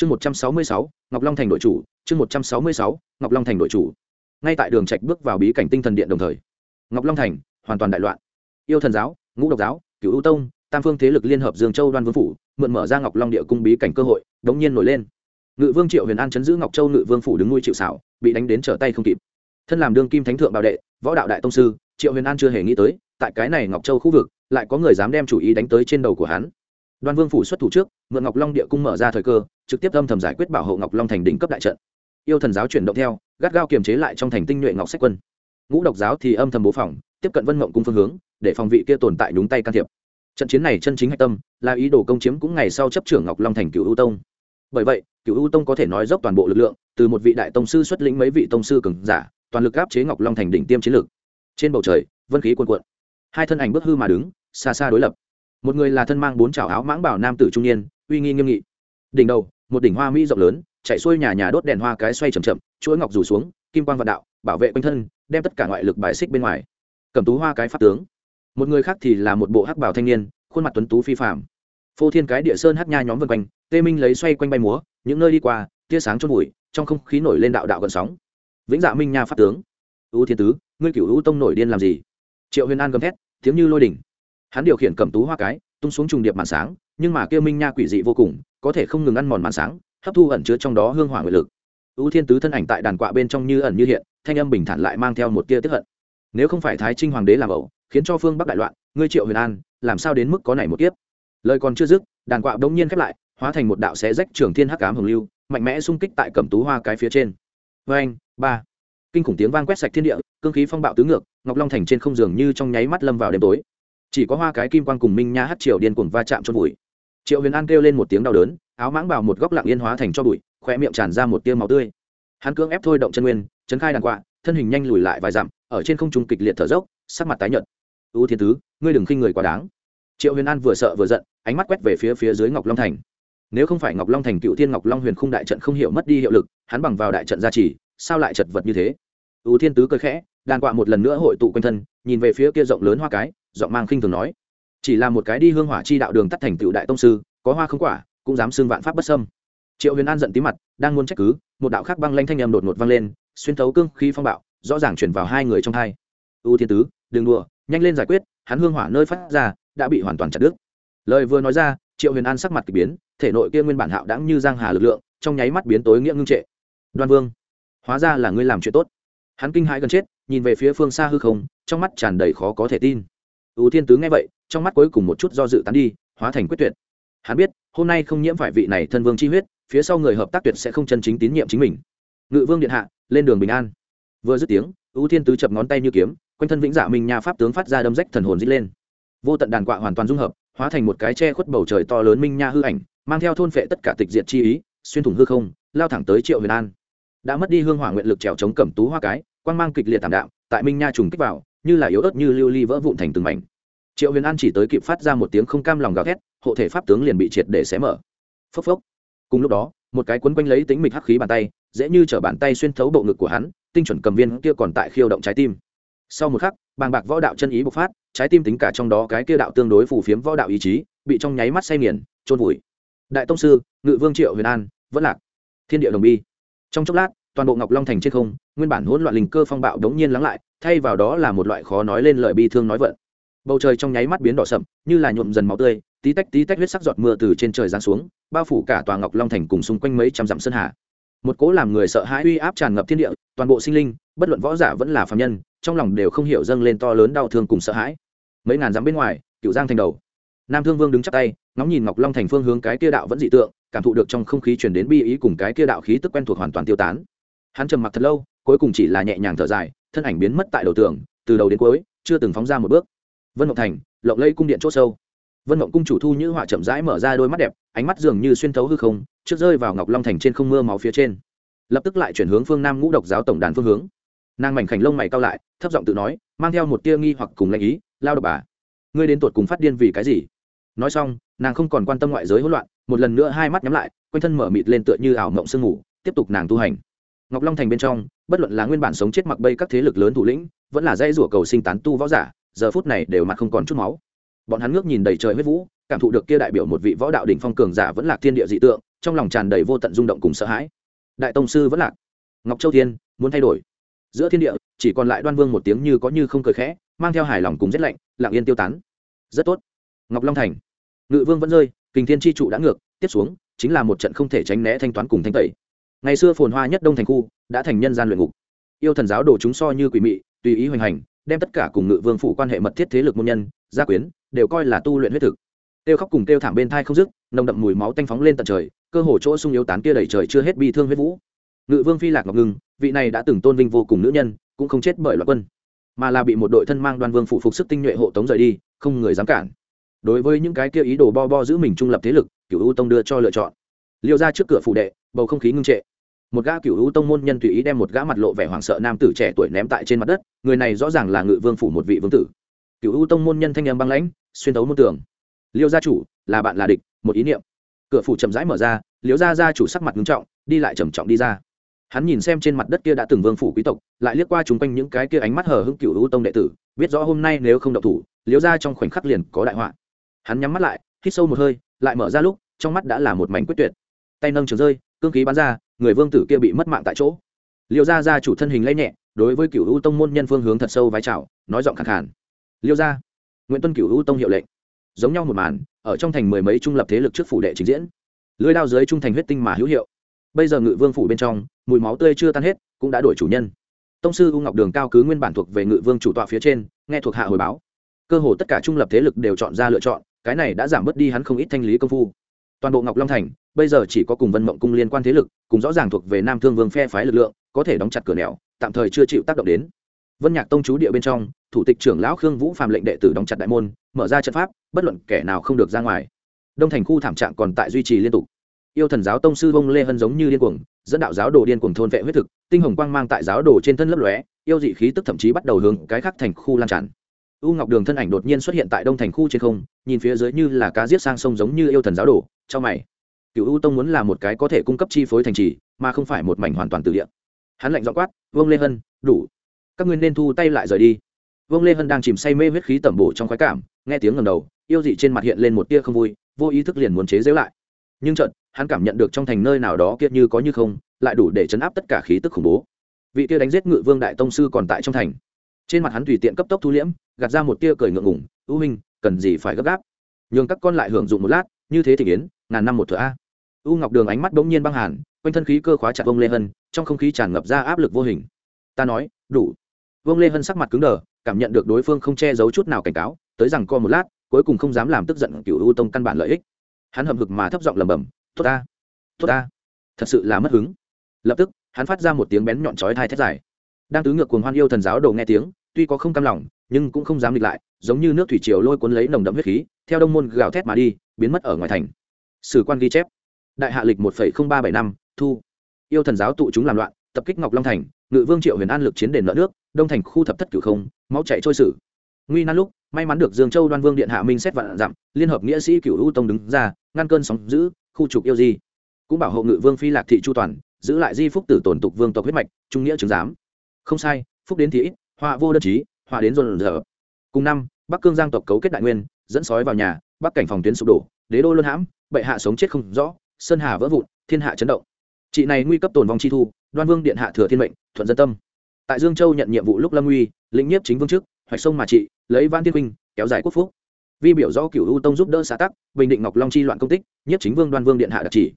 chương một trăm sáu mươi sáu, ngọc long thành đội chủ, chương một trăm sáu mươi sáu, ngọc long thành đội chủ. Ngay tại đường trạch bước vào bí cảnh tinh thần điện đồng thời, ngọc long thành hoàn toàn đại loạn. Yêu thần giáo, ngũ độc giáo, cửu u tông, tam phương thế lực liên hợp dương châu đoan vương phủ, mượn mở ra ngọc long địa cung bí cảnh cơ hội, đống nhiên nổi lên. Ngự vương triệu huyền an chấn giữ ngọc châu ngự vương phủ đứng nuôi chịu xảo bị đánh đến trở tay không kịp. Thân làm đương kim thánh thượng bảo đệ, võ đạo đại tông sư, triệu huyền an chưa hề nghĩ tới, tại cái này ngọc châu khu vực, lại có người dám đem chủ ý đánh tới trên đầu của hắn đoan vương phủ xuất thủ trước, mượn ngọc long địa cung mở ra thời cơ, trực tiếp âm thầm giải quyết bảo hộ ngọc long thành đỉnh cấp đại trận. Yêu thần giáo chuyển động theo, gắt gao kiềm chế lại trong thành tinh nhuệ ngọc sách quân. Ngũ độc giáo thì âm thầm bố phòng, tiếp cận vân mộng cung phương hướng, để phòng vị kia tồn tại nhúng tay can thiệp. Trận chiến này chân chính hạch tâm, là ý đồ công chiếm cũng ngày sau chấp trưởng ngọc long thành cựu ưu tông. Bởi vậy cựu ưu tông có thể nói dốc toàn bộ lực lượng, từ một vị đại tông sư xuất lĩnh mấy vị tông sư cường giả, toàn lực áp chế ngọc long thành đỉnh tiêm chiến lược. Trên bầu trời, vân khí cuồn cuộn. Hai thân ảnh bước hư mà đứng, xa xa đối lập một người là thân mang bốn trào áo mãng bảo nam tử trung niên, uy nghi nghiêm nghị. Đỉnh đầu, một đỉnh hoa mỹ rộng lớn, chạy xuôi nhà nhà đốt đèn hoa cái xoay chậm chậm, chuỗi ngọc rủ xuống, kim quan vạn đạo, bảo vệ quanh thân, đem tất cả ngoại lực bài xích bên ngoài. Cầm tú hoa cái pháp tướng. Một người khác thì là một bộ hắc bảo thanh niên, khuôn mặt tuấn tú phi phạm phô thiên cái địa sơn hát nha nhóm vân quanh, tê minh lấy xoay quanh bay múa, những nơi đi qua, tia sáng chôn bụi, trong không khí nổi lên đạo đạo gần sóng. Vĩnh dạ minh nha pháp tướng. Ưu thiên tứ, ngươi cửu ưu tông nổi điên làm gì? Triệu huyền an gầm thét, tiếng như lôi đỉnh hắn điều khiển cầm tú hoa cái, tung xuống trùng điệp màn sáng, nhưng mà kia minh nha quỷ dị vô cùng, có thể không ngừng ăn mòn màn sáng, hấp thu ẩn chứa trong đó hương hỏa nguyện lực. Ưu thiên tứ thân ảnh tại đàn quạ bên trong như ẩn như hiện, thanh âm bình thản lại mang theo một tia tiếp hận. Nếu không phải thái trinh hoàng đế làm ẩu, khiến cho phương bắc đại loạn, ngươi triệu huyền an, làm sao đến mức có này một kiếp? Lời còn chưa dứt, đàn quạ bỗng nhiên khép lại, hóa thành một đạo xé rách trường thiên hắc cám hồng lưu, mạnh mẽ xung kích tại cẩm tú hoa cái phía trên. Vê anh ba. Kinh khủng tiếng vang quét sạch thiên địa, cương khí phong bạo tứ ngược, ngọc long thành trên không giường như trong nháy mắt lâm vào đêm tối chỉ có hoa cái kim quang cùng minh nha hát triều điên cuồng va chạm cho bụi triệu huyền an kêu lên một tiếng đau đớn, áo mãng vào một góc lặng yên hóa thành cho bụi khoe miệng tràn ra một tia máu tươi. Hắn cưỡng ép thôi động chân nguyên, chấn khai đàn quạ, thân hình nhanh lùi lại vài dặm, ở trên không trung kịch liệt thở dốc, sắc mặt tái nhợt. Ưu thiên tứ, ngươi đừng khinh người quá đáng. Triệu huyền an vừa sợ vừa giận, ánh mắt quét về phía phía dưới ngọc long thành. Nếu không phải ngọc long thành cựu thiên ngọc long huyền khung đại trận không hiểu mất đi hiệu lực, hắn bằng vào đại trận gia trì, sao lại chật vật như thế? Ưu thiên tứ cười khẽ, đàn quạ một lần nữa hội tụ quanh thân nhìn về phía kia rộng lớn hoa cái, giọng mang khinh thường nói, chỉ là một cái đi hương hỏa chi đạo đường tắt thành tựu đại tông sư, có hoa không quả, cũng dám xưng vạn pháp bất sâm triệu huyền an giận tí mặt, đang muốn trách cứ, một đạo khác băng lanh thanh em đột ngột vang lên, xuyên thấu cương khí phong bạo, rõ ràng chuyển vào hai người trong hai ưu thiên tứ, đừng đùa, nhanh lên giải quyết, hắn hương hỏa nơi phát ra, đã bị hoàn toàn chặt đứt. Lời vừa nói ra, triệu huyền an sắc mặt k ỳ biến, thể nội kia nguyên bản hạo đãng như giang hà lực lượng, trong nháy mắt biến tối nghĩa ngưng trệ. Đoan vương, hóa ra là ngươi làm chuyện tốt. Hắn kinh hãi gần chết, nhìn về phía phương xa hư không trong mắt tràn đầy khó có thể tin. U thiên tứ nghe vậy, trong mắt cuối cùng một chút do dự tán đi, hóa thành quyết tuyệt. Hắn biết, hôm nay không nhiễm phải vị này thân vương chi huyết, phía sau người hợp tác tuyệt sẽ không chân chính tín nhiệm chính mình. Ngự vương điện hạ, lên đường bình an. Vừa dứt tiếng, u thiên tứ chập ngón tay như kiếm, quanh thân vĩnh dạ minh nha pháp tướng phát ra đâm rách thần hồn dít lên. Vô tận đàn quạ hoàn toàn dung hợp, hóa thành một cái che khuất bầu trời to lớn minh nha hư ảnh, mang theo thôn phệ tất cả tịch diệt chi ý, xuyên thủng hư không, lao thẳng tới triệu huyền an. Đã mất đi hương hỏa nguyện lực trèo chống cẩm tú hoa cái, quang mang kịch liệt tảm đạm, tại minh nha trùng kích vào như là yếu ớt như lưu ly vỡ vụn thành từng mảnh. Triệu huyền an chỉ tới kịp phát ra một tiếng không cam lòng gào thét, hộ thể pháp tướng liền bị triệt để xé mở. Phốc phốc. Cùng lúc đó, một cái quấn quanh lấy tính mịch hắc khí bàn tay, dễ như chở bàn tay xuyên thấu bộ ngực của hắn, tinh chuẩn cầm viên kia còn tại khiêu động trái tim. Sau một khắc, bàng bạc võ đạo chân ý bộc phát, trái tim tính cả trong đó cái kia đạo tương đối phù phiếm võ đạo ý chí, bị trong nháy mắt say nghiền trôn vùi. Đại tông sư, ngự vương triệu huyền an, vẫn lạc. Thiên địa đồng bi. Trong chốc lát toàn bộ ngọc long thành trên không, nguyên bản hỗn loạn linh cơ phong bạo đống nhiên lắng lại, thay vào đó là một loại khó nói lên lời bi thương nói vận. Bầu trời trong nháy mắt biến đỏ sậm, như là nhuộm dần máu tươi, tí tách tí tách huyết sắc giọt mưa từ trên trời giáng xuống, bao phủ cả tòa ngọc long thành cùng xung quanh mấy trăm dặm sơn hà. Một cố làm người sợ hãi uy áp tràn ngập thiên địa, toàn bộ sinh linh, bất luận võ giả vẫn là phạm nhân, trong lòng đều không hiểu dâng lên to lớn đau thương cùng sợ hãi. Mấy ngàn dặm bên ngoài, cựu giang thành đầu. Nam thương vương đứng chắp tay, ngóng nhìn ngọc long thành phương hướng cái kia đạo vẫn dị tượng, cảm thụ được trong không khí truyền đến bi ý cùng cái kia đạo khí tức quen thuộc hoàn toàn tiêu tán hắn trầm mặc thật lâu, cuối cùng chỉ là nhẹ nhàng thở dài, thân ảnh biến mất tại đầu tường, từ đầu đến cuối, chưa từng phóng ra một bước. Vân mộng thành, lộng lẫy cung điện c h ỗ sâu. Vân mộng cung chủ thu như họa chậm rãi mở ra đôi mắt đẹp, ánh mắt dường như xuyên thấu hư không, trước rơi vào ngọc long thành trên không mưa máu phía trên. Lập tức lại chuyển hướng phương nam ngũ độc giáo tổng đàn phương hướng. Nàng mảnh khảnh lông mày cao lại, thấp giọng tự nói, mang theo một tia nghi hoặc cùng lệnh ý, lao độc bà, ngươi đến tột cùng phát điên vì cái gì? Nói xong, nàng không còn quan tâm ngoại giới hỗn loạn, một lần nữa hai mắt nhắm lại, quanh thân mở mịt lên tựa như ảo mộng sương ngủ tiếp tục nàng tu hành ngọc long thành bên trong, bất luận là nguyên bản sống chết mặc bây các thế lực lớn thủ lĩnh, vẫn là dây rủa cầu sinh tán tu võ giả, giờ phút này đều mặt không còn chút máu. Bọn hắn ngước nhìn đầy trời huyết vũ, cảm thụ được kia đại biểu một vị võ đạo đỉnh phong cường giả vẫn là thiên địa dị tượng, trong lòng tràn đầy vô tận rung động cùng sợ hãi. Đại tông sư vẫn lạc. Ngọc châu thiên, muốn thay đổi. Giữa thiên địa, chỉ còn lại đoan vương một tiếng như có như không cười khẽ, mang theo hài lòng cùng rét lạnh, lặng yên tiêu tán. Rất tốt. Ngọc long thành. Ngự vương vẫn rơi, kình thiên tri trụ đã ngược, tiếp xuống, chính là một trận không thể tránh né thanh toán cùng thanh tẩy ngày xưa phồn hoa nhất đông thành khu đã thành nhân gian luyện ngục. Yêu thần giáo đồ chúng so như quỷ mị, tùy ý hoành hành, đem tất cả cùng ngự vương phủ quan hệ mật thiết thế lực môn nhân, gia quyến, đều coi là tu luyện huyết thực. Tiêu khóc cùng tiêu thảm bên thai không dứt, nồng đậm mùi máu tanh phóng lên tận trời, cơ hồ chỗ sung yếu tán kia đầy trời chưa hết bi thương huyết vũ. Ngự vương phi lạc ngọc ngưng vị này đã từng tôn vinh vô cùng nữ nhân, cũng không chết bởi loạt quân, mà là bị một đội thân mang đoan vương phủ phục sức tinh nhuệ hộ tống rời đi, không người dám cản. Đối với những cái kia ý đồ bo bo giữ mình trung lập thế lực cựu ưu tông đưa cho lựa chọn. Liêu ra trước cửa phủ đệ, bầu không khí ngưng trệ một gã cựu hữu tông môn nhân tùy ý đem một gã mặt lộ vẻ hoảng sợ nam tử trẻ tuổi ném tại trên mặt đất, người này rõ ràng là ngự vương phủ một vị vương tử. Cựu hữu tông môn nhân thanh em băng lãnh, xuyên tấu môn tường. Liêu gia chủ, là bạn là địch, một ý niệm. Cửa phủ chậm rãi mở ra, liêu gia gia chủ sắc mặt ngưng trọng, đi lại trầm trọng đi ra. Hắn nhìn xem trên mặt đất kia đã từng vương phủ quý tộc, lại liếc qua chung quanh những cái kia ánh mắt hờ hững cựu hữu tông đệ tử, biết rõ hôm nay nếu không đậu thủ, liêu gia trong khoảnh khắc liền có đại họa. Hắn nhắm mắt lại, hít sâu một hơi, lại mở ra lúc, trong mắt đã là một mảnh quyết tuyệt. Tay nâng trường rơi, cương khí bắn ra người vương tử kia bị mất mạng tại chỗ. Liêu gia gia chủ thân hình lấy nhẹ, đối với cựu u tông môn nhân phương hướng thật sâu vái chào, nói giọng khẳng khản liêu gia, nguyễn tuân cựu u tông hiệu lệnh. Giống nhau một màn, ở trong thành mười mấy trung lập thế lực trước phủ đệ trình diễn. Lưới đao dưới trung thành huyết tinh mà hữu hiệu. Bây giờ ngự vương phủ bên trong, mùi máu tươi chưa tan hết, cũng đã đổi chủ nhân. Tông sư u ngọc đường cao cứ nguyên bản thuộc về ngự vương chủ tọa phía trên, nghe thuộc hạ hồi báo. Cơ hồ tất cả trung lập thế lực đều chọn ra lựa chọn, cái này đã giảm bớt đi hắn không ít thanh lý công phu. Toàn bộ ngọc long thành bây giờ chỉ có cùng vân mộng cung liên quan thế lực, cùng rõ ràng thuộc về nam thương vương phe phái lực lượng, có thể đóng chặt cửa nẻo, tạm thời chưa chịu tác động đến. Vân nhạc tông chú địa bên trong, thủ tịch trưởng lão khương vũ phạm lệnh đệ tử đóng chặt đại môn, mở ra trận pháp, bất luận kẻ nào không được ra ngoài. Đông thành khu thảm trạng còn tại duy trì liên tục. Yêu thần giáo tông sư vông lê hân giống như điên cuồng, dẫn đạo giáo đồ điên cuồng thôn vệ huyết thực, tinh hồng quang mang tại giáo đồ trên thân lấp lóe, yêu dị khí tức thậm chí bắt đầu hướng cái khác thành khu lan tràn. U ngọc đường thân ảnh đột nhiên xuất hiện tại đông thành khu trên không, nhìn phía dưới như là cá giết sang sông giống như yêu thần giáo đồ trong mày cựu u tông muốn là một cái có thể cung cấp chi phối thành trì, mà không phải một mảnh hoàn toàn từ địa. Hắn lạnh dọ quát, vương lê hân, đủ. Các ngươi nên thu tay lại rời đi. Vương lê hân đang chìm say mê huyết khí tẩm bổ trong khoái cảm, nghe tiếng ngầm đầu, yêu dị trên mặt hiện lên một tia không vui, vô ý thức liền muốn chế giễu lại. Nhưng chợt, hắn cảm nhận được trong thành nơi nào đó kiệt như có như không, lại đủ để chấn áp tất cả khí tức khủng bố. Vị tia đánh giết ngự vương đại tông sư còn tại trong thành. Trên mặt hắn tùy tiện cấp tốc thu liễm, gạt ra một tia cười ngượng ngủng ưu minh cần gì phải gấp gáp? Nhường các con lại hưởng dụng một lát, như thế thì yến ngàn năm một thửa a u ngọc đường ánh mắt bỗng nhiên băng hàn, quanh thân khí cơ khóa chặt vông lê hân, trong không khí tràn ngập ra áp lực vô hình. Ta nói, đủ. Vông lê hân sắc mặt cứng đờ, cảm nhận được đối phương không che giấu chút nào cảnh cáo, tới rằng co một lát, cuối cùng không dám làm tức giận cựu u tông căn bản lợi ích. Hắn hậm hực mà thấp giọng lẩm bẩm, tốt ta tốt ta. Thật sự là mất hứng. Lập tức, hắn phát ra một tiếng bén nhọn chói thai thét dài. Đang tứ ngược cuồng hoan yêu thần giáo đồ nghe tiếng, tuy có không cam lòng, nhưng cũng không dám địch lại, giống như nước thủy triều lôi cuốn lấy nồng đậm huyết khí, theo đông môn gào thét mà đi, biến mất ở ngoài thành. Sử quan ghi chép đại hạ lịch một ba bảy năm, thu. Yêu thần giáo tụ chúng làm loạn, tập kích ngọc long thành, ngự vương triệu huyền an lực chiến đền nợ nước, đông thành khu thập thất cửu không, máu chạy trôi sử nguy nan lúc, may mắn được dương châu đoan vương điện hạ minh xét vạn dặm, liên hợp nghĩa sĩ cửu u tông đứng ra, ngăn cơn sóng giữ khu trục yêu di. Cũng bảo hộ ngự vương phi lạc thị chu toàn, giữ lại di phúc tử tổn tục vương tộc huyết mạch, trung nghĩa chứng giám. Không sai, phúc đến thì ít, họa vô đơn chí, họa đến dồn dở. Cùng năm, bắc cương giang tộc cấu kết đại nguyên, dẫn sói vào nhà, bắc cảnh phòng tuyến sụp đổ, đế đô luân hãm, bệ hạ sống chết không rõ sơn hà vỡ vụn, thiên hạ chấn động. Chị này nguy cấp tồn vong chi thu, đoan vương điện hạ thừa thiên mệnh, thuận dân tâm. Tại dương châu nhận nhiệm vụ lúc lâm nguy lĩnh nhiếp chính vương chức hoạch sông mà trị, lấy văn tiên huynh kéo dài quốc phúc. Vi biểu do cửu u tông giúp đỡ xã tắc, bình định ngọc long chi loạn công tích, nhiếp chính vương đoan vương điện hạ đặc chỉ.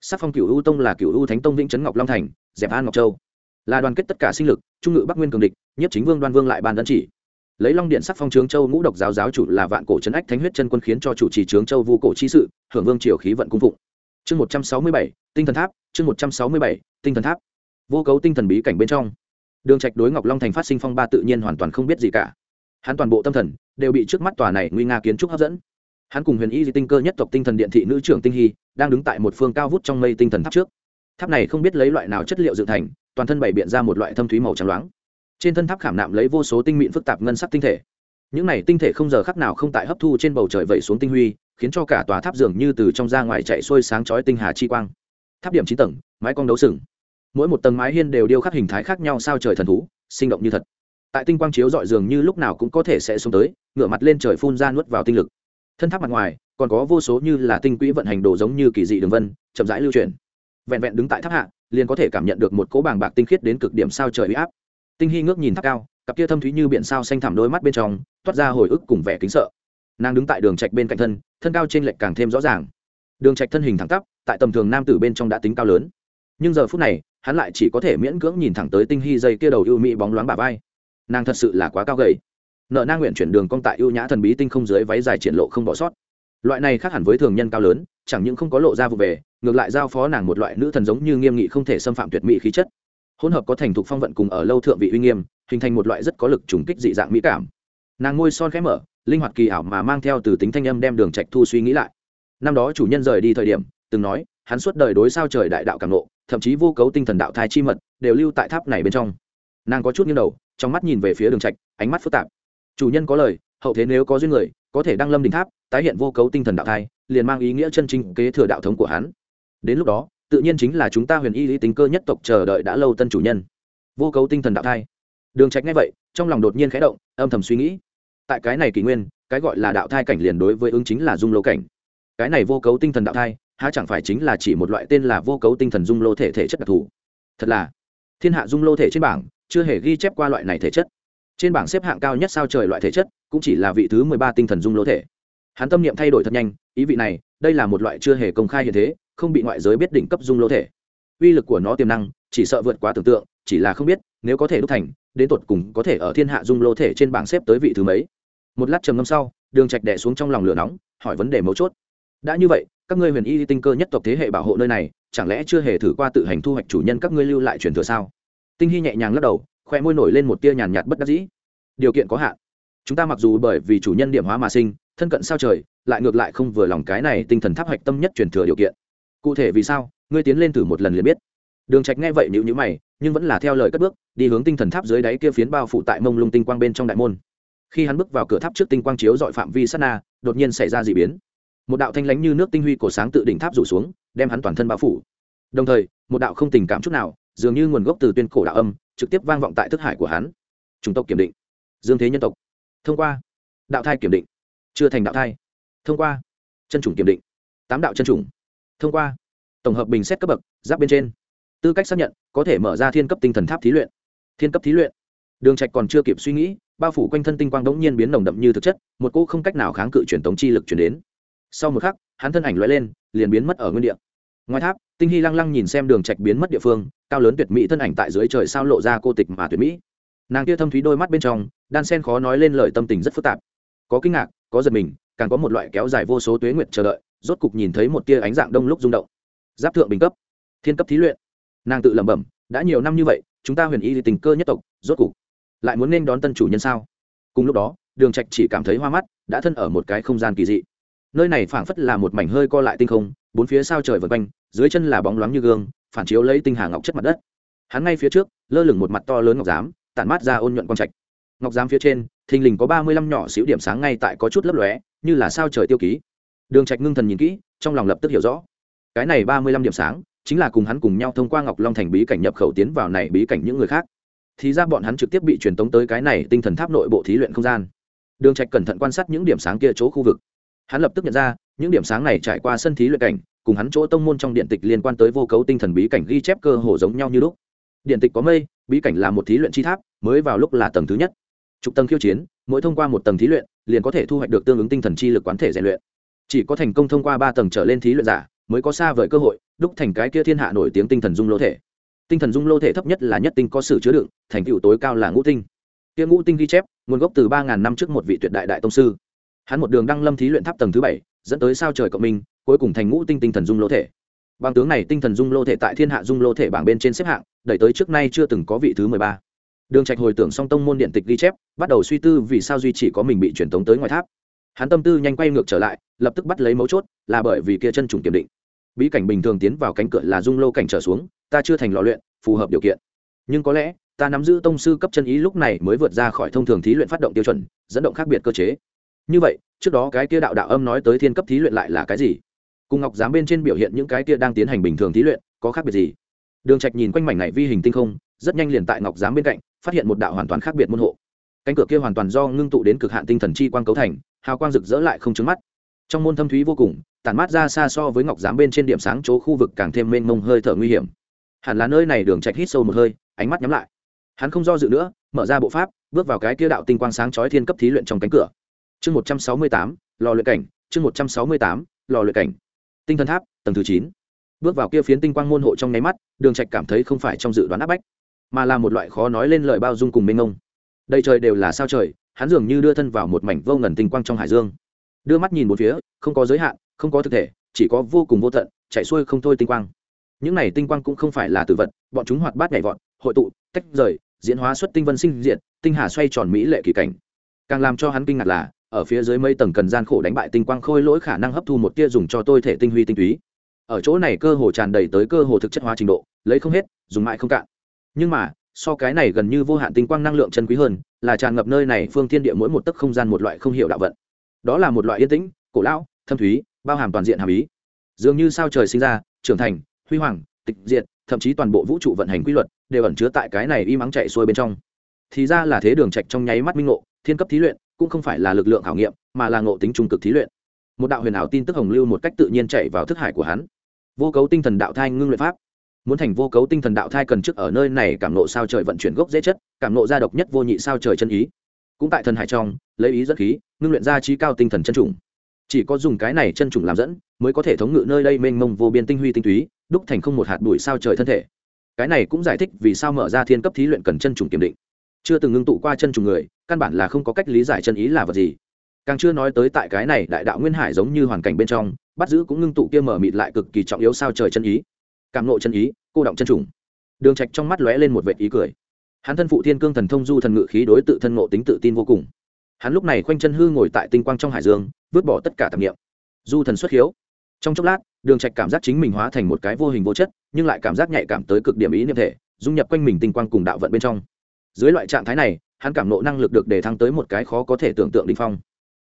Sắc phong cửu u tông là cửu u thánh tông vĩnh trấn ngọc long thành, dẹp an ngọc châu. Là đoàn kết tất cả sinh lực, trung ngự bắc nguyên cường địch, nhiếp chính vương đoan vương lại ban đơn chỉ. Lấy long điện sắc phong trướng châu ngũ độc giáo giáo chủ là vạn cổ trấn ách thánh huyết chân quân khiến cho chủ trì trướng châu vu cổ chi sự, hưởng vương triều khí vận cung phụng chương một trăm sáu mươi bảy, tinh thần tháp, chương một trăm sáu mươi bảy, tinh thần tháp. Vô cấu tinh thần bí cảnh bên trong. Đường trạch đối ngọc long thành phát sinh phong ba tự nhiên hoàn toàn không biết gì cả. Hắn toàn bộ tâm thần đều bị trước mắt tòa này nguy nga kiến trúc hấp dẫn. Hắn cùng huyền y di tinh cơ nhất tộc tinh thần điện thị nữ trưởng tinh hy đang đứng tại một phương cao vút trong mây tinh thần tháp trước. Tháp này không biết lấy loại nào chất liệu dựng thành, toàn thân bày biện ra một loại thâm thúy màu trắng loáng. Trên thân tháp khảm nạm lấy vô số tinh mịn phức tạp ngân sắc tinh thể. Những này tinh thể không giờ khắc nào không tại hấp thu trên bầu trời vẩy xuống tinh huy khiến cho cả tòa tháp dường như từ trong ra ngoài chạy xuôi sáng chói tinh hà chi quang. Tháp điểm chín tầng, mái cong đấu sừng. Mỗi một tầng mái hiên đều điêu khắc hình thái khác nhau sao trời thần thú, sinh động như thật. Tại tinh quang chiếu dọi dường như lúc nào cũng có thể sẽ xuống tới, ngửa mặt lên trời phun ra nuốt vào tinh lực. Thân tháp mặt ngoài, còn có vô số như là tinh quỹ vận hành đồ giống như kỳ dị đường vân, chậm rãi lưu chuyển. vẹn vẹn đứng tại tháp hạ, liền có thể cảm nhận được một cỗ bàng bạc tinh khiết đến cực điểm sao trời uy áp. Tinh hy ngước nhìn tháp cao, cặp kia thâm thúy như biển sao xanh thẳm đôi mắt bên trong, toát ra hồi ức cùng vẻ kính sợ nàng đứng tại đường trạch bên cạnh thân thân cao trên lệch càng thêm rõ ràng. Đường trạch thân hình thẳng tắp, tại tầm thường nam tử bên trong đã tính cao lớn. Nhưng giờ phút này, hắn lại chỉ có thể miễn cưỡng nhìn thẳng tới tinh hy dây kia đầu ưu mỹ bóng loáng bà vai. Nàng thật sự là quá cao gầy. Nợ nang nguyện chuyển đường cong tại ưu nhã thần bí tinh không dưới váy dài triển lộ không bỏ sót. Loại này khác hẳn với thường nhân cao lớn, chẳng những không có lộ ra vụ về, ngược lại giao phó nàng một loại nữ thần giống như nghiêm nghị không thể xâm phạm tuyệt mỹ khí chất. Hỗn hợp có thành thục phong vận cùng ở lâu thượng vị uy nghiêm, hình thành một loại rất có lực trùng kích dị dạng mỹ cảm. Nàng ngôi son khẽ mở linh hoạt kỳ ảo mà mang theo từ tính thanh âm đem đường trạch thu suy nghĩ lại. Năm đó chủ nhân rời đi thời điểm, từng nói, hắn suốt đời đối sao trời đại đạo cảm nộ thậm chí vô cấu tinh thần đạo thai chi mật, đều lưu tại tháp này bên trong. Nàng có chút nghiêng đầu, trong mắt nhìn về phía đường trạch, ánh mắt phức tạp. Chủ nhân có lời, hậu thế nếu có duyên người, có thể đăng lâm đỉnh tháp, tái hiện vô cấu tinh thần đạo thai, liền mang ý nghĩa chân chính kế thừa đạo thống của hắn. Đến lúc đó, tự nhiên chính là chúng ta huyền y lý tính cơ nhất tộc chờ đợi đã lâu tân chủ nhân. Vô cấu tinh thần đạo thai. Đường trạch nghe vậy, trong lòng đột nhiên khẽ động, âm thầm suy nghĩ tại cái này kỷ nguyên, cái gọi là đạo thai cảnh liền đối với ứng chính là dung lô cảnh. Cái này vô cấu tinh thần đạo thai, há chẳng phải chính là chỉ một loại tên là vô cấu tinh thần dung lô thể thể chất đặc thù? Thật là, thiên hạ dung lô thể trên bảng, chưa hề ghi chép qua loại này thể chất. Trên bảng xếp hạng cao nhất sao trời loại thể chất, cũng chỉ là vị thứ mười ba tinh thần dung lô thể. Hắn tâm niệm thay đổi thật nhanh, ý vị này, đây là một loại chưa hề công khai hiện thế, không bị ngoại giới biết đỉnh cấp dung lô thể. Uy lực của nó tiềm năng, chỉ sợ vượt quá tưởng tượng, chỉ là không biết, nếu có thể đúc thành, đến tột cùng có thể ở thiên hạ dung lô thể trên bảng xếp tới vị thứ mấy một lát trầm ngâm sau, đường trạch đè xuống trong lòng lửa nóng, hỏi vấn đề mấu chốt. Đã như vậy, các ngươi huyền y tinh cơ nhất tộc thế hệ bảo hộ nơi này, chẳng lẽ chưa hề thử qua tự hành thu hoạch chủ nhân các ngươi lưu lại truyền thừa sao? Tinh hy nhẹ nhàng lắc đầu khoe môi nổi lên một tia nhàn nhạt bất đắc dĩ. Điều kiện có hạn. Chúng ta mặc dù bởi vì chủ nhân điểm hóa mà sinh, thân cận sao trời, lại ngược lại không vừa lòng cái này tinh thần tháp hạch tâm nhất truyền thừa điều kiện. Cụ thể vì sao, ngươi tiến lên thử một lần liền biết. Đường trạch nghe vậy nhíu nhíu mày, nhưng vẫn là theo lời cất bước, đi hướng tinh thần tháp dưới đáy kia phiến bao phủ tại mông lung tinh quang bên trong đại môn khi hắn bước vào cửa tháp trước tinh quang chiếu dọi phạm vi sát na, đột nhiên xảy ra dị biến. Một đạo thanh lãnh như nước tinh huy cổ sáng tự đỉnh tháp rủ xuống, đem hắn toàn thân bao phủ. Đồng thời, một đạo không tình cảm chút nào, dường như nguồn gốc từ tuyên cổ đạo âm, trực tiếp vang vọng tại thức hải của hắn. Chủng tộc kiểm định. Dương thế nhân tộc. Thông qua. Đạo thai kiểm định. Chưa thành đạo thai. Thông qua. Chân chủng kiểm định. Tám đạo chân chủng. Thông qua. Tổng hợp bình xét cấp bậc, giáp bên trên. Tư cách xác nhận, có thể mở ra thiên cấp tinh thần tháp thí luyện. Thiên cấp thí luyện. Đường trạch còn chưa kịp suy nghĩ bao phủ quanh thân tinh quang đống nhiên biến nồng đậm như thực chất, một cô không cách nào kháng cự truyền tống chi lực truyền đến. Sau một khắc, hắn thân ảnh loại lên, liền biến mất ở nguyên địa. Ngoài tháp, tinh hy lăng lăng nhìn xem đường trạch biến mất địa phương, cao lớn tuyệt mỹ thân ảnh tại dưới trời sao lộ ra cô tịch mà tuyệt mỹ. Nàng kia thâm thúy đôi mắt bên trong, đan sen khó nói lên lời tâm tình rất phức tạp. Có kinh ngạc, có giật mình, càng có một loại kéo dài vô số tuế nguyệt chờ đợi, rốt cục nhìn thấy một tia ánh dạng đông lúc rung động. Giáp thượng bình cấp, thiên cấp thí luyện. Nàng tự lẩm bẩm, đã nhiều năm như vậy, chúng ta huyền y tình cơ nhất tộc, rốt cục lại muốn nên đón tân chủ nhân sao? Cùng lúc đó, đường trạch chỉ cảm thấy hoa mắt, đã thân ở một cái không gian kỳ dị. Nơi này phảng phất là một mảnh hơi co lại tinh không, bốn phía sao trời vần quanh, dưới chân là bóng loáng như gương, phản chiếu lấy tinh hà ngọc chất mặt đất. Hắn ngay phía trước, lơ lửng một mặt to lớn ngọc giám, tản mát ra ôn nhuận quang trạch. Ngọc giám phía trên, thình lình có ba mươi lăm nhỏ xíu điểm sáng ngay tại có chút lấp lóe, như là sao trời tiêu ký. Đường trạch ngưng thần nhìn kỹ, trong lòng lập tức hiểu rõ. Cái này ba mươi lăm điểm sáng, chính là cùng hắn cùng nhau thông qua ngọc long thành bí cảnh nhập khẩu tiến vào này bí cảnh những người khác thì ra bọn hắn trực tiếp bị truyền tống tới cái này tinh thần tháp nội bộ thí luyện không gian. Đường trạch cẩn thận quan sát những điểm sáng kia chỗ khu vực. Hắn lập tức nhận ra, những điểm sáng này trải qua sân thí luyện cảnh, cùng hắn chỗ tông môn trong điện tịch liên quan tới vô cấu tinh thần bí cảnh ghi chép cơ hồ giống nhau như lúc. Điện tịch có mây, bí cảnh là một thí luyện chi tháp, mới vào lúc là tầng thứ nhất. Trục tầng khiêu chiến, mỗi thông qua một tầng thí luyện, liền có thể thu hoạch được tương ứng tinh thần chi lực quán thể rèn luyện. Chỉ có thành công thông qua ba tầng trở lên thí luyện giả, mới có xa vời cơ hội, đúc thành cái kia thiên hạ nổi tiếng tinh thần dung lô thể tinh thần dung lô thể thấp nhất là nhất tinh có sự chứa đựng, thành tựu tối cao là ngũ tinh. Kia ngũ tinh ghi chép, nguồn gốc từ ba ngàn năm trước một vị tuyệt đại đại tông sư. Hắn một đường đăng lâm thí luyện tháp tầng thứ bảy, dẫn tới sao trời cộng minh, cuối cùng thành ngũ tinh tinh thần dung lô thể. Bằng tướng này tinh thần dung lô thể tại thiên hạ dung lô thể bảng bên trên xếp hạng, đẩy tới trước nay chưa từng có vị thứ mười ba. Đường trạch hồi tưởng song tông môn điện tịch ghi chép, bắt đầu suy tư vì sao duy chỉ có mình bị truyền tống tới ngoài tháp. Hắn tâm tư nhanh quay ngược trở lại, lập tức bắt lấy mấu chốt, là bởi vì kia chân trùng kiểm định bí cảnh bình thường tiến vào cánh cửa là dung lô cảnh trở xuống, ta chưa thành lò luyện, phù hợp điều kiện. Nhưng có lẽ, ta nắm giữ tông sư cấp chân ý lúc này mới vượt ra khỏi thông thường thí luyện phát động tiêu chuẩn, dẫn động khác biệt cơ chế. Như vậy, trước đó cái kia đạo đạo âm nói tới thiên cấp thí luyện lại là cái gì? Cùng ngọc giám bên trên biểu hiện những cái kia đang tiến hành bình thường thí luyện, có khác biệt gì? Đường trạch nhìn quanh mảnh này vi hình tinh không, rất nhanh liền tại ngọc giám bên cạnh, phát hiện một đạo hoàn toàn khác biệt môn hộ. Cánh cửa kia hoàn toàn do ngưng tụ đến cực hạn tinh thần chi quang cấu thành, hào quang rực rỡ lại không chớm mắt trong môn thâm thúy vô cùng, tản mát ra xa so với ngọc giám bên trên điểm sáng chỗ khu vực càng thêm mênh mông hơi thở nguy hiểm. Hẳn là nơi này đường trạch hít sâu một hơi, ánh mắt nhắm lại. Hắn không do dự nữa, mở ra bộ pháp, bước vào cái kia đạo tinh quang sáng chói thiên cấp thí luyện trong cánh cửa. Chương một trăm sáu mươi tám, lò luyện cảnh, chương một trăm sáu mươi tám, lò luyện cảnh. Tinh thần tháp, tầng thứ chín. Bước vào kia phiến tinh quang môn hộ trong nháy mắt, đường trạch cảm thấy không phải trong dự đoán áp bách, mà là một loại khó nói lên lời bao dung cùng mênh mông. đây trời đều là sao trời, hắn dường như đưa thân vào một mảnh vô ngần tinh quang trong hải dương đưa mắt nhìn một phía, không có giới hạn, không có thực thể, chỉ có vô cùng vô tận chạy xuôi không thôi tinh quang. Những này tinh quang cũng không phải là tử vật, bọn chúng hoạt bát nhảy vọt, hội tụ, tách rời, diễn hóa xuất tinh vân sinh diện tinh hà xoay tròn mỹ lệ kỳ cảnh. Càng làm cho hắn kinh ngạc là, ở phía dưới mấy tầng cần gian khổ đánh bại tinh quang khôi lỗi khả năng hấp thu một tia dùng cho tôi thể tinh huy tinh túy. Ở chỗ này cơ hồ tràn đầy tới cơ hồ thực chất hóa trình độ, lấy không hết, dùng mãi không cạn. Nhưng mà, so cái này gần như vô hạn tinh quang năng lượng chân quý hơn, là tràn ngập nơi này phương thiên địa mỗi một tấc không gian một loại không hiểu đạo vận đó là một loại yên tĩnh cổ lão thâm thúy bao hàm toàn diện hàm ý. Dường như sao trời sinh ra trưởng thành huy hoàng tịch diện, thậm chí toàn bộ vũ trụ vận hành quy luật đều ẩn chứa tại cái này y mắng chạy xuôi bên trong. Thì ra là thế đường trạch trong nháy mắt minh ngộ thiên cấp thí luyện cũng không phải là lực lượng khảo nghiệm mà là ngộ tính trung cực thí luyện. Một đạo huyền ảo tin tức hồng lưu một cách tự nhiên chạy vào thức hải của hắn. Vô cấu tinh thần đạo thai ngưng luyện pháp. Muốn thành vô cấu tinh thần đạo thai cần trước ở nơi này cảm nộ sao trời vận chuyển gốc dễ chất cảm nộ ra độc nhất vô nhị sao trời chân ý. Cũng tại thần hải trong lấy ý dẫn khí, ngưng luyện ra trí cao tinh thần chân trùng chỉ có dùng cái này chân trùng làm dẫn, mới có thể thống ngự nơi đây mênh mông vô biên tinh huy tinh túy, đúc thành không một hạt bụi sao trời thân thể. Cái này cũng giải thích vì sao mở ra thiên cấp thí luyện cần chân trùng kiểm định. Chưa từng ngưng tụ qua chân trùng người, căn bản là không có cách lý giải chân ý là vật gì. Càng chưa nói tới tại cái này đại đạo nguyên hải giống như hoàn cảnh bên trong, bắt giữ cũng ngưng tụ kia mở mịt lại cực kỳ trọng yếu sao trời chân ý. Cảm nộ chân ý, cô động chân trùng đường trạch trong mắt lóe lên một vệt ý cười. Hắn thân phụ thiên cương thần thông du thần ngự khí đối tự thân ngộ tính tự tin vô cùng hắn lúc này khoanh chân hư ngồi tại tinh quang trong hải dương, vứt bỏ tất cả tạp niệm. Du thần xuất hiếu. Trong chốc lát, đường trạch cảm giác chính mình hóa thành một cái vô hình vô chất, nhưng lại cảm giác nhạy cảm tới cực điểm ý niệm thể, dung nhập quanh mình tinh quang cùng đạo vận bên trong. Dưới loại trạng thái này, hắn cảm nộ năng lực được đề thăng tới một cái khó có thể tưởng tượng đỉnh phong.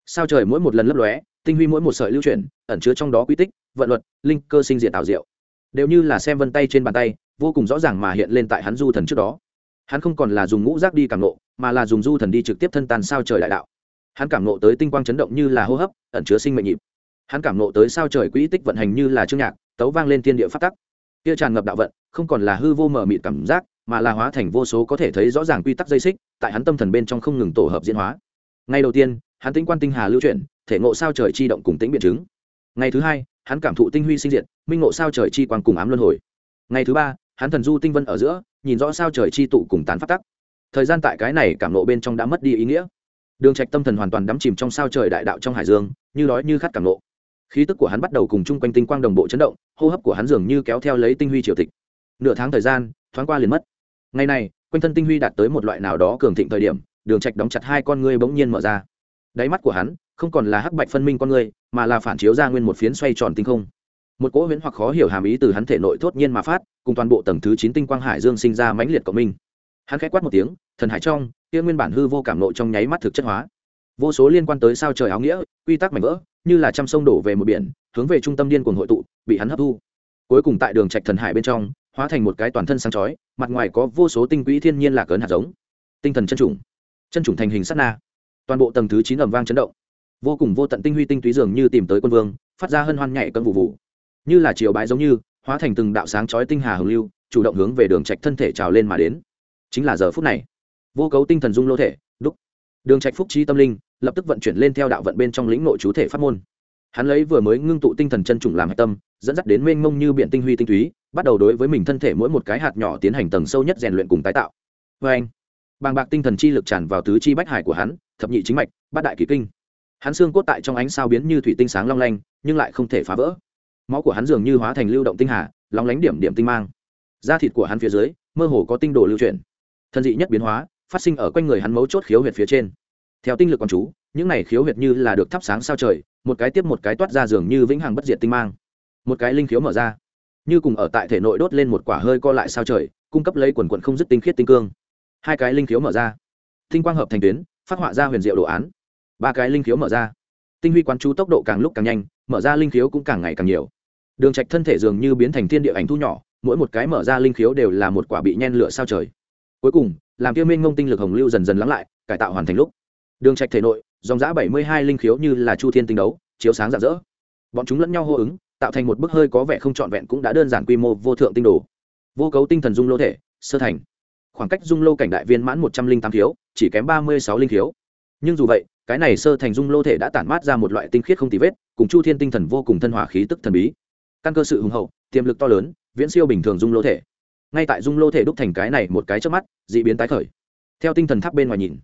Sao trời mỗi một lần lấp lóe, tinh huy mỗi một sợi lưu chuyển, ẩn chứa trong đó quy tích, vận luật, linh cơ sinh diện tạo diệu. Đều như là xem vân tay trên bàn tay, vô cùng rõ ràng mà hiện lên tại hắn du thần trước đó hắn không còn là dùng ngũ giác đi cảm nộ mà là dùng du thần đi trực tiếp thân tàn sao trời đại đạo. Hắn cảm nộ tới tinh quang chấn động như là hô hấp, ẩn chứa sinh mệnh nhịp. Hắn cảm nộ tới sao trời quỹ tích vận hành như là chương nhạc, tấu vang lên thiên địa phát tắc. Kia tràn ngập đạo vận, không còn là hư vô mờ mịt cảm giác, mà là hóa thành vô số có thể thấy rõ ràng quy tắc dây xích, tại hắn tâm thần bên trong không ngừng tổ hợp diễn hóa. Ngày đầu tiên, hắn tính quan tinh hà lưu chuyển, thể ngộ sao trời chi động cùng tính biện chứng. Ngày thứ hai, hắn cảm thụ tinh huy sinh diệt, minh ngộ sao trời chi quang cùng ám luân hồi. Ngày thứ ba, hắn thần du tinh vân ở giữa nhìn rõ sao trời chi tụ cùng tán phát tắc. Thời gian tại cái này cảm nộ bên trong đã mất đi ý nghĩa. Đường trạch tâm thần hoàn toàn đắm chìm trong sao trời đại đạo trong hải dương, như đói như khát cảm nộ. Khí tức của hắn bắt đầu cùng chung quanh tinh quang đồng bộ chấn động, hô hấp của hắn dường như kéo theo lấy tinh huy triều tịch. Nửa tháng thời gian, thoáng qua liền mất. Ngày này, quanh thân tinh huy đạt tới một loại nào đó cường thịnh thời điểm, đường trạch đóng chặt hai con ngươi bỗng nhiên mở ra. Đáy mắt của hắn, không còn là hắc bạch phân minh con ngươi, mà là phản chiếu ra nguyên một phiến xoay tròn tinh không một cỗ huyễn hoặc khó hiểu hàm ý từ hắn thể nội thốt nhiên mà phát, cùng toàn bộ tầng thứ chín tinh quang hải dương sinh ra mãnh liệt cộng minh. Hắn khẽ quát một tiếng, thần hải trong, kia nguyên bản hư vô cảm nộ trong nháy mắt thực chất hóa. Vô số liên quan tới sao trời áo nghĩa, quy tắc mảnh vỡ, như là trăm sông đổ về một biển, hướng về trung tâm điên cuồng hội tụ, bị hắn hấp thu. Cuối cùng tại đường trạch thần hải bên trong, hóa thành một cái toàn thân sáng chói, mặt ngoài có vô số tinh quỹ thiên nhiên lạc ấn hạt giống. Tinh thần chân trùng. Chân trùng thành hình sát na. Toàn bộ tầng thứ chín ẩm vang chấn động. Vô cùng vô tận tinh huy tinh túy dường như tìm tới quân vương, phát ra hân hoan nhảy cân vụ vụ như là chiều bãi giống như, hóa thành từng đạo sáng chói tinh hà hồng lưu, chủ động hướng về đường trạch thân thể trào lên mà đến. Chính là giờ phút này, vô cấu tinh thần dung lô thể, đúc. Đường trạch phúc trí tâm linh, lập tức vận chuyển lên theo đạo vận bên trong lĩnh nội chú thể pháp môn. Hắn lấy vừa mới ngưng tụ tinh thần chân trùng làm hạch tâm, dẫn dắt đến mênh mông như biển tinh huy tinh túy, bắt đầu đối với mình thân thể mỗi một cái hạt nhỏ tiến hành tầng sâu nhất rèn luyện cùng tái tạo. Với anh, bàng bạc tinh thần chi lực tràn vào tứ chi bách hải của hắn, thập nhị chính mạch, bát đại kỳ kinh. Hắn xương cốt tại trong ánh sao biến như thủy tinh sáng long lanh, nhưng lại không thể phá vỡ máu của hắn dường như hóa thành lưu động tinh hà, lóng lánh điểm điểm tinh mang. Da thịt của hắn phía dưới, mơ hồ có tinh đồ lưu chuyển. Thân dị nhất biến hóa, phát sinh ở quanh người hắn mấu chốt khiếu huyệt phía trên. Theo tinh lực con chú, những này khiếu huyệt như là được thắp sáng sao trời, một cái tiếp một cái toát ra dường như vĩnh hằng bất diệt tinh mang. Một cái linh khiếu mở ra, như cùng ở tại thể nội đốt lên một quả hơi co lại sao trời, cung cấp lấy quần quận không dứt tinh khiết tinh cương. Hai cái linh khiếu mở ra, tinh quang hợp thành tuyến, phát họa ra huyền diệu đồ án. Ba cái linh khiếu mở ra, tinh huy quán chú tốc độ càng lúc càng nhanh, mở ra linh khiếu cũng càng ngày càng nhiều đường trạch thân thể dường như biến thành thiên địa ảnh thu nhỏ, mỗi một cái mở ra linh khiếu đều là một quả bị nhen lửa sao trời. Cuối cùng, làm tiêu minh ngông tinh lực hồng lưu dần dần lắng lại, cải tạo hoàn thành lúc. Đường trạch thể nội, dòng giã bảy mươi hai linh khiếu như là chu thiên tinh đấu, chiếu sáng rạng rỡ. Bọn chúng lẫn nhau hô ứng, tạo thành một bức hơi có vẻ không trọn vẹn cũng đã đơn giản quy mô vô thượng tinh đồ. Vô cấu tinh thần dung lô thể, sơ thành. Khoảng cách dung lô cảnh đại viên mãn một trăm linh tám thiếu, chỉ kém ba mươi sáu linh thiếu nhưng dù vậy, cái này sơ thành dung lô thể đã tản mát ra một loại tinh khiết không tì vết, cùng chu thiên tinh thần vô cùng thân hỏa khí tức thần bí căn cơ sự hùng hậu, tiềm lực to lớn, viễn siêu bình thường dung lô thể. Ngay tại dung lô thể đúc thành cái này một cái trước mắt d ị biến tái khởi. Theo tinh thần tháp bên ngoài nhìn,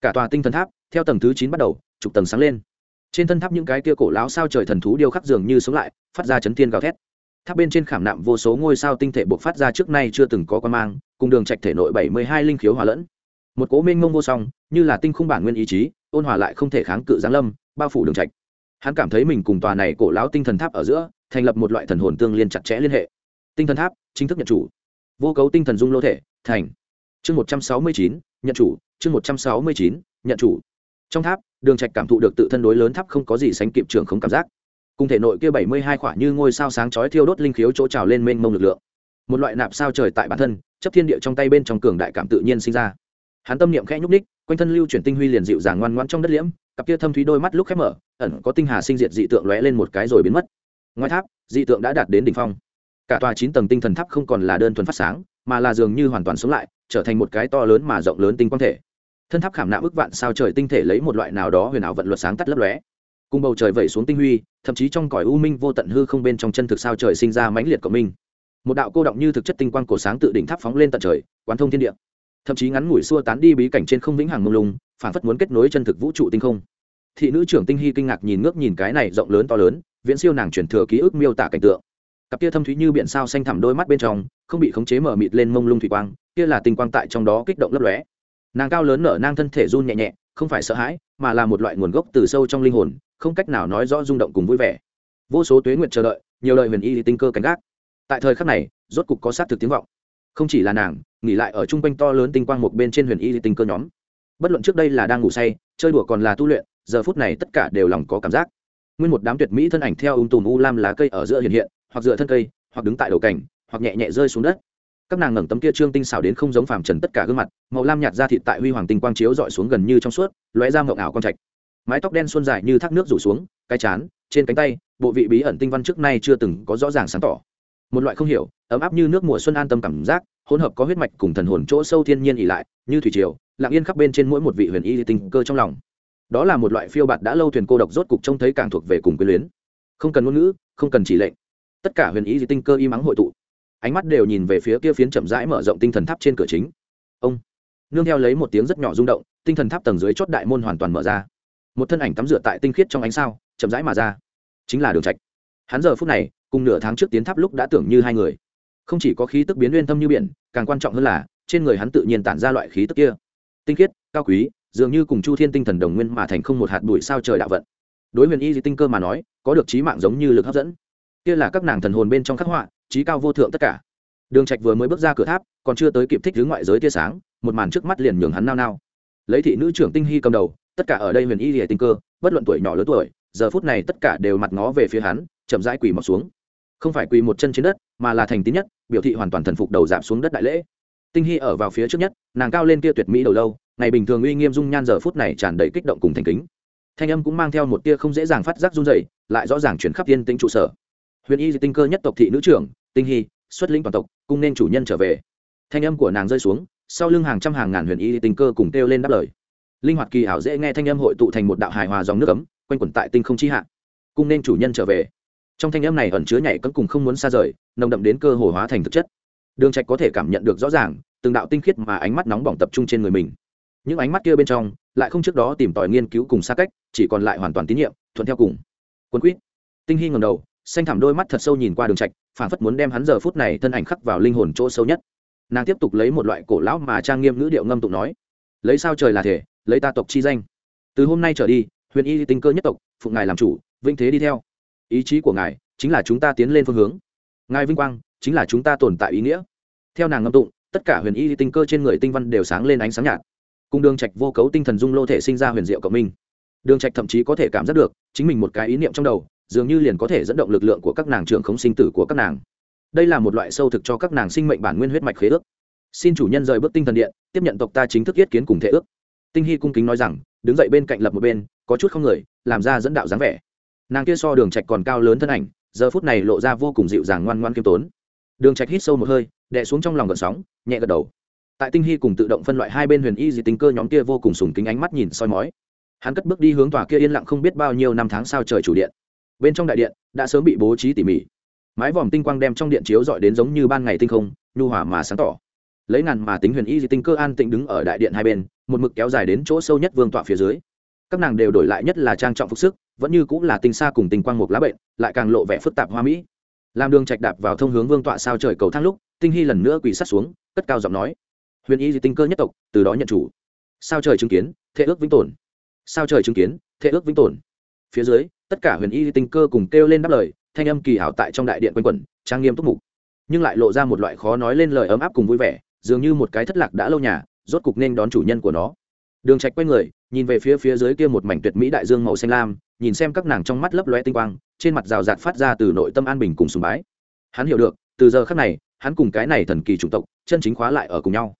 cả tòa tinh thần tháp, theo tầng thứ chín bắt đầu chục tầng sáng lên. Trên thân tháp những cái kia cổ lão sao trời thần thú điêu khắc dường như sống lại, phát ra chấn thiên gào thét. Tháp bên trên khảm nạm vô số ngôi sao tinh thể buộc phát ra trước nay chưa từng có quan mang, cùng đường trạch thể nội bảy mươi hai linh khiếu hòa lẫn. Một cố minh mông vô song, như là tinh khung bản nguyên ý chí, ôn hòa lại không thể kháng cự giáng lâm, bao phủ đường trạch. Hắn cảm thấy mình cùng tòa này cổ lão tinh thần tháp ở giữa thành lập một loại thần hồn tương liên chặt chẽ liên hệ. Tinh thần tháp, chính thức nhận chủ. Vô cấu tinh thần dung lô thể, thành. Chương một trăm sáu mươi chín, nhận chủ. Chương một trăm sáu mươi chín, nhận chủ. Trong tháp, đường trạch cảm thụ được tự thân đối lớn tháp không có gì sánh kịp trường không cảm giác. Cùng thể nội kia bảy mươi hai khỏa như ngôi sao sáng chói thiêu đốt linh khiếu chỗ trào lên mênh mông lực lượng. Một loại nạp sao trời tại bản thân, chấp thiên địa trong tay bên trong cường đại cảm tự nhiên sinh ra. Hắn tâm niệm khẽ nhúc ních quanh thân lưu chuyển tinh huy liền dịu dàng ngoan ngoãn trong đất liễm, cặp kia thâm thúy đôi mắt lúc khép mở, ẩn có tinh hà sinh diệt dị tượng lóe lên một cái rồi biến mất ngoài tháp, dị tượng đã đạt đến đỉnh phong. Cả tòa chín tầng tinh thần tháp không còn là đơn thuần phát sáng, mà là dường như hoàn toàn sống lại, trở thành một cái to lớn mà rộng lớn tinh quang thể. Thân tháp khảm nạm ức vạn sao trời tinh thể lấy một loại nào đó huyền ảo vận luật sáng tắt lấp lóe. Cùng bầu trời vẩy xuống tinh huy, thậm chí trong cõi u minh vô tận hư không bên trong chân thực sao trời sinh ra mãnh liệt của minh. Một đạo cô động như thực chất tinh quang cổ sáng tự đỉnh tháp phóng lên tận trời, quán thông thiên địa. Thậm chí ngắn ngủi xua tán đi bí cảnh trên không vĩnh hằng mông lung phản phất muốn kết nối chân thực vũ trụ tinh không. Thị nữ trưởng tinh hy kinh ngạc nhìn ngước nhìn cái này rộng lớn to lớn viễn siêu nàng chuyển thừa ký ức miêu tả cảnh tượng. Cặp kia thâm thúy như biển sao xanh thẳm đôi mắt bên trong, không bị khống chế mở mịt lên mông lung thủy quang, kia là tình quang tại trong đó kích động lấp lóe. Nàng cao lớn nở nang thân thể run nhẹ nhẹ, không phải sợ hãi, mà là một loại nguồn gốc từ sâu trong linh hồn, không cách nào nói rõ rung động cùng vui vẻ. Vô số tuế nguyện chờ đợi, nhiều lời huyền y tinh cơ cảnh gác. Tại thời khắc này, rốt cục có sát thực tiếng vọng. Không chỉ là nàng, nghỉ lại ở chung quanh to lớn tinh quang một bên trên huyền y tinh cơ nhóm. Bất luận trước đây là đang ngủ say, chơi đùa còn là tu luyện, giờ phút này tất cả đều lòng có cảm giác nguyên một đám tuyệt mỹ thân ảnh theo ung tùm u lam lá cây ở giữa hiện hiện, hoặc dựa thân cây, hoặc đứng tại đầu cảnh hoặc nhẹ nhẹ rơi xuống đất. Các nàng ngẩng tấm kia trương tinh xảo đến không giống phàm trần tất cả gương mặt, màu lam nhạt ra thịt tại huy hoàng tinh quang chiếu dọi xuống gần như trong suốt, lóe ra mộng ảo con trạch. Mái tóc đen xuân dài như thác nước rủ xuống, cái chán, trên cánh tay, bộ vị bí ẩn tinh văn trước nay chưa từng có rõ ràng sáng tỏ. Một loại không hiểu, ấm áp như nước mùa xuân an tâm cảm giác, hỗn hợp có huyết mạch cùng thần hồn chỗ sâu thiên nhiên ỉ lại, như thủy triều, lặng yên khắp bên trên mỗi một vị huyền y tinh cơ trong lòng đó là một loại phiêu bạt đã lâu thuyền cô độc rốt cục trông thấy càng thuộc về cùng quyến luyến. Không cần ngôn ngữ, không cần chỉ lệnh. Tất cả huyền ý y tinh cơ y mắng hội tụ. Ánh mắt đều nhìn về phía kia phiến chậm rãi mở rộng tinh thần tháp trên cửa chính. Ông. Nương theo lấy một tiếng rất nhỏ rung động, tinh thần tháp tầng dưới chót đại môn hoàn toàn mở ra. Một thân ảnh tắm rửa tại tinh khiết trong ánh sao, chậm rãi mà ra. Chính là đường trạch. Hắn giờ phút này, cùng nửa tháng trước tiến tháp lúc đã tưởng như hai người. Không chỉ có khí tức biến nguyên tâm như biển, càng quan trọng hơn là, trên người hắn tự nhiên tản ra loại khí tức kia. Tinh khiết, cao quý dường như cùng chu thiên tinh thần đồng nguyên mà thành không một hạt bụi sao trời đạo vận. Đối huyền y di tinh cơ mà nói, có được trí mạng giống như lực hấp dẫn. Kia là các nàng thần hồn bên trong khắc họa, trí cao vô thượng tất cả. Đường trạch vừa mới bước ra cửa tháp, còn chưa tới kịp thích hướng ngoại giới tia sáng, một màn trước mắt liền nhường hắn nao nao. Lấy thị nữ trưởng tinh hy cầm đầu, tất cả ở đây huyền y di tinh cơ, bất luận tuổi nhỏ lớn tuổi, giờ phút này tất cả đều mặt ngó về phía hắn, chậm rãi quỳ mọc xuống. Không phải quỳ một chân trên đất, mà là thành tín nhất, biểu thị hoàn toàn thần phục đầu giảm xuống đất đại lễ tinh hy ở vào phía trước nhất, nàng cao lên kia tuyệt mỹ đầu lâu, ngày bình thường uy nghiêm dung nhan giờ phút này tràn đầy kích động cùng thành kính. Thanh âm cũng mang theo một tia không dễ dàng phát giác run dày lại rõ ràng chuyển khắp tiên tính trụ sở. Huyền y tinh cơ nhất tộc thị nữ trưởng, tinh hy, xuất lĩnh toàn tộc cung nên chủ nhân trở về. Thanh âm của nàng rơi xuống, sau lưng hàng trăm hàng ngàn huyền y tinh cơ cùng kêu lên đáp lời. Linh hoạt kỳ ảo dễ nghe thanh âm hội tụ thành một đạo hài hòa dòng nước ấm, quanh quẩn tại tinh không chi hạ. Cung nên chủ nhân trở về. Trong thanh âm này ẩn chứa nhảy cấm cùng không muốn xa rời, nồng đậm đến cơ hồ hóa thành thực chất đường trạch có thể cảm nhận được rõ ràng, từng đạo tinh khiết mà ánh mắt nóng bỏng tập trung trên người mình. Những ánh mắt kia bên trong, lại không trước đó tìm tòi nghiên cứu cùng xa cách, chỉ còn lại hoàn toàn tín nhiệm, thuận theo cùng. Quân quýt. Tinh hy ngầm đầu, xanh thẳm đôi mắt thật sâu nhìn qua đường trạch phản phất muốn đem hắn giờ phút này thân ảnh khắc vào linh hồn chỗ sâu nhất. Nàng tiếp tục lấy một loại cổ lão mà trang nghiêm ngữ điệu ngâm tụng nói, lấy sao trời là thể, lấy ta tộc chi danh. Từ hôm nay trở đi, huyền y tinh cơ nhất tộc, phụng ngài làm chủ vinh thế đi theo. Ý chí của ngài chính là chúng ta tiến lên phương hướng. Ngài vinh quang chính là chúng ta tồn tại ý nghĩa. Theo nàng ngâm tụng, tất cả huyền y tinh cơ trên người tinh văn đều sáng lên ánh sáng nhạt. Cùng đường trạch vô cấu tinh thần dung lô thể sinh ra huyền diệu cộng minh. Đường trạch thậm chí có thể cảm giác được, chính mình một cái ý niệm trong đầu, dường như liền có thể dẫn động lực lượng của các nàng trưởng khống sinh tử của các nàng. Đây là một loại sâu thực cho các nàng sinh mệnh bản nguyên huyết mạch khế ước. Xin chủ nhân rời bước tinh thần điện, tiếp nhận tộc ta chính thức yết kiến cùng thể ước. Tinh hy cung kính nói rằng, đứng dậy bên cạnh lập một bên, có chút không người, làm ra dẫn đạo dáng vẻ. Nàng kia so đường trạch còn cao lớn thân ảnh, giờ phút này lộ ra vô cùng dịu dàng ngoan ngoan kiêm tốn đường trạch hít sâu một hơi, đè xuống trong lòng gợn sóng, nhẹ gật đầu. Tại tinh hy cùng tự động phân loại hai bên huyền y dị tinh cơ nhóm kia vô cùng sùng kính ánh mắt nhìn soi mói. Hắn cất bước đi hướng tòa kia yên lặng không biết bao nhiêu năm tháng sao trời chủ điện. Bên trong đại điện, đã sớm bị bố trí tỉ mỉ. Mái vòm tinh quang đem trong điện chiếu dọi đến giống như ban ngày tinh không, nhu hòa mà sáng tỏ. Lấy ngàn mà tính huyền y dị tinh cơ an tịnh đứng ở đại điện hai bên, một mực kéo dài đến chỗ sâu nhất vương tọa phía dưới. Các nàng đều đổi lại nhất là trang trọng phục sức, vẫn như cũng là tinh xa cùng tinh quang một lá bệnh, lại càng lộ vẻ phức tạp hoa mỹ làm đường trạch đạp vào thông hướng vương tọa sao trời cầu thang lúc, tinh hy lần nữa quỳ sát xuống, cất cao giọng nói, huyền y di tinh cơ nhất tộc, từ đó nhận chủ. Sao trời chứng kiến, thệ ước vĩnh tồn. Sao trời chứng kiến, thệ ước vĩnh tồn. Phía dưới, tất cả huyền y tinh cơ cùng kêu lên đáp lời, thanh âm kỳ hảo tại trong đại điện quanh quẩn, trang nghiêm túc mục. Nhưng lại lộ ra một loại khó nói lên lời ấm áp cùng vui vẻ, dường như một cái thất lạc đã lâu nhà, rốt cục nên đón chủ nhân của nó. Đường trạch quay người, nhìn về phía phía dưới kia một mảnh tuyệt mỹ đại dương màu xanh lam nhìn xem các nàng trong mắt lấp lóe tinh quang, trên mặt rào rạt phát ra từ nội tâm an bình cùng sùng bái. Hắn hiểu được, từ giờ khắc này, hắn cùng cái này thần kỳ chủng tộc, chân chính khóa lại ở cùng nhau.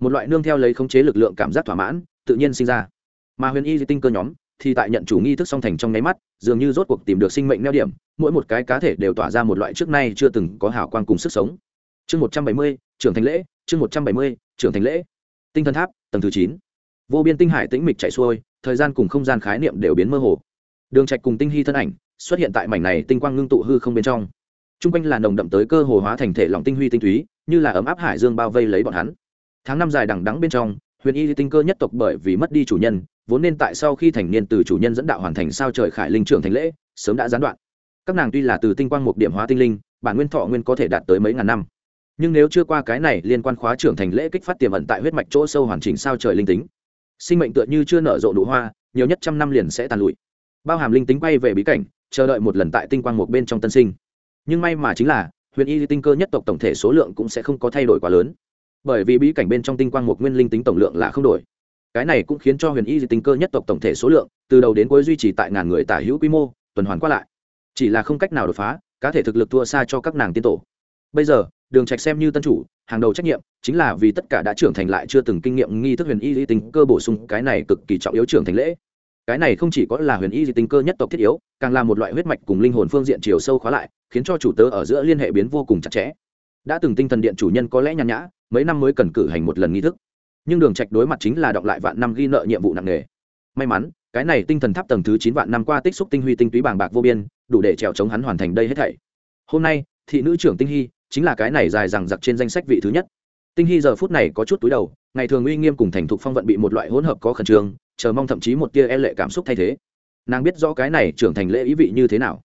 Một loại nương theo lấy khống chế lực lượng cảm giác thỏa mãn, tự nhiên sinh ra. Mà huyền y di tinh cơ nhóm, thì tại nhận chủ nghi thức song thành trong nháy mắt, dường như rốt cuộc tìm được sinh mệnh neo điểm, mỗi một cái cá thể đều tỏa ra một loại trước nay chưa từng có hào quang cùng sức sống. Chương một trăm bảy mươi, trưởng thành lễ, chương một trăm bảy mươi, trưởng thành lễ. Tinh thần tháp, tầng thứ chín. Vô biên tinh hải tĩnh mịch chạy xuôi, thời gian cùng không gian khái niệm đều biến mơ hồ đường trạch cùng tinh hy thân ảnh xuất hiện tại mảnh này tinh quang ngưng tụ hư không bên trong. Trung quanh là nồng đậm tới cơ hồ hóa thành thể lòng tinh huy tinh túy, như là ấm áp hải dương bao vây lấy bọn hắn. Tháng năm dài đằng đẵng bên trong, huyền y tinh cơ nhất tộc bởi vì mất đi chủ nhân, vốn nên tại sau khi thành niên từ chủ nhân dẫn đạo hoàn thành sao trời khải linh trưởng thành lễ, sớm đã gián đoạn. Các nàng tuy là từ tinh quang một điểm hóa tinh linh, bản nguyên thọ nguyên có thể đạt tới mấy ngàn năm. Nhưng nếu chưa qua cái này liên quan khóa trưởng thành lễ kích phát tiềm ẩn tại huyết mạch chỗ sâu hoàn chỉnh sao trời linh tính, sinh mệnh tựa như chưa nở rộ nụ hoa, nhiều nhất trăm năm liền sẽ tàn lụi bao hàm linh tính quay về bí cảnh, chờ đợi một lần tại tinh quang một bên trong tân sinh. Nhưng may mà chính là, huyền y tinh cơ nhất tộc tổng thể số lượng cũng sẽ không có thay đổi quá lớn. Bởi vì bí cảnh bên trong tinh quang một nguyên linh tính tổng lượng là không đổi. Cái này cũng khiến cho huyền y tinh cơ nhất tộc tổng thể số lượng, từ đầu đến cuối duy trì tại ngàn người tả hữu quy mô, tuần hoàn qua lại. Chỉ là không cách nào đột phá, cá thể thực lực thua xa cho các nàng tiên tổ. Bây giờ, đường trạch xem như tân chủ, hàng đầu trách nhiệm chính là vì tất cả đã trưởng thành lại chưa từng kinh nghiệm nghi thức huyền y tinh cơ bổ sung cái này cực kỳ trọng yếu trưởng thành lễ cái này không chỉ có là huyền y di tinh cơ nhất tộc thiết yếu, càng là một loại huyết mạch cùng linh hồn phương diện chiều sâu khóa lại, khiến cho chủ tớ ở giữa liên hệ biến vô cùng chặt chẽ. Đã từng tinh thần điện chủ nhân có lẽ nhàn nhã, mấy năm mới cần cử hành một lần nghi thức. Nhưng đường trạch đối mặt chính là đọc lại vạn năm ghi nợ nhiệm vụ nặng nề. May mắn, cái này tinh thần tháp tầng thứ chín vạn năm qua tích xúc tinh huy tinh túy bàng bạc vô biên, đủ để trèo chống hắn hoàn thành đây hết thảy. Hôm nay, thị nữ trưởng tinh hy chính là cái này dài dằng dặc trên danh sách vị thứ nhất. Tinh hy giờ phút này có chút túi đầu, ngày thường uy nghiêm cùng thành thục phong vận bị một loại hỗn hợp có khẩn trương chờ mong thậm chí một tia e lệ cảm xúc thay thế. Nàng biết rõ cái này trưởng thành lễ ý vị như thế nào.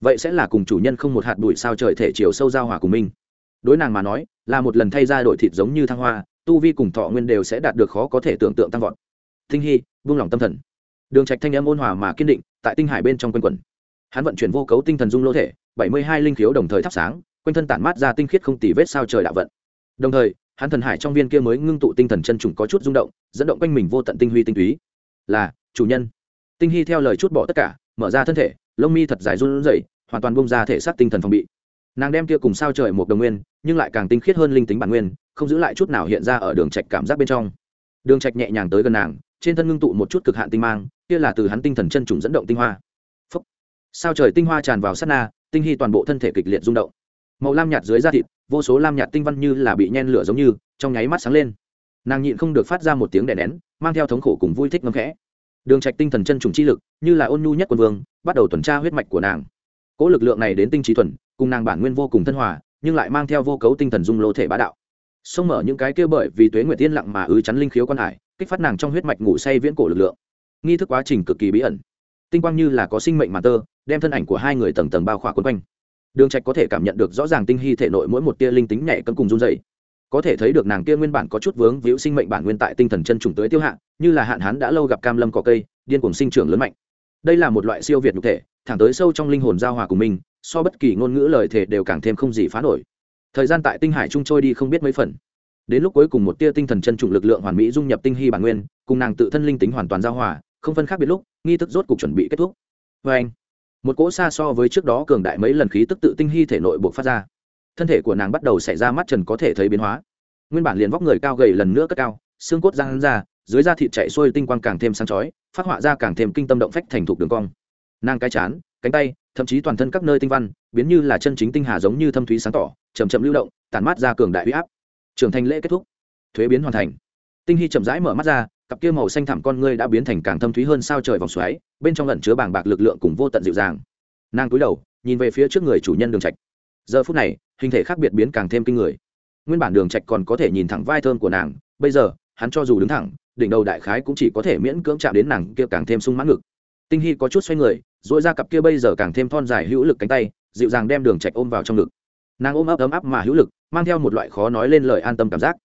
Vậy sẽ là cùng chủ nhân không một hạt bụi sao trời thể chiều sâu giao hòa của mình. Đối nàng mà nói, là một lần thay ra đổi thịt giống như thăng hoa, tu vi cùng thọ nguyên đều sẽ đạt được khó có thể tưởng tượng tăng vọt. Tinh hy, vung lòng tâm thần. Đường trạch thanh âm ôn hòa mà kiên định, tại tinh hải bên trong quân quần hắn vận chuyển vô cấu tinh thần dung lô thể, bảy mươi hai linh khiếu đồng thời thắp sáng, quanh thân tản mát ra tinh khiết không tì vết sao trời đạo vận. Đồng thời, hắn thần hải trong viên kia mới ngưng tụ tinh thần chân trùng có chút rung động, dẫn động quanh mình vô tận tinh huy tinh túy là, chủ nhân. Tinh hy theo lời chút bỏ tất cả, mở ra thân thể, lông mi thật dài run rẩy, hoàn toàn bung ra thể xác tinh thần phòng bị. Nàng đem kia cùng sao trời một đồng nguyên, nhưng lại càng tinh khiết hơn linh tính bản nguyên, không giữ lại chút nào hiện ra ở đường trạch cảm giác bên trong. Đường trạch nhẹ nhàng tới gần nàng, trên thân ngưng tụ một chút cực hạn tinh mang, kia là từ hắn tinh thần chân trùng dẫn động tinh hoa. Phúc. sao trời tinh hoa tràn vào sát na, tinh hy toàn bộ thân thể kịch liệt rung động. Màu lam nhạt dưới da thịt, vô số lam nhạt tinh văn như là bị nhen lửa giống như, trong nháy mắt sáng lên nàng nhịn không được phát ra một tiếng đè nén, mang theo thống khổ cùng vui thích ngâm khẽ. Đường trạch tinh thần chân trùng chi lực, như là ôn nhu nhất quân vương, bắt đầu tuần tra huyết mạch của nàng. Cỗ lực lượng này đến tinh trí thuần, cùng nàng bản nguyên vô cùng thân hòa, nhưng lại mang theo vô cấu tinh thần dung lô thể bá đạo. Xông mở những cái kia bởi vì tuế nguyệt tiên lặng mà ứ chắn linh khiếu quan hải, kích phát nàng trong huyết mạch ngủ say viễn cổ lực lượng. Nghi thức quá trình cực kỳ bí ẩn. Tinh quang như là có sinh mệnh mà tơ, đem thân ảnh của hai người tầng tầng bao khỏa quấn quanh. Đường trạch có thể cảm nhận được rõ ràng tinh hy thể nội mỗi một tia linh tính nhẹ cân cùng run rẩy có thể thấy được nàng kia nguyên bản có chút vướng víu sinh mệnh bản nguyên tại tinh thần chân trùng tới tiêu hạ, như là hạn hán đã lâu gặp cam lâm cỏ cây, điên cuồng sinh trưởng lớn mạnh. Đây là một loại siêu việt nhục thể, thẳng tới sâu trong linh hồn giao hòa của mình, so bất kỳ ngôn ngữ lời thể đều càng thêm không gì phá nổi. Thời gian tại tinh hải trung trôi đi không biết mấy phần. Đến lúc cuối cùng một tia tinh thần chân trùng lực lượng hoàn mỹ dung nhập tinh hy bản nguyên, cùng nàng tự thân linh tính hoàn toàn giao hòa, không phân khác biệt lúc, nghi thức rốt cục chuẩn bị kết thúc. Vê anh một cỗ xa so với trước đó cường đại mấy lần khí tức tự tinh hy thể nội buộc phát ra thân thể của nàng bắt đầu xảy ra mắt trần có thể thấy biến hóa. Nguyên bản liền vóc người cao gầy lần nữa cất cao, xương cốt răng ra, dưới da thịt chạy xuôi tinh quang càng thêm sáng chói, phát họa ra càng thêm kinh tâm động phách thành thục đường cong. Nàng cái chán, cánh tay, thậm chí toàn thân các nơi tinh văn, biến như là chân chính tinh hà giống như thâm thúy sáng tỏ chầm chậm lưu động tàn mát ra cường đại huy áp. Trưởng thành lễ kết thúc. Thuế biến hoàn thành. Tinh hy chậm rãi mở mắt ra, cặp kia màu xanh thẳm con ngươi đã biến thành càng thâm thúy hơn sao trời vòng xoáy, bên trong lẩn chứa bàng bạc lực lượng cùng vô tận dịu dàng. Nàng cúi đầu, nhìn về phía trước người chủ nhân đường trạch giờ phút này, hình thể khác biệt biến càng thêm kinh người. Nguyên bản đường trạch còn có thể nhìn thẳng vai thơm của nàng, bây giờ, hắn cho dù đứng thẳng, đỉnh đầu đại khái cũng chỉ có thể miễn cưỡng chạm đến nàng kia càng thêm sung mãn ngực. Tinh hy có chút xoay người dội ra cặp kia bây giờ càng thêm thon dài hữu lực cánh tay, dịu dàng đem đường trạch ôm vào trong ngực. Nàng ôm ấp ấm áp mà hữu lực, mang theo một loại khó nói lên lời an tâm cảm giác.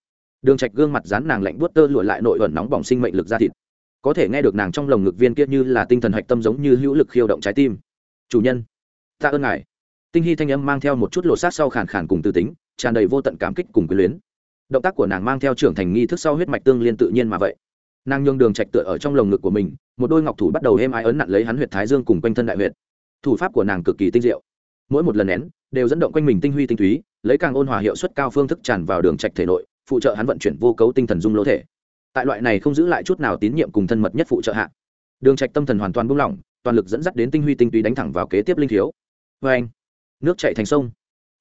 Đường trạch gương mặt dán nàng lạnh buốt tơ lụa lại nội ẩn nóng bỏng sinh mệnh lực ra thịt. Có thể nghe được nàng trong lồng ngực viên kia như là tinh thần hạch tâm giống như hữu lực khiêu động trái tim. Chủ nhân ta ơn ngài tinh hy thanh âm mang theo một chút lột xác sau khàn khàn cùng tư tính, tràn đầy vô tận cảm kích cùng quyến luyến. Động tác của nàng mang theo trưởng thành nghi thức sau huyết mạch tương liên tự nhiên mà vậy. Nàng nhường đường trạch tựa ở trong lồng ngực của mình, một đôi ngọc thủ bắt đầu êm ái ấn nặn lấy hắn huyệt thái dương cùng quanh thân đại huyệt. Thủ pháp của nàng cực kỳ tinh diệu. Mỗi một lần nén, đều dẫn động quanh mình tinh huy tinh túy, lấy càng ôn hòa hiệu suất cao phương thức tràn vào đường trạch thể nội, phụ trợ hắn vận chuyển vô cấu tinh thần dung lỗ thể. Tại loại này không giữ lại chút nào tín nhiệm cùng thân mật nhất phụ trợ hạ, đường trạch tâm thần hoàn toàn buông lỏng, toàn lực dẫn dắt đến tinh huy tinh túy đánh thẳng vào kế tiếp linh thiếu. Với anh nước chảy thành sông.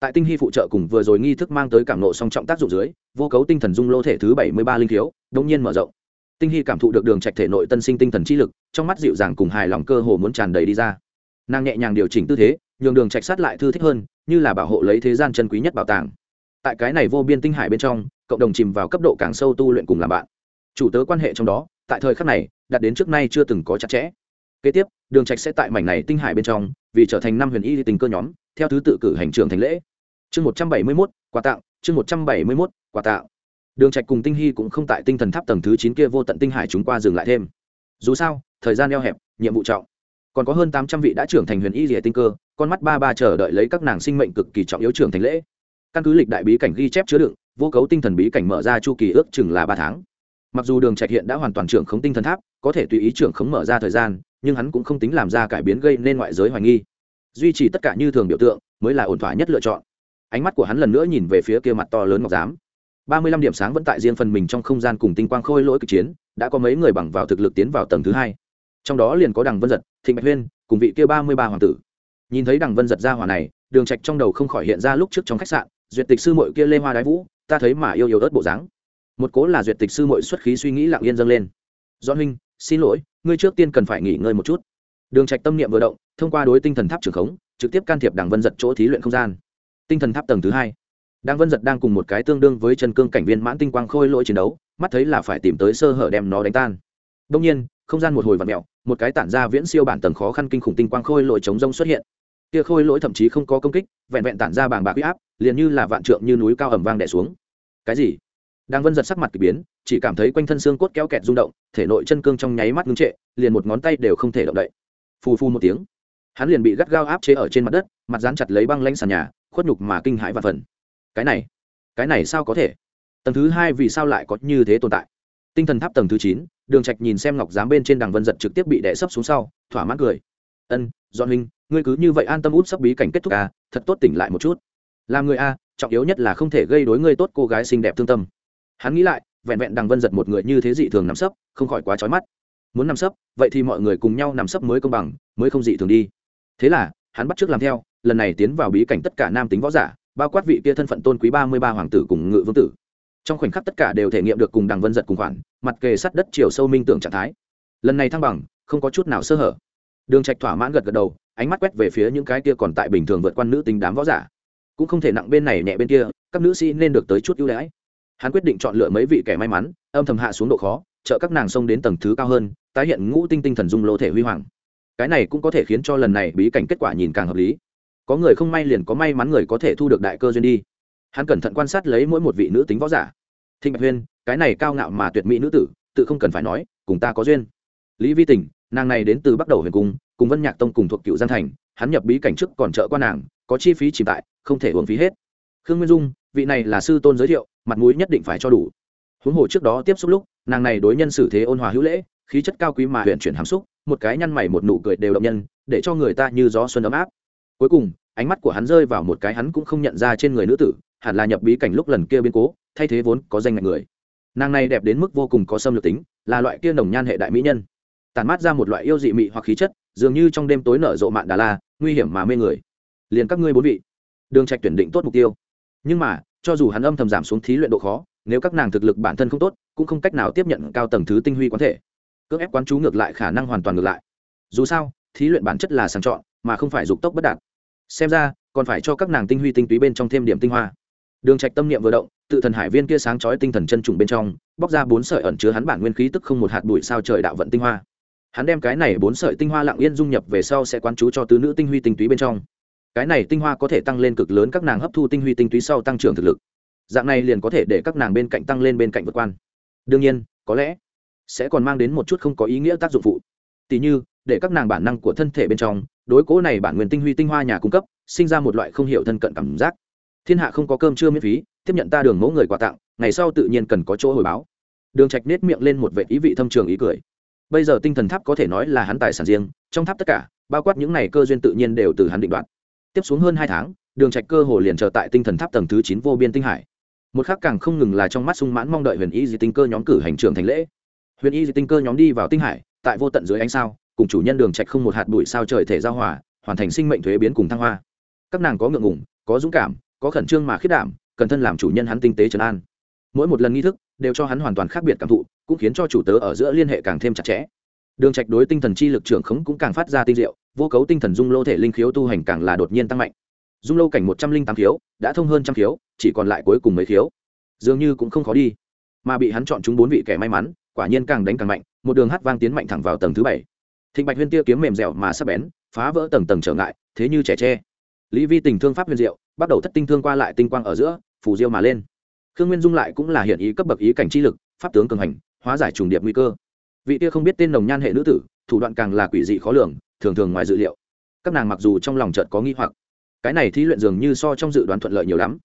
Tại tinh hy phụ trợ cùng vừa rồi nghi thức mang tới cảm nộ song trọng tác dụng dưới, vô cấu tinh thần dung lô thể thứ bảy mươi ba linh thiếu đông nhiên mở rộng. Tinh hy cảm thụ được đường trạch thể nội tân sinh tinh thần chi lực, trong mắt dịu dàng cùng hài lòng cơ hồ muốn tràn đầy đi ra. Nàng nhẹ nhàng điều chỉnh tư thế, nhường đường trạch sát lại thư thích hơn, như là bảo hộ lấy thế gian chân quý nhất bảo tàng. Tại cái này vô biên tinh hải bên trong, cộng đồng chìm vào cấp độ càng sâu tu luyện cùng làm bạn. Chủ tớ quan hệ trong đó, tại thời khắc này, đạt đến trước nay chưa từng có chặt chẽ. Kế tiếp, đường trạch sẽ tại mảnh này tinh hải bên trong, vì trở thành năm huyền y tình cơ nhóm theo thứ tự cử hành trường thành lễ. Chương một trăm bảy mươi mốt, quà tặng, chương một trăm bảy mươi mốt, quà tặng. Đường trạch cùng tinh hy cũng không tại tinh thần tháp tầng thứ chín kia vô tận tinh hải chúng qua dừng lại thêm. Dù sao, thời gian eo hẹp, nhiệm vụ trọng. Còn có hơn tám trăm vị đã trưởng thành huyền y rìa tinh cơ, con mắt ba ba chờ đợi lấy các nàng sinh mệnh cực kỳ trọng yếu trưởng thành lễ. Căn cứ lịch đại bí cảnh ghi chép chứa đựng, vô cấu tinh thần bí cảnh mở ra chu kỳ ước chừng là ba tháng. Mặc dù đường trạch hiện đã hoàn toàn trưởng khống tinh thần tháp, có thể tùy ý trưởng khống mở ra thời gian, nhưng hắn cũng không tính làm ra cải biến gây nên ngoại giới hoài nghi duy trì tất cả như thường biểu tượng, mới là ổn thỏa nhất lựa chọn. Ánh mắt của hắn lần nữa nhìn về phía kia mặt to lớn ngọc giám. Ba mươi lăm điểm sáng vẫn tại riêng phần mình trong không gian cùng tinh quang khôi lỗi cực chiến, đã có mấy người bằng vào thực lực tiến vào tầng thứ hai. Trong đó liền có đằng vân giật, thịnh bạch huyên, cùng vị kia ba mươi ba hoàng tử. Nhìn thấy đằng vân giật ra hỏa này, đường trạch trong đầu không khỏi hiện ra lúc trước trong khách sạn, duyệt tịch sư muội kia lê hoa đái vũ, ta thấy mà yêu yêu ớt bộ dáng. Một cố là duyệt tịch sư muội xuất khí suy nghĩ lặng yên dâng lên. Do huynh, xin lỗi, ngươi trước tiên cần phải nghỉ ngơi một chút đường trạch tâm niệm vừa động, thông qua đối tinh thần tháp trường khống, trực tiếp can thiệp đằng vân giật chỗ thí luyện không gian. Tinh thần tháp tầng thứ hai. Đằng vân giật đang cùng một cái tương đương với chân cương cảnh viên mãn tinh quang khôi lỗi chiến đấu, mắt thấy là phải tìm tới sơ hở đem nó đánh tan. Đông nhiên, không gian một hồi vặn mèo, một cái tản ra viễn siêu bản tầng khó khăn kinh khủng tinh quang khôi lỗi chống rông xuất hiện. Kia khôi lỗi thậm chí không có công kích, vẹn vẹn tản ra bàng bạc uy áp, liền như là vạn trượng như núi cao ẩm vang đè xuống. Cái gì? Đang vân giật sắc mặt k ỳ biến, chỉ cảm thấy quanh thân xương cốt kéo kẹt rung động, thể nội chân cương trong nháy mắt ngưng trệ, liền một ngón tay đều không thể động đậy phù phu một tiếng. Hắn liền bị gắt gao áp chế ở trên mặt đất mặt dán chặt lấy băng lanh sàn nhà khuất nhục mà kinh hãi và phần. Cái này cái này sao có thể? Tầng thứ hai vì sao lại có như thế tồn tại? Tinh thần tháp tầng thứ chín đường trạch nhìn xem ngọc giám bên trên đằng vân giật trực tiếp bị đè sấp xuống sau thỏa mãn cười. Ân dọn hình, ngươi cứ như vậy an tâm út sắp bí cảnh kết thúc à thật tốt tỉnh lại một chút. Làm người a trọng yếu nhất là không thể gây đối ngươi tốt cô gái xinh đẹp thương tâm. Hắn nghĩ lại vẹn vẹn đằng vân giật một người như thế dị thường nằm sấp không khỏi quá trói mắt muốn nằm sấp, vậy thì mọi người cùng nhau nằm sấp mới công bằng, mới không dị thường đi. Thế là, hắn bắt t làm theo, lần này tiến vào bí cảnh tất cả nam tính võ giả, bao quát vị kia thân phận tôn quý ba mươi ba hoàng tử cùng ngự vương tử. Trong khoảnh khắc tất cả đều thể nghiệm được cùng đằng vân giật cùng khoản, mặt kề sắt đất chiều sâu minh tưởng trạng thái. Lần này thăng bằng, không có chút nào sơ hở. Đường trạch thỏa mãn gật gật đầu, ánh mắt quét về phía những cái kia còn tại bình thường vượt qua nữ tính đám võ giả. Cũng không thể nặng bên này nhẹ bên kia, các nữ sĩ nên được tới chút ưu đãi. Hắn quyết định chọn lựa mấy vị kẻ may mắn, âm thầm hạ xuống độ khó trợ các nàng xông đến tầng thứ cao hơn, tái hiện ngũ tinh tinh thần dung lô thể huy hoàng. Cái này cũng có thể khiến cho lần này bí cảnh kết quả nhìn càng hợp lý. Có người không may liền có may mắn người có thể thu được đại cơ duyên đi. Hắn cẩn thận quan sát lấy mỗi một vị nữ tính võ giả. Thịnh bạch huyên, cái này cao ngạo mà tuyệt mỹ nữ tử, tự không cần phải nói, cùng ta có duyên. Lý vi tình nàng này đến từ bắc đầu huyền cung, cùng vân nhạc tông cùng thuộc cựu giang thành, hắn nhập bí cảnh trước còn trợ qua nàng, có chi phí chìm tại, không thể uống phí hết. Khương nguyên dung, vị này là sư tôn giới thiệu, mặt mũi nhất định phải cho đủ. Huống hồ trước đó tiếp xúc lúc nàng này đối nhân xử thế ôn hòa hữu lễ, khí chất cao quý mà huyện chuyển hàm xúc, một cái nhăn mày một nụ cười đều động nhân, để cho người ta như gió xuân ấm áp. Cuối cùng, ánh mắt của hắn rơi vào một cái hắn cũng không nhận ra trên người nữ tử, hẳn là nhập bí cảnh lúc lần kia biến cố, thay thế vốn có danh ngạch người. Nàng này đẹp đến mức vô cùng có xâm lược tính, là loại kia nồng nhan hệ đại mỹ nhân. Tàn mát ra một loại yêu dị mị hoặc khí chất, dường như trong đêm tối nở rộ mạn đà la, nguy hiểm mà mê người. Liền các ngươi bốn vị, đường trạch tuyển định tốt mục tiêu. Nhưng mà, cho dù hắn âm thầm giảm xuống thí luyện độ khó nếu các nàng thực lực bản thân không tốt, cũng không cách nào tiếp nhận cao tầng thứ tinh huy quán thể. Cưỡng ép quán chú ngược lại khả năng hoàn toàn ngược lại. Dù sao, thí luyện bản chất là sàng chọn, mà không phải dục tốc bất đạt. Xem ra, còn phải cho các nàng tinh huy tinh túy bên trong thêm điểm tinh hoa. Đường trạch tâm niệm vừa động, tự thần hải viên kia sáng chói tinh thần chân trùng bên trong, bóc ra bốn sợi ẩn chứa hắn bản nguyên khí tức không một hạt bụi sao trời đạo vận tinh hoa. Hắn đem cái này bốn sợi tinh hoa lặng yên dung nhập về sau sẽ quán chú cho tứ nữ tinh huy tinh túy bên trong. Cái này tinh hoa có thể tăng lên cực lớn các nàng hấp thu tinh huy tinh túy sau tăng trưởng thực lực dạng này liền có thể để các nàng bên cạnh tăng lên bên cạnh vượt quan. Đương nhiên, có lẽ sẽ còn mang đến một chút không có ý nghĩa tác dụng phụ. Tỉ như, để các nàng bản năng của thân thể bên trong, đối cố này bản nguyên tinh huy tinh hoa nhà cung cấp, sinh ra một loại không hiểu thân cận cảm giác. Thiên hạ không có cơm chưa miễn phí, tiếp nhận ta đường mẫu người quà tặng, ngày sau tự nhiên cần có chỗ hồi báo. Đường trạch nết miệng lên một vệ ý vị thâm trường ý cười. Bây giờ tinh thần tháp có thể nói là hắn tài sản riêng, trong tháp tất cả, bao quát những này cơ duyên tự nhiên đều từ hắn định đoạt. Tiếp xuống hơn hai tháng, đường trạch cơ hồ liền chờ tại tinh thần tháp tầng thứ chín vô biên tinh hải một khác càng không ngừng là trong mắt sung mãn mong đợi huyền y di tinh cơ nhóm cử hành trưởng thành lễ. Huyền y di tinh cơ nhóm đi vào tinh hải, tại vô tận dưới ánh sao, cùng chủ nhân đường trạch không một hạt bụi sao trời thể giao hòa, hoàn thành sinh mệnh thuế biến cùng thăng hoa. Các nàng có ngượng ngùng, có dũng cảm, có khẩn trương mà khiết đảm, cần thân làm chủ nhân hắn tinh tế trấn an. Mỗi một lần nghi thức, đều cho hắn hoàn toàn khác biệt cảm thụ, cũng khiến cho chủ tớ ở giữa liên hệ càng thêm chặt chẽ. Đường trạch đối tinh thần chi lực trưởng khống cũng càng phát ra tinh diệu, vô cấu tinh thần dung lô thể linh khiếu tu hành càng là đột nhiên tăng mạnh dung lâu cảnh một trăm linh tám khiếu, đã thông hơn trăm khiếu, chỉ còn lại cuối cùng mấy khiếu. Dường như cũng không khó đi. Mà bị hắn chọn chúng bốn vị kẻ may mắn, quả nhiên càng đánh càng mạnh, một đường hát vang tiến mạnh thẳng vào tầng thứ bảy. Thịnh bạch huyên tia kiếm mềm dẻo mà sắp bén, phá vỡ tầng tầng trở ngại, thế như trẻ tre. Lý vi tình thương pháp huyền diệu, bắt đầu thất tinh thương qua lại tinh quang ở giữa, phù diêu mà lên. Khương nguyên dung lại cũng là hiện ý cấp bậc ý cảnh chi lực, pháp tướng cường hành, hóa giải trùng điệp nguy cơ. Vị tia không biết tên nồng nhan hệ nữ tử, thủ đoạn càng là quỷ dị khó lường, thường thường ngoài dự liệu. Các nàng mặc dù trong lòng chợt có nghi hoặc cái này thí luyện dường như so trong dự đoán thuận lợi nhiều lắm.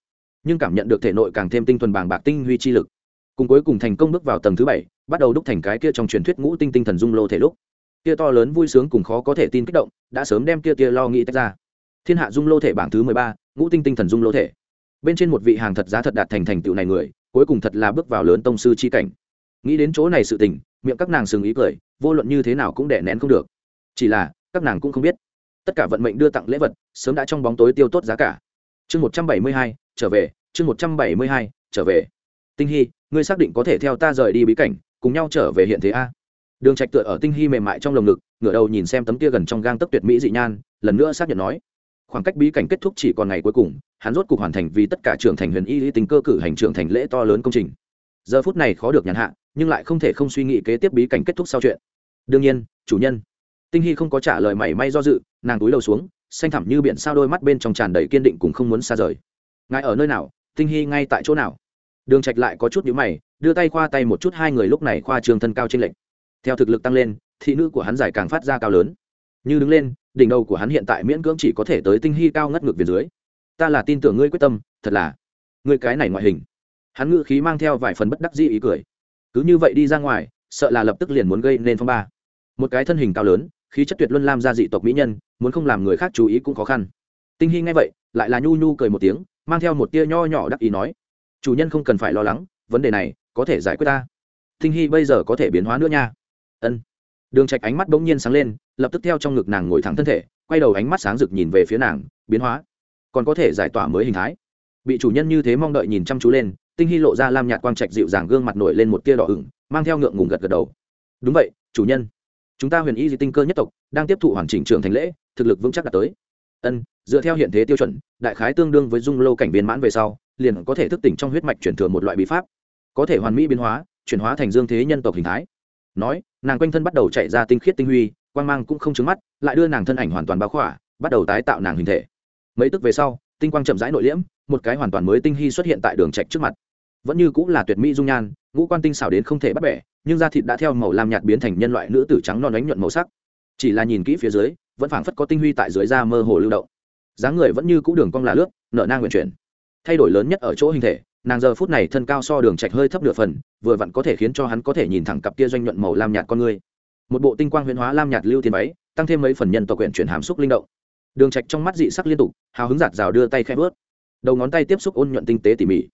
Nhưng cảm nhận được thể nội càng thêm tinh thuần bàng bạc tinh huy chi lực. Cùng cuối cùng thành công bước vào tầng thứ bảy, bắt đầu đúc thành cái kia trong truyền thuyết ngũ tinh tinh thần dung lô thể lúc. Kia to lớn vui sướng cùng khó có thể tin kích động, đã sớm đem kia tia lo nghĩ tách ra. Thiên hạ dung lô thể bảng thứ mười ba, ngũ tinh tinh thần dung lô thể. Bên trên một vị hàng thật giá thật đạt thành thành tựu này người, cuối cùng thật là bước vào lớn tông sư chi cảnh. Nghĩ đến chỗ này sự tình, miệng các nàng sừng ý cười, vô luận như thế nào cũng đẻ nén không được. Chỉ là, các nàng cũng không biết tất cả vận mệnh đưa tặng lễ vật, sớm đã trong bóng tối tiêu tốt giá cả. Chương một trăm bảy mươi hai, trở về, chương một trăm bảy mươi hai, trở về. Tinh hy, ngươi xác định có thể theo ta rời đi bí cảnh, cùng nhau trở về hiện thế a? Đường trạch tựa ở tinh hy mềm mại trong lồng ngực, ngửa đầu nhìn xem tấm kia gần trong gang tấc tuyệt mỹ dị nhan, lần nữa xác nhận nói. Khoảng cách bí cảnh kết thúc chỉ còn ngày cuối cùng, hắn rốt cuộc hoàn thành vì tất cả trưởng thành huyền y lý tính cơ cử hành trưởng thành lễ to lớn công trình. Giờ phút này khó được nhàn hạ, nhưng lại không thể không suy nghĩ kế tiếp bí cảnh kết thúc sau chuyện. Đương nhiên, chủ nhân tinh hy không có trả lời mảy may do dự, nàng túi đầu xuống, xanh thẳm như biển sao đôi mắt bên trong tràn đầy kiên định cùng không muốn xa rời. Ngài ở nơi nào? Tinh hy ngay tại chỗ nào? Đường trạch lại có chút nhíu mày, đưa tay khoa tay một chút hai người lúc này khoa trường thân cao trên lệnh theo thực lực tăng lên, thị nữ của hắn giải càng phát ra cao lớn. Như đứng lên, đỉnh đầu của hắn hiện tại miễn cưỡng chỉ có thể tới tinh hy cao ngất ngược về dưới. Ta là tin tưởng ngươi quyết tâm, thật là. Ngươi cái này ngoại hình. Hắn ngự khí mang theo vài phần bất đắc dĩ ý cười. Cứ như vậy đi ra ngoài, sợ là lập tức liền muốn gây nên phong ba. Một cái thân hình cao lớn khí chất tuyệt luân lam ra dị tộc mỹ nhân, muốn không làm người khác chú ý cũng khó khăn. Tinh hy nghe vậy, lại là nhu nhu cười một tiếng, mang theo một tia nho nhỏ đắc ý nói, chủ nhân không cần phải lo lắng, vấn đề này có thể giải quyết ta. Tinh hy bây giờ có thể biến hóa nữa nha. Ân. Đường trạch ánh mắt bỗng nhiên sáng lên, lập tức theo trong ngực nàng ngồi thẳng thân thể, quay đầu ánh mắt sáng rực nhìn về phía nàng, biến hóa? Còn có thể giải tỏa mới hình thái? Bị chủ nhân như thế mong đợi nhìn chăm chú lên, tinh hy lộ ra lam nhạt quang trạch dịu dàng gương mặt nổi lên một tia đỏ ửng, mang theo ngượng ngùng gật gật đầu. Đúng vậy, chủ nhân chúng ta huyền y di tinh cơ nhất tộc đang tiếp thụ hoàn chỉnh trưởng thành lễ, thực lực vững chắc đạt tới. Ân, dựa theo hiện thế tiêu chuẩn, đại khái tương đương với dung lâu cảnh viên mãn về sau, liền có thể thức tỉnh trong huyết mạch chuyển thừa một loại bí pháp. Có thể hoàn mỹ biến hóa, chuyển hóa thành dương thế nhân tộc hình thái. Nói, nàng quanh thân bắt đầu chạy ra tinh khiết tinh huy, quang mang cũng không trứng mắt, lại đưa nàng thân ảnh hoàn toàn bao khỏa, bắt đầu tái tạo nàng hình thể. Mấy tức về sau, tinh quang chậm rãi nội liễm, một cái hoàn toàn mới tinh hy xuất hiện tại đường trạch trước mặt vẫn như cũng là tuyệt mỹ dung nhan, ngũ quan tinh xảo đến không thể bắt bẻ, nhưng da thịt đã theo màu lam nhạt biến thành nhân loại nữ tử trắng non ánh nhuận màu sắc. Chỉ là nhìn kỹ phía dưới, vẫn phảng phất có tinh huy tại dưới da mơ hồ lưu động. Dáng người vẫn như cũ đường cong là lướt, nở nang nguyện chuyển. Thay đổi lớn nhất ở chỗ hình thể, nàng giờ phút này thân cao so đường trạch hơi thấp nửa phần, vừa vặn có thể khiến cho hắn có thể nhìn thẳng cặp kia doanh nhuận màu lam nhạt con người. Một bộ tinh quang huyễn hóa lam nhạt lưu thiên váy, tăng thêm mấy phần nhân tộc quyển chuyển hàm xúc linh động. Đường trạch trong mắt dị sắc liên tục, hào hứng giạt rào đưa tay khẽ vớt. Đầu ngón tay tiếp xúc ôn nhuận tinh tế tỉ mỉ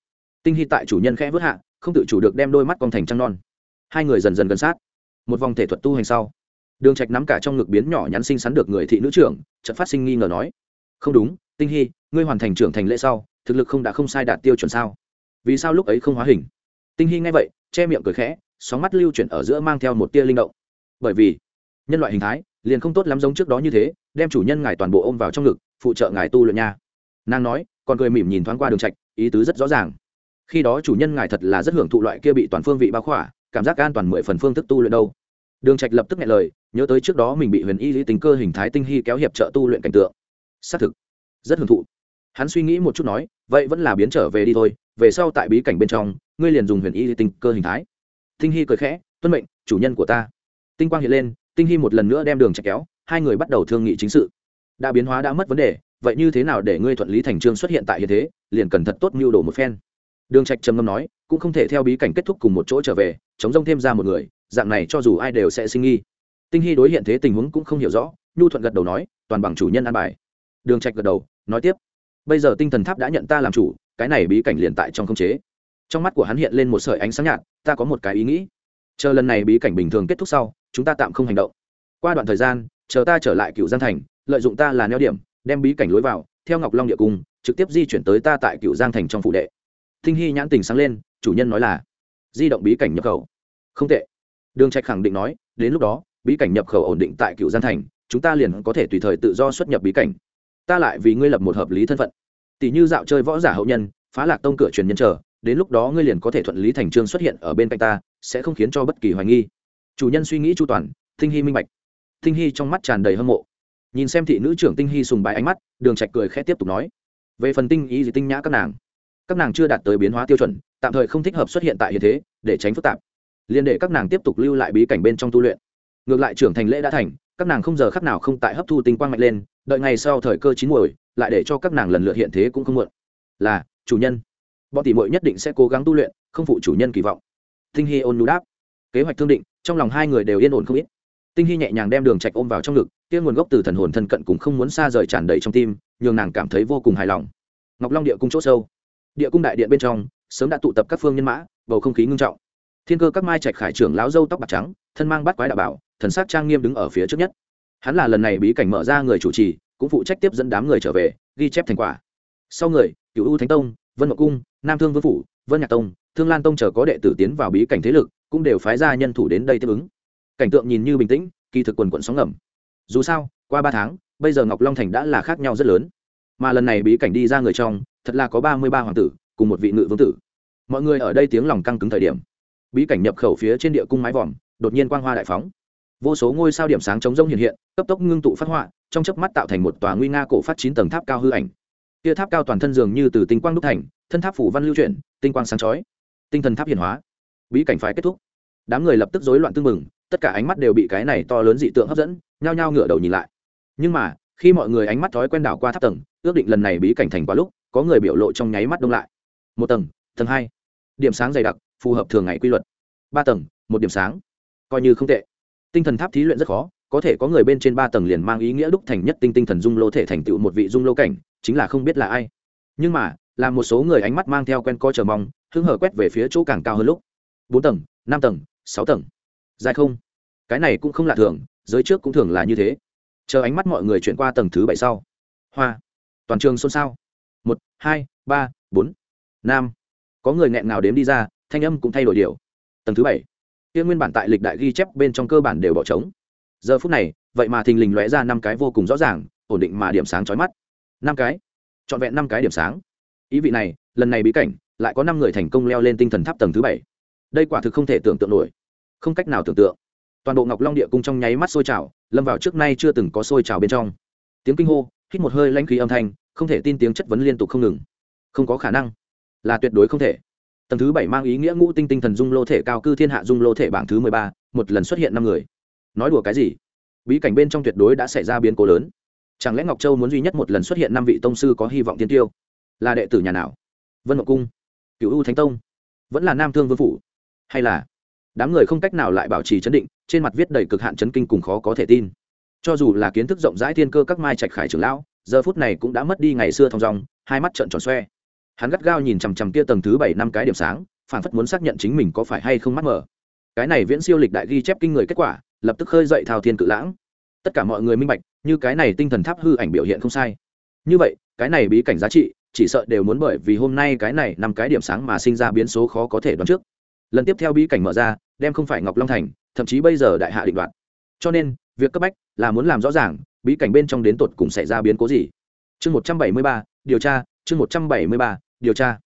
tinh hy tại chủ nhân khẽ vớt hạ, không tự chủ được đem đôi mắt con thành trăng non. Hai người dần dần gần sát. Một vòng thể thuật tu hành sau, đường trạch nắm cả trong ngực biến nhỏ nhắn sinh sắn được người thị nữ trưởng, chợt phát sinh nghi ngờ nói, không đúng, tinh hy, ngươi hoàn thành trưởng thành lễ sau, thực lực không đã không sai đạt tiêu chuẩn sao? Vì sao lúc ấy không hóa hình? Tinh hy nghe vậy, che miệng cười khẽ, sóng mắt lưu chuyển ở giữa mang theo một tia linh động. Bởi vì, nhân loại hình thái liền không tốt lắm giống trước đó như thế, đem chủ nhân ngài toàn bộ ôm vào trong ngực, phụ trợ ngài tu luyện nha. Nàng nói, còn cười mỉm nhìn thoáng qua đường trạch, ý tứ rất rõ ràng khi đó chủ nhân ngài thật là rất hưởng thụ loại kia bị toàn phương vị bao khỏa, cảm giác an toàn mười phần phương thức tu luyện đâu. Đường trạch lập tức nghe lời, nhớ tới trước đó mình bị huyền y lý tính cơ hình thái tinh hy kéo hiệp trợ tu luyện cảnh tượng. Xác thực, rất hưởng thụ. Hắn suy nghĩ một chút nói, vậy vẫn là biến trở về đi thôi, về sau tại bí cảnh bên trong, ngươi liền dùng huyền y lý tính cơ hình thái. Tinh hy cười khẽ, tuân mệnh, chủ nhân của ta. Tinh quang hiện lên, tinh hy một lần nữa đem đường trạch kéo, hai người bắt đầu thương nghị chính sự. Đã biến hóa đã mất vấn đề, vậy như thế nào để ngươi thuận lý thành trương xuất hiện tại hiện thế, liền cần thật tốt mưu đồ một phen đường trạch trầm ngâm nói, cũng không thể theo bí cảnh kết thúc cùng một chỗ trở về, chống rông thêm ra một người, dạng này cho dù ai đều sẽ sinh nghi. Tinh hy đối hiện thế tình huống cũng không hiểu rõ, nhu thuận gật đầu nói, toàn bằng chủ nhân an bài. Đường trạch gật đầu, nói tiếp. Bây giờ tinh thần tháp đã nhận ta làm chủ, cái này bí cảnh liền tại trong không chế. Trong mắt của hắn hiện lên một sợi ánh sáng nhạt, ta có một cái ý nghĩ. Chờ lần này bí cảnh bình thường kết thúc sau, chúng ta tạm không hành động. Qua đoạn thời gian, chờ ta trở lại cựu giang thành, lợi dụng ta là neo điểm, đem bí cảnh lối vào, theo ngọc long địa cung, trực tiếp di chuyển tới ta tại cựu giang thành trong phụ đệ thinh hy nhãn tình sáng lên, chủ nhân nói là, di động bí cảnh nhập khẩu. Không tệ. Đường trạch khẳng định nói, đến lúc đó, bí cảnh nhập khẩu ổn định tại cựu Gian thành, chúng ta liền có thể tùy thời tự do xuất nhập bí cảnh. Ta lại vì ngươi lập một hợp lý thân phận. Tỷ như dạo chơi võ giả hậu nhân, phá lạc tông cửa truyền nhân chờ, đến lúc đó ngươi liền có thể thuận lý thành trương xuất hiện ở bên cạnh ta, sẽ không khiến cho bất kỳ hoài nghi. Chủ nhân suy nghĩ chu toàn, tinh hy minh bạch. Tinh hy trong mắt tràn đầy hâm mộ. Nhìn xem thị nữ trưởng tinh hy sùng bái ánh mắt, đường trạch cười khẽ tiếp tục nói, về phần tinh ý gì tinh nhã các nàng các nàng chưa đạt tới biến hóa tiêu chuẩn, tạm thời không thích hợp xuất hiện tại hiện thế, để tránh phức tạp. Liên để các nàng tiếp tục lưu lại bí cảnh bên trong tu luyện. Ngược lại trưởng thành lễ đã thành, các nàng không giờ khắc nào không tại hấp thu tinh quang mạnh lên, đợi ngày sau thời cơ chín muồi, lại để cho các nàng lần lượt hiện thế cũng không muộn. Là, chủ nhân. Bọn tỷ muội nhất định sẽ cố gắng tu luyện, không phụ chủ nhân kỳ vọng. Tinh hy ôn nhu đáp. Kế hoạch thương định, trong lòng hai người đều yên ổn không ít. Tinh hy nhẹ nhàng đem đường trạch ôm vào trong ngực, kia nguồn gốc từ thần hồn thân cận cũng không muốn xa rời tràn đầy trong tim, nhường nàng cảm thấy vô cùng hài lòng. Ngọc long địa cung chỗ sâu địa cung đại điện bên trong, sớm đã tụ tập các phương nhân mã, bầu không khí ngưng trọng. Thiên cơ các mai trạch khải trưởng lão dâu tóc bạc trắng, thân mang bát quái đạo bảo, thần sắc trang nghiêm đứng ở phía trước nhất. Hắn là lần này bí cảnh mở ra người chủ trì, cũng phụ trách tiếp dẫn đám người trở về, ghi chép thành quả. Sau người cựu u thánh tông, vân mộc cung, nam thương vương phủ, vân nhạc tông, thương lan tông chờ có đệ tử tiến vào bí cảnh thế lực, cũng đều phái ra nhân thủ đến đây tiếp ứng. Cảnh tượng nhìn như bình tĩnh, kỳ thực quần quận sóng ngầm. Dù sao, qua ba tháng, bây giờ ngọc long thành đã là khác nhau rất lớn. Mà lần này bí cảnh đi ra người trong thật là có ba mươi ba hoàng tử, cùng một vị ngự vương tử. Mọi người ở đây tiếng lòng căng cứng thời điểm, bí cảnh nhập khẩu phía trên địa cung mái vòm, đột nhiên quang hoa đại phóng. Vô số ngôi sao điểm sáng chống rông hiện hiện, cấp tốc ngưng tụ phát họa, trong chớp mắt tạo thành một tòa nguy nga cổ phát chín tầng tháp cao hư ảnh. Kia tháp cao toàn thân dường như từ tinh quang đúc thành, thân tháp phủ văn lưu chuyển, tinh quang sáng chói. Tinh thần tháp hiển hóa. Bí cảnh phải kết thúc. Đám người lập tức rối loạn tương mừng tất cả ánh mắt đều bị cái này to lớn dị tượng hấp dẫn, nhao nhao ngửa đầu nhìn lại. Nhưng mà, khi mọi người ánh mắt thói quen đảo qua tháp tầng, ước định lần này bí cảnh thành quá lúc có người biểu lộ trong nháy mắt đông lại. Một tầng tầng hai. Điểm sáng dày đặc, phù hợp thường ngày quy luật. Ba tầng, một điểm sáng. Coi như không tệ. Tinh thần tháp thí luyện rất khó, có thể có người bên trên ba tầng liền mang ý nghĩa đúc thành nhất tinh tinh thần dung lô thể thành tựu một vị dung lô cảnh, chính là không biết là ai. Nhưng mà, là một số người ánh mắt mang theo quen co chờ mong hứng hở quét về phía chỗ càng cao hơn lúc. Bốn tầng, năm tầng, sáu tầng. Dài không. Cái này cũng không lạ thường, giới trước cũng thường là như thế. Chờ ánh mắt mọi người chuyển qua tầng thứ bảy sau. Hoa. Toàn trường xôn xao một, hai, ba, bốn. Năm có người nghẹn nào đếm đi ra, thanh âm cũng thay đổi điều. Tầng thứ bảy. Kia nguyên bản tại lịch đại ghi chép bên trong cơ bản đều bỏ trống. Giờ phút này, vậy mà thình lình lóe ra năm cái vô cùng rõ ràng, ổn định mà điểm sáng chói mắt. Năm cái. Trọn vẹn năm cái điểm sáng. Ý vị này, lần này bí cảnh, lại có năm người thành công leo lên tinh thần tháp tầng thứ bảy. Đây quả thực không thể tưởng tượng nổi. Không cách nào tưởng tượng. Toàn bộ ngọc long địa cung trong nháy mắt sôi trào, lâm vào trước nay chưa từng có sôi trào bên trong. Tiếng kinh hô, hít một hơi lãnh khí âm thanh không thể tin tiếng chất vấn liên tục không ngừng. Không có khả năng. Là tuyệt đối không thể. Tầng thứ bảy mang ý nghĩa ngũ tinh tinh thần dung lô thể cao cư thiên hạ dung lô thể bảng thứ mười ba, một lần xuất hiện năm người. Nói đùa cái gì? Bí cảnh bên trong tuyệt đối đã xảy ra biến cố lớn. Chẳng lẽ ngọc châu muốn duy nhất một lần xuất hiện năm vị tông sư có hy vọng tiên tiêu? Là đệ tử nhà nào? Vân ngọc cung cựu u thánh tông, vẫn là nam thương vương phủ? Hay là đám người không cách nào lại bảo trì chấn định, trên mặt viết đầy cực hạn chấn kinh cùng khó có thể tin. Cho dù là kiến thức rộng rãi thiên cơ các mai trạch khải trưởng lão giờ phút này cũng đã mất đi ngày xưa thong dong, hai mắt trợn tròn xoe. Hắn gắt gao nhìn chằm chằm kia tầng thứ bảy năm cái điểm sáng phản phất muốn xác nhận chính mình có phải hay không mắt mở cái này viễn siêu lịch đại ghi chép kinh người kết quả, lập tức khơi dậy thao thiên cự lãng. Tất cả mọi người minh bạch, như cái này tinh thần tháp hư ảnh biểu hiện không sai. Như vậy, cái này bí cảnh giá trị, chỉ sợ đều muốn bởi vì hôm nay cái này nằm cái điểm sáng mà sinh ra biến số khó có thể đoán trước. Lần tiếp theo bí cảnh mở ra, đem không phải ngọc long thành, thậm chí bây giờ đại hạ định đoạt. Cho nên, việc cấp bách là muốn làm rõ ràng bí cảnh bên trong đến tột cùng xảy ra biến cố gì? Chương một trăm bảy mươi ba, điều tra, chương một trăm bảy mươi ba, điều tra.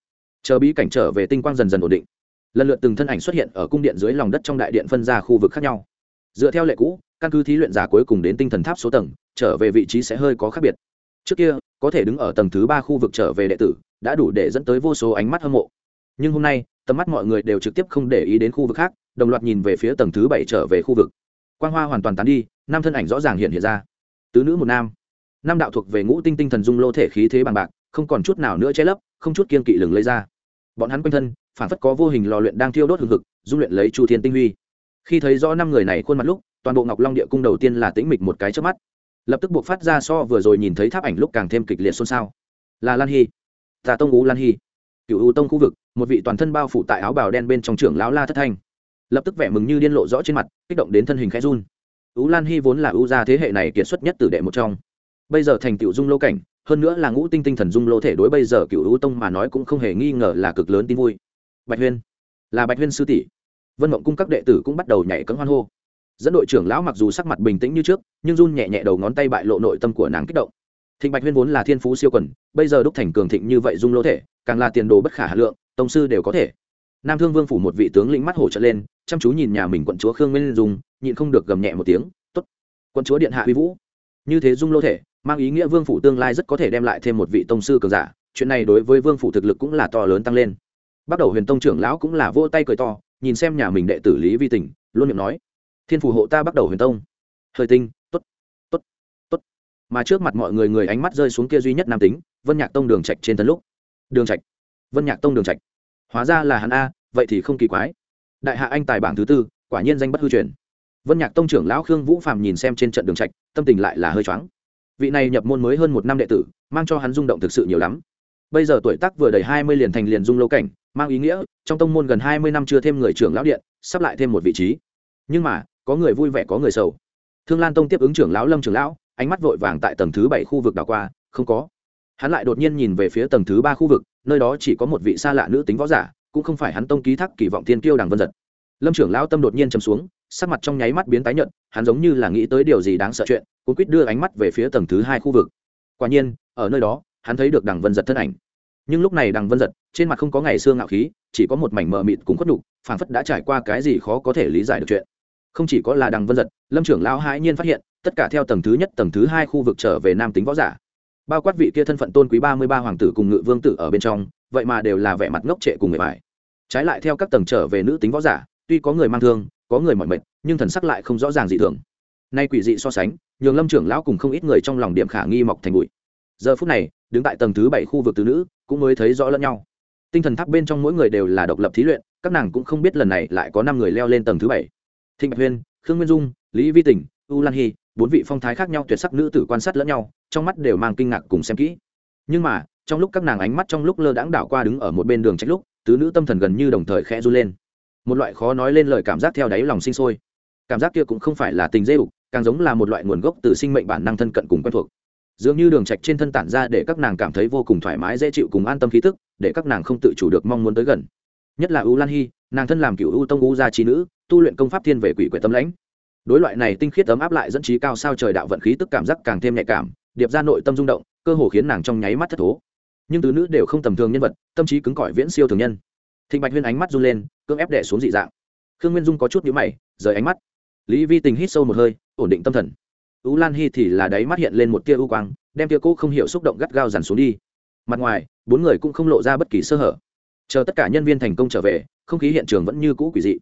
Chờ bí cảnh trở về tinh quang dần dần ổn định. Lần lượt từng thân ảnh xuất hiện ở cung điện dưới lòng đất trong đại điện phân ra khu vực khác nhau. Dựa theo lệ cũ, căn cứ thí luyện giả cuối cùng đến tinh thần tháp số tầng, trở về vị trí sẽ hơi có khác biệt. Trước kia, có thể đứng ở tầng thứ ba khu vực trở về đệ tử, đã đủ để dẫn tới vô số ánh mắt hâm mộ. Nhưng hôm nay, tầm mắt mọi người đều trực tiếp không để ý đến khu vực khác, đồng loạt nhìn về phía tầng thứ bảy trở về khu vực. Quang hoa hoàn toàn tán đi năm thân ảnh rõ ràng hiện hiện ra tứ nữ một nam. Năm đạo thuộc về ngũ tinh tinh thần dung lô thể khí thế bằng bạc, không còn chút nào nữa che lấp, không chút kiên kỵ lừng lấy ra. Bọn hắn quanh thân, phản phất có vô hình lò luyện đang thiêu đốt hừng hực, dung luyện lấy chu thiên tinh huy. Khi thấy rõ năm người này khuôn mặt lúc, toàn bộ ngọc long địa cung đầu tiên là tĩnh mịch một cái trước mắt. Lập tức buộc phát ra so vừa rồi nhìn thấy tháp ảnh lúc càng thêm kịch liệt xôn xao. Là lan hy. Tà tông ú lan hy. Cựu ưu tông khu vực, một vị toàn thân bao phủ tại áo bào đen bên trong trưởng lão la thất thanh. Lập tức vẻ mừng như điên lộ rõ trên mặt, kích động đến thân hình khẽ run ú lan hy vốn là ưu gia thế hệ này kiệt xuất nhất từ đệ một trong. Bây giờ thành cựu dung lô cảnh, hơn nữa là ngũ tinh tinh thần dung lô thể đối bây giờ cựu ưu tông mà nói cũng không hề nghi ngờ là cực lớn tin vui. Bạch huyên, là bạch huyên sư tỷ. Vân mộng cung các đệ tử cũng bắt đầu nhảy cấm hoan hô. Dẫn đội trưởng lão mặc dù sắc mặt bình tĩnh như trước, nhưng run nhẹ nhẹ đầu ngón tay bại lộ nội tâm của nàng kích động. Thịnh bạch huyên vốn là thiên phú siêu quần, bây giờ đúc thành cường thịnh như vậy dung lô thể, càng là tiền đồ bất khả hà lượng, tông sư đều có thể. Nam thương vương phủ một vị tướng lĩnh mắt hổ trợn lên chăm chú nhìn nhà mình quận chúa khương nguyên dung, nhịn không được gầm nhẹ một tiếng t ố t quận chúa điện hạ huy vũ. Như thế dung lô thể, mang ý nghĩa vương phủ tương lai rất có thể đem lại thêm một vị tông sư cường giả, chuyện này đối với vương phủ thực lực cũng là to lớn tăng lên. Bắt đầu huyền tông trưởng lão cũng là vô tay cười to, nhìn xem nhà mình đệ tử lý vi tình, luôn miệng nói, thiên phủ hộ ta bắt đầu huyền tông. Hơi tinh t ố t t ố t t ố t mà trước mặt mọi người người ánh mắt rơi xuống kia duy nhất nam tính, vân nhạc tông đường trạch trên tân lúc. Đường trạch, vân nhạc tông đường trạch. Hóa ra là hắn a, vậy thì không kỳ quái đại hạ anh tài bảng thứ tư, quả nhiên danh bất hư truyền. Vân nhạc tông trưởng lão khương vũ phàm nhìn xem trên trận đường trạch, tâm tình lại là hơi choáng. Vị này nhập môn mới hơn một năm đệ tử, mang cho hắn rung động thực sự nhiều lắm. Bây giờ tuổi tác vừa đầy hai mươi liền thành liền dung lâu cảnh, mang ý nghĩa, trong tông môn gần hai mươi năm chưa thêm người trưởng lão điện, sắp lại thêm một vị trí. Nhưng mà, có người vui vẻ có người sầu. Thương lan tông tiếp ứng trưởng lão lâm trưởng lão, ánh mắt vội vàng tại tầng thứ bảy khu vực đảo qua, không có. Hắn lại đột nhiên nhìn về phía tầng thứ ba khu vực, nơi đó chỉ có một vị xa lạ nữ tính võ giả cũng không phải hắn tông ký thác kỳ vọng thiên kiêu đằng vân giật. Lâm trưởng lão tâm đột nhiên chầm xuống, sắc mặt trong nháy mắt biến tái nhợt, hắn giống như là nghĩ tới điều gì đáng sợ chuyện cũng quýt đưa ánh mắt về phía tầng thứ hai khu vực. Quả nhiên, ở nơi đó, hắn thấy được đằng vân giật thân ảnh. Nhưng lúc này đằng vân giật, trên mặt không có ngày xương ngạo khí, chỉ có một mảnh mờ mịt cùng khuất đục phảng phất đã trải qua cái gì khó có thể lý giải được chuyện. Không chỉ có là đằng vân giật, lâm trưởng lão hãi nhiên phát hiện, tất cả theo tầng thứ nhất, tầng thứ hai khu vực trở về nam tính võ giả. Bao quát vị kia thân phận tôn quý ba mươi ba hoàng tử cùng ngự vương tử ở bên trong vậy mà đều là vẻ mặt ngốc trệ cùng người bài trái lại theo các tầng trở về nữ tính võ giả, tuy có người mang thương, có người mỏi mệt, nhưng thần sắc lại không rõ ràng dị thường. Nay quỷ dị so sánh, nhường lâm trưởng lão cùng không ít người trong lòng điểm khả nghi mọc thành bụi. Giờ phút này, đứng tại tầng thứ bảy khu vực tứ nữ, cũng mới thấy rõ lẫn nhau. Tinh thần tháp bên trong mỗi người đều là độc lập thí luyện, các nàng cũng không biết lần này lại có năm người leo lên tầng thứ bảy. Thịnh bạch huyên, khương nguyên dung, lý vi tỉnh, u lan hy bốn vị phong thái khác nhau tuyệt sắc nữ tử quan sát lẫn nhau, trong mắt đều mang kinh ngạc cùng xem kỹ. Nhưng mà trong lúc các nàng ánh mắt trong lúc lơ đãng đảo qua đứng ở một bên đường trách lúc, tứ nữ tâm thần gần như đồng thời khẽ run lên. Một loại khó nói lên lời cảm giác theo đáy lòng sinh sôi. Cảm giác kia cũng không phải là tình dễ ục, càng giống là một loại nguồn gốc từ sinh mệnh bản năng thân cận cùng quen thuộc. Dường như đường trạch trên thân tản ra để các nàng cảm thấy vô cùng thoải mái, dễ chịu cùng an tâm khí tức, để các nàng không tự chủ được mong muốn tới gần. Nhất là u lan hy nàng thân làm cựu u tông u gia trí nữ, tu luyện công pháp thiên về quỷ quyệt tâm lãnh. Đối loại này tinh khiết ấm áp lại dẫn trí cao sao trời đạo vận khí tức cảm giác càng thêm nhạy cảm, điệp ra nội tâm rung động, cơ hồ khiến nàng trong nháy mắt thất thố nhưng tứ nữ đều không tầm thường nhân vật, tâm trí cứng cỏi viễn siêu thường nhân. Thịnh bạch huyên ánh mắt run lên, cưỡng ép đẻ xuống dị dạng. Khương nguyên dung có chút nhíu mày, rời ánh mắt. Lý vi tình hít sâu một hơi, ổn định tâm thần. Ú lan hy thì là đáy mắt hiện lên một tia ưu quang, đem tia cũ không hiểu xúc động gắt gao dằn xuống đi. Mặt ngoài, bốn người cũng không lộ ra bất kỳ sơ hở. Chờ tất cả nhân viên thành công trở về, không khí hiện trường vẫn như cũ quỷ dị.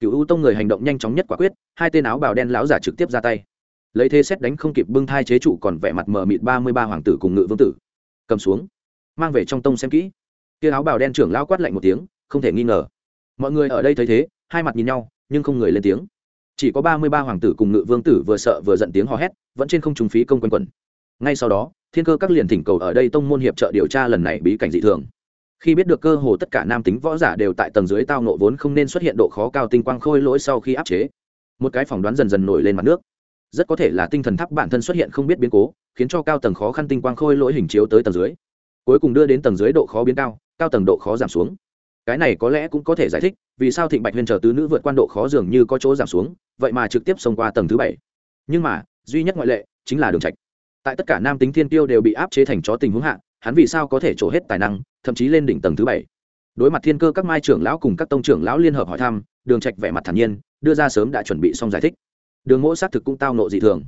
Cựu ưu tông người hành động nhanh chóng nhất quả quyết, hai tên áo bào đen láo giả trực tiếp ra tay. Lấy thế xét đánh không kịp bưng thai chế trụ còn vẻ mặt mờ mịt ba mươi ba hoàng tử cùng ngự vương tử. Cầm xuống mang về trong tông xem kỹ. Kia áo bào đen trưởng lao quát lạnh một tiếng, không thể nghi ngờ. Mọi người ở đây thấy thế, hai mặt nhìn nhau, nhưng không người lên tiếng. Chỉ có ba mươi ba hoàng tử cùng ngự vương tử vừa sợ vừa giận tiếng hò hét, vẫn trên không trùng phí công quanh quẩn. Ngay sau đó, thiên cơ các liền thỉnh cầu ở đây tông môn hiệp trợ điều tra lần này bí cảnh dị thường. Khi biết được cơ hồ tất cả nam tính võ giả đều tại tầng dưới tao nộ vốn không nên xuất hiện độ khó cao tinh quang khôi lỗi sau khi áp chế. Một cái phỏng đoán dần dần nổi lên mặt nước. Rất có thể là tinh thần tháp bản thân xuất hiện không biết biến cố, khiến cho cao tầng khó khăn tinh quang khôi lỗi hình chiếu tới tầng dưới cuối cùng đưa đến tầng dưới độ khó biến cao cao tầng độ khó giảm xuống. Cái này có lẽ cũng có thể giải thích vì sao thịnh bạch huyền chờ tứ nữ vượt qua độ khó dường như có chỗ giảm xuống, vậy mà trực tiếp xông qua tầng thứ bảy. Nhưng mà, duy nhất ngoại lệ chính là đường trạch. Tại tất cả nam tính thiên tiêu đều bị áp chế thành chó tình huống hạ, hắn vì sao có thể trổ hết tài năng, thậm chí lên đỉnh tầng thứ bảy? Đối mặt thiên cơ các mai trưởng lão cùng các tông trưởng lão liên hợp hỏi thăm, đường trạch vẻ mặt thản nhiên, đưa ra sớm đã chuẩn bị xong giải thích. Đường mỗ xác thực cũng tao nộ dị thường.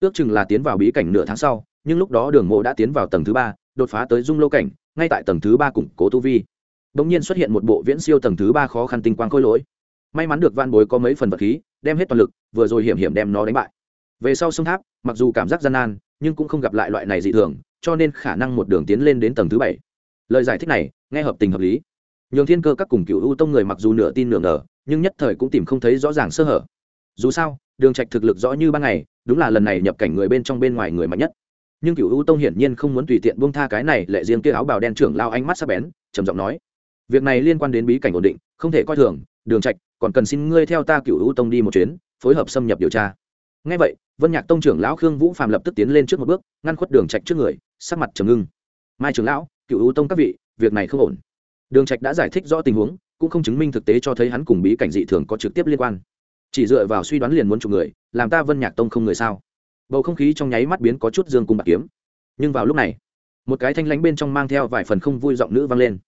Ước chừng là tiến vào bí cảnh nửa tháng sau, nhưng lúc đó đường mộ đã tiến vào tầng thứ ba đột phá tới dung lô cảnh, ngay tại tầng thứ ba củng cố tu vi. Bỗng nhiên xuất hiện một bộ viễn siêu tầng thứ ba khó khăn tinh quang khôi lỗi. May mắn được van bối có mấy phần vật khí, đem hết toàn lực, vừa rồi hiểm hiểm đem nó đánh bại. Về sau sông tháp, mặc dù cảm giác gian nan, nhưng cũng không gặp lại loại này dị thường, cho nên khả năng một đường tiến lên đến tầng thứ bảy. Lời giải thích này, nghe hợp tình hợp lý. Nhường thiên cơ các cùng cựu ưu tông người mặc dù nửa tin nửa ngờ, nhưng nhất thời cũng tìm không thấy rõ ràng sơ hở. Dù sao, đường trạch thực lực rõ như ban ngày, đúng là lần này nhập cảnh người bên trong bên ngoài người mạnh nhất nhưng cựu u tông hiển nhiên không muốn tùy tiện buông tha cái này lệ riêng kia áo bào đen trưởng lao ánh mắt sắc bén, trầm giọng nói, việc này liên quan đến bí cảnh ổn định, không thể coi thường, đường trạch, còn cần xin ngươi theo ta cựu u tông đi một chuyến, phối hợp xâm nhập điều tra. Ngay vậy, vân nhạc tông trưởng lão khương vũ phàm lập tức tiến lên trước một bước, ngăn khuất đường trạch trước người, sắc mặt trầm ngưng. Mai trưởng lão, cựu u tông các vị, việc này không ổn. Đường trạch đã giải thích rõ tình huống, cũng không chứng minh thực tế cho thấy hắn cùng bí cảnh dị thường có trực tiếp liên quan. Chỉ dựa vào suy đoán liền muốn chụp người, làm ta vân nhạc tông không người sao? Bầu không khí trong nháy mắt biến có chút dương cung bạc kiếm. Nhưng vào lúc này, một cái thanh lãnh bên trong mang theo vài phần không vui giọng nữ vang lên.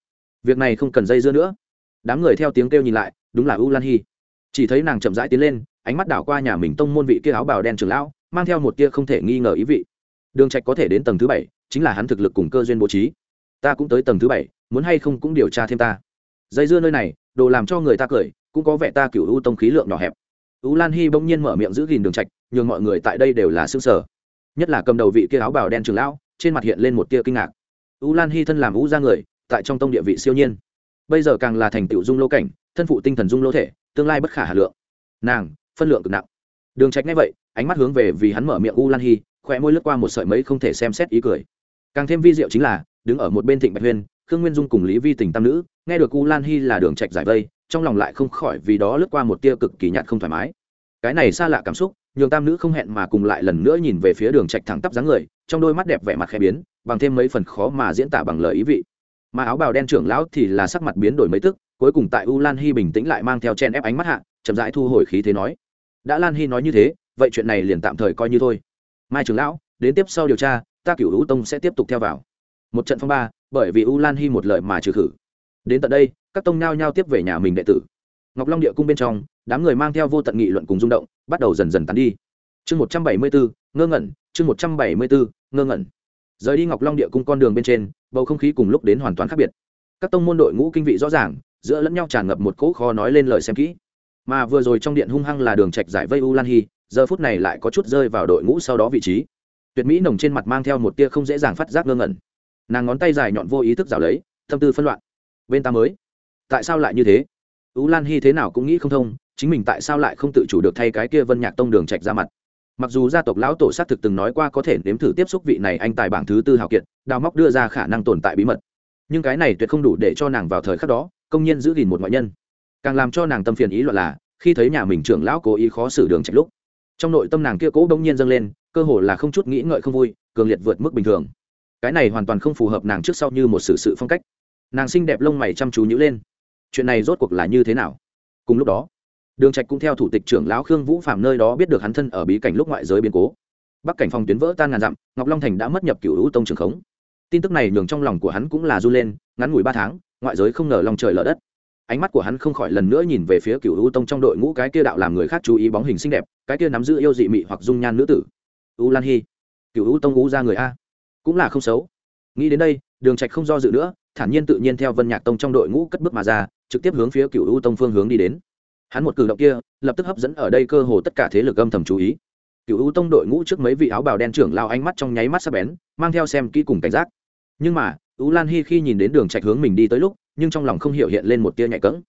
Việc này không cần dây dưa nữa. Đám người theo tiếng kêu nhìn lại, đúng là u lan hy chỉ thấy nàng chậm rãi tiến lên, ánh mắt đảo qua nhà mình tông môn vị kia áo bào đen trường lão, mang theo một tia không thể nghi ngờ ý vị. Đường trạch có thể đến tầng thứ bảy, chính là hắn thực lực cùng cơ duyên bố trí. Ta cũng tới tầng thứ bảy, muốn hay không cũng điều tra thêm ta. Dây dưa nơi này, đồ làm cho người ta cười, cũng có vẻ ta cửu u tông khí lượng nhỏ hẹp u lan hy bỗng nhiên mở miệng giữ gìn đường trạch, nhường mọi người tại đây đều là xương sở nhất là cầm đầu vị kia áo bào đen trường lão, trên mặt hiện lên một tia kinh ngạc. U lan hy thân làm ú ra người, tại trong tông địa vị siêu nhiên. Bây giờ càng là thành tựu dung lô cảnh, thân phụ tinh thần dung lô thể, tương lai bất khả hà lượng. Nàng, phân lượng cực nặng. Đường trạch ngay vậy, ánh mắt hướng về vì hắn mở miệng u lan hy khỏe môi lướt qua một sợi mấy không thể xem xét ý cười. Càng thêm vi diệu chính là, đứng ở một bên thịnh bạch huyên khương nguyên dung cùng lý vi tình tam nữ, nghe được u lan hy là đường trạch giải vây trong lòng lại không khỏi vì đó lướt qua một tia cực kỳ nhạt không thoải mái. Cái này xa lạ cảm xúc, nhường tam nữ không hẹn mà cùng lại lần nữa nhìn về phía đường trạch thẳng tắp dáng người, trong đôi mắt đẹp vẻ mặt khẽ biến, bằng thêm mấy phần khó mà diễn tả bằng lời ý vị. Mà áo bào đen trưởng lão thì là sắc mặt biến đổi mấy tức, cuối cùng tại u lan hy bình tĩnh lại mang theo chen ép ánh mắt hạ, chậm rãi thu hồi khí thế nói, đã lan hy nói như thế, vậy chuyện này liền tạm thời coi như thôi. Mai trưởng lão, đến tiếp sau điều tra, ta cửu hữu tông sẽ tiếp tục theo vào. Một trận phong ba, bởi vì u lan hy một lời mà trừ khử đến tận đây, các tông nhao nhao tiếp về nhà mình đệ tử. Ngọc long địa cung bên trong, đám người mang theo vô tận nghị luận cùng rung động, bắt đầu dần dần tán đi. Chương một trăm bảy mươi bốn, ngơ ngẩn, chương một trăm bảy mươi bốn, ngơ ngẩn. Rời đi ngọc long địa cung con đường bên trên, bầu không khí cùng lúc đến hoàn toàn khác biệt. Các tông môn đội ngũ kinh vị rõ ràng, giữa lẫn nhau tràn ngập một cỗ kho nói lên lời xem kỹ. Mà vừa rồi trong điện hung hăng là đường trạch giải vây u lan hy giờ phút này lại có chút rơi vào đội ngũ sau đó vị trí. Tuyệt mỹ nồng trên mặt mang theo một tia không dễ dàng phát giác ngơ ngẩn. Nàng ngón tay dài nhọn vô ý thức rào lấy, tâm tư phân loạn bên ta mới. Tại sao lại như thế? U lan hy thế nào cũng nghĩ không thông, chính mình tại sao lại không tự chủ được thay cái kia vân nhạc tông đường trạch ra mặt? Mặc dù gia tộc lão tổ xác thực từng nói qua có thể nếm thử tiếp xúc vị này anh tài bảng thứ tư hào kiệt, đào móc đưa ra khả năng tồn tại bí mật. Nhưng cái này tuyệt không đủ để cho nàng vào thời khắc đó, công nhiên giữ gìn một ngoại nhân. Càng làm cho nàng tâm phiền ý loạn là, khi thấy nhà mình trưởng lão cố ý khó xử đường trạch lúc, trong nội tâm nàng kia cố đông nhiên dâng lên, cơ hồ là không chút nghĩ ngợi không vui, cường liệt vượt mức bình thường. Cái này hoàn toàn không phù hợp nàng trước sau như một sự sự phong cách nàng xinh đẹp lông mày chăm chú nhữ lên. Chuyện này rốt cuộc là như thế nào? Cùng lúc đó, đường trạch cũng theo thủ tịch trưởng lão khương vũ phạm nơi đó biết được hắn thân ở bí cảnh lúc ngoại giới biến cố. Bắc cảnh phòng tuyến vỡ tan ngàn dặm, ngọc long thành đã mất nhập cửu U tông trường khống. Tin tức này nhường trong lòng của hắn cũng là du lên, ngắn ngủi ba tháng, ngoại giới không ngờ lòng trời lở đất. Ánh mắt của hắn không khỏi lần nữa nhìn về phía cửu U tông trong đội ngũ cái kia đạo làm người khác chú ý bóng hình xinh đẹp, cái kia nắm giữ yêu dị mị hoặc dung nhan nữ tử. U lan hi, cửu U tông u ra người a. Cũng là không xấu. Nghĩ đến đây đường trạch không do dự nữa, thản nhiên tự nhiên theo vân nhạc tông trong đội ngũ cất bước mà ra, trực tiếp hướng phía cửu u tông phương hướng đi đến. Hắn một cử động kia, lập tức hấp dẫn ở đây cơ hồ tất cả thế lực âm thầm chú ý. Cửu u tông đội ngũ trước mấy vị áo bào đen trưởng lao ánh mắt trong nháy mắt sắc bén, mang theo xem kỹ cùng cảnh giác. Nhưng mà, u lan hi khi nhìn đến đường trạch hướng mình đi tới lúc, nhưng trong lòng không hiểu hiện lên một tia nhạy cẫng.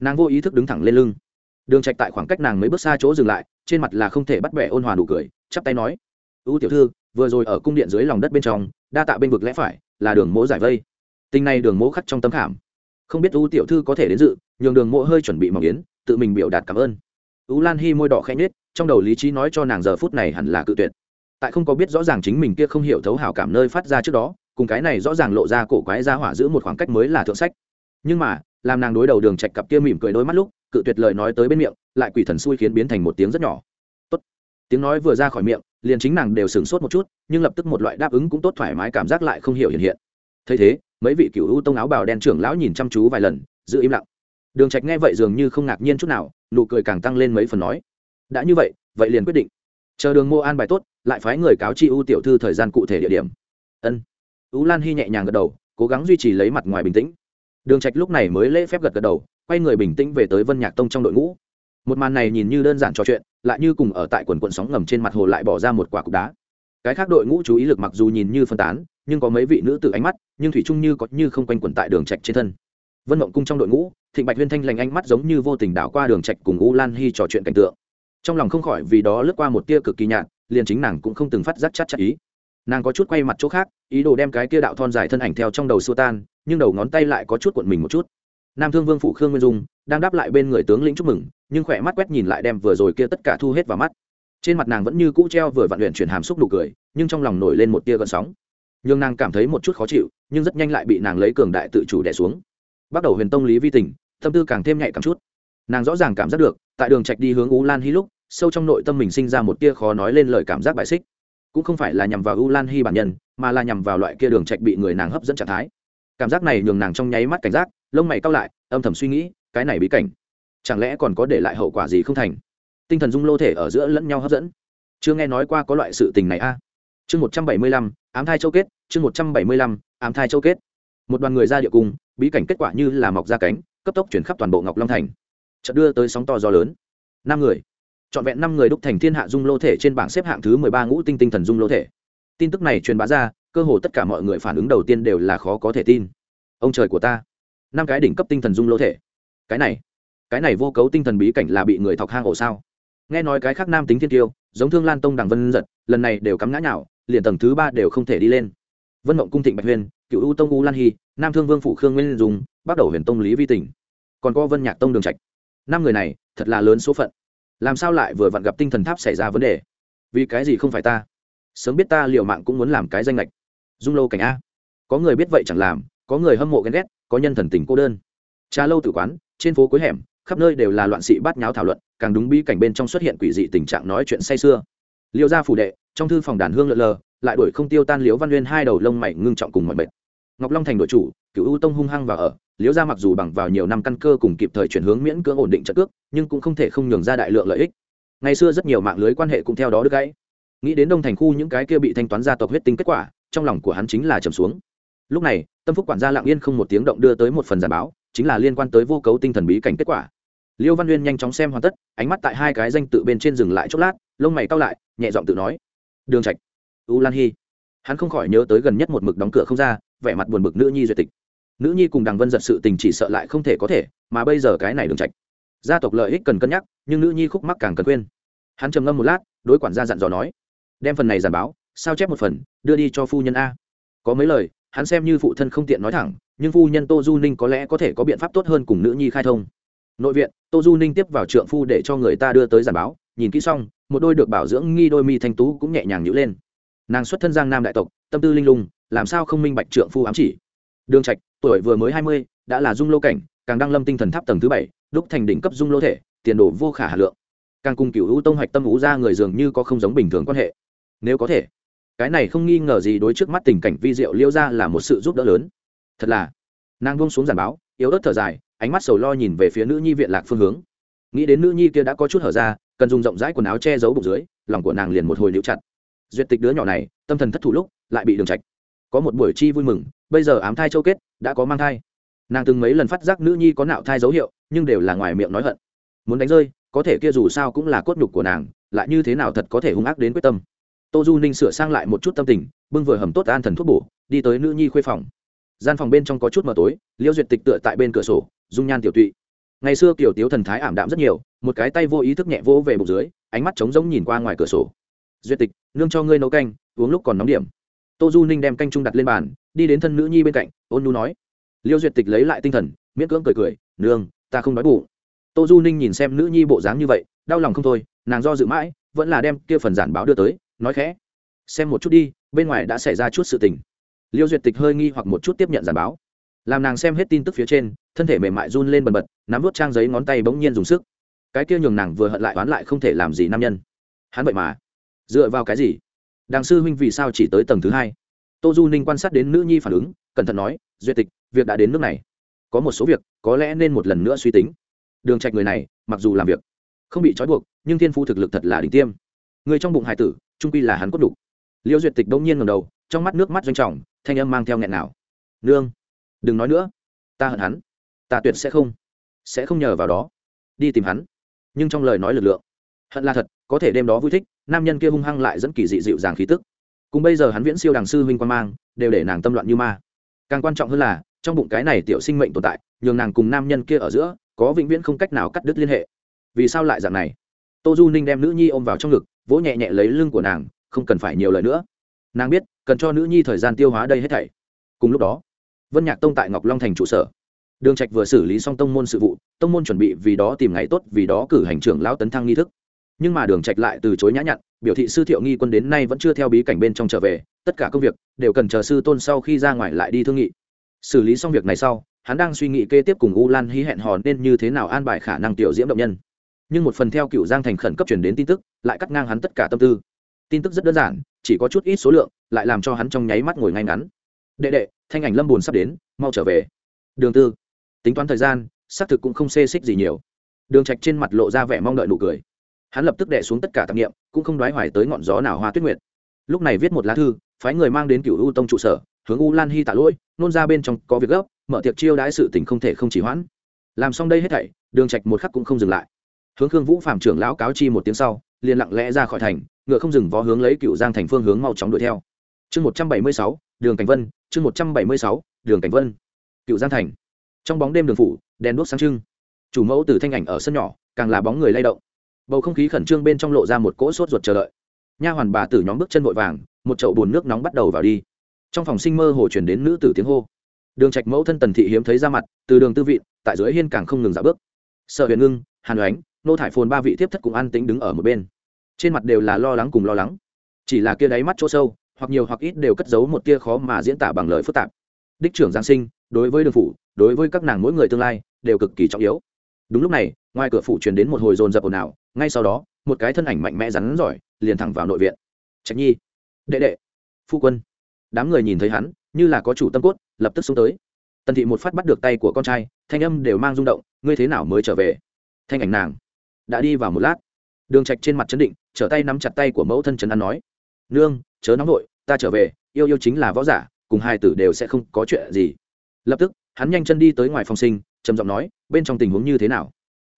Nàng vô ý thức đứng thẳng lên lưng. Đường trạch tại khoảng cách nàng mấy bước xa chỗ dừng lại, trên mặt là không thể bắt bẻ ôn hòa nụ cười, chắp tay nói, u tiểu thư, vừa rồi ở cung điện dưới lòng đất bên trong, đa tạ bên vực lẽ phải là đường mỗ giải vây. Tình này đường mỗ khắc trong tấm khảm. Không biết u tiểu thư có thể đến dự, nhường đường mỗ hơi chuẩn bị mỏng yến, tự mình biểu đạt cảm ơn. U lan hy môi đỏ khẽ nhết trong đầu lý trí nói cho nàng giờ phút này hẳn là cự tuyệt. Tại không có biết rõ ràng chính mình kia không hiểu thấu hảo cảm nơi phát ra trước đó, cùng cái này rõ ràng lộ ra cổ quái ra hỏa giữ một khoảng cách mới là thượng sách. Nhưng mà, làm nàng đối đầu đường trạch cặp kia mỉm cười đôi mắt lúc, cự tuyệt lời nói tới bên miệng, lại quỷ thần xui khiến biến thành một tiếng rất nhỏ. Tốt. Tiếng nói vừa ra khỏi miệng liền chính nàng đều sửng sốt một chút, nhưng lập tức một loại đáp ứng cũng tốt thoải mái cảm giác lại không hiểu hiện hiện. Thấy thế, mấy vị cựu ưu tông áo bào đen trưởng lão nhìn chăm chú vài lần, giữ im lặng. Đường trạch nghe vậy dường như không ngạc nhiên chút nào, nụ cười càng tăng lên mấy phần nói, đã như vậy vậy liền quyết định. Chờ đường mô an bài tốt, lại phái người cáo chi ưu tiểu thư thời gian cụ thể địa điểm. Ân. Ưu lan hy nhẹ nhàng gật đầu, cố gắng duy trì lấy mặt ngoài bình tĩnh. Đường trạch lúc này mới lễ phép gật gật đầu, quay người bình tĩnh về tới vân nhạc tông trong đội ngũ. Một màn này nhìn như đơn giản trò chuyện lại như cùng ở tại quần quần sóng ngầm trên mặt hồ lại bỏ ra một quả cục đá. Cái khác đội ngũ chú ý lực mặc dù nhìn như phân tán, nhưng có mấy vị nữ tử ánh mắt, nhưng thủy trung như có như không quanh quẩn tại đường trạch trên thân. Vân mộng cung trong đội ngũ, thịnh bạch huyên thanh lành ánh mắt giống như vô tình đảo qua đường trạch cùng u lan hy trò chuyện cảnh tượng. Trong lòng không khỏi vì đó lướt qua một tia cực kỳ nhạt, liền chính nàng cũng không từng phát giác chắc chắc ý. Nàng có chút quay mặt chỗ khác, ý đồ đem cái kia đạo thon dài thân ảnh theo trong đầu xua tan, nhưng đầu ngón tay lại có chút cuộn mình một chút. Nam thương vương phủ khương nguyên dung đang đáp lại bên người tướng lĩnh chúc mừng, nhưng khỏe mắt quét nhìn lại đem vừa rồi kia tất cả thu hết vào mắt. Trên mặt nàng vẫn như cũ treo vừa vạn luyện chuyển hàm xúc nụ cười, nhưng trong lòng nổi lên một tia gợn sóng. Nhưng nàng cảm thấy một chút khó chịu, nhưng rất nhanh lại bị nàng lấy cường đại tự chủ đẻ xuống. Bắt đầu huyền tông lý vi tình, tâm tư càng thêm nhạy cảm chút. Nàng rõ ràng cảm giác được, tại đường trạch đi hướng u lan hy lúc, sâu trong nội tâm mình sinh ra một tia khó nói lên lời cảm giác bại xích. Cũng không phải là nhằm vào u lan hy bản nhân, mà là nhằm vào loại kia đường trạch bị người nàng hấp dẫn trạng thái. Cảm giác này nhường nàng trong nháy mắt cảnh giác, lông mày cau lại, âm thầm suy nghĩ cái này bí cảnh, chẳng lẽ còn có để lại hậu quả gì không thành? Tinh thần dung lô thể ở giữa lẫn nhau hấp dẫn. Chưa nghe nói qua có loại sự tình này a. À? chương một trăm bảy mươi lăm, ám thai châu kết, chương một trăm bảy mươi lăm, ám thai châu kết. Một đoàn người ra địa cung, bí cảnh kết quả như là mọc ra cánh, cấp tốc chuyển khắp toàn bộ ngọc long thành. Chợt đưa tới sóng to gió lớn. Năm người. Trọn vẹn năm người đúc thành thiên hạ dung lô thể trên bảng xếp hạng thứ mười ba ngũ tinh tinh thần dung lô thể. Tin tức này truyền bá ra, cơ hồ tất cả mọi người phản ứng đầu tiên đều là khó có thể tin. Ông trời của ta. Năm cái đỉnh cấp tinh thần dung lô thể cái này cái này vô cấu tinh thần bí cảnh là bị người thọc hang ổ sao? Nghe nói cái khác nam tính thiên tiêu giống thương lan tông đằng vân giật, lần này đều cắm ngã nhào, liền tầng thứ ba đều không thể đi lên. Vân mộng cung thịnh bạch huyền cựu u tông u lan hy nam thương vương phụ khương nguyên dùng bắt đầu huyền tông lý vi tỉnh còn có vân nhạc tông đường trạch. Năm người này, thật là lớn số phận. Làm sao lại vừa vặn gặp tinh thần tháp xảy ra vấn đề? Vì cái gì không phải ta? Sớm biết ta liệu mạng cũng muốn làm cái danh lệch. Dung lô cảnh a. Có người biết vậy chẳng làm, có người hâm mộ ghen ghét, có nhân thần tình cô đơn trà lâu tử quán, trên phố cuối hẻm, khắp nơi đều là loạn sĩ bát nháo thảo luận, càng đúng bi cảnh bên trong xuất hiện quỷ dị tình trạng nói chuyện say sưa. Liêu gia phủ đệ, trong thư phòng đàn hương lợn lờ, lại đuổi không tiêu tan Liễu văn nguyên hai đầu lông mày ngưng trọng cùng mọi mệt. Ngọc long thành đội chủ cựu ưu tông hung hăng và ở, Liễu gia mặc dù bằng vào nhiều năm căn cơ cùng kịp thời chuyển hướng miễn cưỡng ổn định trận cước nhưng cũng không thể không nhường ra đại lượng lợi ích. Ngày xưa rất nhiều mạng lưới quan hệ cũng theo đó được gãy. Nghĩ đến đông thành khu những cái kia bị thanh toán gia tộc huyết tinh kết quả, trong lòng của hắn chính là trầm xuống. Lúc này, tâm phúc quản gia lặng yên không một tiếng động đưa tới một phần giả báo chính là liên quan tới vô cấu tinh thần bí cảnh kết quả. Liêu văn uyên nhanh chóng xem hoàn tất, ánh mắt tại hai cái danh tự bên trên dừng lại chốc lát, lông mày cau lại, nhẹ giọng tự nói, đường trạch, u lan hy hắn không khỏi nhớ tới gần nhất một mực đóng cửa không ra, vẻ mặt buồn bực nữ nhi duyệt tịch. Nữ nhi cùng đằng vân giật sự tình chỉ sợ lại không thể có thể, mà bây giờ cái này đường trạch, gia tộc lợi ích cần cân nhắc, nhưng nữ nhi khúc mắc càng cần quên hắn trầm ngâm một lát, đối quản gia dặn dò nói, đem phần này giản báo, sao chép một phần, đưa đi cho phu nhân a. Có mấy lời hắn xem như phụ thân không tiện nói thẳng, nhưng phu nhân tô du ninh có lẽ có thể có biện pháp tốt hơn cùng nữ nhi khai thông. Nội viện, tô du ninh tiếp vào trượng phu để cho người ta đưa tới giản báo, nhìn kỹ xong, một đôi được bảo dưỡng nghi đôi mi thanh tú cũng nhẹ nhàng nhữ lên. Nàng xuất thân giang nam đại tộc, tâm tư linh lung, làm sao không minh bạch trượng phu ám chỉ. Đường trạch, tuổi vừa mới hai mươi, đã là dung lô cảnh, càng đăng lâm tinh thần tháp tầng thứ bảy, đúc thành đỉnh cấp dung lô thể, tiền đồ vô khả hà lượng. Càng cùng cựu u tông hoạch tâm ú ra người dường như có không giống bình thường quan hệ. Nếu có thể cái này không nghi ngờ gì đối trước mắt tình cảnh vi diệu liêu ra là một sự giúp đỡ lớn. Thật là, nàng buông xuống giản báo, yếu ớt thở dài, ánh mắt sầu lo nhìn về phía nữ nhi viện lạc phương hướng. Nghĩ đến nữ nhi kia đã có chút hở ra, cần dùng rộng rãi quần áo che giấu bụng dưới, lòng của nàng liền một hồi liễu chặt. Duyệt tịch đứa nhỏ này, tâm thần thất thủ lúc, lại bị đường trạch. Có một buổi chi vui mừng, bây giờ ám thai châu kết, đã có mang thai. Nàng từng mấy lần phát giác nữ nhi có nạo thai dấu hiệu, nhưng đều là ngoài miệng nói hận. Muốn đánh rơi, có thể kia dù sao cũng là cốt nhục của nàng, lại như thế nào thật có thể hung ác đến quyết tâm tô du ninh sửa sang lại một chút tâm tình, bưng vừa hầm tốt an thần thuốc bổ, đi tới nữ nhi khuê phòng. Gian phòng bên trong có chút mờ tối liêu duyệt tịch tựa tại bên cửa sổ, dung nhan tiểu tụy. Ngày xưa kiểu tiếu thần thái ảm đạm rất nhiều, một cái tay vô ý thức nhẹ vỗ về bụng dưới, ánh mắt trống rỗng nhìn qua ngoài cửa sổ. Duyệt tịch, nương cho ngươi nấu canh, uống lúc còn nóng điểm. Tô du ninh đem canh trung đặt lên bàn, đi đến thân nữ nhi bên cạnh, ôn nu nói. Liêu duyệt tịch lấy lại tinh thần, miễn cưỡng cười cười, nương, ta không nói bụ tô du ninh nhìn xem nữ nhi bộ dáng như vậy, đau lòng không thôi, nàng do dự mãi, vẫn là đem kia phần giản báo đưa tới nói khẽ, xem một chút đi, bên ngoài đã xảy ra chút sự tình. Liêu duyệt tịch hơi nghi hoặc một chút tiếp nhận giản báo. Làm nàng xem hết tin tức phía trên, thân thể mềm mại run lên bần bật, nắm vút trang giấy ngón tay bỗng nhiên dùng sức. Cái kia nhường nàng vừa hận lại oán lại không thể làm gì nam nhân. Hắn vậy mà, dựa vào cái gì? Đàng sư huynh vì sao chỉ tới tầng thứ hai? Tô du ninh quan sát đến nữ nhi phản ứng, cẩn thận nói, duyệt tịch, việc đã đến nước này. Có một số việc, có lẽ nên một lần nữa suy tính. Đường trạch người này, mặc dù làm việc, không bị trói buộc, nhưng thiên phu thực lực thật là đỉnh tiêm. Người trong bụng hải tử trung quy là hắn cốt đủ liêu duyệt tịch đông nhiên ngầm đầu, trong mắt nước mắt doanh trọng, thanh âm mang theo nghẹn nào. Nương, đừng nói nữa. Ta hận hắn. Ta tuyệt sẽ không sẽ không nhờ vào đó. Đi tìm hắn. Nhưng trong lời nói lực lượng, hận là thật, có thể đêm đó vui thích, nam nhân kia hung hăng lại dẫn kỳ dị dịu dàng khí tức. Cùng bây giờ hắn viễn siêu đằng sư huynh quan mang, đều để nàng tâm loạn như ma. Càng quan trọng hơn là, trong bụng cái này tiểu sinh mệnh tồn tại, nhường nàng cùng nam nhân kia ở giữa, có vĩnh viễn không cách nào cắt đứt liên hệ. Vì sao lại dạng này? Tô du ninh đem nữ nhi ôm vào trong ngực, vỗ nhẹ nhẹ lấy lưng của nàng, không cần phải nhiều lời nữa. Nàng biết, cần cho nữ nhi thời gian tiêu hóa đây hết thảy. Cùng lúc đó, vân nhạc tông tại ngọc long thành trụ sở. Đường trạch vừa xử lý xong tông môn sự vụ, tông môn chuẩn bị vì đó tìm ngày tốt, vì đó cử hành trưởng lão tấn thăng nghi thức. Nhưng mà đường trạch lại từ chối nhã nhặn, biểu thị sư thiệu nghi quân đến nay vẫn chưa theo bí cảnh bên trong trở về, tất cả công việc đều cần chờ sư tôn sau khi ra ngoài lại đi thương nghị. Xử lý xong việc này sau, hắn đang suy nghĩ kế tiếp cùng u lan hí hẹn hò nên như thế nào an bài khả năng tiểu diễm động nhân nhưng một phần theo cựu giang thành khẩn cấp chuyển đến tin tức, lại cắt ngang hắn tất cả tâm tư. Tin tức rất đơn giản, chỉ có chút ít số lượng, lại làm cho hắn trong nháy mắt ngồi ngay ngắn. Đệ đệ, thanh ảnh lâm buồn sắp đến, mau trở về. Đường tư, tính toán thời gian, xác thực cũng không xê xích gì nhiều. Đường trạch trên mặt lộ ra vẻ mong đợi nụ cười. Hắn lập tức đệ xuống tất cả tạp nghiệm cũng không đoái hoài tới ngọn gió nào hoa tuyết nguyệt. Lúc này viết một lá thư, phái người mang đến cựu u tông trụ sở, hướng u lan hy tạ lỗi, nôn ra bên trong có việc gấp, mở tiệc chiêu đãi sự tình không thể không chỉ hoãn. Làm xong đây hết thảy, đường trạch một khắc cũng không dừng lại hướng khương vũ phạm trưởng lão cáo chi một tiếng sau, liền lặng lẽ ra khỏi thành, ngựa không dừng vó hướng lấy cựu giang thành phương hướng mau chóng đuổi theo. Chương một trăm bảy mươi sáu, đường cảnh vân, chương một trăm bảy mươi sáu, đường cảnh vân. Cựu giang thành. Trong bóng đêm đường phủ, đèn đuốc sáng trưng. Chủ mẫu từ thanh ảnh ở sân nhỏ, càng là bóng người lay động. Bầu không khí khẩn trương bên trong lộ ra một cỗ sốt ruột chờ đợi. Nha hoàn bà tử nhóm bước chân vội vàng, một chậu bùn nước nóng bắt đầu vào đi. Trong phòng sinh mơ hồ chuyển đến nữ tử tiếng hô. Đường trạch mẫu thân tần thị hiếm thấy ra mặt, từ đường tư vị, tại dưới hiên càng không ngừng dạo bước. Sợ huyền ngưng, hàn oánh nô thải phồn ba vị tiếp thất cũng an tĩnh đứng ở một bên. Trên mặt đều là lo lắng cùng lo lắng. Chỉ là kia đáy mắt chỗ sâu, hoặc nhiều hoặc ít đều cất giấu một tia khó mà diễn tả bằng lời phức tạp. Đích trưởng giáng sinh, đối với đường phủ, đối với các nàng mỗi người tương lai, đều cực kỳ trọng yếu. Đúng lúc này, ngoài cửa phủ truyền đến một hồi dồn dập ồn ào, ngay sau đó, một cái thân ảnh mạnh mẽ rắn giỏi liền thẳng vào nội viện. Trạch nhi, đệ đệ, phu quân. Đám người nhìn thấy hắn, như là có chủ tâm cốt, lập tức xuống tới. Tần thị một phát bắt được tay của con trai, thanh âm đều mang rung động, ngươi thế nào mới trở về? Thanh ảnh nàng đã đi vào một lát. Đường trạch trên mặt chấn định, trở tay nắm chặt tay của mẫu thân trấn an nói, nương, chớ nóng vội, ta trở về, yêu yêu chính là võ giả, cùng hai tử đều sẽ không có chuyện gì. Lập tức, hắn nhanh chân đi tới ngoài phòng sinh, trầm giọng nói, bên trong tình huống như thế nào?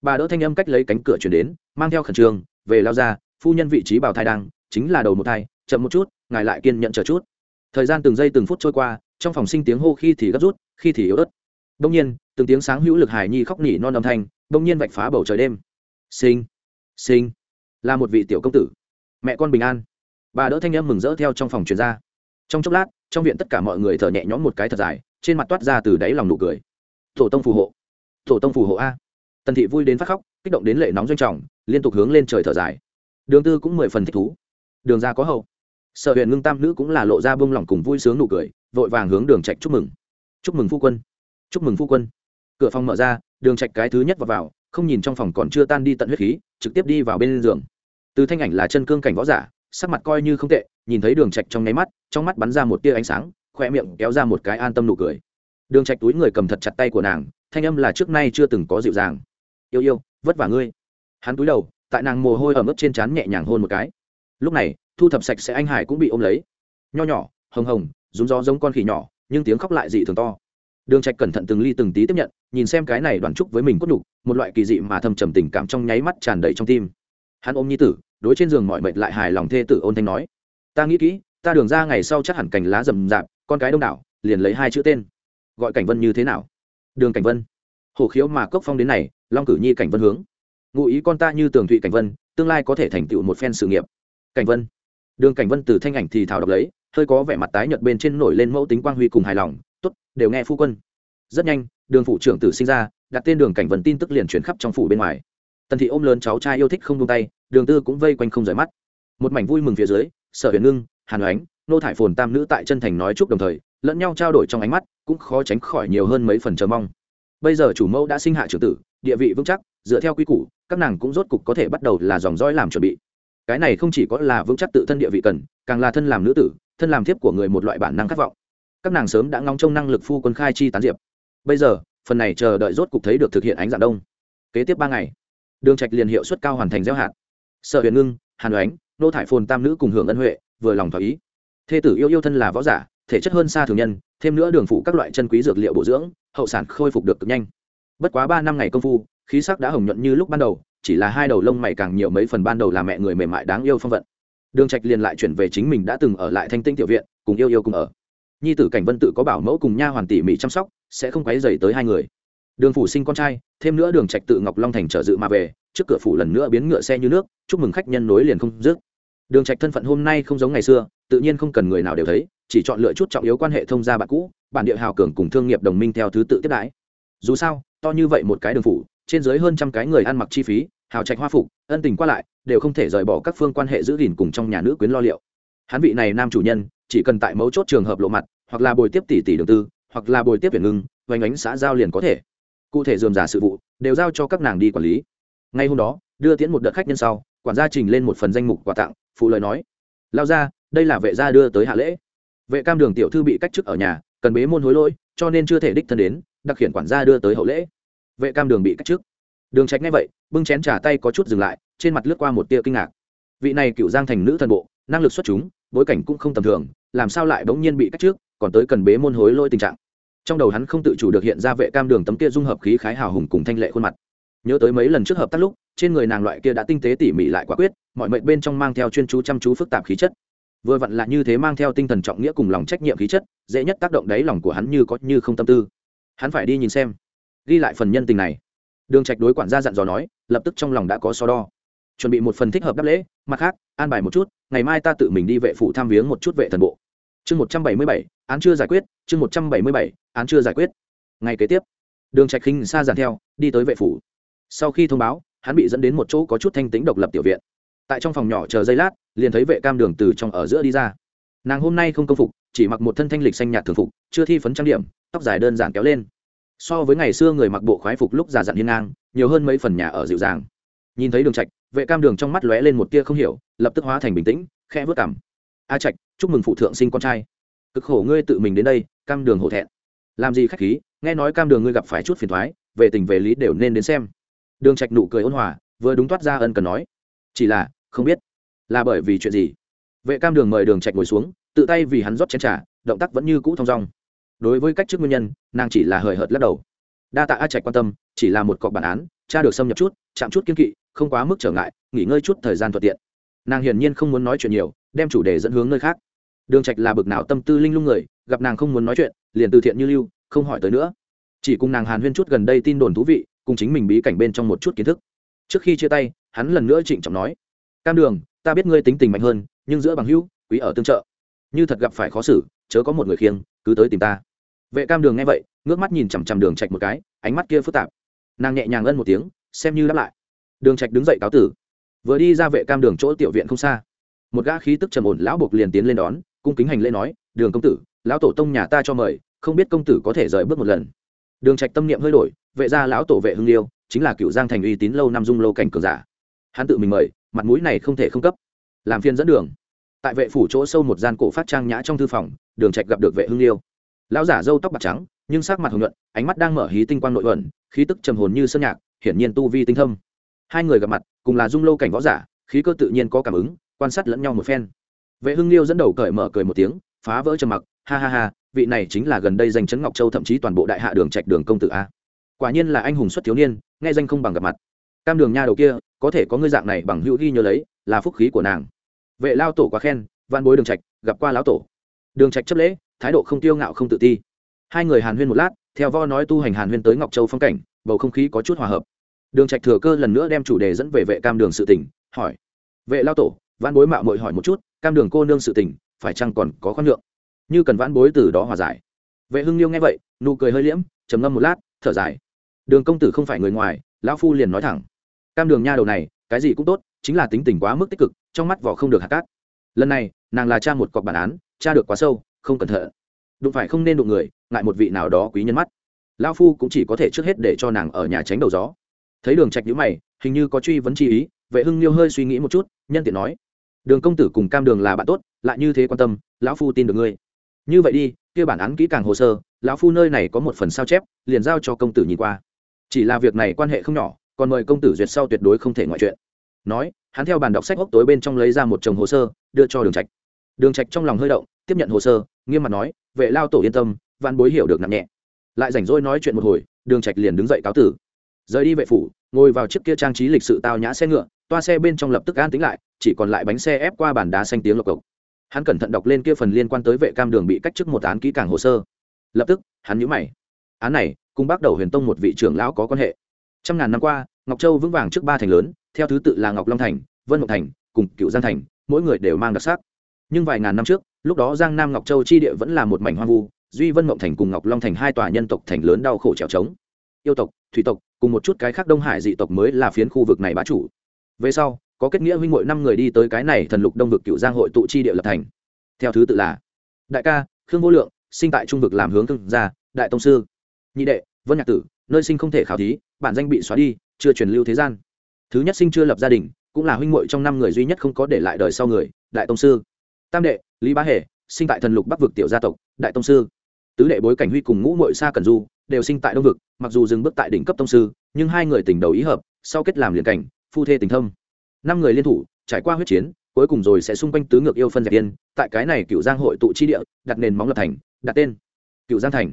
Bà đỡ thanh âm cách lấy cánh cửa chuyển đến, mang theo khẩn trương, về lao ra, phu nhân vị trí bào thai đang, chính là đầu một thai, chậm một chút, ngài lại kiên nhận chờ chút. Thời gian từng giây từng phút trôi qua, trong phòng sinh tiếng hô khi thì gấp rút, khi thì yếu ớt. Đông nhiên, từng tiếng sáng hữu lực hài nhi khóc nỉ non âm thanh, đông nhiên vạch phá bầu trời đêm sinh. Sinh. Là một vị tiểu công tử. Mẹ con bình an. Bà đỡ thanh âm mừng rỡ theo trong phòng truyền ra. Trong chốc lát, trong viện tất cả mọi người thở nhẹ nhõm một cái thật dài, trên mặt toát ra từ đáy lòng nụ cười. Tổ tông phù hộ. Tổ tông phù hộ a. Tần thị vui đến phát khóc, kích động đến lệ nóng doanh trọng, liên tục hướng lên trời thở dài. Đường tư cũng mười phần thích thú. Đường ra có hậu. Sở huyện ngưng tam nữ cũng là lộ ra bông lỏng cùng vui sướng nụ cười, vội vàng hướng đường trạch chúc mừng. Chúc mừng phu quân. Chúc mừng phu quân. Cửa phòng mở ra, đường trạch cái thứ nhất vào vào không nhìn trong phòng còn chưa tan đi tận huyết khí, trực tiếp đi vào bên giường. Từ thanh ảnh là chân cương cảnh võ giả, sắc mặt coi như không tệ, nhìn thấy đường trạch trong nháy mắt, trong mắt bắn ra một tia ánh sáng khoe miệng kéo ra một cái an tâm nụ cười. Đường trạch túi người cầm thật chặt tay của nàng, thanh âm là trước nay chưa từng có dịu dàng. Yêu yêu, vất vả ngươi. Hắn túi đầu, tại nàng mồ hôi ở mức trên trán nhẹ nhàng hôn một cái. Lúc này, thu thập sạch sẽ anh hải cũng bị ôm lấy. Nho nhỏ, hồng hồng, rúng gió giống con khỉ nhỏ, nhưng tiếng khóc lại dị thường to đường trạch cẩn thận từng ly từng tí tiếp nhận, nhìn xem cái này đoàn trúc với mình cốt nhục, một loại kỳ dị mà thâm trầm tình cảm trong nháy mắt tràn đầy trong tim. Hắn ôm nhi tử, đối trên giường mọi mệt lại hài lòng thê tử ôn thanh nói, ta nghĩ kỹ, ta đường ra ngày sau chắc hẳn cành lá rầm rạp, con cái đông đảo, liền lấy hai chữ tên. Gọi cảnh vân như thế nào? Đường cảnh vân. Hổ khiếu mà cốc phong đến này, long cử nhi cảnh vân hướng. Ngụ ý con ta như tường thụy cảnh vân, tương lai có thể thành tựu một phen sự nghiệp. Cảnh vân. Đường cảnh vân từ thanh ảnh thì thảo đọc lấy, hơi có vẻ mặt tái nhợt bên trên nổi lên mẫu tính quang huy cùng hài lòng tốt, đều nghe phu quân. Rất nhanh, đường phủ trưởng tử sinh ra, đặt tên đường cảnh vân tin tức liền chuyển khắp trong phủ bên ngoài. Tần thị ôm lớn cháu trai yêu thích không tung tay, đường tư cũng vây quanh không rời mắt. Một mảnh vui mừng phía dưới, sở huyền ngưng, hàn ánh nô thải phồn tam nữ tại chân thành nói chúc đồng thời, lẫn nhau trao đổi trong ánh mắt, cũng khó tránh khỏi nhiều hơn mấy phần chờ mong. Bây giờ chủ mẫu đã sinh hạ trưởng tử, địa vị vững chắc, dựa theo quy củ, các nàng cũng rốt cục có thể bắt đầu là dòng dõi làm chuẩn bị. Cái này không chỉ có là vững chắc tự thân địa vị cần, càng là thân làm nữ tử, thân làm thiếp của người một loại bản năng khát vọng các nàng sớm đã ngóng trông năng lực phu quân khai chi tán diệp. Bây giờ, phần này chờ đợi rốt cục thấy được thực hiện ánh dạng đông. Kế tiếp ba ngày, đường trạch liền hiệu suất cao hoàn thành gieo hạt. Sợ huyền ngưng, hàn oánh, nô thải phồn tam nữ cùng hưởng ân huệ, vừa lòng thỏa ý. Thê tử yêu yêu thân là võ giả, thể chất hơn xa thường nhân, thêm nữa đường phụ các loại chân quý dược liệu bổ dưỡng, hậu sản khôi phục được cực nhanh. Bất quá ba năm ngày công phu, khí sắc đã hồng nhuận như lúc ban đầu, chỉ là hai đầu lông mày càng nhiều mấy phần ban đầu là mẹ người mềm mại đáng yêu phong vận. Đường trạch liền lại chuyển về chính mình đã từng ở lại thanh tinh tiểu viện, cùng yêu yêu cùng ở nhi tử cảnh vân tự có bảo mẫu cùng nha hoàn tỉ mỉ chăm sóc, sẽ không quấy dày tới hai người. Đường phủ sinh con trai, thêm nữa đường trạch tự ngọc long thành trở dự mà về, trước cửa phủ lần nữa biến ngựa xe như nước, chúc mừng khách nhân nối liền không dứt. Đường trạch thân phận hôm nay không giống ngày xưa, tự nhiên không cần người nào đều thấy, chỉ chọn lựa chút trọng yếu quan hệ thông gia bạn cũ, bản địa hào cường cùng thương nghiệp đồng minh theo thứ tự tiếp đãi. Dù sao, to như vậy một cái đường phủ, trên dưới hơn trăm cái người ăn mặc chi phí, hào trạch hoa phục, ân tình qua lại, đều không thể rời bỏ các phương quan hệ giữ gìn cùng trong nhà nữ quyến lo liệu. Hắn vị này nam chủ nhân chỉ cần tại mấu chốt trường hợp lộ mặt, hoặc là bồi tiếp tỷ tỷ đường tư, hoặc là bồi tiếp tuyển ngưng vành ánh xã giao liền có thể. Cụ thể dườm giả sự vụ, đều giao cho các nàng đi quản lý. Ngay hôm đó, đưa tiễn một đợt khách nhân sau, quản gia trình lên một phần danh mục quà tặng, phụ lời nói. Lao ra đây là vệ gia đưa tới hạ lễ. Vệ cam đường tiểu thư bị cách chức ở nhà, cần bế môn hối lỗi, cho nên chưa thể đích thân đến, đặc hiện quản gia đưa tới hậu lễ. Vệ cam đường bị cách chức. Đường trạch ngay vậy, bưng chén trà tay có chút dừng lại, trên mặt lướt qua một tia kinh ngạc. Vị này cựu giang thành nữ thần bộ, năng lực xuất chúng bối cảnh cũng không tầm thường, làm sao lại bỗng nhiên bị cách trước, còn tới cần bế môn hối lôi tình trạng. Trong đầu hắn không tự chủ được hiện ra vệ cam đường tấm kia dung hợp khí khái hào hùng cùng thanh lệ khuôn mặt. Nhớ tới mấy lần trước hợp tác lúc, trên người nàng loại kia đã tinh tế tỉ mỉ lại quả quyết, mọi mệnh bên trong mang theo chuyên chú chăm chú phức tạp khí chất. Vừa vặn là như thế mang theo tinh thần trọng nghĩa cùng lòng trách nhiệm khí chất, dễ nhất tác động đáy lòng của hắn như có như không tâm tư. Hắn phải đi nhìn xem. Ghi lại phần nhân tình này. Đường trạch đối quản gia dặn dò nói, lập tức trong lòng đã có so đo chuẩn bị một phần thích hợp đáp lễ, mặt khác, an bài một chút, ngày mai ta tự mình đi vệ phủ tham viếng một chút vệ thần bộ. Chương một trăm bảy mươi bảy, án chưa giải quyết, chương một trăm bảy mươi bảy, án chưa giải quyết. Ngày kế tiếp, đường trạch khinh xa dàn theo, đi tới vệ phủ. Sau khi thông báo, hắn bị dẫn đến một chỗ có chút thanh tĩnh độc lập tiểu viện. Tại trong phòng nhỏ chờ giây lát, liền thấy vệ cam đường từ trong ở giữa đi ra. Nàng hôm nay không công phục, chỉ mặc một thân thanh lịch xanh nhạt thường phục, chưa thi phấn trang điểm, tóc dài đơn giản kéo lên. So với ngày xưa người mặc bộ khoái phục lúc già dặn hiên ngang, nhiều hơn mấy phần nhà ở dịu dàng. Nhìn thấy đường trạch vệ cam đường trong mắt lóe lên một tia không hiểu, lập tức hóa thành bình tĩnh, khẽ vớt cảm a trạch, chúc mừng phụ thượng sinh con trai. Cực khổ ngươi tự mình đến đây, cam đường hổ thẹn. Làm gì khách khí, nghe nói cam đường ngươi gặp phải chút phiền thoái về tình về lý đều nên đến xem. Đường trạch nụ cười ôn hòa, vừa đúng toát ra ân cần nói. Chỉ là, không biết, là bởi vì chuyện gì? Vệ cam đường mời đường trạch ngồi xuống, tự tay vì hắn rót chén trà, động tác vẫn như cũ thong dong. Đối với cách trước nguyên nhân, nàng chỉ là hời hợt lắc đầu. Đa tạ a trạch quan tâm, chỉ là một cọc bản án, cha được xâm nhập chút, chạm chút kiên kỵ không quá mức trở ngại, nghỉ ngơi chút thời gian thuận tiện. Nàng hiển nhiên không muốn nói chuyện nhiều, đem chủ đề dẫn hướng nơi khác. Đường trạch là bực nào tâm tư linh lung người, gặp nàng không muốn nói chuyện, liền từ thiện như lưu, không hỏi tới nữa. Chỉ cùng nàng hàn huyên chút gần đây tin đồn thú vị, cùng chính mình bí cảnh bên trong một chút kiến thức. Trước khi chia tay, hắn lần nữa trịnh trọng nói, cam đường, ta biết ngươi tính tình mạnh hơn, nhưng giữa bằng hữu, quý ở tương trợ. Như thật gặp phải khó xử, chớ có một người khiêng, cứ tới tìm ta. Vệ cam đường nghe vậy, ngước mắt nhìn chằm chằm đường trạch một cái, ánh mắt kia phức tạp. Nàng nhẹ nhàng ân một tiếng, xem như đáp lại đường trạch đứng dậy cáo tử. Vừa đi ra vệ cam đường chỗ tiểu viện không xa, một gã khí tức trầm ổn lão buộc liền tiến lên đón, cung kính hành lễ nói, đường công tử, lão tổ tông nhà ta cho mời, không biết công tử có thể rời bước một lần. Đường trạch tâm niệm hơi đổi, vệ gia lão tổ vệ hưng liêu, chính là cựu giang thành uy tín lâu năm dung lâu cảnh cường giả. Hắn tự mình mời, mặt mũi này không thể không cấp. Làm phiên dẫn đường. Tại vệ phủ chỗ sâu một gian cổ phát trang nhã trong thư phòng, đường trạch gặp được vệ hưng liêu. Lão giả râu tóc bạc trắng, nhưng sắc mặt hồng nhuận, ánh mắt đang mở hí tinh quang nội ẩn khí tức trầm hồn như sơn nhạc, hiển nhiên tu vi tinh thâm hai người gặp mặt, cùng là dung lâu cảnh võ giả, khí cơ tự nhiên có cảm ứng, quan sát lẫn nhau một phen. Vệ hưng liêu dẫn đầu cởi mở cười một tiếng, phá vỡ trầm mặc, ha ha ha, vị này chính là gần đây danh chấn ngọc châu thậm chí toàn bộ đại hạ đường trạch đường công tử a. Quả nhiên là anh hùng xuất thiếu niên, nghe danh không bằng gặp mặt. Cam đường nha đầu kia, có thể có ngươi dạng này bằng hữu ghi nhớ lấy, là phúc khí của nàng. Vệ lao tổ quá khen văn bối đường trạch, gặp qua lão tổ. Đường trạch chấp lễ, thái độ không tiêu ngạo không tự ti. Hai người hàn huyên một lát, theo vo nói tu hành hàn huyên tới ngọc châu phong cảnh, bầu không khí có chút hòa hợp đường trạch thừa cơ lần nữa đem chủ đề dẫn về vệ cam đường sự tình, hỏi. Vệ lao tổ văn bối mạo muội hỏi một chút, cam đường cô nương sự tình, phải chăng còn có khoan lượng như cần vãn bối từ đó hòa giải. Vệ hưng liêu nghe vậy, nụ cười hơi liễm, trầm ngâm một lát, thở dài. Đường công tử không phải người ngoài, lão phu liền nói thẳng. Cam đường nha đầu này, cái gì cũng tốt, chính là tính tình quá mức tích cực, trong mắt vỏ không được hạt cát. Lần này, nàng là cha một cọc bản án, cha được quá sâu, không cẩn thận. Đụng phải không nên đụng người, ngại một vị nào đó quý nhân mắt. Lão phu cũng chỉ có thể trước hết để cho nàng ở nhà tránh đầu gió thấy đường trạch nhíu mày, hình như có truy vấn chi ý, vệ hưng liêu hơi suy nghĩ một chút, nhân tiện nói, đường công tử cùng cam đường là bạn tốt, lại như thế quan tâm, lão phu tin được ngươi. Như vậy đi, kia bản án kỹ càng hồ sơ, lão phu nơi này có một phần sao chép, liền giao cho công tử nhìn qua. Chỉ là việc này quan hệ không nhỏ, còn mời công tử duyệt sau tuyệt đối không thể ngoại chuyện. Nói, hắn theo bàn đọc sách hốc tối bên trong lấy ra một chồng hồ sơ, đưa cho đường trạch. Đường trạch trong lòng hơi động, tiếp nhận hồ sơ, nghiêm mặt nói, vệ lao tổ yên tâm văn bối hiểu được nặng nhẹ. Lại rảnh rỗi nói chuyện một hồi, đường trạch liền đứng dậy cáo tử. Rời đi vệ phủ ngồi vào chiếc kia trang trí lịch sự tao nhã xe ngựa, toa xe bên trong lập tức an tính lại, chỉ còn lại bánh xe ép qua bàn đá xanh tiếng lộc cộc. Hắn cẩn thận đọc lên kia phần liên quan tới vệ cam đường bị cách chức một án kỹ càng hồ sơ. Lập tức, hắn nhíu mày. Án này, cùng bắt đầu huyền tông một vị trưởng lão có quan hệ. Trăm ngàn năm qua, ngọc châu vững vàng trước ba thành lớn, theo thứ tự là ngọc long thành, vân mộng thành, cùng cựu giang thành, mỗi người đều mang đặc sắc. Nhưng vài ngàn năm trước, lúc đó giang nam ngọc châu chi địa vẫn là một mảnh hoang vu, duy vân mộng thành cùng ngọc long thành hai tòa nhân tộc thành lớn đau khổ trèo trống. Yêu tộc, thủy tộc cùng một chút cái khác đông hải dị tộc mới là phiến khu vực này bá chủ. Về sau, có kết nghĩa huynh mỗi năm người đi tới cái này thần lục đông vực cựu giang hội tụ chi địa lập thành. Theo thứ tự là, đại ca, khương vô lượng, sinh tại trung vực làm hướng thương gia, đại tông sư. Nhị đệ, vân nhạc tử, nơi sinh không thể khảo thí, bản danh bị xóa đi, chưa truyền lưu thế gian. Thứ nhất sinh chưa lập gia đình, cũng là huynh muội trong năm người duy nhất không có để lại đời sau người, đại tông sư. Tam đệ, lý bá hề, sinh tại thần lục bắc vực tiểu gia tộc, đại tông sư tứ đệ bối cảnh huy cùng ngũ muội sa cần du đều sinh tại đông vực, mặc dù dừng bước tại đỉnh cấp tông sư, nhưng hai người tình đầu ý hợp, sau kết làm liền cảnh, phu thê tình thâm. Năm người liên thủ, trải qua huyết chiến, cuối cùng rồi sẽ xung quanh tứ ngược yêu phân dẹp yên, tại cái này cựu giang hội tụ chi địa, đặt nền móng lập thành, đặt tên cựu giang thành.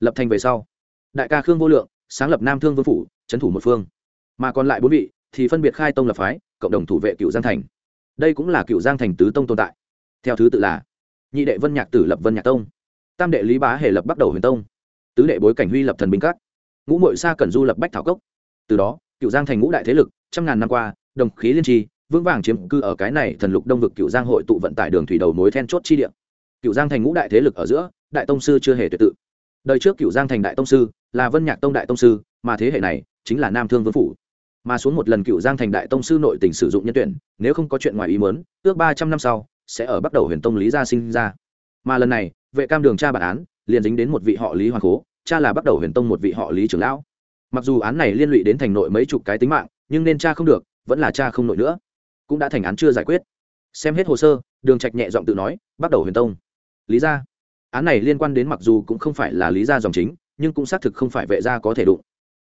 Lập thành về sau, đại ca khương vô lượng sáng lập nam thương vương phủ, trấn thủ một phương. Mà còn lại bốn vị thì phân biệt khai tông lập phái, cộng đồng thủ vệ cựu giang thành. Đây cũng là cựu giang thành tứ tông tồn tại. Theo thứ tự là nhị đệ vân nhạc tử lập vân nhạc tông tam đệ lý bá hề lập bắt đầu huyền tông tứ đệ bối cảnh huy lập thần binh các ngũ mội sa cẩn du lập bách thảo cốc từ đó cựu giang thành ngũ đại thế lực trăm ngàn năm qua đồng khí liên tri vững vàng chiếm cư ở cái này thần lục đông vực cựu giang hội tụ vận tải đường thủy đầu mối then chốt chi địa cựu giang thành ngũ đại thế lực ở giữa đại tông sư chưa hề tuyệt tự đời trước cựu giang thành đại tông sư là vân nhạc tông đại tông sư mà thế hệ này chính là nam thương vương phủ mà xuống một lần cựu giang thành đại tông sư nội tỉnh sử dụng nhân tuyển nếu không có chuyện ngoài ý mớn ước ba trăm năm sau sẽ ở bắt đầu huyền tông lý gia sinh ra. Mà lần này vệ cam đường tra bản án, liền dính đến một vị họ lý hoàng cố cha là bắt đầu huyền tông một vị họ lý trưởng lão. Mặc dù án này liên lụy đến thành nội mấy chục cái tính mạng, nhưng nên cha không được, vẫn là cha không nội nữa. Cũng đã thành án chưa giải quyết. Xem hết hồ sơ, đường trạch nhẹ giọng tự nói, bắt đầu huyền tông. Lý gia. Án này liên quan đến mặc dù cũng không phải là lý gia dòng chính, nhưng cũng xác thực không phải vệ gia có thể đụng.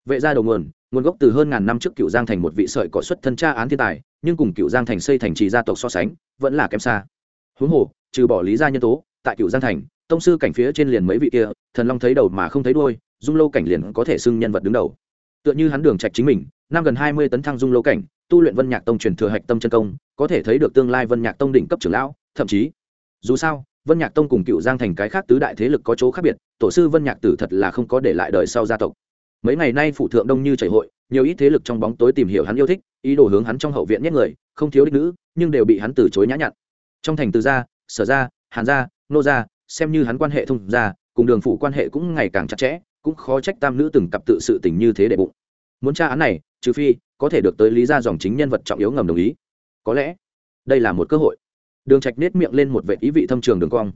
Vệ gia đầu nguồn nguồn gốc từ hơn ngàn năm trước cựu giang thành một vị sợi cỏ xuất thân cha án thiên tài, nhưng cùng cựu giang thành xây thành trì gia tộc so sánh, vẫn là kém xa. Huống hồ, trừ bỏ lý gia nhân tố, tại cựu giang thành tông sư cảnh phía trên liền mấy vị kia, thần long thấy đầu mà không thấy đuôi, dung lâu cảnh liền có thể xưng nhân vật đứng đầu. Tựa như hắn đường trạch chính mình, năm gần hai mươi tấn thăng dung lâu cảnh, tu luyện vân nhạc tông truyền thừa hạch tâm chân công, có thể thấy được tương lai vân nhạc tông đỉnh cấp trưởng lão, thậm chí, dù sao, vân nhạc tông cùng cựu giang thành cái khác tứ đại thế lực có chỗ khác biệt, tổ sư vân nhạc tử thật là không có để lại đời sau gia tộc. Mấy ngày nay phụ thượng đông như chảy hội, nhiều ít thế lực trong bóng tối tìm hiểu hắn yêu thích, ý đồ hướng hắn trong hậu viện nhất người, không thiếu đích nữ, nhưng đều bị hắn từ chối nhã nhặn. Trong thành từ gia, sở gia, hàn gia, nô gia xem như hắn quan hệ thông gia, cùng đường phụ quan hệ cũng ngày càng chặt chẽ, cũng khó trách tam nữ từng cặp tự sự tình như thế đệ bụng. Muốn tra án này, trừ phi, có thể được tới lý ra dòng chính nhân vật trọng yếu ngầm đồng ý. Có lẽ, đây là một cơ hội. Đường trạch nết miệng lên một vệ ý vị thâm trường đường cong.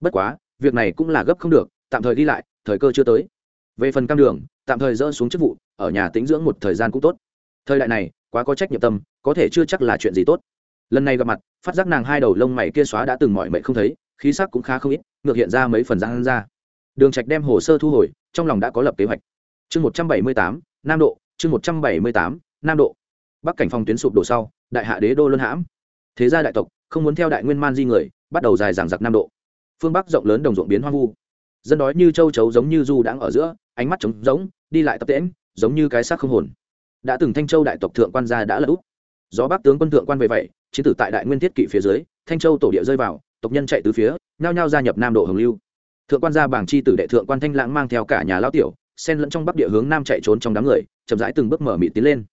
Bất quá, việc này cũng là gấp không được, tạm thời đi lại, thời cơ chưa tới. Về phần cam đường, tạm thời dỡ xuống chức vụ, ở nhà tĩnh dưỡng một thời gian cũng tốt. Thời đại này, quá có trách nhiệm tâm, có thể chưa chắc là chuyện gì tốt. Lần này gặp mặt, phát giác nàng hai đầu lông mày kia xóa đã từng mỏi mệt không thấy, khí sắc cũng khá không ít ngược hiện ra mấy phần răng ra. Đường trạch đem hồ sơ thu hồi, trong lòng đã có lập kế hoạch. Chương một trăm bảy mươi tám, nam độ, chương một trăm bảy mươi tám, nam độ. Bắc cảnh phong tuyến sụp đổ sau, đại hạ đế đô luân hãm. Thế gia đại tộc, không muốn theo đại nguyên man di người, bắt đầu dài dằng giặc nam độ. Phương bắc rộng lớn đồng ruộng biến hoang vu. Dân đói như châu chấu giống như du đãng ở giữa, ánh mắt trống rỗng, đi lại tập tễnh, giống như cái xác không hồn. Đã từng thanh châu đại tộc thượng quan gia đã lật úp. Gió bắc tướng quân thượng quan về vậy, chiến tử tại đại nguyên thiết kỵ phía dưới, thanh châu tổ địa rơi vào tộc nhân chạy từ phía, nhao nhao gia nhập nam độ hồng lưu. Thượng quan gia bảng chi tử đệ thượng quan thanh lãng mang theo cả nhà lao tiểu, xen lẫn trong bắc địa hướng nam chạy trốn trong đám người, chậm rãi từng bước mở mị tiến lên.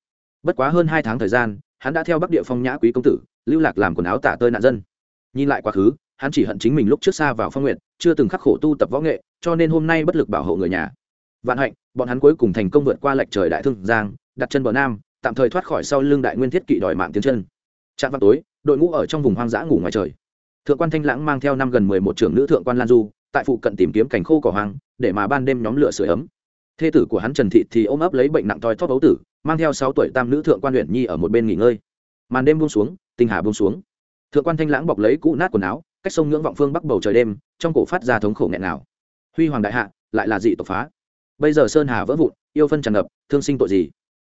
Bất quá hơn hai tháng thời gian, hắn đã theo bắc địa phong nhã quý công tử, lưu lạc làm quần áo tả tơi nạn dân. Nhìn lại quá khứ, hắn chỉ hận chính mình lúc trước xa vào phong nguyện, chưa từng khắc khổ tu tập võ nghệ, cho nên hôm nay bất lực bảo hộ người nhà. Vạn hạnh, bọn hắn cuối cùng thành công vượt qua lệch trời đại thương giang, đặt chân bờ nam, tạm thời thoát khỏi sau lưng đại nguyên thiết kỵ đòi mạng tiến chân. Trạm vào tối, đội ngũ ở trong vùng hoang dã ngủ ngoài trời thượng quan thanh lãng mang theo năm gần mười một trưởng nữ thượng quan lan du, tại phụ cận tìm kiếm cảnh khô cỏ hoang, để mà ban đêm nhóm lửa sửa ấm. Thê tử của hắn trần thị thì ôm ấp lấy bệnh nặng toi thóp ấu tử, mang theo sáu tuổi tam nữ thượng quan huyện nhi ở một bên nghỉ ngơi. Màn đêm buông xuống, tinh hà buông xuống. Thượng quan thanh lãng bọc lấy cũ nát quần áo, cách sông ngưỡng vọng phương bắc bầu trời đêm, trong cổ phát ra thống khổ nghẹn nào huy hoàng đại hạ, lại là dị tộc phá. Bây giờ sơn hà vỡ vụn, yêu phân tràn ngập, thương sinh tội gì?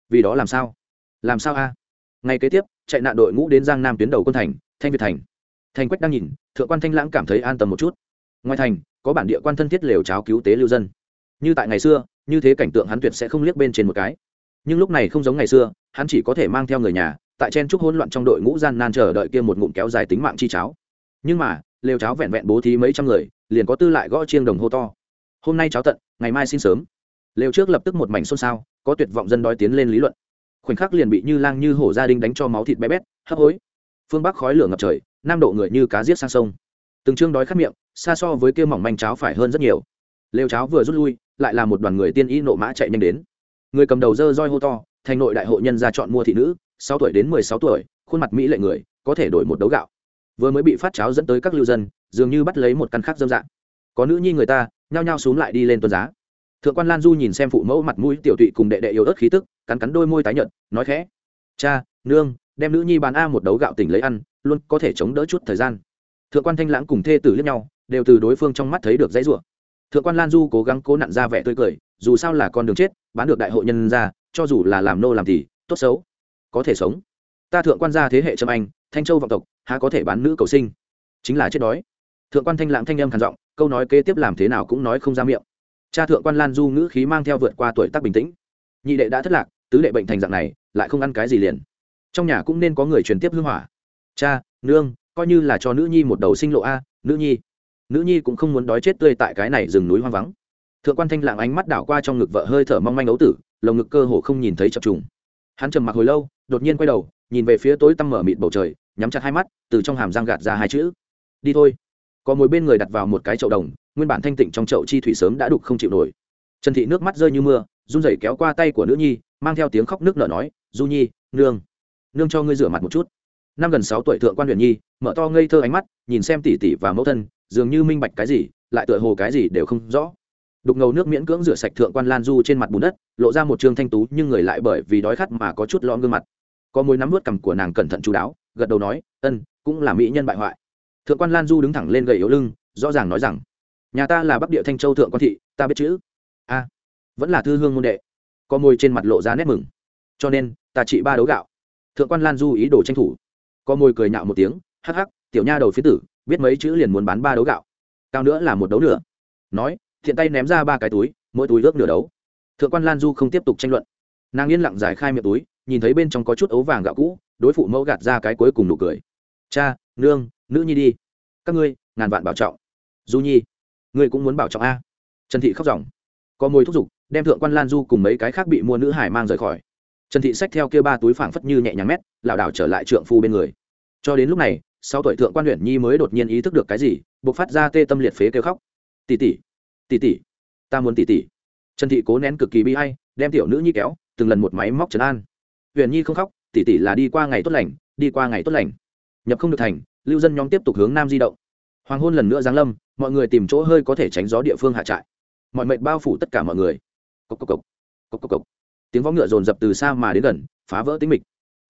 Vì đó làm sao? Làm sao a? À? ngày kế tiếp, chạy nạn đội ngũ đến giang nam tuyến đầu quân thành, thanh việt thành thành quách đang nhìn, thượng quan thanh lãng cảm thấy an tâm một chút. Ngoài thành, có bản địa quan thân thiết lều cháo cứu tế lưu dân. Như tại ngày xưa, như thế cảnh tượng hắn tuyệt sẽ không liếc bên trên một cái. Nhưng lúc này không giống ngày xưa, hắn chỉ có thể mang theo người nhà, tại chen trúc hỗn loạn trong đội ngũ gian nan chờ đợi kia một ngụm kéo dài tính mạng chi cháo. Nhưng mà, lều cháo vẹn vẹn bố thí mấy trăm người, liền có tư lại gõ chiêng đồng hô to. Hôm nay cháo tận, ngày mai xin sớm. Lều trước lập tức một mảnh xôn xao, có tuyệt vọng dân đói tiến lên lý luận. Khoảnh khắc liền bị như lang như hổ gia đình đánh cho máu thịt bé bét, hấp hối. Phương bắc khói lửa ngập trời nam độ người như cá giết sang sông. Từng chương đói khát miệng, xa so với kia mỏng manh cháo phải hơn rất nhiều. Lều cháo vừa rút lui, lại là một đoàn người tiên y nộ mã chạy nhanh đến. Người cầm đầu dơ roi hô to, thành nội đại hội nhân ra chọn mua thị nữ, sáu tuổi đến mười sáu tuổi, khuôn mặt mỹ lệ người, có thể đổi một đấu gạo. Vừa mới bị phát cháo dẫn tới các lưu dân, dường như bắt lấy một căn khác dâm dạng. Có nữ nhi người ta, nhao nhao xuống lại đi lên tuần giá. Thượng quan lan du nhìn xem phụ mẫu mặt mũi tiểu tụy cùng đệ đệ yếu ớt khí tức, cắn cắn đôi môi tái nhợt, nói khẽ. Cha, nương đem nữ nhi bán a một đấu gạo tỉnh lấy ăn, luôn có thể chống đỡ chút thời gian. Thượng quan thanh lãng cùng thê tử liếc nhau, đều từ đối phương trong mắt thấy được dãy rủa. Thượng quan lan du cố gắng cố nặn ra vẻ tươi cười, dù sao là con đường chết, bán được đại hội nhân ra, cho dù là làm nô làm thì tốt xấu, có thể sống. Ta thượng quan gia thế hệ trâm anh, thanh châu vọng tộc, há có thể bán nữ cầu sinh? Chính là chết đói. Thượng quan thanh lãng thanh âm khản giọng, câu nói kế tiếp làm thế nào cũng nói không ra miệng. Cha thượng quan lan du ngữ khí mang theo vượt qua tuổi tác bình tĩnh. Nhị đệ đã thất lạc, tứ đệ bệnh thành dạng này, lại không ăn cái gì liền trong nhà cũng nên có người truyền tiếp hương hỏa. Cha, nương, coi như là cho nữ nhi một đầu sinh lộ a, nữ nhi. Nữ nhi cũng không muốn đói chết tươi tại cái này rừng núi hoang vắng. Thượng quan thanh lạng ánh mắt đảo qua trong ngực vợ hơi thở mong manh ấu tử, lồng ngực cơ hồ không nhìn thấy chập trùng. Hắn trầm mặc hồi lâu, đột nhiên quay đầu, nhìn về phía tối tăm mở mịt bầu trời, nhắm chặt hai mắt, từ trong hàm răng gạt ra hai chữ. Đi thôi. Có mối bên người đặt vào một cái chậu đồng, nguyên bản thanh tịnh trong chậu chi thủy sớm đã đục không chịu nổi. Trần thị nước mắt rơi như mưa, run rẩy kéo qua tay của nữ nhi, mang theo tiếng khóc nước nở nói, du nhi, nương nương cho ngươi rửa mặt một chút. Năm gần sáu tuổi thượng quan huyền nhi, mở to ngây thơ ánh mắt, nhìn xem tỷ tỷ và mẫu thân, dường như minh bạch cái gì, lại tựa hồ cái gì đều không rõ. Đục ngầu nước miễn cưỡng rửa sạch thượng quan lan du trên mặt bùn đất, lộ ra một trương thanh tú, nhưng người lại bởi vì đói khát mà có chút lõm gương mặt. Có mối nắm vớt cằm của nàng cẩn thận chú đáo, gật đầu nói, ân, cũng là mỹ nhân bại hoại. Thượng quan lan du đứng thẳng lên gầy yếu lưng, rõ ràng nói rằng, nhà ta là bắc địa thanh châu thượng quan thị, ta biết chữ. A, vẫn là thư hương môn đệ. Có môi trên mặt lộ ra nét mừng. Cho nên, ta trị ba đấu gạo thượng quan lan du ý đồ tranh thủ. Có môi cười nhạo một tiếng, hắc hắc, tiểu nha đầu phía tử, biết mấy chữ liền muốn bán ba đấu gạo. Cao nữa là một đấu nữa nói, thiện tay ném ra ba cái túi, mỗi túi ước nửa đấu. Thượng quan lan du không tiếp tục tranh luận. Nàng yên lặng giải khai miệng túi, nhìn thấy bên trong có chút ấu vàng gạo cũ, đối phụ mẫu gạt ra cái cuối cùng nụ cười. Cha, nương, nữ nhi đi. Các ngươi, ngàn vạn bảo trọng. Du nhi, ngươi cũng muốn bảo trọng a? Trần thị khóc ròng. Có mồi thúc giục, đem thượng quan lan du cùng mấy cái khác bị mua nữ hải mang rời khỏi trần thị xách theo kia ba túi phảng phất như nhẹ nhàng mét, lảo đảo trở lại trượng phu bên người. Cho đến lúc này, sau tuổi thượng quan huyện nhi mới đột nhiên ý thức được cái gì buộc phát ra tê tâm liệt phế kêu khóc. Tỉ tỉ tỉ tỉ ta muốn tỉ tỉ trần thị cố nén cực kỳ bi hay đem tiểu nữ nhi kéo, từng lần một máy móc trấn an. Huyện nhi không khóc tỉ tỉ là đi qua ngày tốt lành, đi qua ngày tốt lành. Nhập không được thành, lưu dân nhóm tiếp tục hướng nam di động. Hoàng hôn lần nữa giáng lâm, mọi người tìm chỗ hơi có thể tránh gió địa phương hạ trại. Mọi mệnh bao phủ tất cả mọi người. Cốc cốc cốc. Cốc cốc cốc tiếng võ ngựa dồn dập từ xa mà đến gần, phá vỡ tính mịch.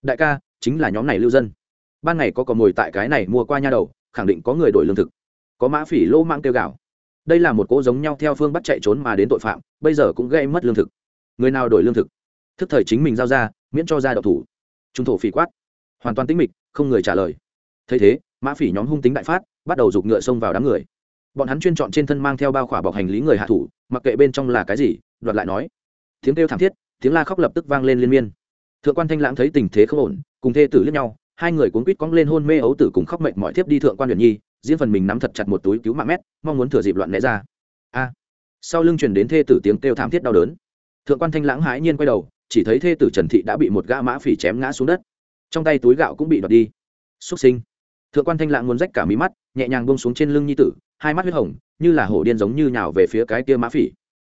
Đại ca, chính là nhóm này lưu dân. Ban ngày có cò mồi tại cái này mua qua nha đầu, khẳng định có người đổi lương thực. Có mã phỉ lô mang kêu gạo đây là một cỗ giống nhau theo phương bắt chạy trốn mà đến tội phạm, bây giờ cũng gây mất lương thực. Người nào đổi lương thực? Thức thời chính mình giao ra, miễn cho ra đậu thủ. Trung thổ phỉ quát. Hoàn toàn tĩnh mịch, không người trả lời. Thấy thế, mã phỉ nhóm hung tính đại phát, bắt đầu giục ngựa xông vào đám người. Bọn hắn chuyên chọn trên thân mang theo bao khỏa bọc hành lý người hạ thủ, mặc kệ bên trong là cái gì, đoạt lại nói. Tiếng kêu thảm thiết tiếng la khóc lập tức vang lên liên miên. Thượng quan thanh lãng thấy tình thế không ổn, cùng thê tử liếc nhau, hai người cuốn quýt cong lên hôn mê ấu tử cùng khóc mệnh mọi thiếp đi thượng quan huyền nhi, riêng phần mình nắm thật chặt một túi cứu mạng mét, mong muốn thừa dịp loạn né ra. A! Sau lưng truyền đến thê tử tiếng kêu thảm thiết đau đớn. Thượng quan thanh lãng hãi nhiên quay đầu, chỉ thấy thê tử trần thị đã bị một gã mã phỉ chém ngã xuống đất. Trong tay túi gạo cũng bị đoạt đi. Xuất sinh. Thượng quan thanh lãng muốn rách cả mí mắt, nhẹ nhàng bông xuống trên lưng nhi tử, hai mắt huyết hồng, như là hổ điên giống như nhào về phía cái kia mã phỉ.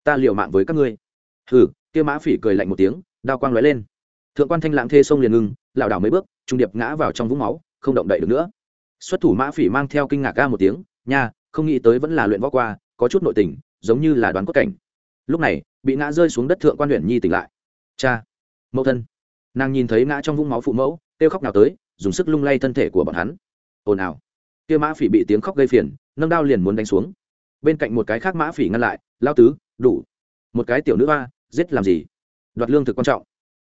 Ta liều mạng với các ngươi. Hừ kia mã phỉ cười lạnh một tiếng, đao quang lóe lên. Thượng quan thanh lãng thê sông liền ngưng lảo đảo mấy bước, trung điệp ngã vào trong vũng máu, không động đậy được nữa. Xuất thủ mã phỉ mang theo kinh ngạc ca một tiếng, nha, không nghĩ tới vẫn là luyện võ qua, có chút nội tình, giống như là đoán cốt cảnh. Lúc này, bị ngã rơi xuống đất thượng quan huyện nhi tỉnh lại. Cha, mẫu thân. Nàng nhìn thấy ngã trong vũng máu phụ mẫu, kêu khóc nào tới, dùng sức lung lay thân thể của bọn hắn. Ồn ào. Kia mã phỉ bị tiếng khóc gây phiền, nâng đao liền muốn đánh xuống. Bên cạnh một cái khác mã phỉ ngăn lại, lao tứ, đủ. Một cái tiểu nữ hoa giết làm gì? Đoạt lương thực quan trọng.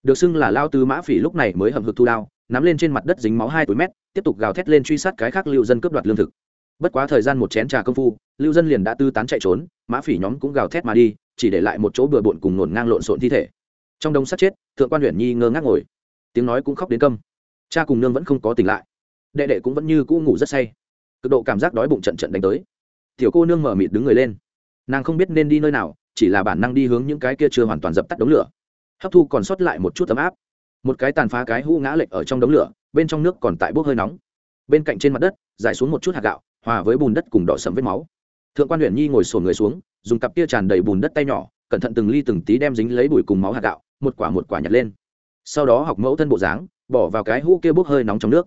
Được xưng là lao tứ mã phỉ lúc này mới hầm hực thu đao, nắm lên trên mặt đất dính máu hai túi mét, tiếp tục gào thét lên truy sát cái khác lưu dân cướp đoạt lương thực. Bất quá thời gian một chén trà công phu, lưu dân liền đã tư tán chạy trốn, mã phỉ nhóm cũng gào thét mà đi, chỉ để lại một chỗ bừa bộn cùng nổn ngang lộn xộn thi thể. Trong đông sát chết, thượng quan huyện nhi ngơ ngác ngồi. Tiếng nói cũng khóc đến câm. Cha cùng nương vẫn không có tỉnh lại. Đệ đệ cũng vẫn như cũ ngủ rất say. Cực độ cảm giác đói bụng trận trận đánh tới. Tiểu cô nương mở mịt đứng người lên. Nàng không biết nên đi nơi nào chỉ là bản năng đi hướng những cái kia chưa hoàn toàn dập tắt đống lửa. Hấp thu còn sót lại một chút ấm áp. Một cái tàn phá cái hũ ngã lệch ở trong đống lửa, bên trong nước còn tại bốc hơi nóng. Bên cạnh trên mặt đất giải xuống một chút hạt gạo, hòa với bùn đất cùng đỏ sầm vết máu. Thượng quan huyện nhi ngồi sổn người xuống, dùng cặp kia tràn đầy bùn đất tay nhỏ, cẩn thận từng ly từng tí đem dính lấy bụi cùng máu hạt gạo, một quả một quả nhặt lên. Sau đó học mẫu thân bộ dáng, bỏ vào cái hũ kia bốc hơi nóng trong nước.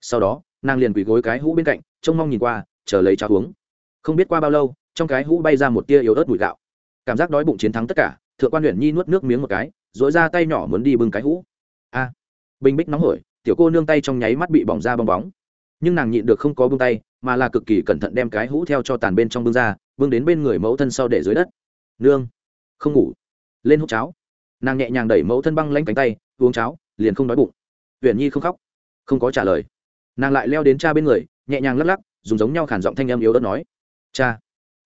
Sau đó, nàng liền quỳ gối cái hũ bên cạnh, trông mong nhìn qua, chờ lấy cháo uống. Không biết qua bao lâu, trong cái hũ bay ra một tia yếu ớt bụi gạo cảm giác đói bụng chiến thắng tất cả, thượng quan huyện nhi nuốt nước miếng một cái dỗi ra tay nhỏ muốn đi bưng cái hũ. A, bình bích nóng hổi, tiểu cô nương tay trong nháy mắt bị bỏng ra bong bóng. Nhưng nàng nhịn được không có bưng tay, mà là cực kỳ cẩn thận đem cái hũ theo cho tàn bên trong bưng ra, bưng đến bên người mẫu thân sau để dưới đất. Nương, không ngủ. Lên hút cháo. Nàng nhẹ nhàng đẩy mẫu thân băng lanh cánh tay, uống cháo, liền không đói bụng. Huyền nhi không khóc, không có trả lời. Nàng lại leo đến cha bên người, nhẹ nhàng lắc lắc, dùng giống nhau khản giọng thanh em yếu đất nói. Cha,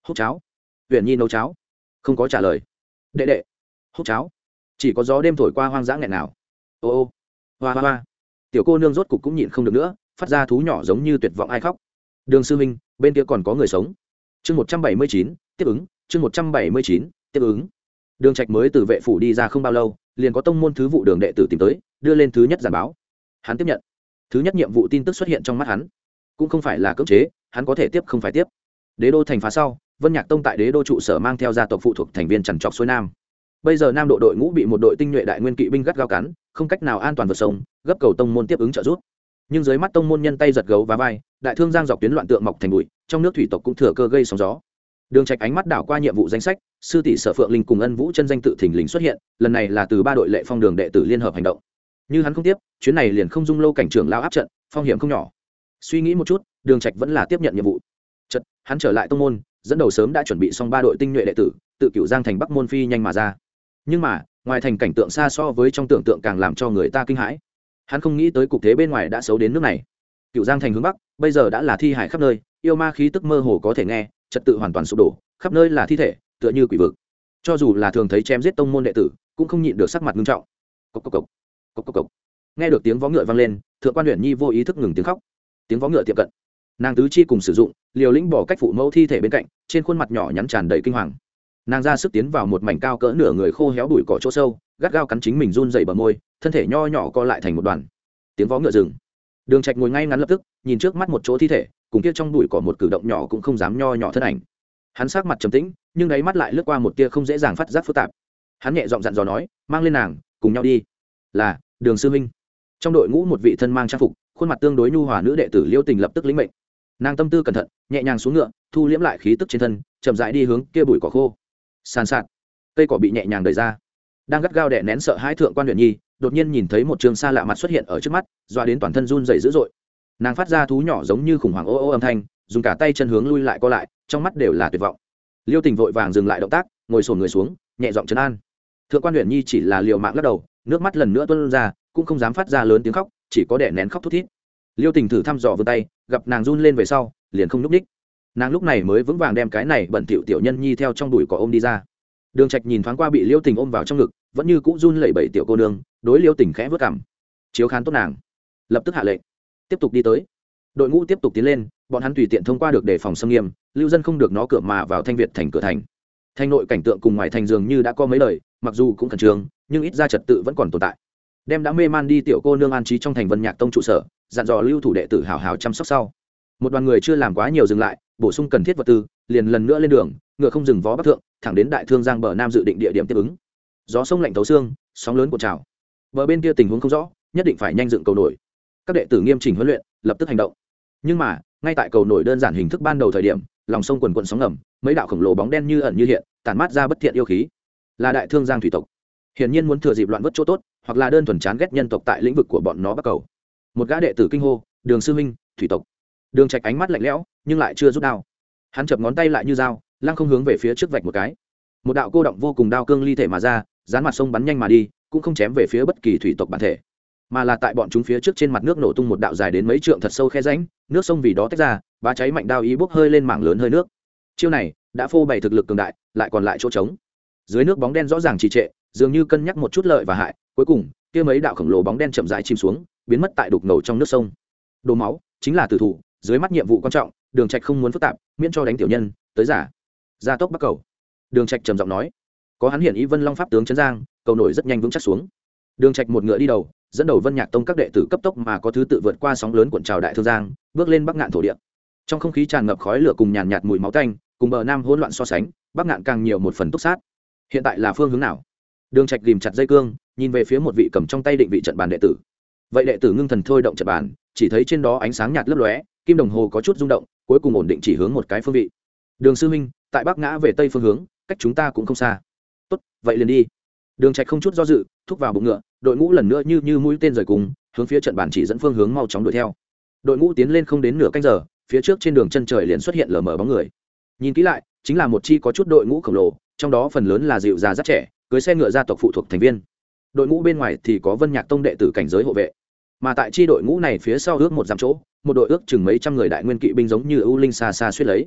hút cháo. Huyền nhi nấu cháo không có trả lời. Đệ đệ, hút cháo. Chỉ có gió đêm thổi qua hoang dã nghẹn nào. Ô ô, hoa hoa hoa. Tiểu cô nương rốt cục cũng nhịn không được nữa, phát ra thú nhỏ giống như tuyệt vọng ai khóc. Đường sư minh bên kia còn có người sống. Chương một trăm bảy mươi chín, tiếp ứng. Chương một trăm bảy mươi chín, tiếp ứng. Đường trạch mới từ vệ phủ đi ra không bao lâu, liền có tông môn thứ vụ đường đệ tử tìm tới, đưa lên thứ nhất giản báo. Hắn tiếp nhận. Thứ nhất nhiệm vụ tin tức xuất hiện trong mắt hắn. Cũng không phải là cưỡng chế, hắn có thể tiếp không phải tiếp. Đế đô thành phá sau vân nhạc tông tại đế đô trụ sở mang theo gia tộc phụ thuộc thành viên trằn trọc xuôi nam. Bây giờ nam độ đội ngũ bị một đội tinh nhuệ đại nguyên kỵ binh gắt gao cắn, không cách nào an toàn vượt sông, gấp cầu tông môn tiếp ứng trợ giúp. Nhưng dưới mắt tông môn nhân tay giật gấu và vai, đại thương giang dọc tuyến loạn tượng mọc thành bụi, trong nước thủy tộc cũng thừa cơ gây sóng gió. Đường trạch ánh mắt đảo qua nhiệm vụ danh sách, sư tỷ sở phượng linh cùng ân vũ chân danh tự thỉnh lình xuất hiện, lần này là từ ba đội lệ phong đường đệ tử liên hợp hành động. Như hắn không tiếp, chuyến này liền không dung lâu cảnh trưởng lao áp trận, phong hiểm không nhỏ. Suy nghĩ một chút, đường trạch vẫn là tiếp nhận nhiệm vụ hắn trở lại tông môn, dẫn đầu sớm đã chuẩn bị xong ba đội tinh nhuệ đệ tử, tự cựu giang thành bắc môn phi nhanh mà ra. Nhưng mà, ngoài thành cảnh tượng xa so với trong tưởng tượng càng làm cho người ta kinh hãi. Hắn không nghĩ tới cục thế bên ngoài đã xấu đến nước này. Cựu giang thành hướng bắc, bây giờ đã là thi hải khắp nơi, yêu ma khí tức mơ hồ có thể nghe, trật tự hoàn toàn sụp đổ, khắp nơi là thi thể, tựa như quỷ vực. Cho dù là thường thấy chém giết tông môn đệ tử, cũng không nhịn được sắc mặt nghiêm trọng. Cốc cốc cốc. Cốc cốc cốc. nghe được tiếng vó ngựa vang lên, thượng quan huyện nhi vô ý thức ngừng tiếng khóc. Tiếng vó ngựa tiệm cận nàng tứ chi cùng sử dụng, liều lĩnh bỏ cách phụ mẫu thi thể bên cạnh, trên khuôn mặt nhỏ nhắn tràn đầy kinh hoàng. Nàng ra sức tiến vào một mảnh cao cỡ nửa người khô héo bụi cỏ chỗ sâu, gắt gao cắn chính mình run dày bờ môi, thân thể nho nhỏ co lại thành một đoàn. Tiếng vó ngựa rừng đường trạch ngồi ngay ngắn lập tức, nhìn trước mắt một chỗ thi thể, cùng kia trong bụi cỏ một cử động nhỏ cũng không dám nho nhỏ thân ảnh. Hắn sắc mặt trầm tĩnh, nhưng đáy mắt lại lướt qua một tia không dễ dàng phát giác phức tạp. Hắn nhẹ giọng dặn dò nói, mang lên nàng, cùng nhau đi. Là, đường sư minh trong đội ngũ một vị thân mang trang phục, khuôn mặt tương đối nhu hòa nữ đệ tử liêu tình lập tức lĩnh mệnh nàng tâm tư cẩn thận, nhẹ nhàng xuống ngựa, thu liễm lại khí tức trên thân, chậm rãi đi hướng kia bụi cỏ khô. Sàn sạt. Cây cỏ bị nhẹ nhàng đẩy ra. Đang gắt gao đẻ nén sợ hai thượng quan huyện nhi, đột nhiên nhìn thấy một trường xa lạ mặt xuất hiện ở trước mắt doa đến toàn thân run dày dữ dội. Nàng phát ra thú nhỏ giống như khủng hoảng ô ô âm thanh, dùng cả tay chân hướng lui lại co lại, trong mắt đều là tuyệt vọng. Liêu tình vội vàng dừng lại động tác, ngồi sổn người xuống, nhẹ giọng chấn an. Thượng quan huyện nhi chỉ là liều mạng lắc đầu, nước mắt lần nữa tuân ra, cũng không dám phát ra lớn tiếng khóc, chỉ có đẻ nén khóc thút thít. Liêu tình thử thăm dò vươn tay gặp nàng run lên về sau, liền không n ú c ních nàng lúc này mới vững vàng đem cái này bẩn thỉu tiểu nhân nhi theo trong đùi cỏ ôm đi ra. Đường trạch nhìn thoáng qua bị liêu tình ôm vào trong ngực, vẫn như cũ run lẩy bẩy tiểu cô nương, đối liêu tình khẽ vớt cảm. Chiếu khán tốt nàng. Lập tức hạ lệnh. Tiếp tục đi tới. Đội ngũ tiếp tục tiến lên, bọn hắn tùy tiện thông qua được đề phòng xâm nghiêm, lưu dân không được nó cửa mà vào thanh việt thành cửa thành. Thanh nội cảnh tượng cùng ngoài thành dường như đã có mấy lời, mặc dù cũng khẩn trương, nhưng ít ra trật tự vẫn còn tồn tại đem đã mê man đi tiểu cô nương an trí trong thành vân nhạc tông trụ sở, dặn dò lưu thủ đệ tử hào hào chăm sóc sau. Một đoàn người chưa làm quá nhiều dừng lại, bổ sung cần thiết vật tư, liền lần nữa lên đường, ngựa không dừng vó bắc thượng, thẳng đến đại thương giang bờ nam dự định địa điểm tiếp ứng. Gió sông lạnh thấu xương, sóng lớn của trào. Bờ bên kia tình huống không rõ, nhất định phải nhanh dựng cầu nổi. Các đệ tử nghiêm chỉnh huấn luyện, lập tức hành động. Nhưng mà, ngay tại cầu nổi đơn giản hình thức ban đầu thời điểm, lòng sông quần quận sóng ngầm, mấy đạo khổng lồ bóng đen như ẩn như hiện, tản mát ra bất thiện yêu khí. Là đại thương giang thủy tộc hiển nhiên muốn thừa dịp loạn vớt chỗ tốt, hoặc là đơn thuần chán ghét nhân tộc tại lĩnh vực của bọn nó bắt cầu. Một gã đệ tử kinh hô, đường sư minh thủy tộc. Đường trạch ánh mắt lạnh lẽo, nhưng lại chưa rút đao. Hắn chập ngón tay lại như dao, lăng không hướng về phía trước vạch một cái. Một đạo cô động vô cùng đao cương ly thể mà ra, dán mặt sông bắn nhanh mà đi, cũng không chém về phía bất kỳ thủy tộc bản thể. Mà là tại bọn chúng phía trước trên mặt nước nổ tung một đạo dài đến mấy trượng thật sâu khe rãnh, nước sông vì đó tách ra, bá cháy mạnh đao ý bốc hơi lên mảng lớn hơi nước. Chiêu này đã phô bày thực lực cường đại, lại còn lại chỗ trống. Dưới nước bóng đen rõ ràng trì trệ dường như cân nhắc một chút lợi và hại, cuối cùng, kia mấy đạo khổng lồ bóng đen chậm rãi chìm xuống, biến mất tại đục ngầu trong nước sông. Đồ máu, chính là tử thủ, dưới mắt nhiệm vụ quan trọng, đường trạch không muốn phức tạp, miễn cho đánh tiểu nhân, tới giả. Gia tốc bắt cầu. Đường trạch trầm giọng nói. Có hắn hiển ý vân long pháp tướng trấn giang, cầu nổi rất nhanh vững chắc xuống. Đường trạch một ngựa đi đầu, dẫn đầu vân nhạc tông các đệ tử cấp tốc mà có thứ tự vượt qua sóng lớn cuộn trào đại thương giang, bước lên bắc ngạn thổ địa. Trong không khí tràn ngập khói lửa cùng nhàn nhạt mùi máu tanh, cùng bờ nam hỗn loạn so sánh, bắc ngạn càng nhiều một phần túc sát. Hiện tại là phương hướng nào? Đường trạch ghìm chặt dây cương, nhìn về phía một vị cầm trong tay định vị trận bàn đệ tử. Vậy đệ tử ngưng thần thôi động trận bàn, chỉ thấy trên đó ánh sáng nhạt lấp lóe, kim đồng hồ có chút rung động, cuối cùng ổn định chỉ hướng một cái phương vị. Đường sư minh tại bắc ngã về tây phương hướng, cách chúng ta cũng không xa. Tốt, vậy liền đi. Đường trạch không chút do dự, thúc vào bụng ngựa, đội ngũ lần nữa như như mũi tên rời cùng, hướng phía trận bàn chỉ dẫn phương hướng mau chóng đuổi theo. Đội ngũ tiến lên không đến nửa canh giờ, phía trước trên đường chân trời liền xuất hiện lờ mờ bóng người. Nhìn kỹ lại, chính là một chi có chút đội ngũ khổng lồ, trong đó phần lớn là dịu già rất trẻ cưới xe ngựa gia tộc phụ thuộc thành viên. Đội ngũ bên ngoài thì có vân nhạc tông đệ tử cảnh giới hộ vệ. Mà tại chi đội ngũ này phía sau ước một dặm chỗ, một đội ước chừng mấy trăm người đại nguyên kỵ binh giống như ưu linh xa xa suýt lấy.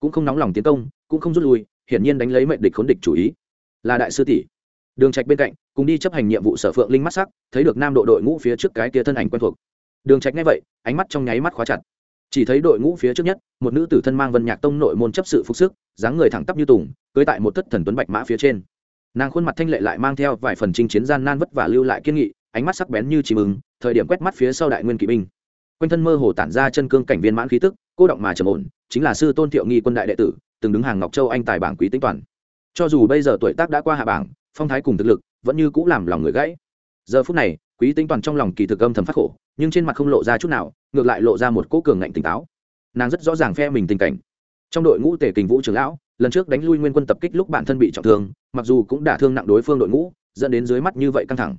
Cũng không nóng lòng tiến công, cũng không rút lui, hiển nhiên đánh lấy mệnh địch khốn địch chủ ý. Là đại sư tỷ. Đường trạch bên cạnh, cùng đi chấp hành nhiệm vụ sở phượng linh mắt sắc, thấy được nam độ đội ngũ phía trước cái kia thân ảnh quen thuộc. Đường trạch nghe vậy, ánh mắt trong nháy mắt khóa chặt. Chỉ thấy đội ngũ phía trước nhất, một nữ tử thân mang vân nhạc tông nội môn chấp sự phục sức, dáng người thẳng tắp như tùng cưỡi tại một thất thần tuấn bạch mã phía trên nàng khuôn mặt thanh lệ lại mang theo vài phần chinh chiến gian nan vất vả lưu lại kiên nghị, ánh mắt sắc bén như chìm ứng thời điểm quét mắt phía sau đại nguyên kỵ binh. Quanh thân mơ hồ tản ra chân cương cảnh viên mãn khí tức, cô động mà trầm ổn, chính là sư tôn thiệu nghi quân đại đệ tử, từng đứng hàng ngọc châu anh tài bảng quý tính toàn cho dù bây giờ tuổi tác đã qua hạ bảng, phong thái cùng thực lực vẫn như cũ làm lòng người gãy. Giờ phút này, quý tính toàn trong lòng kỳ thực âm thầm phát khổ, nhưng trên mặt không lộ ra chút nào, ngược lại lộ ra một cỗ cường ngạnh tỉnh táo. Nàng rất rõ ràng phe mình tình cảnh. Trong đội ngũ tề kình vũ trưởng lão, lần trước đánh lui nguyên quân tập kích lúc bản thân bị trọng thương mặc dù cũng đả thương nặng đối phương đội ngũ, dẫn đến dưới mắt như vậy căng thẳng.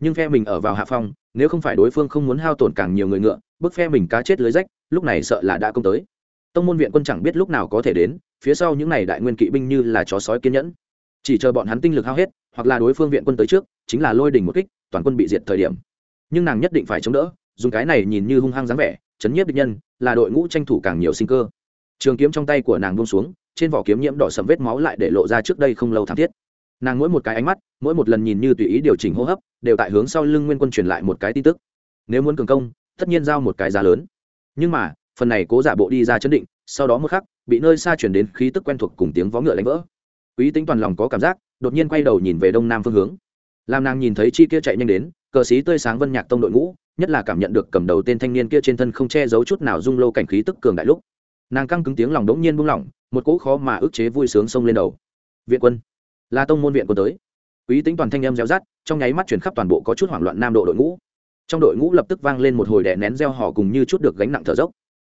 Nhưng phe mình ở vào hạ phong, nếu không phải đối phương không muốn hao tổn càng nhiều người ngựa, bức phe mình cá chết lưới rách, lúc này sợ là đã công tới. Tông môn viện quân chẳng biết lúc nào có thể đến, phía sau những n à y đại nguyên kỵ binh như là chó sói kiên nhẫn. Chỉ chờ bọn hắn tinh lực hao hết, hoặc là đối phương viện quân tới trước, chính là lôi đỉnh một kích, toàn quân bị diệt thời điểm. Nhưng nàng nhất định phải chống đỡ, dùng cái này nhìn như hung hăng dáng vẻ, chấn nhiếp địch nhân, là đội ngũ tranh thủ càng nhiều sinh cơ. Trường kiếm trong tay của nàng buông xuống trên vỏ kiếm nhiễm đỏ sầm vết máu lại để lộ ra trước đây không lâu thảm thiết. Nàng mỗi một cái ánh mắt, mỗi một lần nhìn như tùy ý điều chỉnh hô hấp, đều tại hướng sau lưng nguyên quân truyền lại một cái tin tức. Nếu muốn cường công, tất nhiên giao một cái giá lớn. Nhưng mà, phần này cố giả bộ đi ra chấn định, sau đó một khắc, bị nơi xa chuyển đến khí tức quen thuộc cùng tiếng vó ngựa đánh vỡ. Quý tính toàn lòng có cảm giác, đột nhiên quay đầu nhìn về đông nam phương hướng. Làm nàng nhìn thấy chi kia chạy nhanh đến, cờ sĩ tươi sáng vân nhạc tông đội ngũ, nhất là cảm nhận được cầm đầu tên thanh niên kia trên thân không che giấu chút nào dung lâu cảnh khí tức cường đại lúc nàng căng cứng tiếng lòng đống nhiên buông lỏng, một cỗ khó mà ức chế vui sướng xông lên đầu. Viện quân là tông môn viện quân tới. Quý tính toàn thanh em reo rát trong nháy mắt chuyển khắp toàn bộ có chút hoảng loạn nam độ đội ngũ. Trong đội ngũ lập tức vang lên một hồi đè nén reo hò cùng như chút được gánh nặng thở dốc.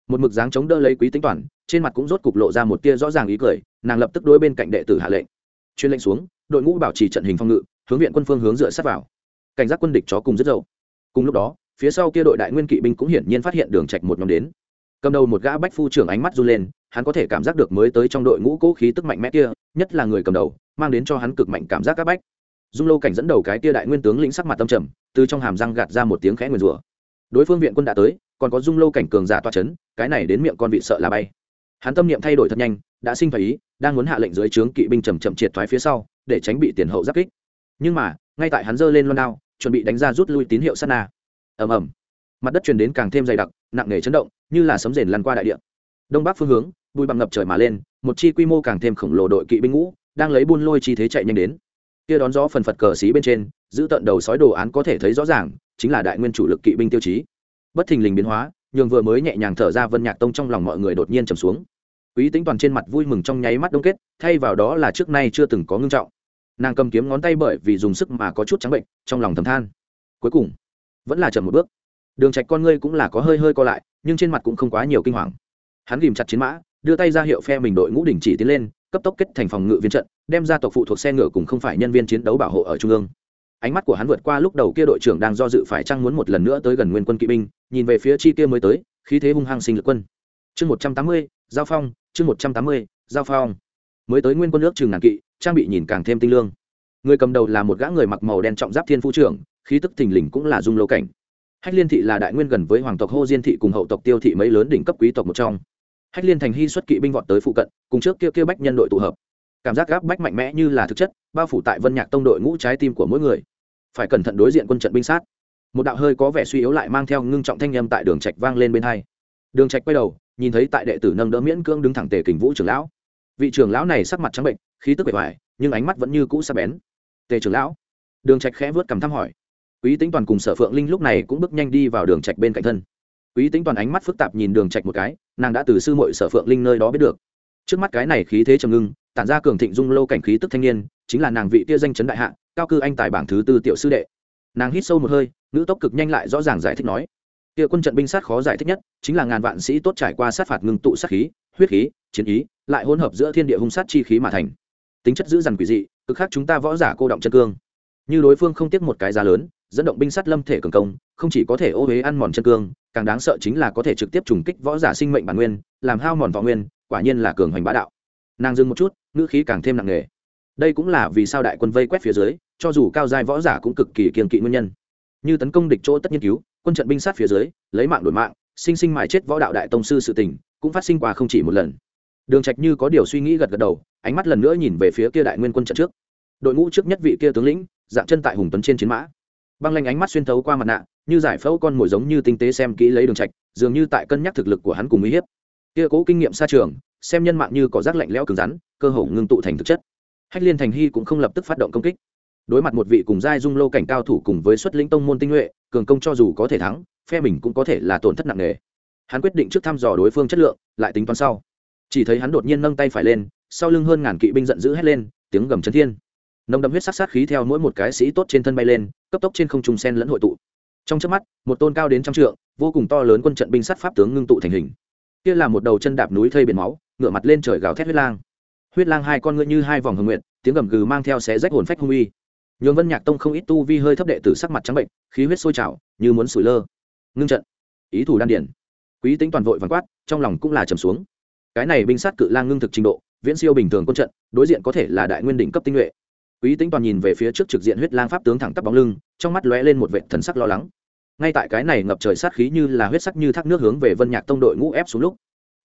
Một mực dáng chống đỡ lấy quý tính toàn, trên mặt cũng rốt cục lộ ra một tia rõ ràng ý cười, nàng lập tức đối bên cạnh đệ tử hạ lệnh. Chuyên lệnh xuống, đội ngũ bảo trì trận hình phong ngự, hướng viện quân phương hướng dựa sát vào. Cảnh giác quân địch chó cùng rất dậu. Cùng lúc đó, phía sau kia đội đại nguyên kỵ binh cũng hiển nhiên phát hiện đường trạch một nhóm đến cầm đầu một gã bách phu trưởng ánh mắt run lên hắn có thể cảm giác được mới tới trong đội ngũ cố khí tức mạnh mẽ kia nhất là người cầm đầu mang đến cho hắn cực mạnh cảm giác các bách. Dung lâu cảnh dẫn đầu cái tia đại nguyên tướng lĩnh sắc mặt tâm trầm từ trong hàm răng gạt ra một tiếng khẽ nguyền rủa. Đối phương viện quân đã tới còn có dung lâu cảnh cường giả toa chấn cái này đến miệng con vị sợ là bay. Hắn tâm niệm thay đổi thật nhanh đã sinh phải ý đang muốn hạ lệnh dưới trướng kỵ binh chầm chậm triệt thoái phía sau để tránh bị tiền hậu giáp kích. Nhưng mà ngay tại hắn giơ lên loan đao chuẩn bị đánh ra rút lui tín hiệu sana, na ầm ầm. Mặt đất truyền đến càng thêm dày đặc nặng nề chấn động, như là sấm rền lăn qua đại địa. Đông bắc phương hướng, bụi bằng ngập trời mà lên, một chi quy mô càng thêm khổng lồ đội kỵ binh ngũ, đang lấy buôn lôi chi thế chạy nhanh đến. Kia đón gió phần phật cờ xí bên trên, giữ tận đầu sói đồ án có thể thấy rõ ràng, chính là đại nguyên chủ lực kỵ binh tiêu chí. Bất thình lình biến hóa, nhường vừa mới nhẹ nhàng thở ra vân nhạc tông trong lòng mọi người đột nhiên trầm xuống. Quý tính toàn trên mặt vui mừng trong nháy mắt đông kết, thay vào đó là trước nay chưa từng có ngưng trọng. Nàng cầm kiếm ngón tay bởi vì dùng sức mà có chút trắng bệnh, trong lòng thầm than. Cuối cùng, vẫn là chậm một bước đường trạch con ngươi cũng là có hơi hơi co lại, nhưng trên mặt cũng không quá nhiều kinh hoàng. Hắn ghìm chặt chiến mã, đưa tay ra hiệu phe mình đội ngũ đỉnh chỉ tiến lên, cấp tốc kết thành phòng ngự viên trận, đem ra tộc phụ thuộc xe ngựa cùng không phải nhân viên chiến đấu bảo hộ ở trung ương. Ánh mắt của hắn vượt qua lúc đầu kia đội trưởng đang do dự phải chăng muốn một lần nữa tới gần nguyên quân kỵ binh, nhìn về phía chi kia mới tới, khí thế hung hăng sinh lực quân. Chương một trăm tám mươi, giao phong, chương một trăm tám mươi, giao phong. Mới tới nguyên quân nước trường ngàn kỵ, trang bị nhìn càng thêm tinh lương. Người cầm đầu là một gã người mặc màu đen trọng giáp thiên phu trưởng, khí tức thình lình cũng là dung lô cảnh hách liên thị là đại nguyên gần với hoàng tộc hô diên thị cùng hậu tộc tiêu thị mấy lớn đỉnh cấp quý tộc một trong. Hách liên thành hy xuất kỵ binh vọt tới phụ cận, cùng trước kia kia bách nhân đội tụ hợp. Cảm giác gáp bách mạnh mẽ như là thực chất, bao phủ tại vân nhạc tông đội ngũ trái tim của mỗi người. Phải cẩn thận đối diện quân trận binh sát. Một đạo hơi có vẻ suy yếu lại mang theo ngưng trọng thanh â m tại đường trạch vang lên bên hai. Đường trạch quay đầu, nhìn thấy tại đệ tử nâng đỡ miễn cưỡng đứng thẳng tề kình vũ trưởng lão. Vị trưởng lão này sắc mặt trắng bệnh, khí tức bề ngoài, nhưng ánh mắt vẫn như cũ sắc bén. Tề trưởng lão? Đường trạch khẽ vớt cầm thăm hỏi quý tính toàn cùng sở phượng linh lúc này cũng bước nhanh đi vào đường trạch bên cạnh thân. Quý tính toàn ánh mắt phức tạp nhìn đường trạch một cái, nàng đã từ sư muội sở phượng linh nơi đó biết được. Trước mắt cái này khí thế trầm ngưng, tản ra cường thịnh dung lâu cảnh khí tức thanh niên, chính là nàng vị tia danh chấn đại hạ, cao cư anh tài bảng thứ tư tiểu sư đệ. Nàng hít sâu một hơi nữ tốc cực nhanh lại rõ ràng giải thích nói tia quân trận binh sát khó giải thích nhất, chính là ngàn vạn sĩ tốt trải qua sát phạt ngưng tụ sát khí, huyết khí, chiến ý, lại hỗn hợp giữa thiên địa hung sát chi khí mà thành. Tính chất giữ dằn quỷ dị, cực khác chúng ta võ giả cô động chân cương. Như đối phương không tiếc một cái giá lớn dẫn động binh sát lâm thể cường công, không chỉ có thể ô huế ăn mòn chân cương, càng đáng sợ chính là có thể trực tiếp trùng kích võ giả sinh mệnh bản nguyên, làm hao mòn võ nguyên, quả nhiên là cường hoành bá đạo. Nàng dừng một chút, ngữ khí càng thêm nặng nề. Đây cũng là vì sao đại quân vây quét phía dưới, cho dù cao giai võ giả cũng cực kỳ kiên kỵ nguyên nhân. Như tấn công địch chỗ tất nhiên cứu, quân trận binh sát phía dưới, lấy mạng đổi mạng, sinh sinh mãi chết võ đạo đại tông sư sự tình, cũng phát sinh qua không chỉ một lần. Đường trạch như có điều suy nghĩ gật gật đầu, ánh mắt lần nữa nhìn về phía kia đại nguyên quân trận trước. Đội ngũ trước nhất vị kia tướng lĩnh, dạng chân tại hùng tuấn trên chiến mã băng lanh ánh mắt xuyên thấu qua mặt nạ, như giải phẫu con mồi giống như tinh tế xem kỹ lấy đường trạch, dường như tại cân nhắc thực lực của hắn cùng uy hiếp. Kia cố kinh nghiệm xa trường, xem nhân mạng như có rác lạnh lẽo cứng rắn, cơ hồ ngưng tụ thành thực chất. Hách liên thành hy cũng không lập tức phát động công kích. Đối mặt một vị cùng giai dung lô cảnh cao thủ cùng với xuất lĩnh tông môn tinh nhuệ, cường công cho dù có thể thắng, phe mình cũng có thể là tổn thất nặng nề. Hắn quyết định trước thăm dò đối phương chất lượng, lại tính toán sau. Chỉ thấy hắn đột nhiên nâng tay phải lên, sau lưng hơn ngàn kỵ binh giận dữ hét lên, tiếng gầm chấn thiên nồng đậm huyết sắc sát khí theo mỗi một cái sĩ tốt trên thân bay lên, cấp tốc trên không trung sen lẫn hội tụ. Trong chớp mắt, một tôn cao đến trăm trượng, vô cùng to lớn quân trận binh sát pháp tướng ngưng tụ thành hình. Kia là một đầu chân đạp núi thây biển máu ngựa mặt lên trời gào thét huyết lang. Huyết lang hai con ngựa như hai vòng hồng nguyện tiếng gầm gừ mang theo xé rách hồn phách hung uy. Nhường vân nhạc tông không ít tu vi hơi thấp đệ tử sắc mặt trắng bệnh, khí huyết sôi trào, như muốn sủi lơ. Ngưng trận. Ý thủ đan điển quý tính toàn vội vàng quát, trong lòng cũng là trầm xuống. Cái này binh sát cự lang ngưng thực trình độ, viễn siêu bình thường quân trận, đối diện có thể là đại nguyên đỉnh cấp tinh nhuệ quý tính toàn nhìn về phía trước trực diện huyết lang pháp tướng thẳng tắp bóng lưng, trong mắt lóe lên một vệ thần sắc lo lắng. Ngay tại cái này ngập trời sát khí như là huyết sắc như thác nước hướng về vân nhạc tông đội ngũ ép xuống lúc,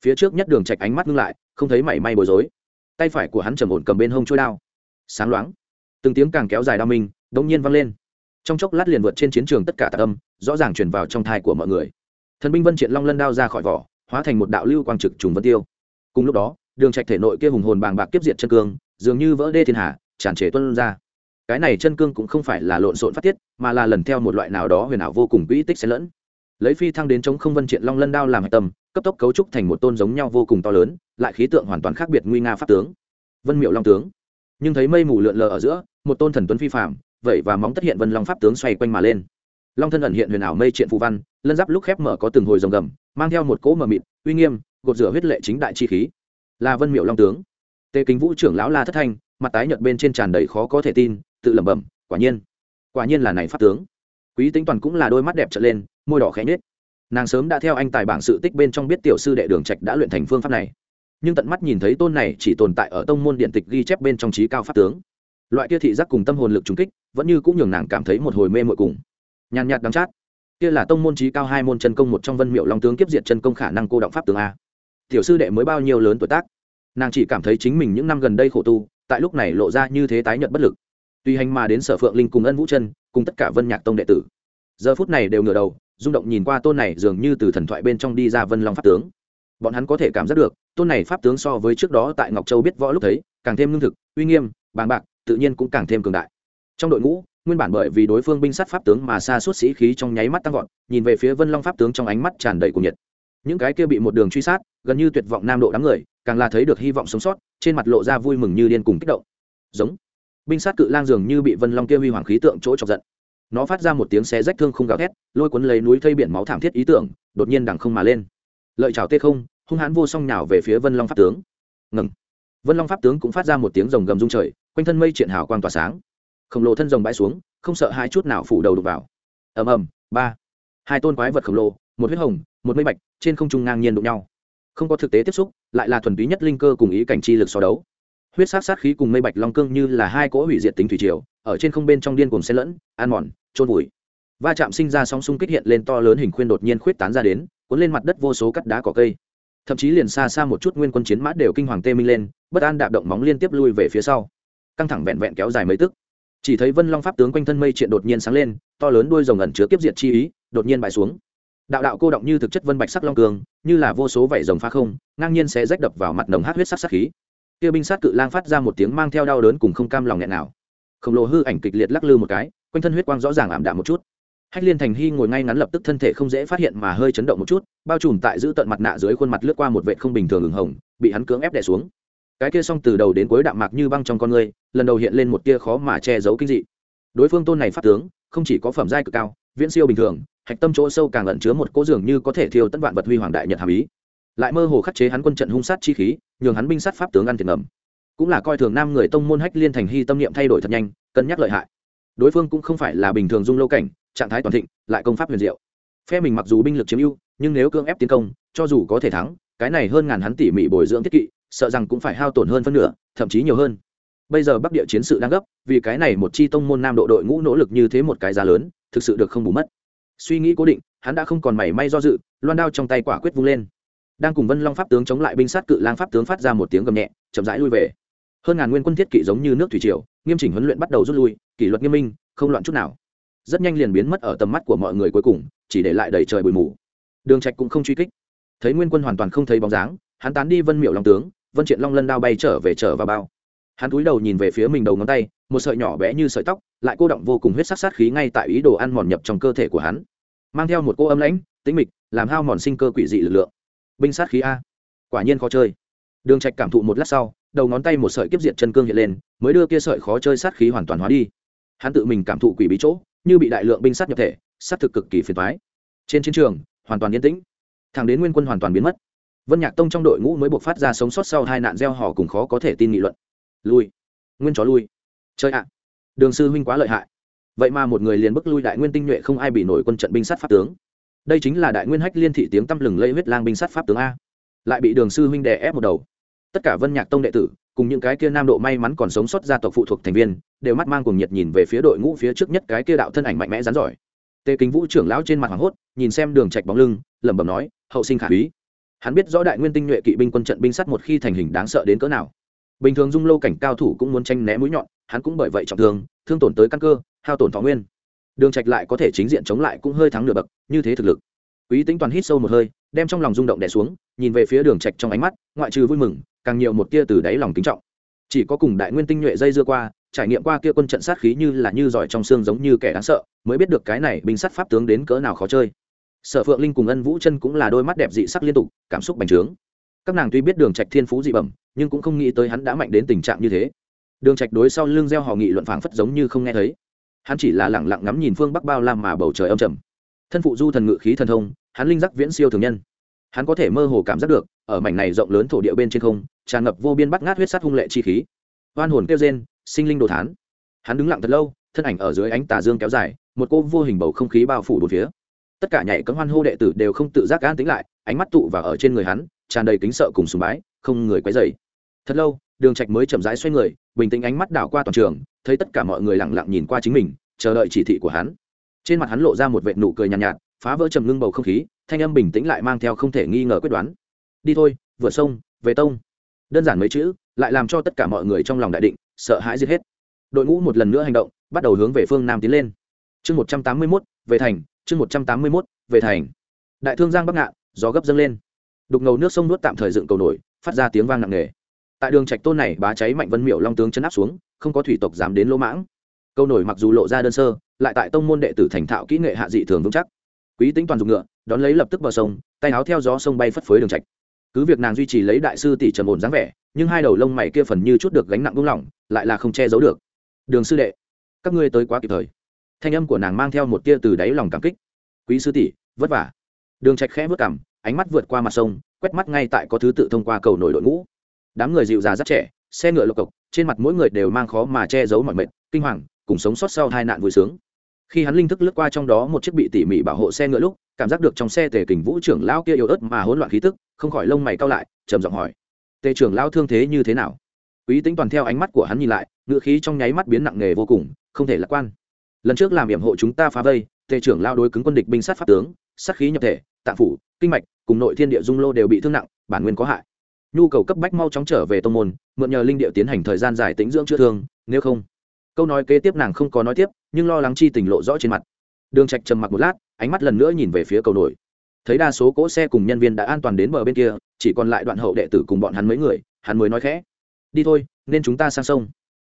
phía trước nhất đường trạch ánh mắt ngưng lại, không thấy mảy may bối rối. Tay phải của hắn trầm ổn cầm bên hông trôi đao. Sáng loáng, từng tiếng càng kéo dài đao minh, đống nhiên vang lên. Trong chốc lát liền vượt trên chiến trường tất cả tạc âm rõ ràng truyền vào trong thai của mọi người. Thần binh vân triệt long lân đao ra khỏi vỏ, hóa thành một đạo lưu quang trực trùng vân tiêu. Cùng lúc đó, đường trạch thể nội kia hùng hồn bàng bạc kiếp diệt chân cương, dường như vỡ đê thiên hà tràn trề tuân ra. Cái này chân cương cũng không phải là lộn xộn phát tiết, mà là lần theo một loại nào đó huyền ảo vô cùng quỹ tích xen lẫn. Lấy phi thăng đến chống không vân triện long lân đao làm hạch tâm, cấp tốc cấu trúc thành một tôn giống nhau vô cùng to lớn, lại khí tượng hoàn toàn khác biệt nguy nga pháp tướng. Vân miệu long tướng. Nhưng thấy mây mù lượn lờ ở giữa, một tôn thần tuấn phi phạm vậy và móng tất hiện vân long pháp tướng xoay quanh mà lên. Long thân ẩn hiện huyền ảo mây triện phù văn, lân giáp lúc khép mở có từng hồi rồng gầm, mang theo một cỗ mờ mịt, uy nghiêm, gột rửa huyết lệ chính đại chi khí. Là vân miệu long tướng. Tề kính vũ trưởng lão la thất thanh mặt tái nhợt bên trên tràn đầy khó có thể tin, tự lẩm bẩm, quả nhiên quả nhiên là này pháp tướng. Quý tính toàn cũng là đôi mắt đẹp trở lên, môi đỏ khẽ nhếch. Nàng sớm đã theo anh tài bảng sự tích bên trong biết tiểu sư đệ đường trạch đã luyện thành phương pháp này. Nhưng tận mắt nhìn thấy tôn này chỉ tồn tại ở tông môn điện tịch ghi chép bên trong trí cao pháp tướng. Loại kia thị giác cùng tâm hồn lực trùng kích, vẫn như cũng nhường nàng cảm thấy một hồi mê muội cùng. Nhàn nhạt đắng chát. Kia là tông môn trí cao hai môn chân công một trong vân miệu long tướng kiếp diệt chân công khả năng cô động pháp tướng a. Tiểu sư đệ mới bao nhiêu lớn tuổi tác? Nàng chỉ cảm thấy chính mình những năm gần đây khổ tu tại lúc này lộ ra như thế tái nhận bất lực. Tùy hành mà đến sở phượng linh cùng ân vũ chân, cùng tất cả vân nhạc tông đệ tử. Giờ phút này đều ngửa đầu, rung động nhìn qua tôn này dường như từ thần thoại bên trong đi ra vân long pháp tướng. Bọn hắn có thể cảm giác được, tôn này pháp tướng so với trước đó tại ngọc châu biết võ lúc thấy, càng thêm lương thực, uy nghiêm, bàng bạc, tự nhiên cũng càng thêm cường đại. Trong đội ngũ, nguyên bản bởi vì đối phương binh sát pháp tướng mà xa suốt sĩ khí trong nháy mắt tăng vọt, nhìn về phía vân long pháp tướng trong ánh mắt tràn đầy cuồng nhiệt những cái kia bị một đường truy sát, gần như tuyệt vọng nam độ đám người, càng là thấy được hy vọng sống sót, trên mặt lộ ra vui mừng như điên cùng kích động. Giống. Binh sát cự lang dường như bị vân long kia huy hoàng khí tượng chỗ chọc giận. Nó phát ra một tiếng xé rách thương không gào thét, lôi cuốn lấy núi thây biển máu thảm thiết ý tưởng, đột nhiên đằng không mà lên. Lợi chào tê không, hung hãn vô song nhào về phía vân long pháp tướng. Ngừng. Vân long pháp tướng cũng phát ra một tiếng rồng gầm rung trời, quanh thân mây triện hào quang tỏa sáng. Khổng lồ thân rồng bãi xuống, không sợ hai chút nào phủ đầu đục vào. Ầm ầm, ba. Hai tôn quái vật khổng lồ, một huyết hồng một mây bạch, trên không trung ngang nhiên đụng nhau. Không có thực tế tiếp xúc, lại là thuần túy nhất linh cơ cùng ý cảnh chi lực so đấu. Huyết sát sát khí cùng mây bạch long cương như là hai cỗ hủy diệt tính thủy triều, ở trên không bên trong điên cùng xen lẫn an mòn trôn vùi. Va chạm sinh ra sóng xung kích hiện lên to lớn hình khuyên đột nhiên khuyết tán ra đến, cuốn lên mặt đất vô số cắt đá cỏ cây. Thậm chí liền xa xa một chút nguyên quân chiến mã đều kinh hoàng tê minh lên, bất an đạp động móng liên tiếp lui về phía sau. Căng thẳng vẹn vẹn kéo dài mấy tức. Chỉ thấy vân long pháp tướng quanh thân mây triện đột nhiên sáng lên, to lớn đuôi rồng ẩn chứa kiếp diệt chi ý, đột nhiên bại xuống đạo đạo cô động như thực chất vân bạch sắc long cường, như là vô số vảy rồng pha không, ngang nhiên sẽ rách đập vào mặt nồng hát huyết sắc sắc khí. Kia binh sát cự lang phát ra một tiếng mang theo đau đớn cùng không cam lòng nghẹn nào. Khổng lồ hư ảnh kịch liệt lắc lư một cái, quanh thân huyết quang rõ ràng ảm đạm một chút. Hách liên thành hy ngồi ngay ngắn lập tức thân thể không dễ phát hiện mà hơi chấn động một chút, bao trùm tại giữ tận mặt nạ dưới khuôn mặt lướt qua một vệ không bình thường ửng hồng, bị hắn cưỡng ép đè xuống. Cái kia xong từ đầu đến cuối đạm mạc như băng trong con người, lần đầu hiện lên một tia khó mà che giấu kinh dị. Đối phương tôn này phát tướng, không chỉ có phẩm giai cực cao, viễn siêu bình thường hạch tâm chỗ sâu càng ẩn chứa một cỗ dường như có thể thiêu tất vạn vật huy hoàng đại nhật hàm ý. Lại mơ hồ khắc chế hắn quân trận hung sát chi khí, nhường hắn binh sát pháp tướng ăn thiệt ngầm. Cũng là coi thường nam người tông môn hách liên thành hy tâm niệm thay đổi thật nhanh, cân nhắc lợi hại. Đối phương cũng không phải là bình thường dung lâu cảnh, trạng thái toàn thịnh, lại công pháp huyền diệu. Phe mình mặc dù binh lực chiếm ưu, nhưng nếu cưỡng ép tiến công, cho dù có thể thắng, cái này hơn ngàn hắn tỉ mỉ bồi dưỡng thiết kỵ, sợ rằng cũng phải hao tổn hơn phân nửa, thậm chí nhiều hơn. Bây giờ bắc địa chiến sự đang gấp, vì cái này một chi tông môn nam độ đội ngũ nỗ lực như thế một cái giá lớn, thực sự được không bù mất suy nghĩ cố định, hắn đã không còn mảy may do dự, loan đao trong tay quả quyết vung lên. Đang cùng vân long pháp tướng chống lại binh sát cự lang pháp tướng phát ra một tiếng gầm nhẹ, chậm rãi lui về. Hơn ngàn nguyên quân thiết kỵ giống như nước thủy triều, nghiêm chỉnh huấn luyện bắt đầu rút lui, kỷ luật nghiêm minh, không loạn chút nào. Rất nhanh liền biến mất ở tầm mắt của mọi người cuối cùng, chỉ để lại đầy trời bụi mù. Đường trạch cũng không truy kích. Thấy nguyên quân hoàn toàn không thấy bóng dáng, hắn tán đi vân miệu long tướng, vân triện long lân đao bay trở về trở vào bao hắn cúi đầu nhìn về phía mình đầu ngón tay, một sợi nhỏ bé như sợi tóc, lại cô động vô cùng huyết sắc sát khí ngay tại ý đồ ăn mòn nhập trong cơ thể của hắn. Mang theo một cô âm lãnh, tĩnh mịch, làm hao mòn sinh cơ quỷ dị lực lượng. Binh sát khí a. Quả nhiên khó chơi. Đường trạch cảm thụ một lát sau, đầu ngón tay một sợi kiếp diệt chân cương hiện lên, mới đưa kia sợi khó chơi sát khí hoàn toàn hóa đi. Hắn tự mình cảm thụ quỷ bí chỗ, như bị đại lượng binh sát nhập thể, sát thực cực kỳ phiền toái. Trên chiến trường, hoàn toàn yên tĩnh. Thẳng đến nguyên quân hoàn toàn biến mất. Vân nhạc tông trong đội ngũ mới buộc phát ra sống sót sau hai nạn gieo họ cùng khó có thể tin nghị luận lui. Nguyên chó lui. Chơi ạ, đường sư huynh quá lợi hại. Vậy mà một người liền bức lui đại nguyên tinh nhuệ không ai bị nổi quân trận binh sát pháp tướng. Đây chính là đại nguyên hách liên thị tiếng tăm lừng lây huyết lang binh sát pháp tướng a. Lại bị đường sư huynh đè ép một đầu. Tất cả vân nhạc tông đệ tử, cùng những cái kia nam độ may mắn còn sống sót gia tộc phụ thuộc thành viên, đều mắt mang cùng nhiệt nhìn về phía đội ngũ phía trước nhất cái kia đạo thân ảnh mạnh mẽ rắn giỏi. Tề kính vũ trưởng lão trên mặt hoảng hốt, nhìn xem đường trạch bóng lưng, lẩm bẩm nói, hậu sinh khả úy hắn biết rõ đại nguyên tinh nhuệ kỵ binh quân trận binh sắt một khi thành hình đáng sợ đến cỡ nào bình thường dung lâu cảnh cao thủ cũng muốn tranh né mũi nhọn, hắn cũng bởi vậy trọng thương thương tổn tới căn cơ, hao tổn thọ nguyên. Đường trạch lại có thể chính diện chống lại cũng hơi thắng nửa bậc, như thế thực lực. Quý tính toàn hít sâu một hơi, đem trong lòng rung động đè xuống, nhìn về phía đường trạch trong ánh mắt, ngoại trừ vui mừng, càng nhiều một tia từ đáy lòng kính trọng. Chỉ có cùng đại nguyên tinh nhuệ dây dưa qua, trải nghiệm qua kia quân trận sát khí như là như giỏi trong xương giống như kẻ đáng sợ, mới biết được cái này binh sát pháp tướng đến cỡ nào khó chơi. Sở phượng linh cùng ân vũ chân cũng là đôi mắt đẹp dị sắc liên tục, cảm xúc bành trướng. Các nàng tuy biết đường trạch thiên phú dị bẩm nhưng cũng không nghĩ tới hắn đã mạnh đến tình trạng như thế. Đường trạch đối sau lưng gieo họ nghị luận phảng phất giống như không nghe thấy. Hắn chỉ là lặng lặng ngắm nhìn phương bắc bao lam mà bầu trời âm trầm. Thân phụ du thần ngự khí thần thông, hắn linh giác viễn siêu thường nhân. Hắn có thể mơ hồ cảm giác được, ở mảnh này rộng lớn thổ địa bên trên không, tràn ngập vô biên bắt ngát huyết sát hung lệ chi khí. Oan hồn kêu rên, sinh linh đồ thán. Hắn đứng lặng thật lâu, thân ảnh ở dưới ánh tà dương kéo dài, một cô vô hình bầu không khí bao phủ bốn phía. Tất cả nhảy cấm hoan hô đệ tử đều không tự giác gan tính lại, ánh mắt tụ vào ở trên người hắn, tràn đầy kính sợ cùng sùng bái, không người quấy dày thật lâu đường trạch mới chậm rãi xoay người bình tĩnh ánh mắt đảo qua toàn trường thấy tất cả mọi người lặng lặng nhìn qua chính mình chờ đợi chỉ thị của hắn. Trên mặt hắn lộ ra một vệt nụ cười nhàn nhạt, nhạt phá vỡ trầm ngưng bầu không khí thanh âm bình tĩnh lại mang theo không thể nghi ngờ quyết đoán. Đi thôi vừa sông về tông. Đơn giản mấy chữ lại làm cho tất cả mọi người trong lòng đại định sợ hãi giết hết. Đội ngũ một lần nữa hành động bắt đầu hướng về phương nam tiến lên. Chương một trăm tám mươi mốt về thành chương một trăm tám mươi mốt về thành. Đại thương giang bắc ngạn gió gấp dâng lên. Đục ngầu nước sông nuốt tạm thời dựng cầu nổi phát ra tiếng vang nặng nề tại đường trạch tôn này bá cháy mạnh vân miệu long tướng chấn áp xuống, không có thủy tộc dám đến lỗ mãng. Câu nổi mặc dù lộ ra đơn sơ, lại tại tông môn đệ tử thành thạo kỹ nghệ hạ dị thường vững chắc. Quý tính toàn dùng ngựa, đón lấy lập tức vào sông, tay áo theo gió sông bay phất phới đường trạch. Cứ việc nàng duy trì lấy đại sư tỷ trầm ổn dáng vẻ, nhưng hai đầu lông mày kia phần như chút được gánh nặng buông lỏng, lại là không che giấu được. Đường sư đệ, các ngươi tới quá kịp thời. Thanh âm của nàng mang theo một tia từ đáy lòng cảm kích. Quý sư tỷ, vất vả. Đường trạch khẽ vớt cằm, ánh mắt vượt qua mặt sông, quét mắt ngay tại có thứ tự thông qua cầu nổi đội ngũ đám người dịu già rất trẻ, xe ngựa lộc cộc, trên mặt mỗi người đều mang khó mà che giấu mọi mệt, kinh hoàng, cùng sống sót sau hai nạn vui sướng. Khi hắn linh thức lướt qua trong đó một chiếc bị tỉ mỉ bảo hộ xe ngựa lúc, cảm giác được trong xe tề kình vũ trưởng lão kia yếu ớt mà hỗn loạn khí tức, không khỏi lông mày cao lại, trầm giọng hỏi, tề trưởng lão thương thế như thế nào? Quý tính toàn theo ánh mắt của hắn nhìn lại, ngựa khí trong nháy mắt biến nặng nề vô cùng, không thể lạc quan. Lần trước làm hiểm hộ chúng ta phá vây, tề trưởng lao đối cứng quân địch binh sát pháp tướng, sát khí nhập thể, tạng phủ, kinh mạch, cùng nội thiên địa dung lô đều bị thương nặng, bản nguyên có hại nhu cầu cấp bách mau chóng trở về tông môn, mượn nhờ linh địa tiến hành thời gian dài tĩnh dưỡng chữa thương, nếu không, câu nói kế tiếp nàng không có nói tiếp, nhưng lo lắng chi tình lộ rõ trên mặt. Đường trạch trầm mặc một lát, ánh mắt lần nữa nhìn về phía cầu nổi. Thấy đa số cỗ xe cùng nhân viên đã an toàn đến bờ bên kia, chỉ còn lại đoạn hậu đệ tử cùng bọn hắn mấy người, hắn mới nói khẽ. Đi thôi, nên chúng ta sang sông.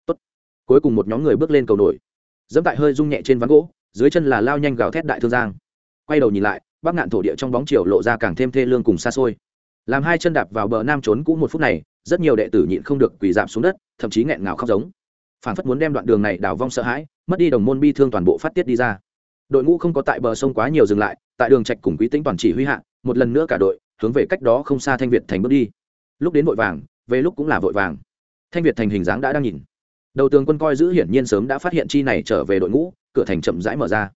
Tốt. cuối cùng một nhóm người bước lên cầu nổi. Dẫm tại hơi rung nhẹ trên ván gỗ, dưới chân là lao nhanh gào thét đại thương giang. Quay đầu nhìn lại, bắc ngạn thổ địa trong bóng chiều lộ ra càng thêm thê lương cùng xa xôi làm hai chân đạp vào bờ nam trốn cũ một phút này, rất nhiều đệ tử nhịn không được quỳ giảm xuống đất, thậm chí nghẹn ngào khóc giống. Phản phất muốn đem đoạn đường này đào vong sợ hãi, mất đi đồng môn bi thương toàn bộ phát tiết đi ra. Đội ngũ không có tại bờ sông quá nhiều dừng lại, tại đường trạch cùng quý tĩnh toàn chỉ huy hạ, một lần nữa cả đội, hướng về cách đó không xa thanh việt thành bước đi. Lúc đến vội vàng, về lúc cũng là vội vàng. Thanh việt thành hình dáng đã đang nhìn. Đầu tường quân coi giữ hiển nhiên sớm đã phát hiện chi này trở về đội ngũ, cửa thành chậm rãi mở ra.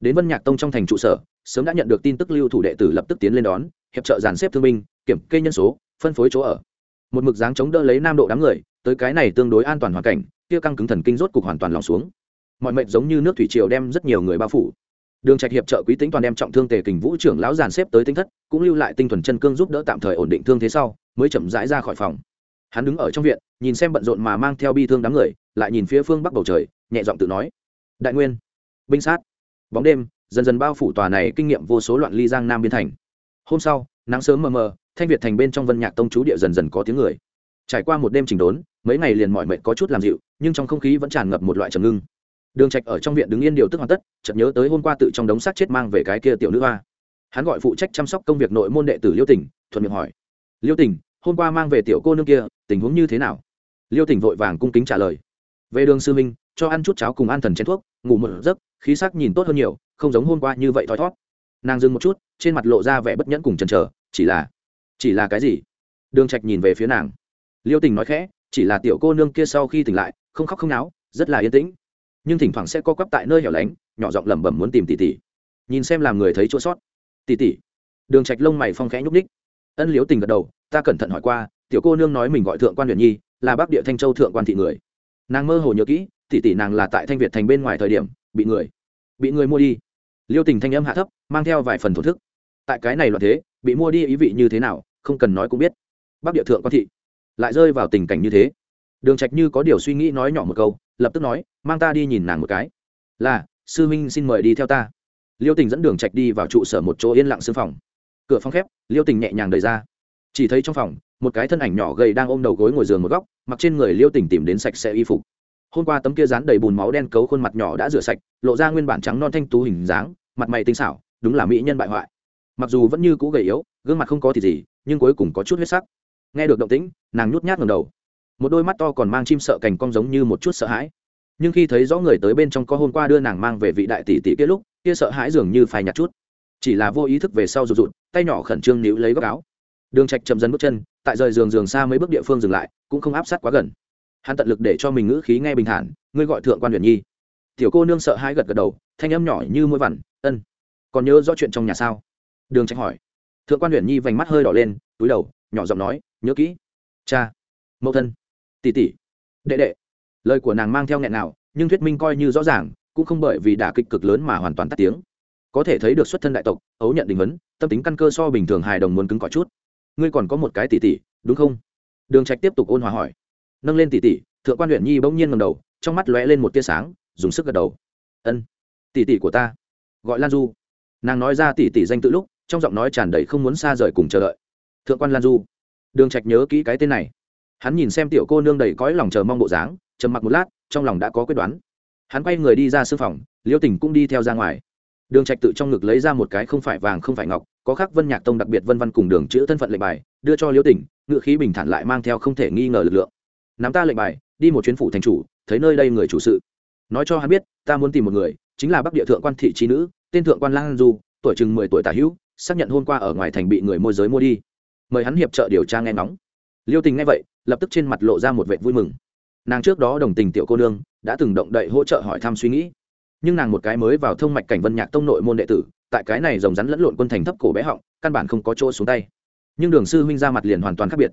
Đến vân nhạc tông trong thành trụ sở, sớm đã nhận được tin tức lưu thủ đệ tử lập tức tiến lên đón, hiệp trợ dàn xếp thương binh kiểm kê nhân số, phân phối chỗ ở. Một mực dáng chống đỡ lấy nam độ đám người, tới cái này tương đối an toàn hoàn cảnh, kia căng cứng thần kinh rốt cục hoàn toàn lòng xuống. Mọi mệnh giống như nước thủy triều đem rất nhiều người bao phủ. Đường trạch hiệp trợ quý tính toàn đem trọng thương tề kình vũ trưởng lão giàn xếp tới tinh thất, cũng lưu lại tinh thuần chân cương giúp đỡ tạm thời ổn định thương thế sau, mới chậm rãi ra khỏi phòng. Hắn đứng ở trong viện, nhìn xem bận rộn mà mang theo bi thương đám người, lại nhìn phía phương bắc bầu trời, nhẹ giọng tự nói, đại nguyên, binh sát. Bóng đêm, dần dần bao phủ tòa này kinh nghiệm vô số loạn ly giang nam biên thành. Hôm sau, nắng sớm mờ mờ thanh việt thành bên trong vân nhạc tông chú địa dần dần có tiếng người. Trải qua một đêm trình đốn, mấy ngày liền mọi mệnh có chút làm dịu, nhưng trong không khí vẫn tràn ngập một loại trầm ngưng. Đường trạch ở trong viện đứng yên điều tức hoàn tất, chợt nhớ tới hôm qua tự trong đống xác chết mang về cái kia tiểu nữ hoa. Hắn gọi phụ trách chăm sóc công việc nội môn đệ tử liêu tỉnh, thuận miệng hỏi. Liêu tỉnh, hôm qua mang về tiểu cô nương kia, tình huống như thế nào? Liêu tỉnh vội vàng cung kính trả lời. Về đường sư minh cho ăn chút cháo cùng an thần chén thuốc, ngủ một giấc, khí sắc nhìn tốt hơn nhiều, không giống hôm qua như vậy thoi thót nàng dừng một chút, trên mặt lộ ra vẻ bất nhẫn cùng chần chờ, chỉ là chỉ là cái gì? Đường trạch nhìn về phía nàng. Liêu tình nói khẽ, chỉ là tiểu cô nương kia sau khi tỉnh lại, không khóc không náo, rất là yên tĩnh. Nhưng thỉnh thoảng sẽ co quắp tại nơi hẻo lánh, nhỏ giọng lẩm bẩm muốn tìm tỷ tỷ. Nhìn xem làm người thấy chỗ sót. Tỷ tỷ. Đường trạch lông mày phong khẽ nhúc ních ân liếu tình gật đầu, ta cẩn thận hỏi qua, tiểu cô nương nói mình gọi thượng quan huyền nhi, là Bắc địa thanh châu thượng quan thị người. Nàng mơ hồ nhớ kỹ, tỷ tỷ nàng là tại thanh việt thành bên ngoài thời điểm, bị người bị người mua đi. Liêu tình thanh âm hạ thấp, mang theo vài phần thổ thức. Tại cái này loạn thế, bị mua đi ý vị như thế nào? Không cần nói cũng biết. Bắc địa thượng quan thị, lại rơi vào tình cảnh như thế. Đường trạch như có điều suy nghĩ nói nhỏ một câu, lập tức nói, mang ta đi nhìn nàng một cái. Là, sư minh xin mời đi theo ta. Liêu tình dẫn đường trạch đi vào trụ sở một chỗ yên lặng xương phòng. Cửa phòng khép, liêu tình nhẹ nhàng đẩy ra. Chỉ thấy trong phòng, một cái thân ảnh nhỏ gầy đang ôm đầu gối ngồi giường một góc, mặc trên người liêu tình tìm đến sạch sẽ y phục. Hôm qua tấm kia dán đầy bùn máu đen cấu khuôn mặt nhỏ đã rửa sạch, lộ ra nguyên bản trắng non thanh tú hình dáng, mặt mày tinh xảo, đúng là mỹ nhân bại hoại. Mặc dù vẫn như cũ gầy yếu, gương mặt không có thì gì nhưng cuối cùng có chút huyết sắc. Nghe được động tĩnh, nàng nhút nhát ngầm đầu. Một đôi mắt to còn mang chim sợ cành cong giống như một chút sợ hãi. Nhưng khi thấy rõ người tới bên trong có hôm qua đưa nàng mang về vị đại tỷ tỷ kia lúc, kia sợ hãi dường như phai nhạt chút. Chỉ là vô ý thức về sau rụt rụt, tay nhỏ khẩn trương níu lấy góc áo. Đường trạch chậm dần bước chân, tại rời giường giường xa mấy bước địa phương dừng lại, cũng không áp sát quá gần. Hắn tận lực để cho mình ngữ khí nghe bình thản, ngươi gọi thượng quan huyền nhi. Tiểu cô nương sợ hãi gật gật đầu, thanh âm nhỏ như mũi vằn, ân, còn nhớ rõ chuyện trong nhà sao? Đường trạch hỏi thượng quan huyền nhi vành mắt hơi đỏ lên, túi đầu, nhỏ giọng nói, nhớ kỹ. Cha, mẫu thân, tỷ tỷ, đệ đệ. Lời của nàng mang theo nghẹn nào nhưng thuyết minh coi như rõ ràng, cũng không bởi vì đả kịch cực lớn mà hoàn toàn tắt tiếng. Có thể thấy được xuất thân đại tộc, ấu nhận đình vấn tâm tính căn cơ so bình thường hài đồng muốn cứng cỏi chút. Ngươi còn có một cái tỷ tỷ, đúng không? Đường trạch tiếp tục ôn hòa hỏi. Nâng lên tỷ tỷ, thượng quan huyện nhi bỗng nhiên ngẩng đầu, trong mắt lóe lên một tia sáng, dùng sức gật đầu. Ân, tỷ tỷ của ta, gọi lan du. Nàng nói ra tỷ tỷ danh tự lúc trong giọng nói tràn đầy không muốn xa rời cùng chờ đợi. Thượng quan lan du, đường trạch nhớ kỹ cái tên này. Hắn nhìn xem tiểu cô nương đầy cõi lòng chờ mong bộ dáng, trầm mặc một lát, trong lòng đã có quyết đoán. Hắn quay người đi ra sư phòng, liêu tình cũng đi theo ra ngoài. Đường trạch tự trong ngực lấy ra một cái không phải vàng không phải ngọc, có khắc vân nhạc tông đặc biệt vân văn cùng đường chữ thân phận lệnh bài, đưa cho liêu tình ngựa khí bình thản lại mang theo không thể nghi ngờ lực lượng. Nắm ta lệnh bài, đi một chuyến phủ thành chủ, thấy nơi đây người chủ sự. Nói cho hắn biết, ta muốn tìm một người, chính là bắc địa thượng quan thị trí nữ, tên thượng quan lan du, tuổi chừng mười tuổi tả hữu xác nhận hôm qua ở ngoài thành bị người môi giới mua đi. Mời hắn hiệp trợ điều tra nghe ngóng. Liêu tình nghe vậy, lập tức trên mặt lộ ra một vệ vui mừng. Nàng trước đó đồng tình tiểu cô nương, đã từng động đậy hỗ trợ hỏi thăm suy nghĩ. Nhưng nàng một cái mới vào thông mạch cảnh vân nhạc tông nội môn đệ tử, tại cái này rồng rắn lẫn lộn quân thành thấp cổ bé họng, căn bản không có chỗ xuống tay. Nhưng đường sư huynh ra mặt liền hoàn toàn khác biệt.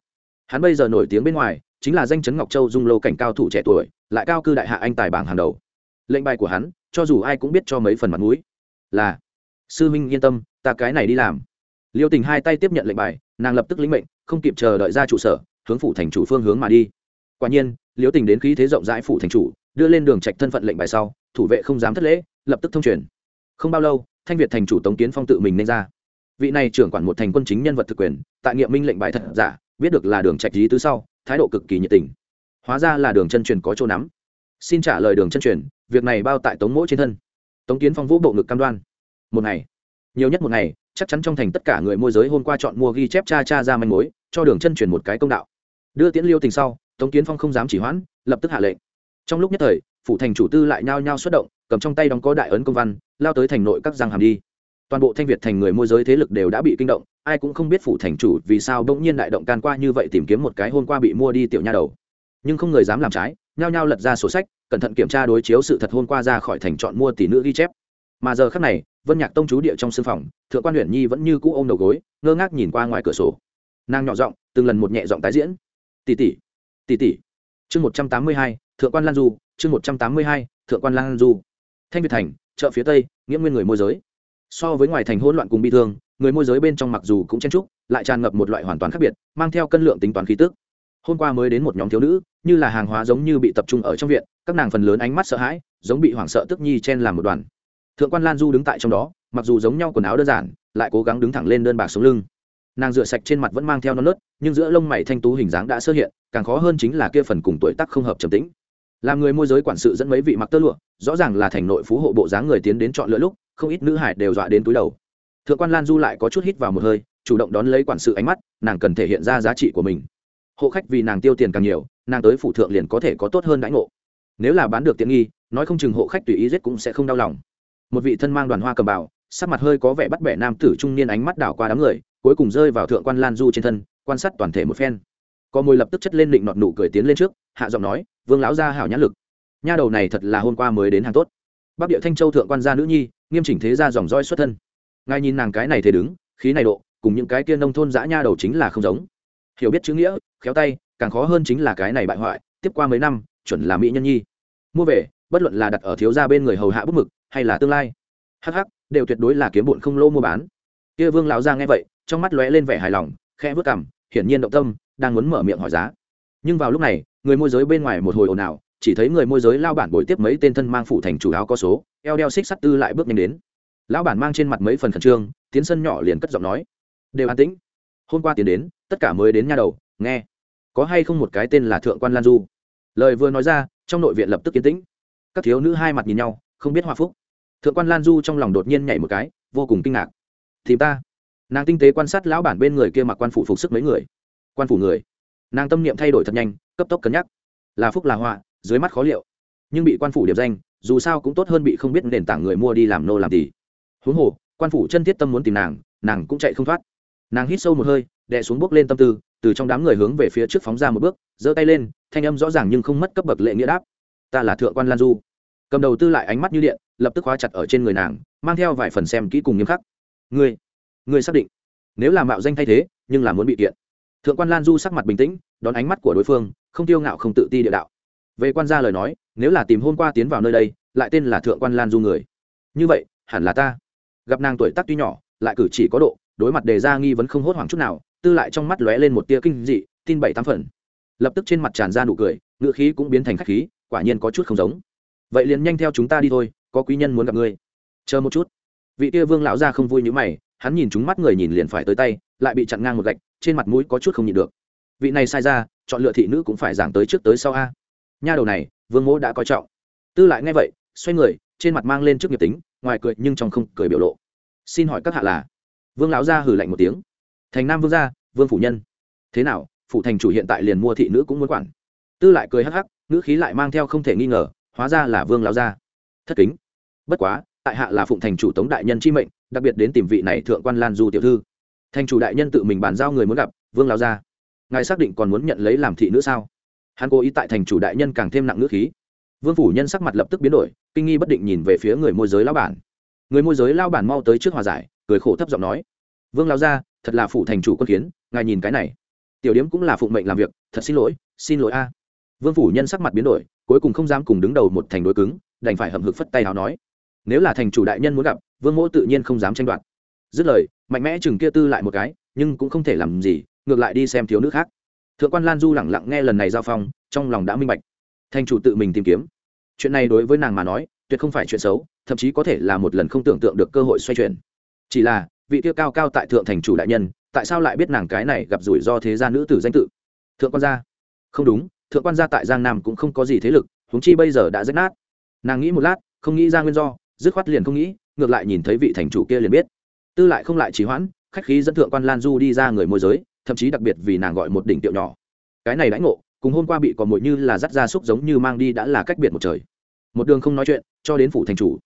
Hắn bây giờ nổi tiếng bên ngoài, chính là danh chấn ngọc châu dung lô cảnh cao thủ trẻ tuổi, lại cao cư đại hạ anh tài bảng hàng đầu. Lệnh bài của hắn, cho dù ai cũng biết cho mấy phần mặt mũi. Là sư Minh yên tâm, ta cái này đi làm. Liêu tình hai tay tiếp nhận lệnh bài, nàng lập tức lĩnh mệnh, không kịp chờ đợi ra trụ sở, hướng phủ thành chủ phương hướng mà đi. Quả nhiên, liêu tình đến khí thế rộng rãi phủ thành chủ, đưa lên đường trạch thân phận lệnh bài sau, thủ vệ không dám thất lễ, lập tức thông truyền. Không bao lâu, thanh việt thành chủ tống kiến phong tự mình nên ra. Vị này trưởng quản một thành quân chính nhân vật thực quyền, tại nghiệm minh lệnh bài thật giả, biết được là đường trạch lý tứ sau, thái độ cực kỳ nhiệt tình. Hóa ra là đường chân truyền có chỗ nắm. Xin trả lời đường chân truyền, việc này bao tại tống mỗi trên thân. Tống kiến phong vũ bộ ngực cam đoan một ngày. Nhiều nhất một ngày, chắc chắn trong thành tất cả người môi giới hôm qua chọn mua ghi chép cha cha ra manh mối, cho đường chân truyền một cái công đạo. Đưa tiễn liêu tình sau, tống kiến phong không dám chỉ hoãn, lập tức hạ lệnh. Trong lúc nhất thời, phủ thành chủ tư lại nhao nhao xuất động, cầm trong tay đóng có đại ấn công văn, lao tới thành nội các giang hàm đi. Toàn bộ thanh việt thành người môi giới thế lực đều đã bị kinh động, ai cũng không biết phủ thành chủ vì sao bỗng nhiên đại động can qua như vậy tìm kiếm một cái hôm qua bị mua đi tiểu nha đầu. Nhưng không người dám làm trái, nhao nhao lật ra sổ sách, cẩn thận kiểm tra đối chiếu sự thật hôm qua ra khỏi thành chọn mua tỷ nữ ghi chép mà giờ khắc này, vân nhạc tông chú địa trong sưng phòng, thượng quan huyện nhi vẫn như cũ ôm đầu gối, ngơ ngác nhìn qua ngoài cửa sổ. Nàng nhỏ giọng, từng lần một nhẹ giọng tái diễn. Tỷ tỷ tỷ tỷ. Chương một trăm tám mươi hai, thượng quan lan du, chương một trăm tám mươi hai, thượng quan lan du. Thanh việt thành, chợ phía tây, nghĩa nguyên người môi giới. So với ngoài thành hỗn loạn cùng bi thương, người môi giới bên trong mặc dù cũng chen trúc lại tràn ngập một loại hoàn toàn khác biệt, mang theo cân lượng tính toán khí tức. Hôm qua mới đến một nhóm thiếu nữ, như là hàng hóa giống như bị tập trung ở trong viện, các nàng phần lớn ánh mắt sợ hãi, giống bị hoảng sợ tức nhi chen làm một đoàn thượng quan lan du đứng tại trong đó, mặc dù giống nhau quần áo đơn giản, lại cố gắng đứng thẳng lên đơn bạc sống lưng. Nàng rửa sạch trên mặt vẫn mang theo non nớt, nhưng giữa lông mày thanh tú hình dáng đã sơ hiện, càng khó hơn chính là kia phần cùng tuổi tác không hợp trầm tĩnh. Làm người môi giới quản sự dẫn mấy vị mặc tơ lụa, rõ ràng là thành nội phú hộ bộ dáng người tiến đến chọn lựa lúc, không ít nữ hải đều dọa đến túi đầu. Thượng quan lan du lại có chút hít vào một hơi, chủ động đón lấy quản sự ánh mắt, nàng cần thể hiện ra giá trị của mình. Hộ khách vì nàng tiêu tiền càng nhiều, nàng tới phủ thượng liền có thể có tốt hơn đãi ngộ. Nếu là bán được tiện nghi, nói không chừng hộ khách tùy ý giết cũng sẽ không đau lòng một vị thân mang đoàn hoa cầm bảo sắc mặt hơi có vẻ bắt bẻ nam tử trung niên ánh mắt đảo qua đám người, cuối cùng rơi vào thượng quan lan du trên thân, quan sát toàn thể một phen. Có mùi lập tức chất lên định nọt nụ cười tiến lên trước, hạ giọng nói, vương lão gia hảo nhãn lực. Nha đầu này thật là hôm qua mới đến hàng tốt. Bắc địa thanh châu thượng quan gia nữ nhi, nghiêm chỉnh thế ra dòng roi xuất thân. Ngài nhìn nàng cái này thế đứng, khí này độ, cùng những cái kia nông thôn dã nha đầu chính là không giống. Hiểu biết chữ nghĩa, khéo tay, càng khó hơn chính là cái này bại hoại, tiếp qua mấy năm, chuẩn là mỹ nhân nhi. Mua về, bất luận là đặt ở thiếu gia bên người hầu hạ bút mực hay là tương lai? Hắc hắc, đều tuyệt đối là kiếm bụn không lô mua bán. Kia vương lão ra nghe vậy, trong mắt lóe lên vẻ hài lòng, khẽ vớt cằm, hiển nhiên động tâm, đang muốn mở miệng hỏi giá. Nhưng vào lúc này, người môi giới bên ngoài một hồi ồn ào, chỉ thấy người môi giới lao bản bồi tiếp mấy tên thân mang phủ thành chủ áo có số, eo đeo xích sắt tư lại bước nhanh đến. Lão bản mang trên mặt mấy phần khẩn trương, tiến sân nhỏ liền cất giọng nói, đều an tĩnh. Hôm qua tiến đến, tất cả mới đến nhà đầu, nghe. Có hay không một cái tên là thượng quan lan du? Lời vừa nói ra, trong nội viện lập tức yên tĩnh. Các thiếu nữ hai mặt nhìn nhau không biết hòa phúc. Thượng quan lan du trong lòng đột nhiên nhảy một cái, vô cùng kinh ngạc. Thì ta? Nàng tinh tế quan sát lão bản bên người kia mặc quan phủ phục sức mấy người. Quan phủ người. Nàng tâm niệm thay đổi thật nhanh, cấp tốc cân nhắc. Là phúc là họa, dưới mắt khó liệu. Nhưng bị quan phủ điệp danh, dù sao cũng tốt hơn bị không biết nền tảng người mua đi làm nô làm gì huống hồ, quan phủ chân thiết tâm muốn tìm nàng nàng cũng chạy không thoát. Nàng hít sâu một hơi, đè xuống bước lên tâm tư, từ trong đám người hướng về phía trước phóng ra một bước, giơ tay lên, thanh âm rõ ràng nhưng không mất cấp bậc lệ nghĩa đáp. Ta là thượng quan lan du cầm đầu tư lại ánh mắt như điện, lập tức khóa chặt ở trên người nàng, mang theo vài phần xem kỹ cùng nghiêm khắc. Ngươi ngươi xác định nếu là mạo danh thay thế, nhưng là muốn bị kiện. Thượng quan lan du sắc mặt bình tĩnh, đón ánh mắt của đối phương, không tiêu ngạo không tự ti địa đạo. Về quan gia lời nói, nếu là tìm hôm qua tiến vào nơi đây, lại tên là thượng quan lan du người. Như vậy, hẳn là ta. Gặp nàng tuổi tác tuy nhỏ, lại cử chỉ có độ, đối mặt đề ra nghi vấn không hốt hoảng chút nào, tư lại trong mắt lóe lên một tia kinh dị, tin bảy tám phần. Lập tức trên mặt tràn ra nụ cười ngựa khí cũng biến thành khách khí, quả nhiên có chút không giống vậy liền nhanh theo chúng ta đi thôi, có quý nhân muốn gặp ngươi. Chờ một chút. Vị tia vương lão ra không vui như mày, hắn nhìn chúng mắt người nhìn liền phải tới tay, lại bị chặn ngang một gạch, trên mặt mũi có chút không nhịn được. Vị này sai ra, chọn lựa thị nữ cũng phải giảng tới trước tới sau a. Nha đầu này, vương mỗ đã coi trọng. Tư lại nghe vậy, xoay người, trên mặt mang lên trước nghiệp tính, ngoài cười nhưng trong không cười biểu lộ. Xin hỏi các hạ là? Vương lão gia hử lạnh một tiếng. Thành nam vương gia, vương phủ nhân. Thế nào, phủ thành chủ hiện tại liền mua thị nữ cũng muốn quản. Tư lại cười hắc hắc nữ khí lại mang theo không thể nghi ngờ hóa ra là vương lão gia. Thất kính. Bất quá, tại hạ là phụng thành chủ tống đại nhân chi mệnh, đặc biệt đến tìm vị này thượng quan lan du tiểu thư. Thành chủ đại nhân tự mình bàn giao người muốn gặp, vương lao ra ngài xác định còn muốn nhận lấy làm thị nữa sao? Hắn cố ý tại thành chủ đại nhân càng thêm nặng ngữ khí. Vương phủ nhân sắc mặt lập tức biến đổi, kinh nghi bất định nhìn về phía người môi giới lao bản. Người môi giới lao bản mau tới trước hòa giải, cười khổ thấp giọng nói. Vương lao ra thật là phụ thành chủ quân kiến, ngài nhìn cái này. Tiểu điếm cũng là phụng mệnh làm việc, thật xin lỗi xin lỗi a. Vương phủ nhân sắc mặt biến đổi cuối cùng không dám cùng đứng đầu một thành đối cứng, đành phải hậm hực phất tay nào nói. Nếu là thành chủ đại nhân muốn gặp, vương mỗ tự nhiên không dám tranh đoạt. Dứt lời, mạnh mẽ chừng kia tư lại một cái, nhưng cũng không thể làm gì, ngược lại đi xem thiếu nữ khác. Thượng quan lan du lẳng lặng nghe lần này giao phong, trong lòng đã minh bạch. Thành chủ tự mình tìm kiếm. Chuyện này đối với nàng mà nói, tuyệt không phải chuyện xấu, thậm chí có thể là một lần không tưởng tượng được cơ hội xoay chuyển. Chỉ là, vị tiêu cao cao tại thượng thành chủ đại nhân, tại sao lại biết nàng cái này gặp rủi ro thế gia nữ tử danh tự? Thượng quan gia. Không đúng thượng quan gia tại giang nam cũng không có gì thế lực, huống chi bây giờ đã rách nát. Nàng nghĩ một lát, không nghĩ ra nguyên do, dứt khoát liền không nghĩ, ngược lại nhìn thấy vị thành chủ kia liền biết. Tư lại không lại trì hoãn, khách khí dẫn thượng quan lan du đi ra người môi giới, thậm chí đặc biệt vì nàng gọi một đỉnh tiệu nhỏ. Cái này đãi ngộ, cùng hôm qua bị còn mồi như là dắt ra xúc giống như mang đi đã là cách biệt một trời. Một đường không nói chuyện, cho đến phủ thành chủ.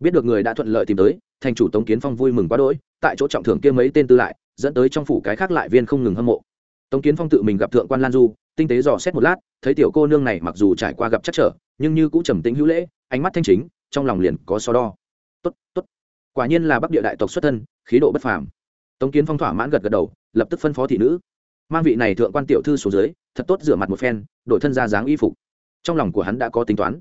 Biết được người đã thuận lợi tìm tới, thành chủ tống kiến phong vui mừng quá đỗi, tại chỗ trọng thưởng kia mấy tên tư lại, dẫn tới trong phủ cái khác lại viên không ngừng hâm mộ tống kiến phong tự mình gặp thượng quan lan du, tinh tế dò xét một lát, thấy tiểu cô nương này mặc dù trải qua gặp chắc trở, nhưng như cũng trầm tĩnh hữu lễ, ánh mắt thanh chính, trong lòng liền có so đo. Tốt tốt. Quả nhiên là bắc địa đại tộc xuất thân, khí độ bất phàm. Tống kiến phong thỏa mãn gật gật đầu, lập tức phân phó thị nữ. Mang vị này thượng quan tiểu thư xuống dưới, thật tốt rửa mặt một phen, đổi thân ra dáng y phục. Trong lòng của hắn đã có tính toán.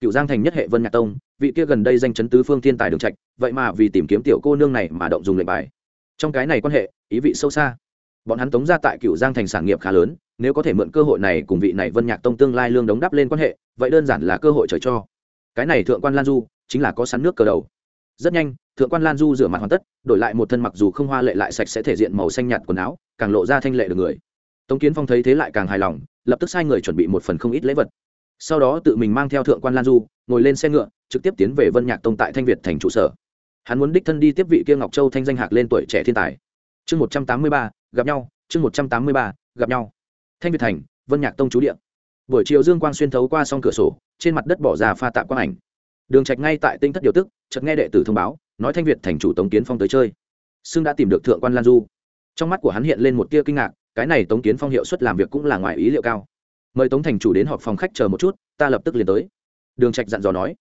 Cựu giang thành nhất hệ vân nhạc tông, vị kia gần đây danh chấn tứ phương thiên tài đường trạch, vậy mà vì tìm kiếm tiểu cô nương này mà động dùng lệnh bài. Trong cái này quan hệ, ý vị sâu xa bọn hắn tống ra tại cựu giang thành sản nghiệp khá lớn, nếu có thể mượn cơ hội này cùng vị này vân nhạc tông tương lai lương đóng đắp lên quan hệ, vậy đơn giản là cơ hội trời cho. Cái này thượng quan lan du chính là có sắn nước cờ đầu. Rất nhanh, thượng quan lan du rửa mặt hoàn tất, đổi lại một thân mặc dù không hoa lệ lại sạch sẽ thể diện màu xanh nhạt quần áo, càng lộ ra thanh lệ được người. Tống kiến phong thấy thế lại càng hài lòng, lập tức sai người chuẩn bị một phần không ít lễ vật. Sau đó tự mình mang theo thượng quan lan du, ngồi lên xe ngựa, trực tiếp tiến về vân nhạc tông tại thanh việt thành trụ sở. Hắn muốn đích thân đi tiếp vị kia ngọc châu thanh danh hạc lên tuổi trẻ thiên tài chương một trăm tám mươi ba, gặp nhau. Chương một trăm tám mươi ba, gặp nhau. Thanh việt thành, vân nhạc tông chú điện buổi chiều dương quang xuyên thấu qua s cửa sổ, trên mặt đất bỏ ra pha tạm quang ảnh. Đường trạch ngay tại tinh thất điều tức, chợt nghe đệ tử thông báo, nói thanh việt thành chủ tống kiến phong tới chơi. Xưng đã tìm được thượng quan lan du. Trong mắt của hắn hiện lên một tia kinh ngạc, cái này tống kiến phong hiệu suất làm việc cũng là ngoài ý liệu cao. Mời tống thành chủ đến họp phòng khách chờ một chút, ta lập tức liền tới. Đường trạch dặn dò nói.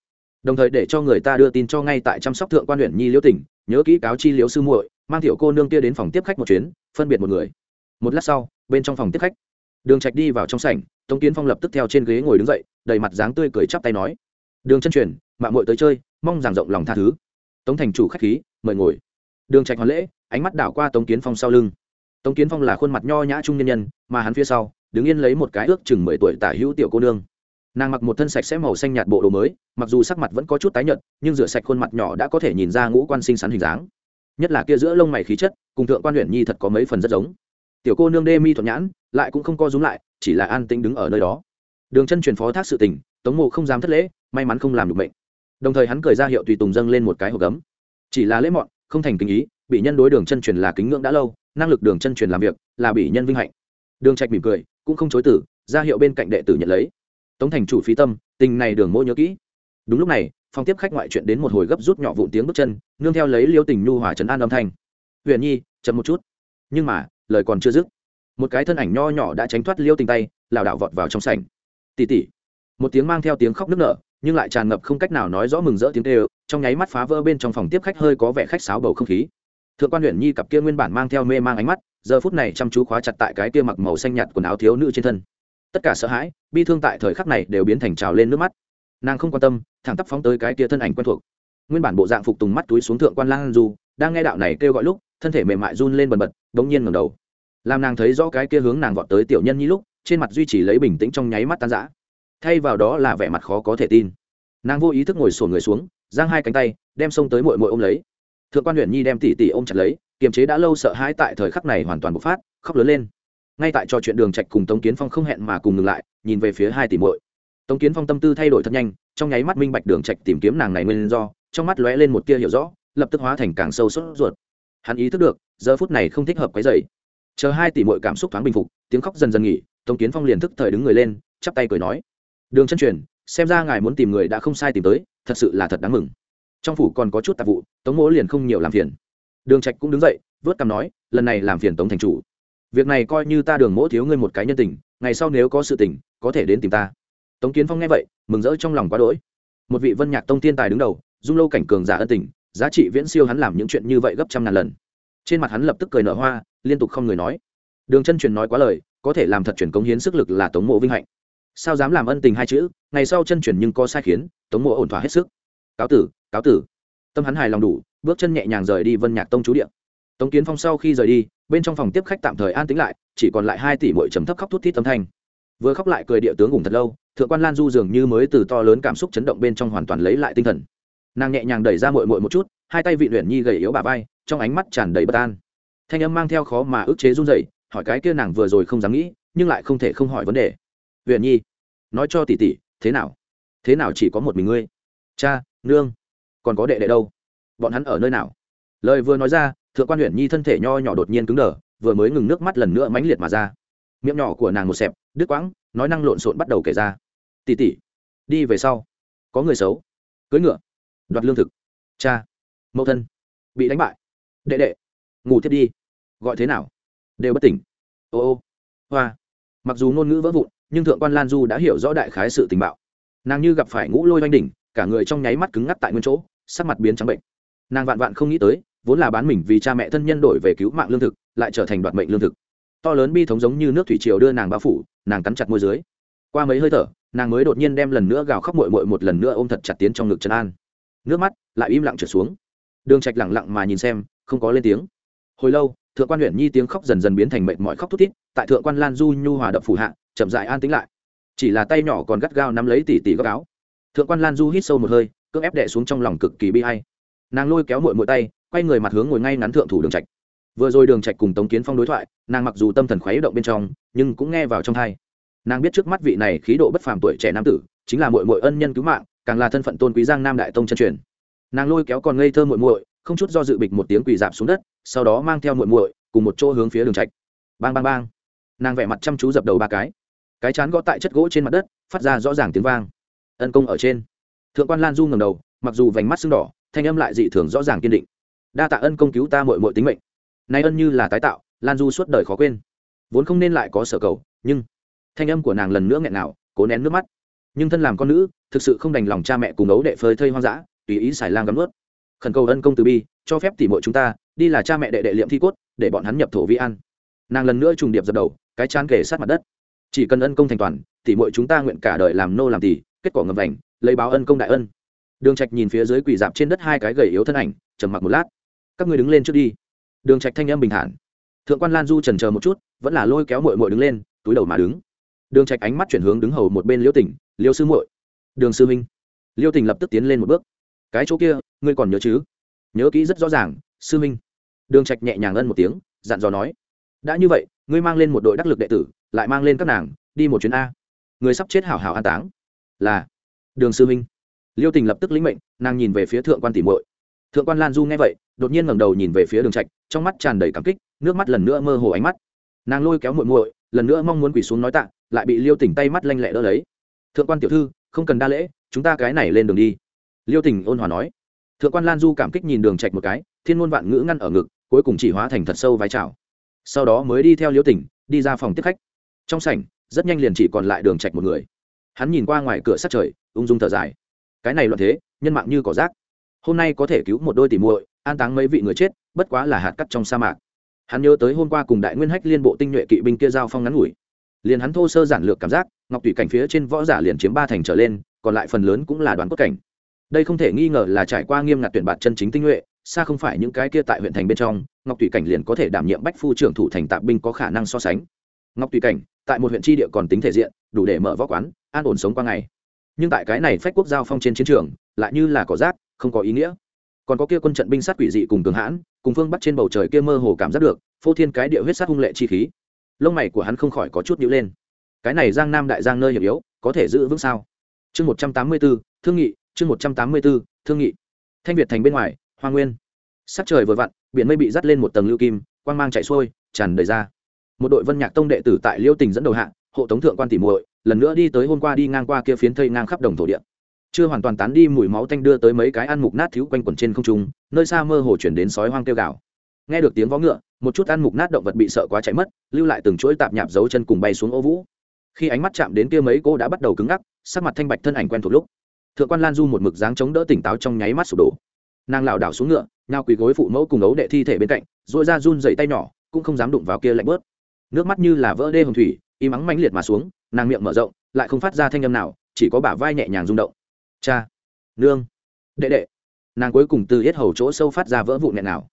Đồng thời để cho người ta đưa tin cho ngay tại chăm sóc thượng quan huyện nhi liễu tỉnh, nhớ kỹ cáo chi liễu sư muội mang tiểu cô nương kia đến phòng tiếp khách một chuyến, phân biệt một người. Một lát sau, bên trong phòng tiếp khách, đường trạch đi vào trong sảnh, tống kiến phong lập tức theo trên ghế ngồi đứng dậy, đầy mặt dáng tươi cười chắp tay nói, đường chân truyền, mạng muội tới chơi, mong rằng rộng lòng tha thứ. Tống thành chủ khách khí, mời ngồi. Đường trạch hoàn lễ, ánh mắt đảo qua tống kiến phong sau lưng. Tống kiến phong là khuôn mặt nho nhã trung nhân nhân, mà hắn phía sau, đứng yên lấy một cái ước chừng mười tuổi tả hữu tiểu cô nương. Nàng mặc một thân sạch sẽ màu xanh nhạt bộ đồ mới, mặc dù sắc mặt vẫn có chút tái nhợt, nhưng rửa sạch khuôn mặt nhỏ đã có thể nhìn ra ngũ quan sinh sắn hình dáng nhất là kia giữa lông mày khí chất, cùng thượng quan huyện nhi thật có mấy phần rất giống. Tiểu cô nương đê mi thuận nhãn, lại cũng không co rúm lại, chỉ là an tĩnh đứng ở nơi đó. Đường chân truyền phó thác sự tình, tống mộ không dám thất lễ, may mắn không làm được mệnh. Đồng thời hắn cười ra hiệu tùy tùng dâng lên một cái hộp gấm. Chỉ là lễ mọn, không thành kính ý, bị nhân đối đường chân truyền là kính ngưỡng đã lâu, năng lực đường chân truyền làm việc, là bị nhân vinh hạnh. Đường trạch mỉm cười, cũng không chối tử ra hiệu bên cạnh đệ tử nhận lấy. Tống thành chủ phí tâm, tình này đường mỗ nhớ kỹ. Đúng lúc này phòng tiếp khách ngoại chuyện đến một hồi gấp rút nhỏ vụn tiếng bước chân, nương theo lấy liêu tình nhu hòa trấn an âm thanh. Huyền nhi, chậm một chút. Nhưng mà, lời còn chưa dứt, một cái thân ảnh nho nhỏ đã tránh thoát liêu tình tay, lảo đảo vọt vào trong sảnh. Tỉ tỉ một tiếng mang theo tiếng khóc nức nở, nhưng lại tràn ngập không cách nào nói rõ mừng rỡ tiếng tê trong nháy mắt phá vỡ bên trong phòng tiếp khách hơi có vẻ khách sáo bầu không khí. Thượng quan huyện nhi cặp kia nguyên bản mang theo mê mang ánh mắt, giờ phút này chăm chú khóa chặt tại cái kia mặc màu xanh nhạt quần áo thiếu nữ trên thân. Tất cả sợ hãi, bi thương tại thời khắc này đều biến thành trào lên nước mắt nàng không quan tâm, thẳng tắp phóng tới cái kia thân ảnh quen thuộc. Nguyên bản bộ dạng phục tùng mắt túi xuống thượng quan lan du, đang nghe đạo này kêu gọi lúc, thân thể mềm mại run lên bần bật đống nhiên ngầm đầu. Làm nàng thấy rõ cái kia hướng nàng vọt tới tiểu nhân nhi lúc, trên mặt duy trì lấy bình tĩnh trong nháy mắt tan rã. Thay vào đó là vẻ mặt khó có thể tin. Nàng vô ý thức ngồi sổn người xuống, giang hai cánh tay, đem xông tới mội mội ôm lấy. Thượng quan huyện nhi đem tỉ tỉ ôm chặt lấy, kiềm chế đã lâu sợ hãi tại thời khắc này hoàn toàn bộc phát, khóc lớn lên. Ngay tại trò chuyện đường trạch cùng tống kiến phong không hẹn mà cùng ngừng lại, nhìn về phía hai tỷ muội tống kiến phong tâm tư thay đổi thật nhanh, trong nháy mắt minh bạch đường trạch tìm kiếm nàng này nguyên do, trong mắt lóe lên một tia hiểu rõ, lập tức hóa thành càng sâu sốt ruột. Hắn ý thức được, giờ phút này không thích hợp quấy rầy. Chờ hai tỷ muội cảm xúc thoáng bình phục, tiếng khóc dần dần nghỉ, tống kiến phong liền thức thời đứng người lên, chắp tay cười nói, đường chân truyền, xem ra ngài muốn tìm người đã không sai tìm tới, thật sự là thật đáng mừng. Trong phủ còn có chút tạp vụ, tống mỗ liền không nhiều làm phiền. Đường trạch cũng đứng dậy, vớt cằm nói, lần này làm phiền tống thành chủ. Việc này coi như ta đường mỗ thiếu ngươi một cái nhân tình, ngày sau nếu có sự tình, có thể đến tìm ta tống kiến phong nghe vậy, mừng rỡ trong lòng quá đỗi. Một vị vân nhạc tông tiên tài đứng đầu, dung lâu cảnh cường giả ân tình, giá trị viễn siêu hắn làm những chuyện như vậy gấp trăm ngàn lần. Trên mặt hắn lập tức cười nở hoa, liên tục không người nói. Đường chân truyền nói quá lời, có thể làm thật truyền cống hiến sức lực là tống mộ vinh hạnh. Sao dám làm ân tình hai chữ, ngày sau chân truyền nhưng có sai khiến, tống mộ ổn thỏa hết sức. Cáo tử cáo tử. Tâm hắn hài lòng đủ, bước chân nhẹ nhàng rời đi vân nhạc tông chú điện tống kiến phong sau khi rời đi, bên trong phòng tiếp khách tạm thời an tĩnh lại, chỉ còn lại hai tỷ mỗi trầm thấp khóc thút thít âm thanh vừa khóc lại cười địa tướng ngủ thật lâu, thượng quan lan du dường như mới từ to lớn cảm xúc chấn động bên trong hoàn toàn lấy lại tinh thần. Nàng nhẹ nhàng đẩy ra mội mội một chút, hai tay vị luyện nhi gầy yếu bà vai, trong ánh mắt tràn đầy bất an. Thanh âm mang theo khó mà ức chế run rẩy, hỏi cái kia nàng vừa rồi không dám nghĩ, nhưng lại không thể không hỏi vấn đề. Luyện nhi, nói cho tỷ tỷ, thế nào? Thế nào chỉ có một mình ngươi? Cha, nương, còn có đệ đệ đâu? Bọn hắn ở nơi nào? Lời vừa nói ra, thượng quan huyện nhi thân thể nho nhỏ đột nhiên cứng đờ, vừa mới ngừng nước mắt lần nữa mãnh liệt mà ra. Miệng nhỏ của nàng một xẹp đứt quãng, nói năng lộn xộn bắt đầu kể ra. Tỉ tỉ, đi về sau. Có người xấu. Cưới ngựa. Đoạt lương thực. Cha. Mẫu thân. Bị đánh bại. Đệ đệ. Ngủ thiết đi. Gọi thế nào? Đều bất tỉnh. Ô ô. Hoa. Mặc dù ngôn ngữ vỡ vụn, nhưng thượng quan lan du đã hiểu rõ đại khái sự tình bạo. Nàng như gặp phải ngũ lôi oanh đỉnh, cả người trong nháy mắt cứng ngắc tại nguyên chỗ, sắc mặt biến trắng bệnh. Nàng vạn vạn không nghĩ tới, vốn là bán mình vì cha mẹ thân nhân đổi về cứu mạng lương thực, lại trở thành đoạt mệnh lương thực. To lớn bi thống giống như nước thủy triều đưa nàng bao phủ nàng cắn chặt môi dưới. Qua mấy hơi thở, nàng mới đột nhiên đem lần nữa gào khóc mội mội một lần nữa ôm thật chặt tiến trong ngực trần an. Nước mắt lại im lặng trở xuống. Đường trạch lặng lặng mà nhìn xem, không có lên tiếng. Hồi lâu, thượng quan huyện nhi tiếng khóc dần dần biến thành mệt mỏi khóc thút thít, tại thượng quan lan du nhu hòa đập phủ hạ, chậm dại an tĩnh lại. Chỉ là tay nhỏ còn gắt gao nắm lấy tỉ tỉ góc áo. Thượng quan lan du hít sâu một hơi, cưỡng ép đệ xuống trong lòng cực kỳ bi hay nàng lôi kéo mội mội tay, quay người mặt hướng ngồi ngay ngắn thượng thủ đường trạch vừa rồi đường trạch cùng tống kiến phong đối thoại, nàng mặc dù tâm thần khuấy động bên trong, nhưng cũng nghe vào trong thay nàng biết trước mắt vị này khí độ bất phàm tuổi trẻ nam tử, chính là muội muội ân nhân cứu mạng, càng là thân phận tôn quý giang nam đại tông chân truyền. Nàng lôi kéo còn ngây thơ muội muội, không chút do dự bịch một tiếng quỳ dạp xuống đất, sau đó mang theo muội muội cùng một chỗ hướng phía đường trạch. Bang bang bang. Nàng vẻ mặt chăm chú dập đầu ba cái. Cái chán gõ tại chất gỗ trên mặt đất, phát ra rõ ràng tiếng vang. Ân công ở trên. Thượng quan lan du ngầm đầu, mặc dù vành mắt sưng đỏ, thanh âm lại dị thường rõ ràng kiên định. Đa tạ ân công cứu ta mội mội tính mệnh nay ân như là tái tạo, lan du suốt đời khó quên. Vốn không nên lại có sở cầu, nhưng thanh âm của nàng lần nữa nghẹn nào cố nén nước mắt. Nhưng thân làm con nữ, thực sự không đành lòng cha mẹ cùng ấu đệ phơi thây hoang dã, tùy ý xài lang gắm ướt khẩn cầu ân công từ bi, cho phép tỉ mội chúng ta đi là cha mẹ đệ đệ liệm thi cốt, để bọn hắn nhập thổ vi ăn nàng lần nữa trùng điệp dập đầu, cái chán kể sát mặt đất. Chỉ cần ân công thành toàn, tỉ mội chúng ta nguyện cả đời làm nô làm tỷ kết quả ngầm vành, lấy báo ân công đại ân. Đường trạch nhìn phía dưới quỷ dạp trên đất hai cái gầy yếu thân ảnh, trầm mặc một lát. Các ngươi đứng lên trước đi đường trạch thanh âm bình thản. Thượng quan lan du trần chờ một chút, vẫn là lôi kéo muội muội đứng lên, túi đầu mà đứng. Đường trạch ánh mắt chuyển hướng đứng hầu một bên liêu tỉnh, liêu sư muội. Đường sư minh liêu tỉnh lập tức tiến lên một bước. Cái chỗ kia, ngươi còn nhớ chứ? Nhớ kỹ rất rõ ràng, sư minh đường trạch nhẹ nhàng ân một tiếng, dặn dò nói. Đã như vậy, ngươi mang lên một đội đắc lực đệ tử, lại mang lên các nàng, đi một chuyến a. Người sắp chết hảo hảo an táng. Là. Đường sư minh liêu tình lập tức lĩnh mệnh, nàng nhìn về phía thượng quan tỷ muội. Thượng quan lan du nghe vậy, đột nhiên ngẩng đầu nhìn về phía đường trạch trong mắt tràn đầy cảm kích, nước mắt lần nữa mơ hồ ánh mắt. Nàng lôi kéo muội muội, lần nữa mong muốn quỳ xuống nói tạ, lại bị liêu tỉnh tay mắt lanh lẹ đỡ lấy. Thượng quan tiểu thư, không cần đa lễ, chúng ta cái này lên đường đi. Liêu tỉnh ôn hòa nói. Thượng quan lan du cảm kích nhìn đường trạch một cái, thiên ngôn vạn ngữ ngăn ở ngực, cuối cùng chỉ hóa thành thật sâu vai chào sau đó mới đi theo liêu tỉnh, đi ra phòng tiếp khách. Trong sảnh, rất nhanh liền chỉ còn lại đường trạch một người. Hắn nhìn qua ngoài cửa sát trời, ung dung thở dài. Cái này loạn thế, nhân mạng như cỏ rác. Hôm nay có thể cứu một đôi tỷ muội, an táng mấy vị người chết bất quá là hạt cắt trong sa mạc. Hắn nhớ tới hôm qua cùng đại nguyên hách liên bộ tinh nhuệ kỵ binh kia giao phong ngắn ngủi. Liền hắn thô sơ giản lược cảm giác, ngọc tùy cảnh phía trên võ giả liền chiếm ba thành trở lên, còn lại phần lớn cũng là đoàn cốt cảnh. Đây không thể nghi ngờ là trải qua nghiêm ngặt tuyển bạt chân chính tinh nhuệ, xa không phải những cái kia tại huyện thành bên trong, ngọc tùy cảnh liền có thể đảm nhiệm bách phu trưởng thủ thành tạp binh có khả năng so sánh. Ngọc tùy cảnh, tại một huyện tri địa còn tính thể diện, đủ để mở võ quán, an ổn sống qua ngày. Nhưng tại cái này phách quốc giao phong trên chiến trường, lại như là cỏ rác, không có ý nghĩa. Còn có kia quân trận binh sát quỷ dị cùng cường hãn cùng phương bắt trên bầu trời kia mơ hồ cảm giác được, phô thiên cái địa huyết sát hung lệ chi khí. Lông mày của hắn không khỏi có chút nhữ lên. Cái này giang nam đại giang nơi hiểm yếu, có thể giữ vững sao? Chương một trăm tám mươi b ố thương nghị, chương một trăm tám mươi b ố thương nghị. Thanh việt thành bên ngoài, hoa nguyên. Sắc trời vừa vặn, biển mây bị dắt lên một tầng lưu kim, quang mang chạy xuôi, tràn đầy ra. Một đội vân nhạc tông đệ tử tại liêu tỉnh dẫn đầu hạng hộ tống thượng quan tỉ muội, lần nữa đi tới hôm qua đi ngang qua kia phiến thây ngang khắp đồng thổ địa chưa hoàn toàn tán đi mùi máu tanh đưa tới mấy cái ăn mục nát thiếu quanh quẩn trên không trung, nơi xa mơ hồ chuyển đến sói hoang kêu gào. Nghe được tiếng vó ngựa, một chút ăn mục nát động vật bị sợ quá chạy mất, lưu lại từng chuỗi tạp nhạp dấu chân cùng bay xuống ô vũ. Khi ánh mắt chạm đến kia mấy cô đã bắt đầu cứng ngắc, sắc mặt thanh bạch thân ảnh quen thuộc lúc, thượng quan lan du một mực dáng chống đỡ tỉnh táo trong nháy mắt sụp đổ. Nàng lảo đảo xuống ngựa, nhao quỳ gối phụ mẫu cùng ấu đệ thi thể bên cạnh dội ra run dậy tay nhỏ, cũng không dám đụng vào kia lạnh bớt. Nước mắt như là vỡ đê hồng thủy, im ắng mãnh liệt mà xuống, nàng miệng mở rộng, lại không phát ra thanh âm nào, chỉ có bả vai nhẹ nhàng rung động cha. Nương. Đệ đệ. Nàng cuối cùng từ hết hầu chỗ sâu phát ra vỡ vụ nghẹn nào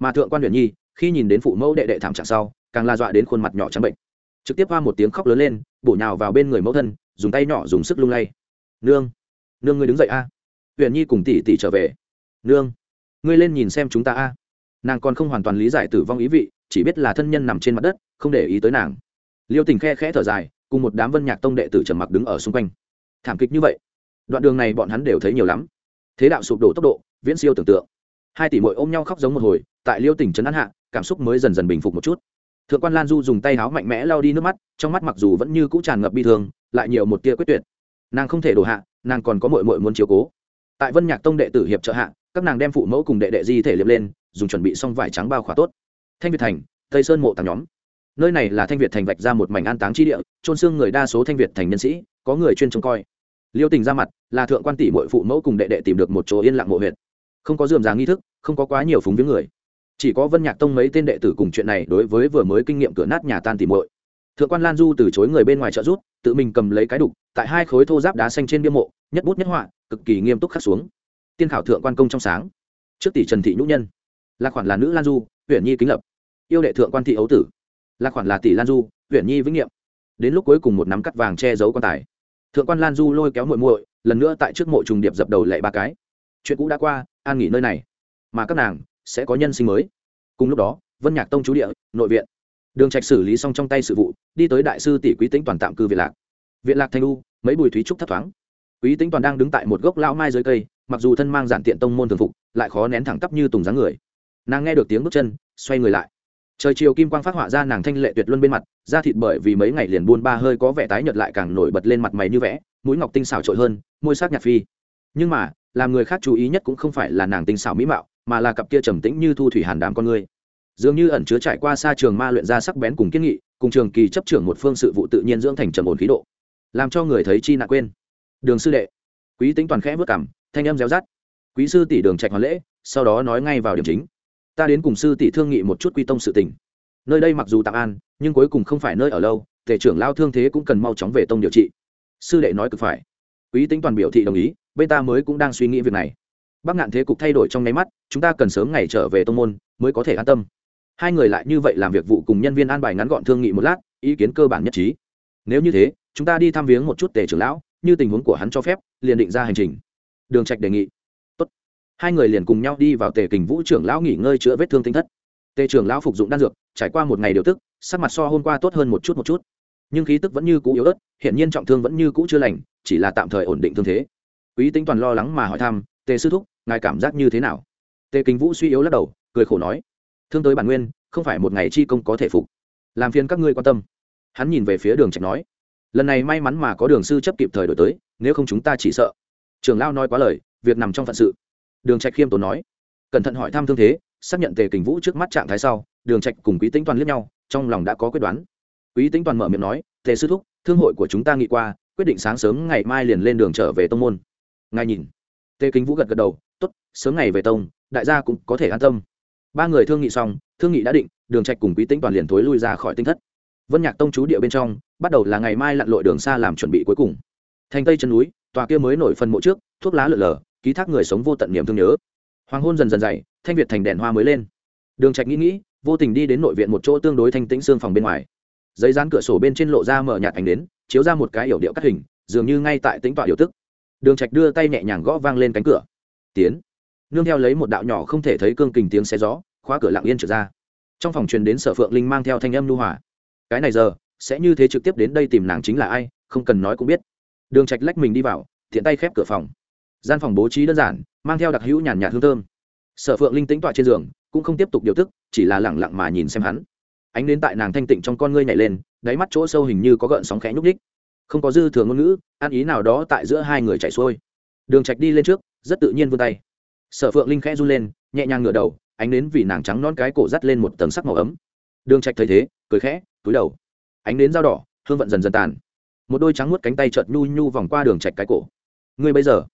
mà thượng quan huyền nhi, khi nhìn đến phụ mẫu đệ đệ thảm trạng sau, càng la dọa đến khuôn mặt nhỏ trắng bệnh. Trực tiếp hoa một tiếng khóc lớn lên, bổ nhào vào bên người mẫu thân, dùng tay nhỏ dùng sức lung lay. Nương. Nương ngươi đứng dậy a. Huyền nhi cùng tỷ tỷ trở về. Nương. Ngươi lên nhìn xem chúng ta a. Nàng còn không hoàn toàn lý giải tử vong ý vị, chỉ biết là thân nhân nằm trên mặt đất, không để ý tới nàng. Liêu tình khe khẽ thở dài, cùng một đám vân nhạc tông đệ tử trầm mặc đứng ở xung quanh. Thảm kịch như vậy đoạn đường này bọn hắn đều thấy nhiều lắm. Thế đạo sụp đổ tốc độ, viễn siêu tưởng tượng. Hai tỷ mội ôm nhau khóc giống một hồi, tại liêu tỉnh trấn an hạ, cảm xúc mới dần dần bình phục một chút. Thượng quan lan du dùng tay háo mạnh mẽ lao đi nước mắt, trong mắt mặc dù vẫn như cũ tràn ngập bi thương, lại nhiều một tia quyết tuyệt. Nàng không thể đổ hạ, nàng còn có mội mội muốn chiếu cố. Tại vân nhạc tông đệ tử hiệp trợ hạ, các nàng đem phụ mẫu cùng đệ đệ di thể liệp lên, dùng chuẩn bị xong vải trắng bao khỏa tốt. Thanh việt thành, tây sơn mộ tàng nhóm. Nơi này là thanh việt thành vạch ra một mảnh an táng chi địa trôn xương người đa số thanh việt thành nhân sĩ, có người chuyên trông coi. Liêu tình ra mặt là thượng quan tỷ mội phụ mẫu cùng đệ đệ tìm được một chỗ yên lặng mộ huyệt. Không có dườm dáng nghi thức, không có quá nhiều phúng viếng người. Chỉ có vân nhạc tông mấy tên đệ tử cùng chuyện này đối với vừa mới kinh nghiệm cửa nát nhà tan tỉ muội. Thượng quan lan du từ chối người bên ngoài trợ rút tự mình cầm lấy cái đục, tại hai khối thô giáp đá xanh trên bia mộ, nhất bút nhất họa, cực kỳ nghiêm túc khắc xuống. Tiên khảo thượng quan công trong sáng. Trước tỷ trần thị nhũ nhân. Là khoản là nữ lan du huyện nhi kính lập. Yêu đệ thượng quan thị ấu tử. Là khoản là tỷ lan du huyện nhi vĩnh nghiệm. Đến lúc cuối cùng một nắm cắt vàng che giấu quan tài. Thượng quan lan du lôi kéo muội muội lần nữa tại trước mộ trùng điệp dập đầu lệ ba cái. Chuyện cũ đã qua, an nghỉ nơi này. Mà các nàng sẽ có nhân sinh mới. Cùng lúc đó, vân nhạc tông chú địa, nội viện. Đường trạch xử lý xong trong tay sự vụ, đi tới đại sư tỷ quý tính toàn tạm cư viện lạc. Viện lạc thanh u, mấy bùi thúy trúc thấp thoáng. Quý tính toàn đang đứng tại một gốc lão mai dưới cây, mặc dù thân mang giản tiện tông môn thường phục, lại khó nén thẳng tắp như tùng dáng người. Nàng nghe được tiếng bước chân, xoay người lại. Trời chiều kim quang phát họa ra nàng thanh lệ tuyệt luân bên mặt, da thịt bởi vì mấy ngày liền buôn ba hơi có vẻ tái nhợt lại càng nổi bật lên mặt mày như vẽ mũi ngọc tinh xảo trội hơn, môi sắc nhạt phi. Nhưng mà, làm người khác chú ý nhất cũng không phải là nàng tinh xảo mỹ mạo, mà là cặp kia trầm tĩnh như thu thủy hàn đàm con người. Dường như ẩn chứa trải qua xa trường ma luyện ra sắc bén cùng kiên nghị, cùng trường kỳ chấp trưởng một phương sự vụ tự nhiên dưỡng thành trầm ổn khí độ. Làm cho người thấy chi nạ quên. Đường sư đệ. Quý tính toàn khẽ bước cảm, thanh âm réo rắt. Quý sư tỷ đường trạch hoàn lễ, sau đó nói ngay vào điểm chính. Ta đến cùng sư tỷ thương nghị một chút quy tông sự tình. Nơi đây mặc dù tạm an, nhưng cuối cùng không phải nơi ở lâu tể trưởng lao thương thế cũng cần mau chóng về tông điều trị sư đệ nói cực phải. Quý tính toàn biểu thị đồng ý, bên ta mới cũng đang suy nghĩ việc này. Bắc ngạn thế cục thay đổi trong nháy mắt, chúng ta cần sớm ngày trở về tông môn, mới có thể an tâm. Hai người lại như vậy làm việc vụ cùng nhân viên an bài ngắn gọn thương nghị một lát, ý kiến cơ bản nhất trí. Nếu như thế, chúng ta đi thăm viếng một chút tề trưởng lão, như tình huống của hắn cho phép, liền định ra hành trình. Đường trạch đề nghị. Tốt. hai người liền cùng nhau đi vào tề kình vũ trưởng lão nghỉ ngơi chữa vết thương tinh thất. Tề trưởng lão phục dụng đan dược, trải qua một ngày điều tức, sắc mặt so hôm qua tốt hơn một chút một chút nhưng khí tức vẫn như cũ yếu ớt hiện nhiên trọng thương vẫn như cũ chưa lành, chỉ là tạm thời ổn định thương thế. Quý tính toàn lo lắng mà hỏi thăm, tề sư thúc, ngài cảm giác như thế nào? Tề kính vũ suy yếu lắc đầu, cười khổ nói, thương tới bản nguyên, không phải một ngày chi công có thể phục. Làm phiền các ngươi quan tâm. Hắn nhìn về phía đường trạch nói, lần này may mắn mà có đường sư chấp kịp thời đổi tới, nếu không chúng ta chỉ sợ. Trường lao nói quá lời, việc nằm trong phận sự. Đường trạch khiêm tốn nói, cẩn thận hỏi thăm thương thế, xác nhận tề kình vũ trước mắt trạng thái sau, đường trạch cùng quý tính toàn liếc nhau, trong lòng đã có quyết đoán quý tính toàn mở miệng nói, tề sư thúc, thương hội của chúng ta nghị qua, quyết định sáng sớm ngày mai liền lên đường trở về tông môn. Ngài nhìn. Tề kính vũ gật gật đầu, tốt, sớm ngày về tông, đại gia cũng có thể an tâm. Ba người thương nghị xong, thương nghị đã định, đường trạch cùng quý tĩnh toàn liền thối lui ra khỏi tinh thất. Vân nhạc tông chú địa bên trong, bắt đầu là ngày mai lặn lội đường xa làm chuẩn bị cuối cùng. Thành tây chân núi, tòa kia mới nổi phần mộ trước, thuốc lá lở lở, ký thác người sống vô tận niềm thương nhớ. Hoàng hôn dần dần dày, thanh việt thành đèn hoa mới lên. Đường trạch nghĩ nghĩ, vô tình đi đến nội viện một chỗ tương đối thanh tĩnh xương phòng bên ngoài giấy dán cửa sổ bên trên lộ ra mở nhạt ánh đến chiếu ra một cái yểu điệu cắt hình, dường như ngay tại tính tọa điều tức. Đường trạch đưa tay nhẹ nhàng gõ vang lên cánh cửa. Tiến. Nương theo lấy một đạo nhỏ không thể thấy cương kình tiếng xe gió, khóa cửa lặng yên trở ra. Trong phòng truyền đến sở phượng linh mang theo thanh âm lưu hòa. Cái này giờ, sẽ như thế trực tiếp đến đây tìm nàng chính là ai, không cần nói cũng biết. Đường trạch lách mình đi vào thiện tay khép cửa phòng. Gian phòng bố trí đơn giản, mang theo đặc hữu nhàn nhạt hương thơm. Sở phượng linh tĩnh tọa trên giường, cũng không tiếp tục điều tức, chỉ là lặng lặng mà nhìn xem hắn ánh đến tại nàng thanh tịnh trong con ngươi nhảy lên, đáy mắt chỗ sâu hình như có gợn sóng khẽ nhúc ních không có dư thừa ngôn ngữ, ăn ý nào đó tại giữa hai người chạy xuôi. Đường trạch đi lên trước, rất tự nhiên vươn tay. Sở phượng linh khẽ run lên, nhẹ nhàng ngửa đầu, ánh đến vì nàng trắng non cái cổ dắt lên một tầng sắc màu ấm. Đường trạch thấy thế, cười khẽ, túi đầu. Ánh đến dao đỏ, hương vận dần dần tàn. Một đôi trắng muốt cánh tay chợt nhu nhu vòng qua đường trạch cái cổ. Ngươi bây giờ,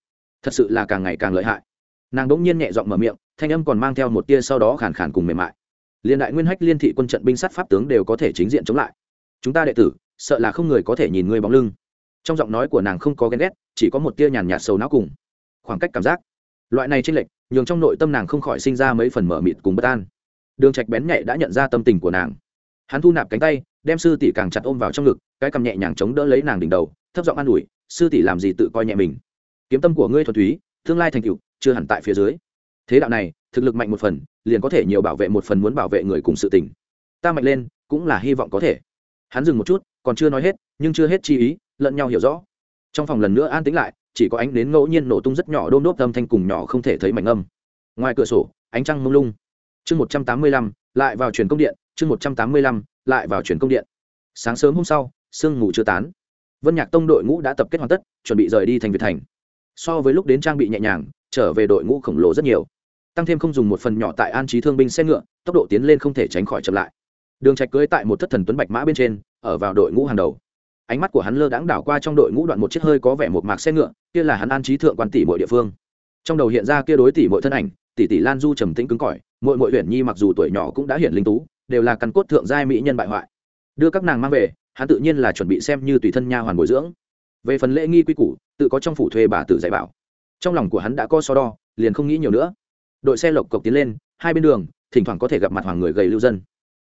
thật sự là càng ngày càng lợi hại. Nàng đỗng nhiên nhẹ giọng mở miệng, thanh âm còn mang theo một tia sau đó khàn khàn cùng mềm mại liên đại nguyên hách liên thị quân trận binh sát pháp tướng đều có thể chính diện chống lại. Chúng ta đệ tử, sợ là không người có thể nhìn ngươi bóng lưng. Trong giọng nói của nàng không có ghen ghét, chỉ có một tia nhàn nhạt sâu não cùng khoảng cách cảm giác. Loại này chênh lệch, nhường trong nội tâm nàng không khỏi sinh ra mấy phần mở mịt cùng bất an. Đường trạch bén nhạy đã nhận ra tâm tình của nàng. Hắn thu nạp cánh tay, đem sư tỷ càng chặt ôm vào trong ngực, cái cầm nhẹ nhàng chống đỡ lấy nàng đỉnh đầu, thấp giọng an ủi, sư tỷ làm gì tự coi nhẹ mình? Kiếm tâm của ngươi thuần túy, tương lai thành tựu, chưa hẳn tại phía dưới thế đạo này, thực lực mạnh một phần, liền có thể nhiều bảo vệ một phần muốn bảo vệ người cùng sự tình. Ta mạnh lên, cũng là hy vọng có thể. Hắn dừng một chút, còn chưa nói hết, nhưng chưa hết chi ý, lẫn nhau hiểu rõ. Trong phòng lần nữa an tĩnh lại, chỉ có ánh nến ngẫu nhiên nổ tung rất nhỏ đôm đốp âm thanh cùng nhỏ không thể thấy mảnh âm. Ngoài cửa sổ, ánh trăng mông lung. Chương một trăm tám mươi lăm, lại vào truyền công điện, chương một trăm tám mươi lăm, lại vào truyền công điện. Sáng sớm hôm sau, sương ngủ chưa tán. Vân nhạc tông đội ngũ đã tập kết hoàn tất, chuẩn bị rời đi thành việt thành. So với lúc đến trang bị nhẹ nhàng, trở về đội ngũ khổng lồ rất nhiều tăng thêm không dùng một phần nhỏ tại an trí thương binh xe ngựa, tốc độ tiến lên không thể tránh khỏi chậm lại. Đường trạch cưới tại một thất thần tuấn bạch mã bên trên, ở vào đội ngũ hàng đầu. Ánh mắt của hắn lơ đãng đảo qua trong đội ngũ đoạn một chiếc hơi có vẻ một mạc xe ngựa, kia là hắn an trí thượng quan tỷ mọi địa phương. Trong đầu hiện ra kia đối tỷ mọi thân ảnh, tỷ tỷ lan du trầm tĩnh cứng cỏi mỗi mỗi huyền nhi mặc dù tuổi nhỏ cũng đã hiển linh tú, đều là căn cốt thượng giai mỹ nhân bại hoại. Đưa các nàng mang về, hắn tự nhiên là chuẩn bị xem như tùy thân nha hoàn bồi dưỡng. Về phần lễ nghi quy củ, tự có trong phủ thuê bà tử dạy bảo. Trong lòng của hắn đã có so đo, liền không nghĩ nhiều nữa đội xe lộc cộc tiến lên, hai bên đường, thỉnh thoảng có thể gặp mặt hoàng người gầy lưu dân.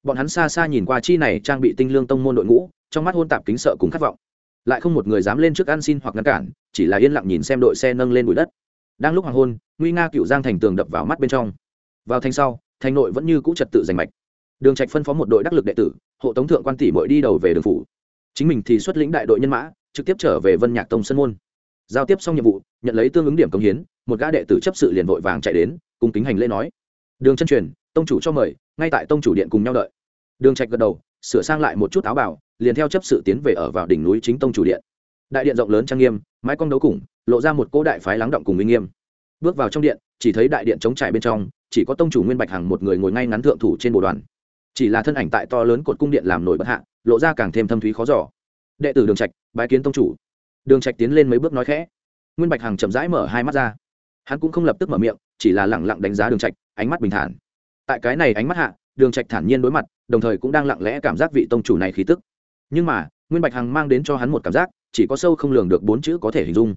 Bọn hắn xa xa nhìn qua chi này trang bị tinh lương tông môn đội ngũ, trong mắt hôn tạp kính sợ cùng khát vọng. Lại không một người dám lên trước ăn xin hoặc ngăn cản, chỉ là yên lặng nhìn xem đội xe nâng lên bụi đất. Đang lúc hoàng hôn, nguy nga cựu giang thành tường đập vào mắt bên trong. Vào thành sau, thành nội vẫn như cũ trật tự giành mạch. Đường trạch phân phó một đội đắc lực đệ tử, hộ tống thượng quan tỷ mỗi đi đầu về đường phủ. Chính mình thì xuất lĩnh đại đội nhân mã, trực tiếp trở về vân nhạc tông sân môn. Giao tiếp xong nhiệm vụ, nhận lấy tương ứng điểm công hiến, một gã đệ tử chấp sự liền vội vàng chạy đến cùng kính hành lễ nói. Đường chân truyền, tông chủ cho mời, ngay tại tông chủ điện cùng nhau đợi. Đường trạch gật đầu, sửa sang lại một chút áo bảo liền theo chấp sự tiến về ở vào đỉnh núi chính tông chủ điện. Đại điện rộng lớn trang nghiêm, mái cong đấu cùng, lộ ra một cỗ đại phái lắng động cùng uy nghiêm. Bước vào trong điện, chỉ thấy đại điện chống trải bên trong, chỉ có tông chủ nguyên bạch hằng một người ngồi ngay ngắn thượng thủ trên bộ đoàn. Chỉ là thân ảnh tại to lớn cột cung điện làm nổi bất hạ, lộ ra càng thêm thâm thúy khó giỏ đệ tử đường trạch, bái kiến tông chủ. Đường trạch tiến lên mấy bước nói khẽ. Nguyên bạch hằng chậm rãi mở hai mắt ra. Hắn cũng không lập tức mở miệng chỉ là lẳng lặng đánh giá đường trạch, ánh mắt bình thản. Tại cái này ánh mắt hạ, đường trạch thản nhiên đối mặt, đồng thời cũng đang lặng lẽ cảm giác vị tông chủ này khí tức. Nhưng mà, nguyên bạch hằng mang đến cho hắn một cảm giác, chỉ có sâu không lường được bốn chữ có thể hình dung.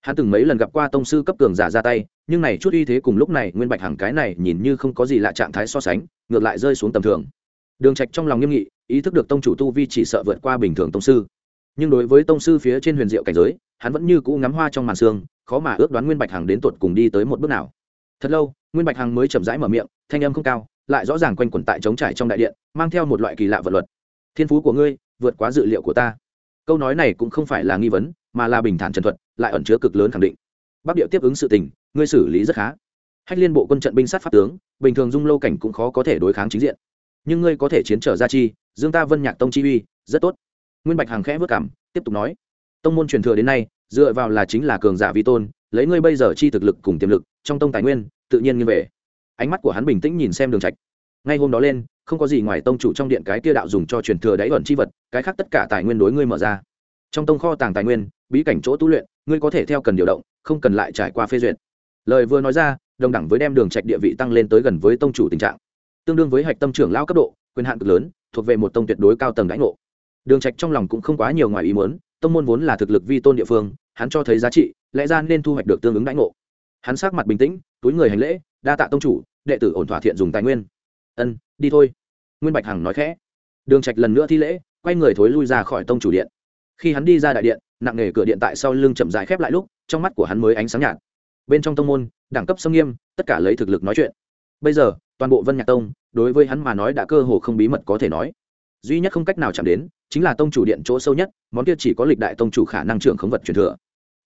Hắn từng mấy lần gặp qua tông sư cấp cường giả ra tay, nhưng này chút uy thế cùng lúc này nguyên bạch hằng cái này nhìn như không có gì lạ trạng thái so sánh, ngược lại rơi xuống tầm thường. Đường trạch trong lòng nghiêm nghị, ý thức được tông chủ tu vi chỉ sợ vượt qua bình thường tông sư. Nhưng đối với tông sư phía trên huyền diệu cảnh giới, hắn vẫn như cũ ngắm hoa trong màn sương, khó mà ước đoán nguyên bạch hằng đến tuột cùng đi tới một bước nào thật lâu, nguyên bạch hằng mới chậm rãi mở miệng, thanh âm không cao, lại rõ ràng quanh quẩn tại trống trải trong đại điện, mang theo một loại kỳ lạ vật luật. Thiên phú của ngươi, vượt quá dự liệu của ta. Câu nói này cũng không phải là nghi vấn, mà là bình thản trần thuật, lại ẩn chứa cực lớn khẳng định. Bắc địa tiếp ứng sự tình, ngươi xử lý rất khá. Hách liên bộ quân trận binh sát pháp tướng, bình thường dung lâu cảnh cũng khó có thể đối kháng chính diện. Nhưng ngươi có thể chiến trở ra chi, dương ta vân nhạc tông chi uy, rất tốt. Nguyên bạch hàng khẽ vất cảm, tiếp tục nói. Tông môn truyền thừa đến nay, dựa vào là chính là cường giả vi tôn lấy ngươi bây giờ chi thực lực cùng tiềm lực, trong tông tài nguyên, tự nhiên như về. Ánh mắt của hắn bình tĩnh nhìn xem đường trạch. Ngay hôm đó lên, không có gì ngoài tông chủ trong điện cái kia đạo dùng cho truyền thừa đáy ẩn chi vật, cái khác tất cả tài nguyên đối ngươi mở ra. Trong tông kho tàng tài nguyên, bí cảnh chỗ tu luyện, ngươi có thể theo cần điều động, không cần lại trải qua phê duyệt. Lời vừa nói ra, đồng đẳng với đem đường trạch địa vị tăng lên tới gần với tông chủ tình trạng. Tương đương với hạch tâm trưởng lao cấp độ, quyền hạn cực lớn, thuộc về một tông tuyệt đối cao tầng đãi ngộ. Đường trạch trong lòng cũng không quá nhiều ngoài ý muốn, tông môn vốn là thực lực vi tôn địa phương, hắn cho thấy giá trị lẽ ra nên thu hoạch được tương ứng đãi ngộ. Hắn sắc mặt bình tĩnh, túi người hành lễ, đa tạ tông chủ, đệ tử ổn thỏa thiện dùng tài nguyên. Ân, đi thôi. Nguyên bạch hằng nói khẽ. Đường trạch lần nữa thi lễ, quay người thối lui ra khỏi tông chủ điện. Khi hắn đi ra đại điện, nặng nghề cửa điện tại sau lưng chậm rãi khép lại lúc, trong mắt của hắn mới ánh sáng nhạt. Bên trong tông môn, đẳng cấp sông nghiêm, tất cả lấy thực lực nói chuyện. Bây giờ, toàn bộ vân nhạc tông, đối với hắn mà nói đã cơ hồ không bí mật có thể nói. Duy nhất không cách nào chạm đến, chính là tông chủ điện chỗ sâu nhất, món kia chỉ có lịch đại tông chủ khả năng trưởng khống vật truyền thừa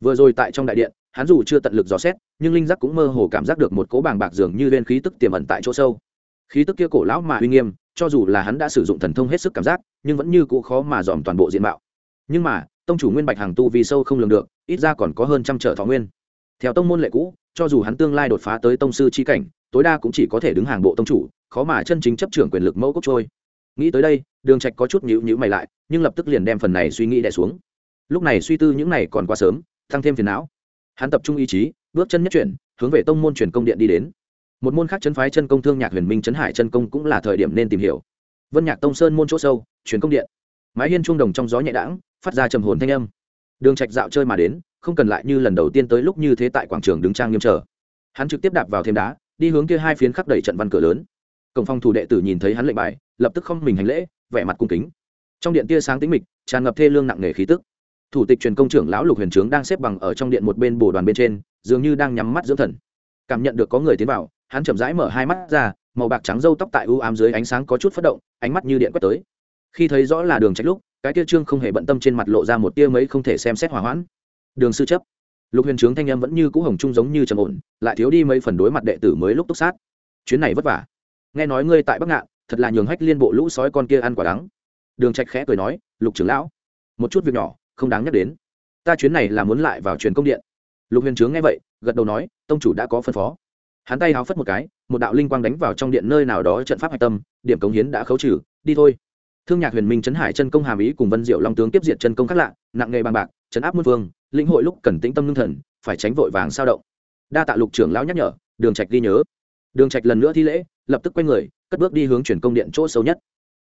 vừa rồi tại trong đại điện, hắn dù chưa tận lực dò xét, nhưng linh giác cũng mơ hồ cảm giác được một cỗ bàng bạc dường như lên khí tức tiềm ẩn tại chỗ sâu. Khí tức kia cổ lão mà uy nghiêm, cho dù là hắn đã sử dụng thần thông hết sức cảm giác, nhưng vẫn như cũ khó mà dòm toàn bộ diện mạo. Nhưng mà, tông chủ nguyên bạch hàng tu vì sâu không lường được, ít ra còn có hơn trăm trở thọ nguyên. Theo tông môn lệ cũ, cho dù hắn tương lai đột phá tới tông sư chi cảnh, tối đa cũng chỉ có thể đứng hàng bộ tông chủ, khó mà chân chính chấp trưởng quyền lực mẫu cốc trôi. Nghĩ tới đây, đường trạch có chút nhữ nhữ mày lại, nhưng lập tức liền đem phần này suy nghĩ đè xuống. Lúc này suy tư những này còn quá sớm tăng thêm phiền não. Hắn tập trung ý chí, bước chân nhất chuyển, hướng về tông môn truyền công điện đi đến. Một môn khác chân phái chân công thương nhạc huyền minh chấn hải chân công cũng là thời điểm nên tìm hiểu. Vân nhạc tông sơn môn chỗ sâu, truyền công điện. Mái hiên trung đồng trong gió nhẹ đãng, phát ra trầm hồn thanh âm. Đường trạch dạo chơi mà đến, không cần lại như lần đầu tiên tới lúc như thế tại quảng trường đứng trang nghiêm chờ. Hắn trực tiếp đạp vào thêm đá, đi hướng kia hai phiến khắc đầy trận văn cửa lớn. Cổng phong thủ đệ tử nhìn thấy hắn lệnh bài, lập tức không mình hành lễ, vẻ mặt cung kính. Trong điện tia sáng tĩnh mịch, tràn ngập thê lương nặng nề khí tức thủ tịch truyền công trưởng lão lục huyền trướng đang xếp bằng ở trong điện một bên bồ đoàn bên trên, dường như đang nhắm mắt dưỡng thần. Cảm nhận được có người tiến vào, hắn chậm rãi mở hai mắt ra, màu bạc trắng râu tóc tại u ám dưới ánh sáng có chút phất động, ánh mắt như điện quét tới. Khi thấy rõ là đường trách lúc, cái tia trương không hề bận tâm trên mặt lộ ra một tia mấy không thể xem xét hỏa hoãn. Đường sư chấp. Lục huyền trướng thanh âm vẫn như cũ hồng trung giống như trầm ổn, lại thiếu đi mấy phần đối mặt đệ tử mới lúc túc sát. Chuyến này vất vả. Nghe nói ngươi tại bắc ngạn, thật là nhường hách liên bộ lũ sói con kia ăn quả đắng. Đường trạch khẽ cười nói, lục trưởng lão, một chút việc nhỏ không đáng nhắc đến. Ta chuyến này là muốn lại vào truyền công điện. Lục huyền trướng nghe vậy, gật đầu nói, tông chủ đã có phân phó. Hắn tay háo phất một cái, một đạo linh quang đánh vào trong điện nơi nào đó trận pháp hạch tâm, điểm cống hiến đã khấu trừ, đi thôi. Thương nhạc huyền minh trấn hải chân công hàm ý cùng vân diệu long tướng tiếp diệt chân công khác lạ, nặng nghề bằng bạc, trấn áp muôn vương, lĩnh hội lúc cần tĩnh tâm ngưng thần, phải tránh vội vàng sao động. Đa tạ lục trưởng lão nhắc nhở, đường trạch ghi nhớ. Đường trạch lần nữa thi lễ, lập tức quay người, cất bước đi hướng truyền công điện chỗ sâu nhất.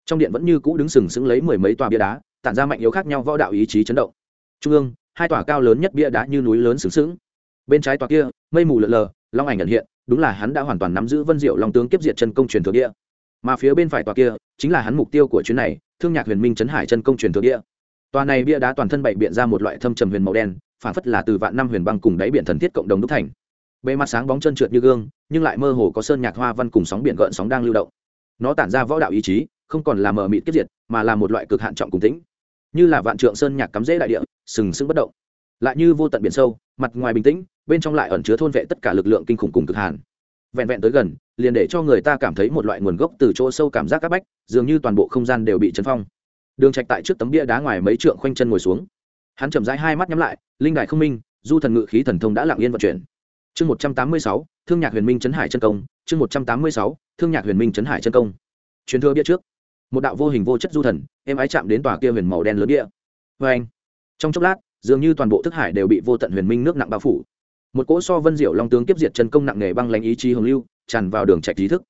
Trong điện vẫn như cũ đứng sừng sững lấy mười mấy tòa bia đá tản ra mạnh yếu khác nhau võ đạo ý chí chấn động. Trung ương, hai tòa cao lớn nhất bia đá như núi lớn sướng sướng. Bên trái tòa kia, mây mù lờ lờ, long ảnh nhận hiện, đúng là hắn đã hoàn toàn nắm giữ vân diệu long tướng kiếp diệt chân công truyền thừa địa. Mà phía bên phải tòa kia, chính là hắn mục tiêu của chuyến này, thương nhạc huyền minh trấn hải chân công truyền thừa địa. Tòa này bia đá toàn thân bảy biện ra một loại thâm trầm huyền màu đen, phản phất là từ vạn năm huyền băng cùng đáy biển thần thiết cộng đồng đúc thành. Bề mặt sáng bóng chân trượt như gương, nhưng lại mơ hồ có sơn nhạc hoa văn cùng sóng biển gợn sóng đang lưu động. Nó tản ra võ đạo ý chí, không còn là mờ mịt kiếp diệt, mà là một loại cực hạn trọng cùng tĩnh như là vạn trượng sơn nhạc cắm rễ đại địa, sừng sững bất động. Lại như vô tận biển sâu, mặt ngoài bình tĩnh, bên trong lại ẩn chứa thôn vệ tất cả lực lượng kinh khủng cùng cực hàn. Vẹn vẹn tới gần, liền để cho người ta cảm thấy một loại nguồn gốc từ chỗ sâu cảm giác các bách, dường như toàn bộ không gian đều bị chấn phong. Đường trạch tại trước tấm bia đá ngoài mấy trượng khoanh chân ngồi xuống. Hắn chậm rãi hai mắt nhắm lại, linh đại không minh, du thần ngự khí thần thông đã lặng yên vận chuyển. Chương một trăm tám mươi sáu, thương nhạc huyền minh trấn hải chân công, chương một trăm tám mươi sáu, thương nhạc huyền minh trấn hải chân công. Truyền thừa bia trước một đạo vô hình vô chất du thần em ái chạm đến tòa kia huyền màu đen lớn địa. Vê anh, trong chốc lát, dường như toàn bộ thức hải đều bị vô tận huyền minh nước nặng bao phủ. Một cỗ so vân diệu long tướng kiếp diệt chân công nặng nghề băng lãnh ý chí hồng lưu, tràn vào đường trạch trí thức.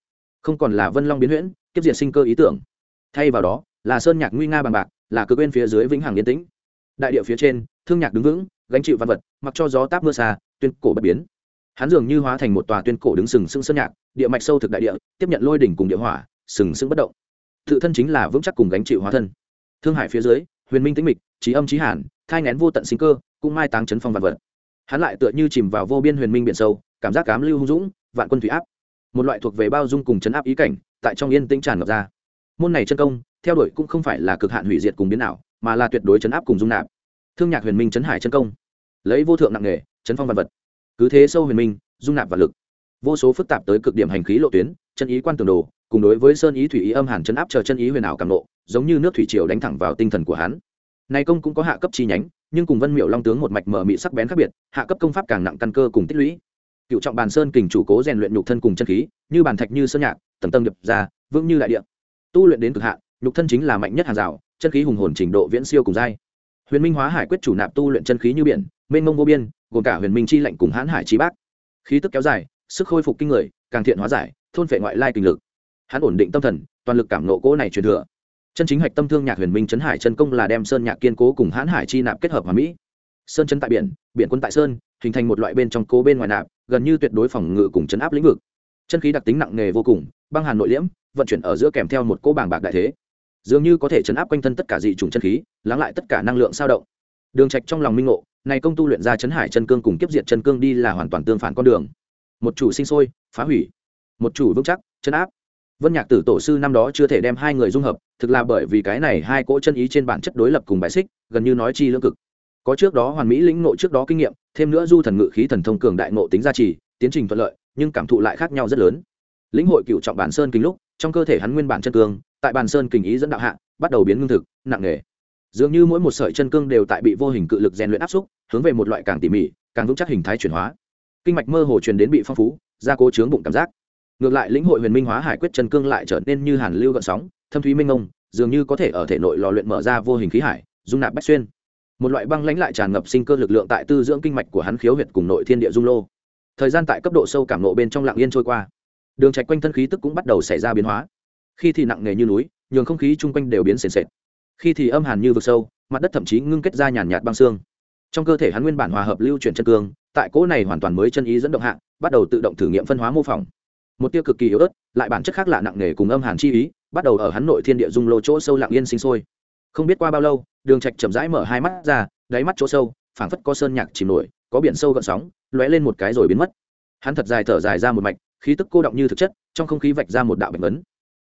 Không còn là vân long biến huyễn, kiếp diệt sinh cơ ý tưởng. Thay vào đó, là sơn nhạc nguy nga bằng bạc, là cực bên phía dưới vĩnh hằng yên tĩnh. Đại địa phía trên, thương nhạc đứng vững, gánh chịu văn vật, mặc cho gió táp mưa xa, tuyên cổ bất biến. Hắn dường như hóa thành một tòa tuyên cổ đứng sừng sững sơn nhạc, địa mạch sâu thực đại địa, tiếp nhận lôi đỉnh cùng địa hỏa, sừng sững bất động tự thân chính là vững chắc cùng gánh chịu hóa thân. Thương hải phía dưới, huyền minh tĩnh mịch, trí âm trí hàn, thai ngén vô tận sinh cơ, cũng mai táng chấn phong vạn vật. Hắn lại tựa như chìm vào vô biên huyền minh biển sâu, cảm giác cám lưu hung dũng, vạn quân thủy áp. Một loại thuộc về bao dung cùng chấn áp ý cảnh, tại trong yên tĩnh tràn ngập ra. Môn này chân công, theo đuổi cũng không phải là cực hạn hủy diệt cùng biến ảo, mà là tuyệt đối chấn áp cùng dung nạp. Thương nhạc huyền minh chấn hải chân công. Lấy vô thượng nặng nghề, chấn phong vạn vật. Cứ thế sâu huyền minh, dung nạp và lực. Vô số phức tạp tới cực điểm hành khí lộ tuyến, chân ý quan tường đồ cùng đối với sơn ý thủy ý âm hàn chấn áp chờ chân ý huyền ảo cảm nộ, giống như nước thủy triều đánh thẳng vào tinh thần của hắn. Này công cũng có hạ cấp chi nhánh, nhưng cùng vân miệu long tướng một mạch mở mị sắc bén khác biệt, hạ cấp công pháp càng nặng căn cơ cùng tích lũy. Cựu trọng bàn sơn kình chủ cố rèn luyện nhục thân cùng chân khí, như bàn thạch như sơn nhạc, tầng tầng đập ra, vững như đại địa. Tu luyện đến cực hạn, nhục thân chính là mạnh nhất hàng rào, chân khí hùng hồn trình độ viễn siêu cùng giai huyền minh hóa hải quyết chủ nạp tu luyện chân khí như biển, mênh mông vô biên, gồm cả huyền minh chi lạnh cùng hãn hải chi bác. Khí tức kéo dài, sức khôi phục kinh người, càng thiện hóa giải, thôn phệ ngoại lai kinh lực hắn ổn định tâm thần, toàn lực cảm nộ cỗ này truyền thừa. Chân chính hạch tâm thương nhạc huyền minh trấn hải chân công là đem sơn nhạc kiên cố cùng hãn hải chi nạp kết hợp hòa mỹ. Sơn chân tại biển biển quân tại sơn, hình thành một loại bên trong cố bên ngoài nạp, gần như tuyệt đối phòng ngự cùng chấn áp lĩnh vực. Chân khí đặc tính nặng nề vô cùng, băng hàn nội liễm, vận chuyển ở giữa kèm theo một cỗ bảng bạc đại thế. Dường như có thể chấn áp quanh thân tất cả dị trùng chân khí, lắng lại tất cả năng lượng sao động. Đường trạch trong lòng minh ngộ, này công tu luyện ra chấn hải chân cương cùng kiếp diệt chân cương đi là hoàn toàn tương phản con đường. Một chủ sinh sôi, phá hủy. Một chủ vững chắc, chấn áp vân nhạc tử tổ sư năm đó chưa thể đem hai người dung hợp, thực là bởi vì cái này hai cỗ chân ý trên bản chất đối lập cùng bài xích, gần như nói chi lưỡng cực. Có trước đó hoàn mỹ lĩnh ngộ trước đó kinh nghiệm, thêm nữa du thần ngự khí thần thông cường đại ngộ tính gia trì, tiến trình thuận lợi, nhưng cảm thụ lại khác nhau rất lớn. Lĩnh hội cựu trọng bản sơn kính lúc, trong cơ thể hắn nguyên bản chân cương, tại bản sơn kình ý dẫn đạo hạ, bắt đầu biến ngưng thực, nặng nề. Dường như mỗi một sợi chân cương đều tại bị vô hình cự lực rèn luyện áp xúc, hướng về một loại càng tỉ mỉ, càng vững chắc hình thái chuyển hóa. Kinh mạch mơ hồ truyền đến bị phong phú, gia cố chướng bụng cảm giác ngược lại lĩnh hội huyền minh hóa hải quyết chân cương lại trở nên như hàn lưu gợn sóng, thâm thúy minh ngông, dường như có thể ở thể nội lò luyện mở ra vô hình khí hải, dung nạp bách xuyên. Một loại băng lãnh lại tràn ngập sinh cơ lực lượng tại tư dưỡng kinh mạch của hắn khiếu huyệt cùng nội thiên địa dung lô. Thời gian tại cấp độ sâu cảm nộ bên trong lạng yên trôi qua. Đường trạch quanh thân khí tức cũng bắt đầu xảy ra biến hóa. Khi thì nặng nề như núi, nhường không khí chung quanh đều biến sền sệt. Khi thì âm hàn như vực sâu, mặt đất thậm chí ngưng kết ra nhàn nhạt băng xương. Trong cơ thể hắn nguyên bản hòa hợp lưu chuyển chân cương, tại cỗ này hoàn toàn mới chân ý dẫn động hạng bắt đầu tự động thử nghiệm phân hóa mô phỏng một tia cực kỳ yếu ớt, lại bản chất khác lạ nặng nề cùng âm hàn chi ý, bắt đầu ở hắn nội thiên địa dung lô chỗ sâu lặng yên sinh sôi. Không biết qua bao lâu, đường trạch chậm rãi mở hai mắt ra, đáy mắt chỗ sâu, phảng phất có sơn nhạc chìm nổi, có biển sâu gợn sóng, lóe lên một cái rồi biến mất. Hắn thật dài thở dài ra một mạch, khí tức cô động như thực chất, trong không khí vạch ra một đạo bệnh ấn.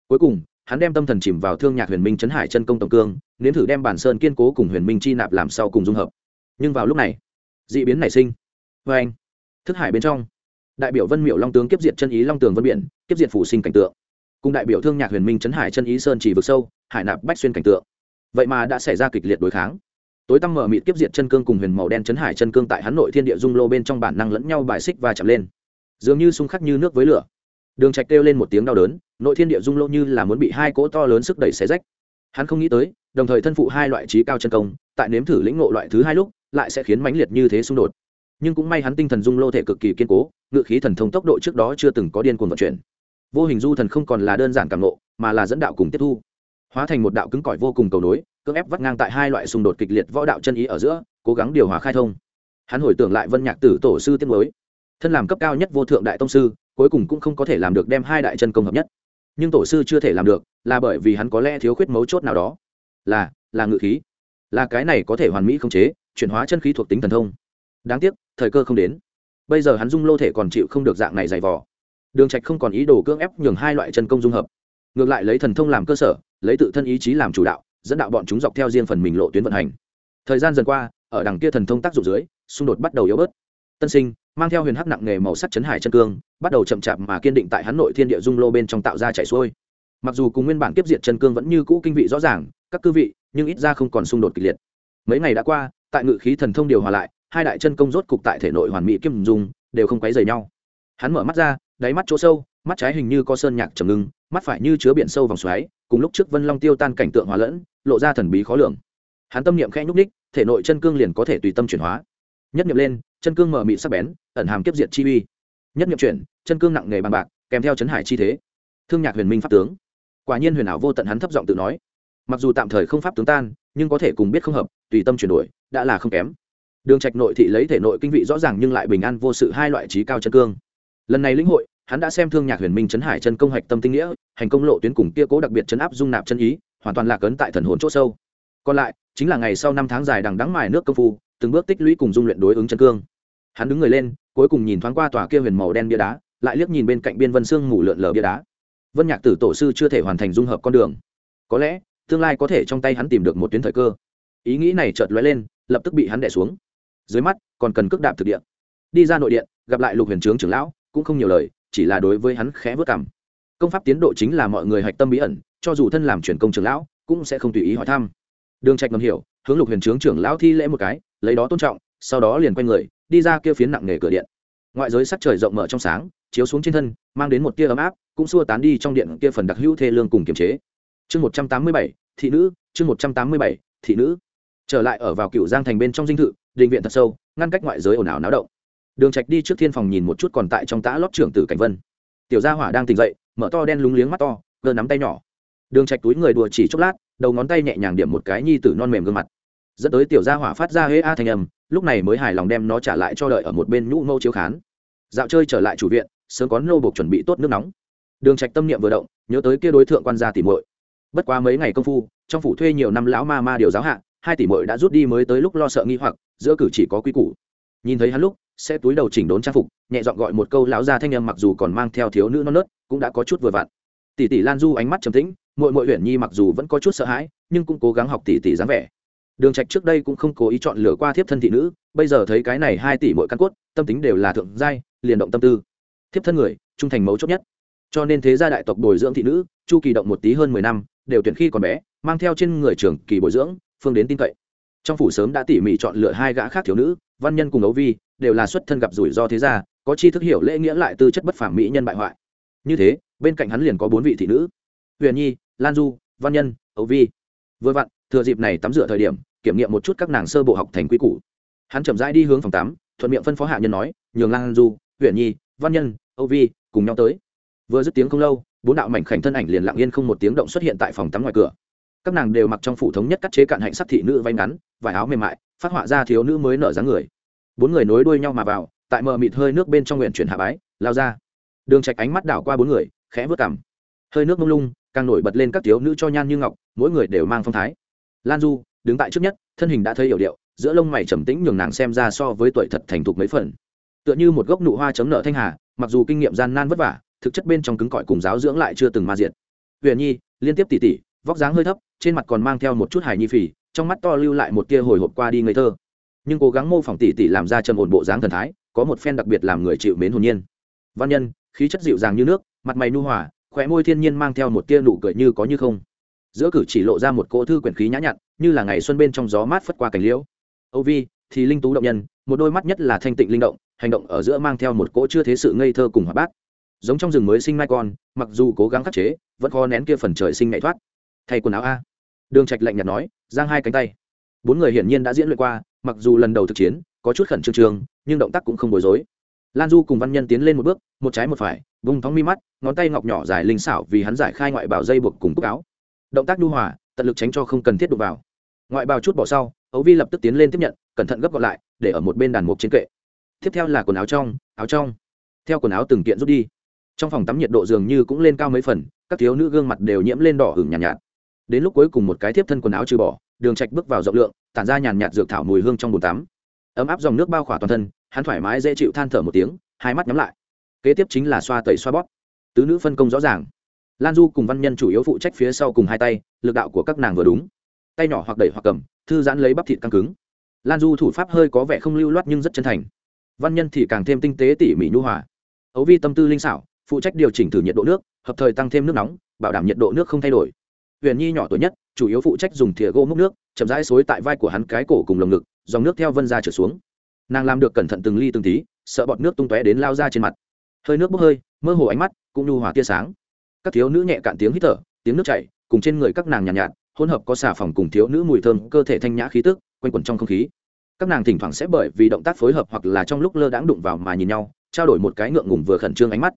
Cuối cùng, hắn đem tâm thần chìm vào thương nhạc huyền minh chấn hải chân công tổng cương, nếm thử đem bản sơn kiên cố cùng huyền minh chi nạp làm sau cùng dung hợp. Nhưng vào lúc này, dị biến nảy sinh. Vê anh thức hải bên trong đại biểu vân miệu long tướng kiếp diệt chân ý long tường vân biển, kiếp diệt phủ sinh cảnh tượng. Cùng đại biểu thương nhạc huyền minh chấn hải chân ý sơn chỉ vực sâu, hải nạp bách xuyên cảnh tượng. Vậy mà đã xảy ra kịch liệt đối kháng. Tối tăm mở mịt kiếp diệt chân cương cùng huyền màu đen chấn hải chân cương tại hắn nội thiên địa dung lô bên trong bản năng lẫn nhau bài xích và chạm lên. Dường như xung khắc như nước với lửa. Đường trạch kêu lên một tiếng đau đớn, nội thiên địa dung lô như là muốn bị hai cỗ to lớn sức đẩy xé rách. Hắn không nghĩ tới, đồng thời thân phụ hai loại trí cao chân công, tại nếm thử lĩnh ngộ loại thứ hai lúc, lại sẽ khiến mãnh liệt như thế xung đột. Nhưng cũng may hắn tinh thần dung lô thể cực kỳ kiên cố ngự khí thần thông tốc độ trước đó chưa từng có điên cuồng vận chuyển. Vô hình du thần không còn là đơn giản cảm nộ mà là dẫn đạo cùng tiếp thu. Hóa thành một đạo cứng cỏi vô cùng cầu nối, cưỡng ép vắt ngang tại hai loại xung đột kịch liệt võ đạo chân ý ở giữa, cố gắng điều hòa khai thông. Hắn hồi tưởng lại vân nhạc tử tổ sư tiết mới. Thân làm cấp cao nhất vô thượng đại tông sư, cuối cùng cũng không có thể làm được đem hai đại chân công hợp nhất. Nhưng tổ sư chưa thể làm được, là bởi vì hắn có lẽ thiếu khuyết mấu chốt nào đó. Là là ngự khí. Là cái này có thể hoàn mỹ không chế, chuyển hóa chân khí thuộc tính thần thông. Đáng tiếc, thời cơ không đến bây giờ hắn dung lô thể còn chịu không được dạng này dày vò. Đường trạch không còn ý đồ cưỡng ép nhường hai loại chân công dung hợp. Ngược lại lấy thần thông làm cơ sở, lấy tự thân ý chí làm chủ đạo, dẫn đạo bọn chúng dọc theo riêng phần mình lộ tuyến vận hành. Thời gian dần qua, ở đằng kia thần thông tác dụng dưới, xung đột bắt đầu yếu bớt. Tân sinh, mang theo huyền hắc nặng nghề màu sắc chấn hải chân cương, bắt đầu chậm chạp mà kiên định tại hắn nội thiên địa dung lô bên trong tạo ra chảy xuôi. Mặc dù cùng nguyên bản kiếp diệt chân cương vẫn như cũ kinh vị rõ ràng, các cư vị, nhưng ít ra không còn xung đột kịch liệt. Mấy ngày đã qua, tại ngự khí thần thông điều hòa lại hai đại chân công rốt cục tại thể nội hoàn mỹ kim dung, đều không quấy rầy nhau. Hắn mở mắt ra, đáy mắt chỗ sâu, mắt trái hình như có sơn nhạc trầm ngưng, mắt phải như chứa biển sâu vòng xoáy, cùng lúc trước vân long tiêu tan cảnh tượng hóa lẫn, lộ ra thần bí khó lường. Hắn tâm niệm khẽ nhúc ních thể nội chân cương liền có thể tùy tâm chuyển hóa. Nhất niệm lên, chân cương mở mị sắc bén, ẩn hàm kiếp diệt chi uy. Nhất niệm chuyển, chân cương nặng nghề bằng bạc, kèm theo chấn hải chi thế. Thương nhạc huyền minh pháp tướng. Quả nhiên huyền ảo vô tận hắn thấp giọng tự nói. Mặc dù tạm thời không pháp tướng tan, nhưng có thể cùng biết không hợp, tùy tâm chuyển đổi, đã là không kém đường trạch nội thị lấy thể nội kinh vị rõ ràng nhưng lại bình an vô sự hai loại trí cao chân cương. Lần này lĩnh hội, hắn đã xem thương nhạc huyền minh chấn hải chân công hạch tâm tinh nghĩa, hành công lộ tuyến cùng kia cố đặc biệt chấn áp dung nạp chân ý, hoàn toàn lạc ấn tại thần hồn chỗ sâu. Còn lại, chính là ngày sau năm tháng dài đằng đắng mài nước công phu, từng bước tích lũy cùng dung luyện đối ứng chân cương. Hắn đứng người lên, cuối cùng nhìn thoáng qua tòa kia huyền màu đen bia đá, lại liếc nhìn bên cạnh biên vân xương ngủ lượn lờ bia đá. Vân nhạc tử tổ sư chưa thể hoàn thành dung hợp con đường. Có lẽ, tương lai có thể trong tay hắn tìm được một tuyến thời cơ. Ý nghĩ này chợt lóe lên, lập tức bị hắn đè xuống dưới mắt còn cần cước đạp thực địa. Đi ra nội điện, gặp lại lục huyền trướng trưởng lão, cũng không nhiều lời, chỉ là đối với hắn khẽ vớt cảm công pháp tiến độ chính là mọi người hạch tâm bí ẩn, cho dù thân làm truyền công trưởng lão, cũng sẽ không tùy ý hỏi thăm. Đường trạch ngầm hiểu, hướng lục huyền trướng trưởng lão thi lễ một cái, lấy đó tôn trọng, sau đó liền quay người, đi ra kia phiến nặng nghề cửa điện. Ngoại giới sắc trời rộng mở trong sáng, chiếu xuống trên thân, mang đến một tia ấm áp, cũng xua tán đi trong điện kia phần đặc hữu thê lương cùng kiềm chế. Chương một trăm tám mươi bảy, thị nữ, chương một trăm tám mươi bảy, thị nữ. Trở lại ở vào cựu giang thành bên trong dinh thự đình viện thật sâu, ngăn cách ngoại giới ồn ào náo động. Đường trạch đi trước thiên phòng nhìn một chút còn tại trong tã lót trưởng tử cảnh vân. Tiểu gia hỏa đang tỉnh dậy, mở to đen lúng liếng mắt to, gờ nắm tay nhỏ. Đường trạch túi người đùa chỉ chốc lát, đầu ngón tay nhẹ nhàng điểm một cái nhi tử non mềm gương mặt. Dẫn tới tiểu gia hỏa phát ra hê a thành âm, lúc này mới hài lòng đem nó trả lại cho đợi ở một bên nhũ mâu chiếu khán. Dạo chơi trở lại chủ viện, sớm có nô buộc chuẩn bị tốt nước nóng. Đường trạch tâm niệm vừa động, nhớ tới kia đối tượng quan gia tỷ muội. Bất quá mấy ngày công phu, trong phủ thuê nhiều năm lão ma ma điều giáo hạ hai tỷ muội đã rút đi mới tới lúc lo sợ nghi hoặc, giữa cử chỉ có quy củ. Nhìn thấy hắn lúc, sẽ túi đầu chỉnh đốn trang phục, nhẹ giọng gọi một câu lão gia thanh âm mặc dù còn mang theo thiếu nữ non nớt, cũng đã có chút vừa vặn. Tỷ tỷ lan du ánh mắt trầm tĩnh, muội muội huyền nhi mặc dù vẫn có chút sợ hãi, nhưng cũng cố gắng học tỷ tỷ dáng vẻ. Đường trạch trước đây cũng không cố ý chọn lựa qua thiếp thân thị nữ, bây giờ thấy cái này hai tỷ mỗi căn cốt, tâm tính đều là thượng giai, liền động tâm tư. Thiếp thân người, trung thành mấu chốt nhất. Cho nên thế gia đại tộc bồi dưỡng thị nữ, chu kỳ động một tí hơn mười năm, đều tuyển khi còn bé, mang theo trên người trưởng kỳ bồi dưỡng phương đến tin cậy. Trong phủ sớm đã tỉ mỉ chọn lựa hai gã khác thiếu nữ, văn nhân cùng ấu vi, đều là xuất thân gặp rủi ro thế gia, có chi thức hiểu lễ nghĩa lại tư chất bất phàm mỹ nhân bại hoại. Như thế, bên cạnh hắn liền có bốn vị thị nữ. Huyền nhi, lan du, văn nhân, ấu vi. Vừa vặn, thừa dịp này tắm rửa thời điểm, kiểm nghiệm một chút các nàng sơ bộ học thành quy củ. Hắn chậm rãi đi hướng phòng tắm, thuận miệng phân phó hạ nhân nói, nhường lan du, huyền nhi, văn nhân âu vi cùng nhau tới. Vừa dứt tiếng không lâu, bốn đạo mảnh khảnh thân ảnh liền lặng yên không một tiếng động xuất hiện tại phòng tắm ngoài cửa các nàng đều mặc trong phủ thống nhất cắt chế cạn hạnh sắc thị nữ vay ngắn, vải áo mềm mại, phát họa ra thiếu nữ mới nở dáng người. Bốn người nối đuôi nhau mà vào, tại mờ mịt hơi nước bên trong nguyện chuyển hạ bái, lao ra. Đường trạch ánh mắt đảo qua bốn người, khẽ vớt cằm. Hơi nước mông lung, càng nổi bật lên các thiếu nữ cho nhan như ngọc, mỗi người đều mang phong thái. Lan du, đứng tại trước nhất, thân hình đã thấy hiểu điệu, giữa lông mày trầm tĩnh nhường nàng xem ra so với tuổi thật thành thục mấy phần. Tựa như một gốc nụ hoa chấm nợ thanh hà, mặc dù kinh nghiệm gian nan vất vả, thực chất bên trong cứng cỏi cùng giáo dưỡng lại chưa từng ma diệt. Huyền nhi, liên tiếp tỉ tỉ vóc dáng hơi thấp, trên mặt còn mang theo một chút hài nhi phì, trong mắt to lưu lại một tia hồi hộp qua đi ngây thơ. Nhưng cố gắng mô phỏng tỉ tỉ làm ra trầm ổn bộ dáng thần thái, có một phen đặc biệt làm người chịu mến hồn nhiên. Văn nhân, khí chất dịu dàng như nước, mặt mày nu hòa khỏe môi thiên nhiên mang theo một tia nụ cười như có như không. Giữa cử chỉ lộ ra một cỗ thư quyển khí nhã nhặn, như là ngày xuân bên trong gió mát phất qua cành liễu. Âu vi, thì linh tú động nhân, một đôi mắt nhất là thanh tịnh linh động, hành động ở giữa mang theo một cỗ chưa thế sự ngây thơ cùng hoạt bát. Giống trong rừng mới sinh mai con, mặc dù cố gắng khắc chế, vẫn khó nén kia phần trời sinh ngại thoát thay quần áo a. Đường trạch lạnh nhạt nói giang hai cánh tay. Bốn người hiển nhiên đã diễn luyện qua mặc dù lần đầu thực chiến có chút khẩn trương trường, nhưng động tác cũng không bối rối. Lan du cùng văn nhân tiến lên một bước một trái một phải vùng thóng mi mắt ngón tay ngọc nhỏ dài linh xảo vì hắn giải khai ngoại bào dây buộc cùng cúc áo. Động tác nhu hòa tận lực tránh cho không cần thiết đụng vào. Ngoại bào chút bỏ sau ấu vi lập tức tiến lên tiếp nhận cẩn thận gấp gọn lại để ở một bên đàn mục trên kệ. Tiếp theo là quần áo trong áo trong. Theo quần áo từng kiện rút đi. Trong phòng tắm nhiệt độ dường như cũng lên cao mấy phần các thiếu nữ gương mặt đều nhiễm lên đỏ hửng nhàn nhạt, nhạt đến lúc cuối cùng một cái thiếp thân quần áo trừ bỏ, đường trạch bước vào rộng lượng, tản ra nhàn nhạt dược thảo mùi hương trong bồn tắm. Ấm áp dòng nước bao khỏa toàn thân, hắn thoải mái dễ chịu than thở một tiếng, hai mắt nhắm lại. Kế tiếp chính là xoa tẩy xoa bóp. Tứ nữ phân công rõ ràng. Lan du cùng văn nhân chủ yếu phụ trách phía sau cùng hai tay, lực đạo của các nàng vừa đúng. Tay nhỏ hoặc đẩy hoặc cầm, thư giãn lấy bắp thịt căng cứng. Lan du thủ pháp hơi có vẻ không lưu loát nhưng rất chân thành. Văn nhân thì càng thêm tinh tế tỉ mỉ nhu hòa. Ấu vi tâm tư linh xảo, phụ trách điều chỉnh thử nhiệt độ nước, hợp thời tăng thêm nước nóng, bảo đảm nhiệt độ nước không thay đổi huyền nhi nhỏ tuổi nhất chủ yếu phụ trách dùng thìa gỗ múc nước chậm rãi xối tại vai của hắn cái cổ cùng lồng ngực dòng nước theo vân ra trở xuống. Nàng làm được cẩn thận từng ly từng tí sợ bọt nước tung tóe đến lao ra trên mặt. Hơi nước bốc hơi mơ hồ ánh mắt cũng nhu hòa tia sáng. Các thiếu nữ nhẹ cạn tiếng hít thở tiếng nước chảy cùng trên người các nàng nhàn nhạt, nhạt hỗn hợp có xà phòng cùng thiếu nữ mùi thơm cơ thể thanh nhã khí tức quanh quẩn trong không khí. Các nàng thỉnh thoảng sẽ bởi vì động tác phối hợp hoặc là trong lúc lơ đãng đụng vào mà nhìn nhau trao đổi một cái ngượng ngùng vừa khẩn trương ánh mắt.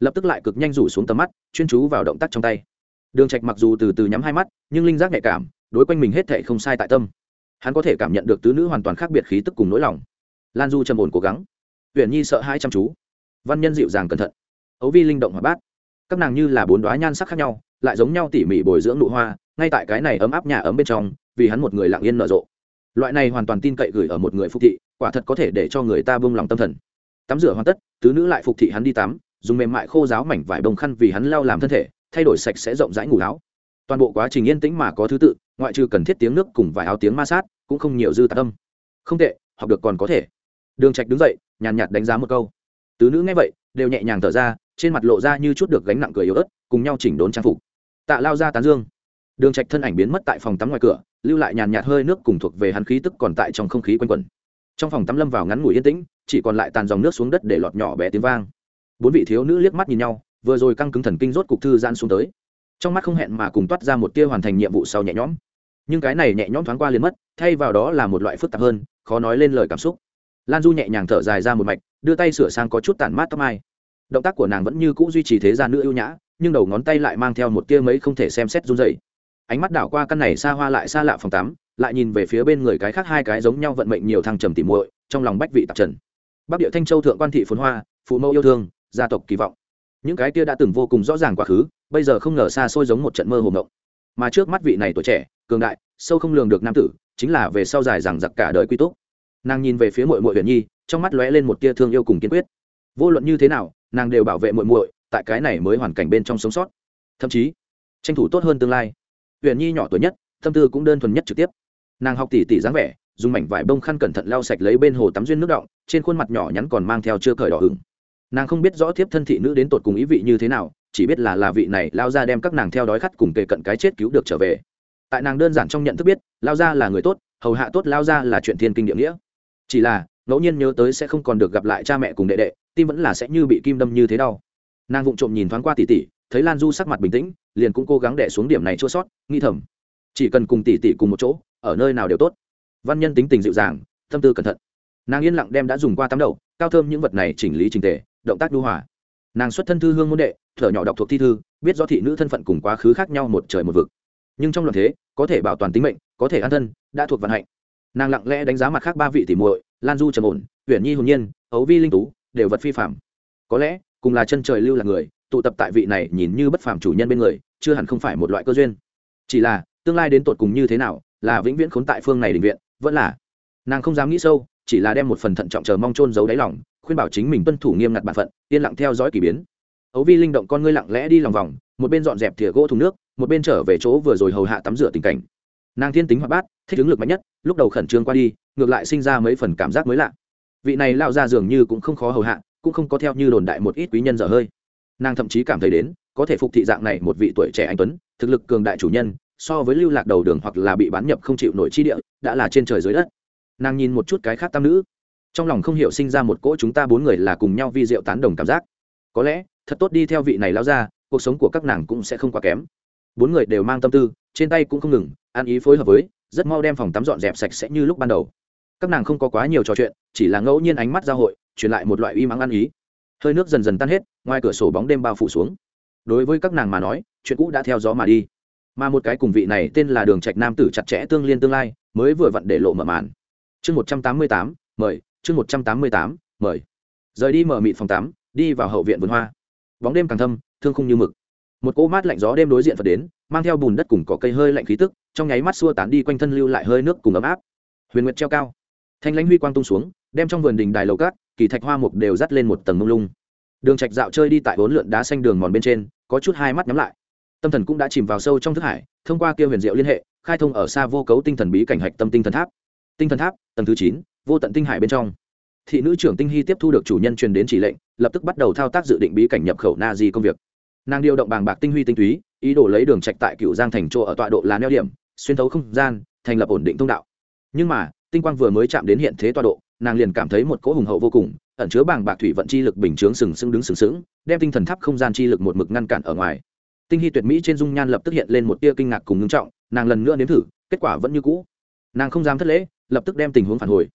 Lập tức lại cực nhanh rủ xuống tầm mắt chuyên chú vào động tác trong tay đường trạch mặc dù từ từ nhắm hai mắt, nhưng linh giác nhạy cảm, đối quanh mình hết thảy không sai tại tâm. Hắn có thể cảm nhận được tứ nữ hoàn toàn khác biệt khí tức cùng nỗi lòng. Lan du trầm ổn cố gắng. Huyền nhi sợ hai chăm chú. Văn nhân dịu dàng cẩn thận. Ấu vi linh động hoạt bát. Các nàng như là bốn đóa nhan sắc khác nhau, lại giống nhau tỉ mỉ bồi dưỡng nụ hoa, ngay tại cái này ấm áp nhà ấm bên trong, vì hắn một người lặng yên nở rộ. Loại này hoàn toàn tin cậy gửi ở một người phục thị, quả thật có thể để cho người ta buông lòng tâm thần. Tắm rửa hoàn tất, tứ nữ lại phục thị hắn đi tắm, dùng mềm mại khô giáo mảnh vải bông khăn vì hắn lau làm thân thể thay đổi sạch sẽ rộng rãi ngủ áo. Toàn bộ quá trình yên tĩnh mà có thứ tự, ngoại trừ cần thiết tiếng nước cùng vài áo tiếng ma sát, cũng không nhiều dư tạc âm không tệ, học được còn có thể. Đường trạch đứng dậy, nhàn nhạt đánh giá một câu. Tứ nữ nghe vậy, đều nhẹ nhàng thở ra, trên mặt lộ ra như chút được gánh nặng cười yếu ớt, cùng nhau chỉnh đốn trang phục. Tạ lao ra tán dương. Đường trạch thân ảnh biến mất tại phòng tắm ngoài cửa, lưu lại nhàn nhạt hơi nước cùng thuộc về hắn khí tức còn tại trong không khí quanh quẩn. Trong phòng tắm lâm vào ngắn ngủi yên tĩnh, chỉ còn lại tàn dòng nước xuống đất để lọt nhỏ bé tiếng vang. Bốn vị thiếu nữ liếc mắt nhìn nhau vừa rồi căng cứng thần kinh rốt cục thư Gian xuống tới. Trong mắt không hẹn mà cùng toát ra một tia hoàn thành nhiệm vụ sau nhẹ nhõm. Nhưng cái này nhẹ nhõm thoáng qua liền mất, thay vào đó là một loại phức tạp hơn, khó nói lên lời cảm xúc. Lan du nhẹ nhàng thở dài ra một mạch, đưa tay sửa sang có chút tản mát tóc mai. Động tác của nàng vẫn như cũ duy trì thế gian nữ ưu nhã, nhưng đầu ngón tay lại mang theo một tia mấy không thể xem xét run dày ánh mắt đảo qua căn này xa hoa lại xa lạ phòng tắm, lại nhìn về phía bên người cái khác hai cái giống nhau vận mệnh nhiều thăng trầm tỉ muội, trong lòng bách vị tạp trần. Bắc địa thanh châu thượng quan thị phồn hoa, phụ mẫu yêu thương, gia tộc kỳ vọng những cái kia đã từng vô cùng rõ ràng quá khứ, bây giờ không ngờ xa xôi giống một trận mơ hồ ngộng mà trước mắt vị này tuổi trẻ, cường đại, sâu không lường được nam tử, chính là về sau dài rằng giặc cả đời quy túc. Nàng nhìn về phía mội mội huyền nhi, trong mắt lóe lên một tia thương yêu cùng kiên quyết. Vô luận như thế nào, nàng đều bảo vệ mội mội tại cái này mới hoàn cảnh bên trong sống sót. Thậm chí, tranh thủ tốt hơn tương lai. Huyền nhi nhỏ tuổi nhất, tâm tư cũng đơn thuần nhất trực tiếp. Nàng học tỉ tỉ dáng vẻ, dùng mảnh vải bông khăn cẩn thận lau sạch lấy bên hồ tắm duyên nước động, trên khuôn mặt nhỏ nhắn còn mang theo chưa cởi đỏ hừng nàng không biết rõ thiếp thân thị nữ đến tột cùng ý vị như thế nào, chỉ biết là là vị này lao ra đem các nàng theo đói khắt cùng kề cận cái chết cứu được trở về. Tại nàng đơn giản trong nhận thức biết, lao ra là người tốt, hầu hạ tốt lao ra là chuyện thiên kinh địa nghĩa. Chỉ là, ngẫu nhiên nhớ tới sẽ không còn được gặp lại cha mẹ cùng đệ đệ, tim vẫn là sẽ như bị kim đâm như thế đau. Nàng vụng trộm nhìn thoáng qua tỷ tỷ, thấy lan du sắc mặt bình tĩnh, liền cũng cố gắng đẻ xuống điểm này chua sót nghi thầm, chỉ cần cùng tỷ tỷ cùng một chỗ, ở nơi nào đều tốt. Văn nhân tính tình dịu dàng, tâm tư cẩn thận. Nàng yên lặng đem đã dùng qua tắm đầu cao thơm những vật này chỉnh lý trình tề động tác đu hòa. Nàng xuất thân thư hương môn đệ, thở nhỏ đọc thuộc thi thư, biết do thị nữ thân phận cùng quá khứ khác nhau một trời một vực. Nhưng trong luận thế, có thể bảo toàn tính mệnh, có thể an thân, đã thuộc vận hạnh. Nàng lặng lẽ đánh giá mặt khác ba vị tỷ muội, lan du trầm ổn huyền nhi hồn nhiên, ấu vi linh tú, đều vật phi phạm có lẽ, cùng là chân trời lưu là người, tụ tập tại vị này nhìn như bất phàm chủ nhân bên người, chưa hẳn không phải một loại cơ duyên. Chỉ là, tương lai đến tột cùng như thế nào, là vĩnh viễn khốn tại phương này định viện, vẫn là. Nàng không dám nghĩ sâu, chỉ là đem một phần thận trọng chờ mong trôn giấu đáy lòng khuyên bảo chính mình tuân thủ nghiêm ngặt bản phận, yên lặng theo dõi k ỳ biến. Ấu vi linh động con ngươi lặng lẽ đi lòng vòng, một bên dọn dẹp thìa gỗ thùng nước, một bên trở về chỗ vừa rồi hầu hạ tắm rửa tình cảnh. Nàng thiên tính hoạt bát, thích ứng lực mạnh nhất, lúc đầu khẩn trương qua đi, ngược lại sinh ra mấy phần cảm giác mới lạ. Vị này lao ra dường như cũng không khó hầu hạ, cũng không có theo như đồn đại một ít quý nhân dở hơi. Nàng thậm chí cảm thấy đến, có thể phục thị dạng này một vị tuổi trẻ anh tuấn, thực lực cường đại chủ nhân, so với lưu lạc đầu đường hoặc là bị bán nhập không chịu nổi chi địa, đã là trên trời dưới đất. Nàng nhìn một chút cái khác tam nữ trong lòng không hiểu sinh ra một cỗ chúng ta bốn người là cùng nhau vi diệu tán đồng cảm giác. Có lẽ, thật tốt đi theo vị này lao ra cuộc sống của các nàng cũng sẽ không quá kém. Bốn người đều mang tâm tư, trên tay cũng không ngừng, ăn ý phối hợp với, rất mau đem phòng tắm dọn dẹp sạch sẽ như lúc ban đầu. Các nàng không có quá nhiều trò chuyện, chỉ là ngẫu nhiên ánh mắt giao hội, truyền lại một loại uy mắng ăn ý. Hơi nước dần dần tan hết, ngoài cửa sổ bóng đêm bao phủ xuống. Đối với các nàng mà nói, chuyện cũ đã theo gió mà đi. Mà một cái cùng vị này tên là đường trạch nam tử chặt chẽ tương liên tương lai, mới vừa vặn để lộ mở màn. Chương một trăm tám mươi tám, mời chương một trăm tám mươi tám, mời. Rời đi mở mịt phòng tắm, đi vào hậu viện vườn hoa. Bóng đêm càng thâm, thương không như mực. Một cỗ mát lạnh gió đêm đối diện phật đến, mang theo bùn đất cùng cỏ cây hơi lạnh khí tức, trong nháy mắt xua tán đi quanh thân lưu lại hơi nước cùng ấm áp. Huyền nguyệt treo cao. Thanh lãnh huy quang tung xuống, đem trong vườn đình đài lầu cát, kỳ thạch hoa mục đều dắt lên một tầng mông lung. Đường trạch dạo chơi đi tại bốn lượn đá xanh đường mòn bên trên, có chút hai mắt nhắm lại. Tâm thần cũng đã chìm vào sâu trong thức hải, thông qua kia huyền diệu liên hệ, khai thông ở xa vô cấu tinh thần bí cảnh hạch tâm tinh thần tháp. Tinh thần tháp, tầng thứ chín vô tận tinh hải bên trong. Thị nữ trưởng tinh hy tiếp thu được chủ nhân truyền đến chỉ lệnh, lập tức bắt đầu thao tác dự định bí cảnh nhập khẩu na di công việc. Nàng điều động bàng bạc tinh huy tinh túy, ý đồ lấy đường trạch tại cựu giang thành chỗ ở tọa độ là neo điểm, xuyên thấu không gian, thành lập ổn định thông đạo. Nhưng mà, tinh quang vừa mới chạm đến hiện thế tọa độ, nàng liền cảm thấy một cỗ hùng hậu vô cùng, ẩn chứa bàng bạc thủy vận chi lực bình chướng sừng sững đứng sừng sững, đem tinh thần tháp không gian chi lực một mực ngăn cản ở ngoài. Tinh hy tuyệt mỹ trên dung nhan lập tức hiện lên một tia kinh ngạc cùng ngưng trọng, nàng lần nữa nếm thử, kết quả vẫn như cũ. Nàng không dám thất lễ, lập tức đem tình huống phản hồi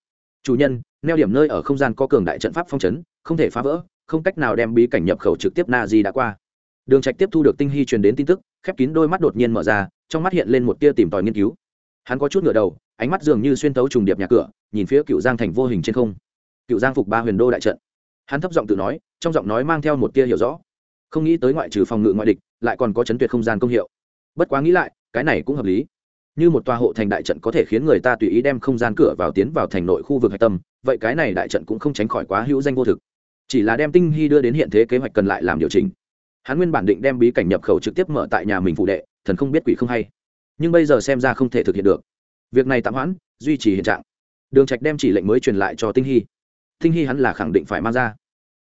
chủ nhân, neo điểm nơi ở không gian có cường đại trận pháp phong chấn, không thể phá vỡ, không cách nào đem bí cảnh nhập khẩu trực tiếp na di đã qua. Đường trạch tiếp thu được tinh hy truyền đến tin tức, khép kín đôi mắt đột nhiên mở ra, trong mắt hiện lên một tia tìm tòi nghiên cứu. Hắn có chút ngửa đầu, ánh mắt dường như xuyên tấu trùng điệp nhà cửa, nhìn phía cựu giang thành vô hình trên không. Cựu giang phục ba huyền đô đại trận. Hắn thấp giọng tự nói, trong giọng nói mang theo một tia hiểu rõ. Không nghĩ tới ngoại trừ phòng ngự ngoại địch, lại còn có chấn tuyệt không gian công hiệu. Bất quá nghĩ lại, cái này cũng hợp lý như một tòa hộ thành đại trận có thể khiến người ta tùy ý đem không gian cửa vào tiến vào thành nội khu vực hạch tâm, vậy cái này đại trận cũng không tránh khỏi quá hữu danh vô thực. Chỉ là đem tinh hy đưa đến hiện thế kế hoạch cần lại làm điều chỉnh. Hắn nguyên bản định đem bí cảnh nhập khẩu trực tiếp mở tại nhà mình phụ đệ, thần không biết quỷ không hay. Nhưng bây giờ xem ra không thể thực hiện được. Việc này tạm hoãn, duy trì hiện trạng. Đường trạch đem chỉ lệnh mới truyền lại cho tinh hy. Tinh hy hắn là khẳng định phải mang ra.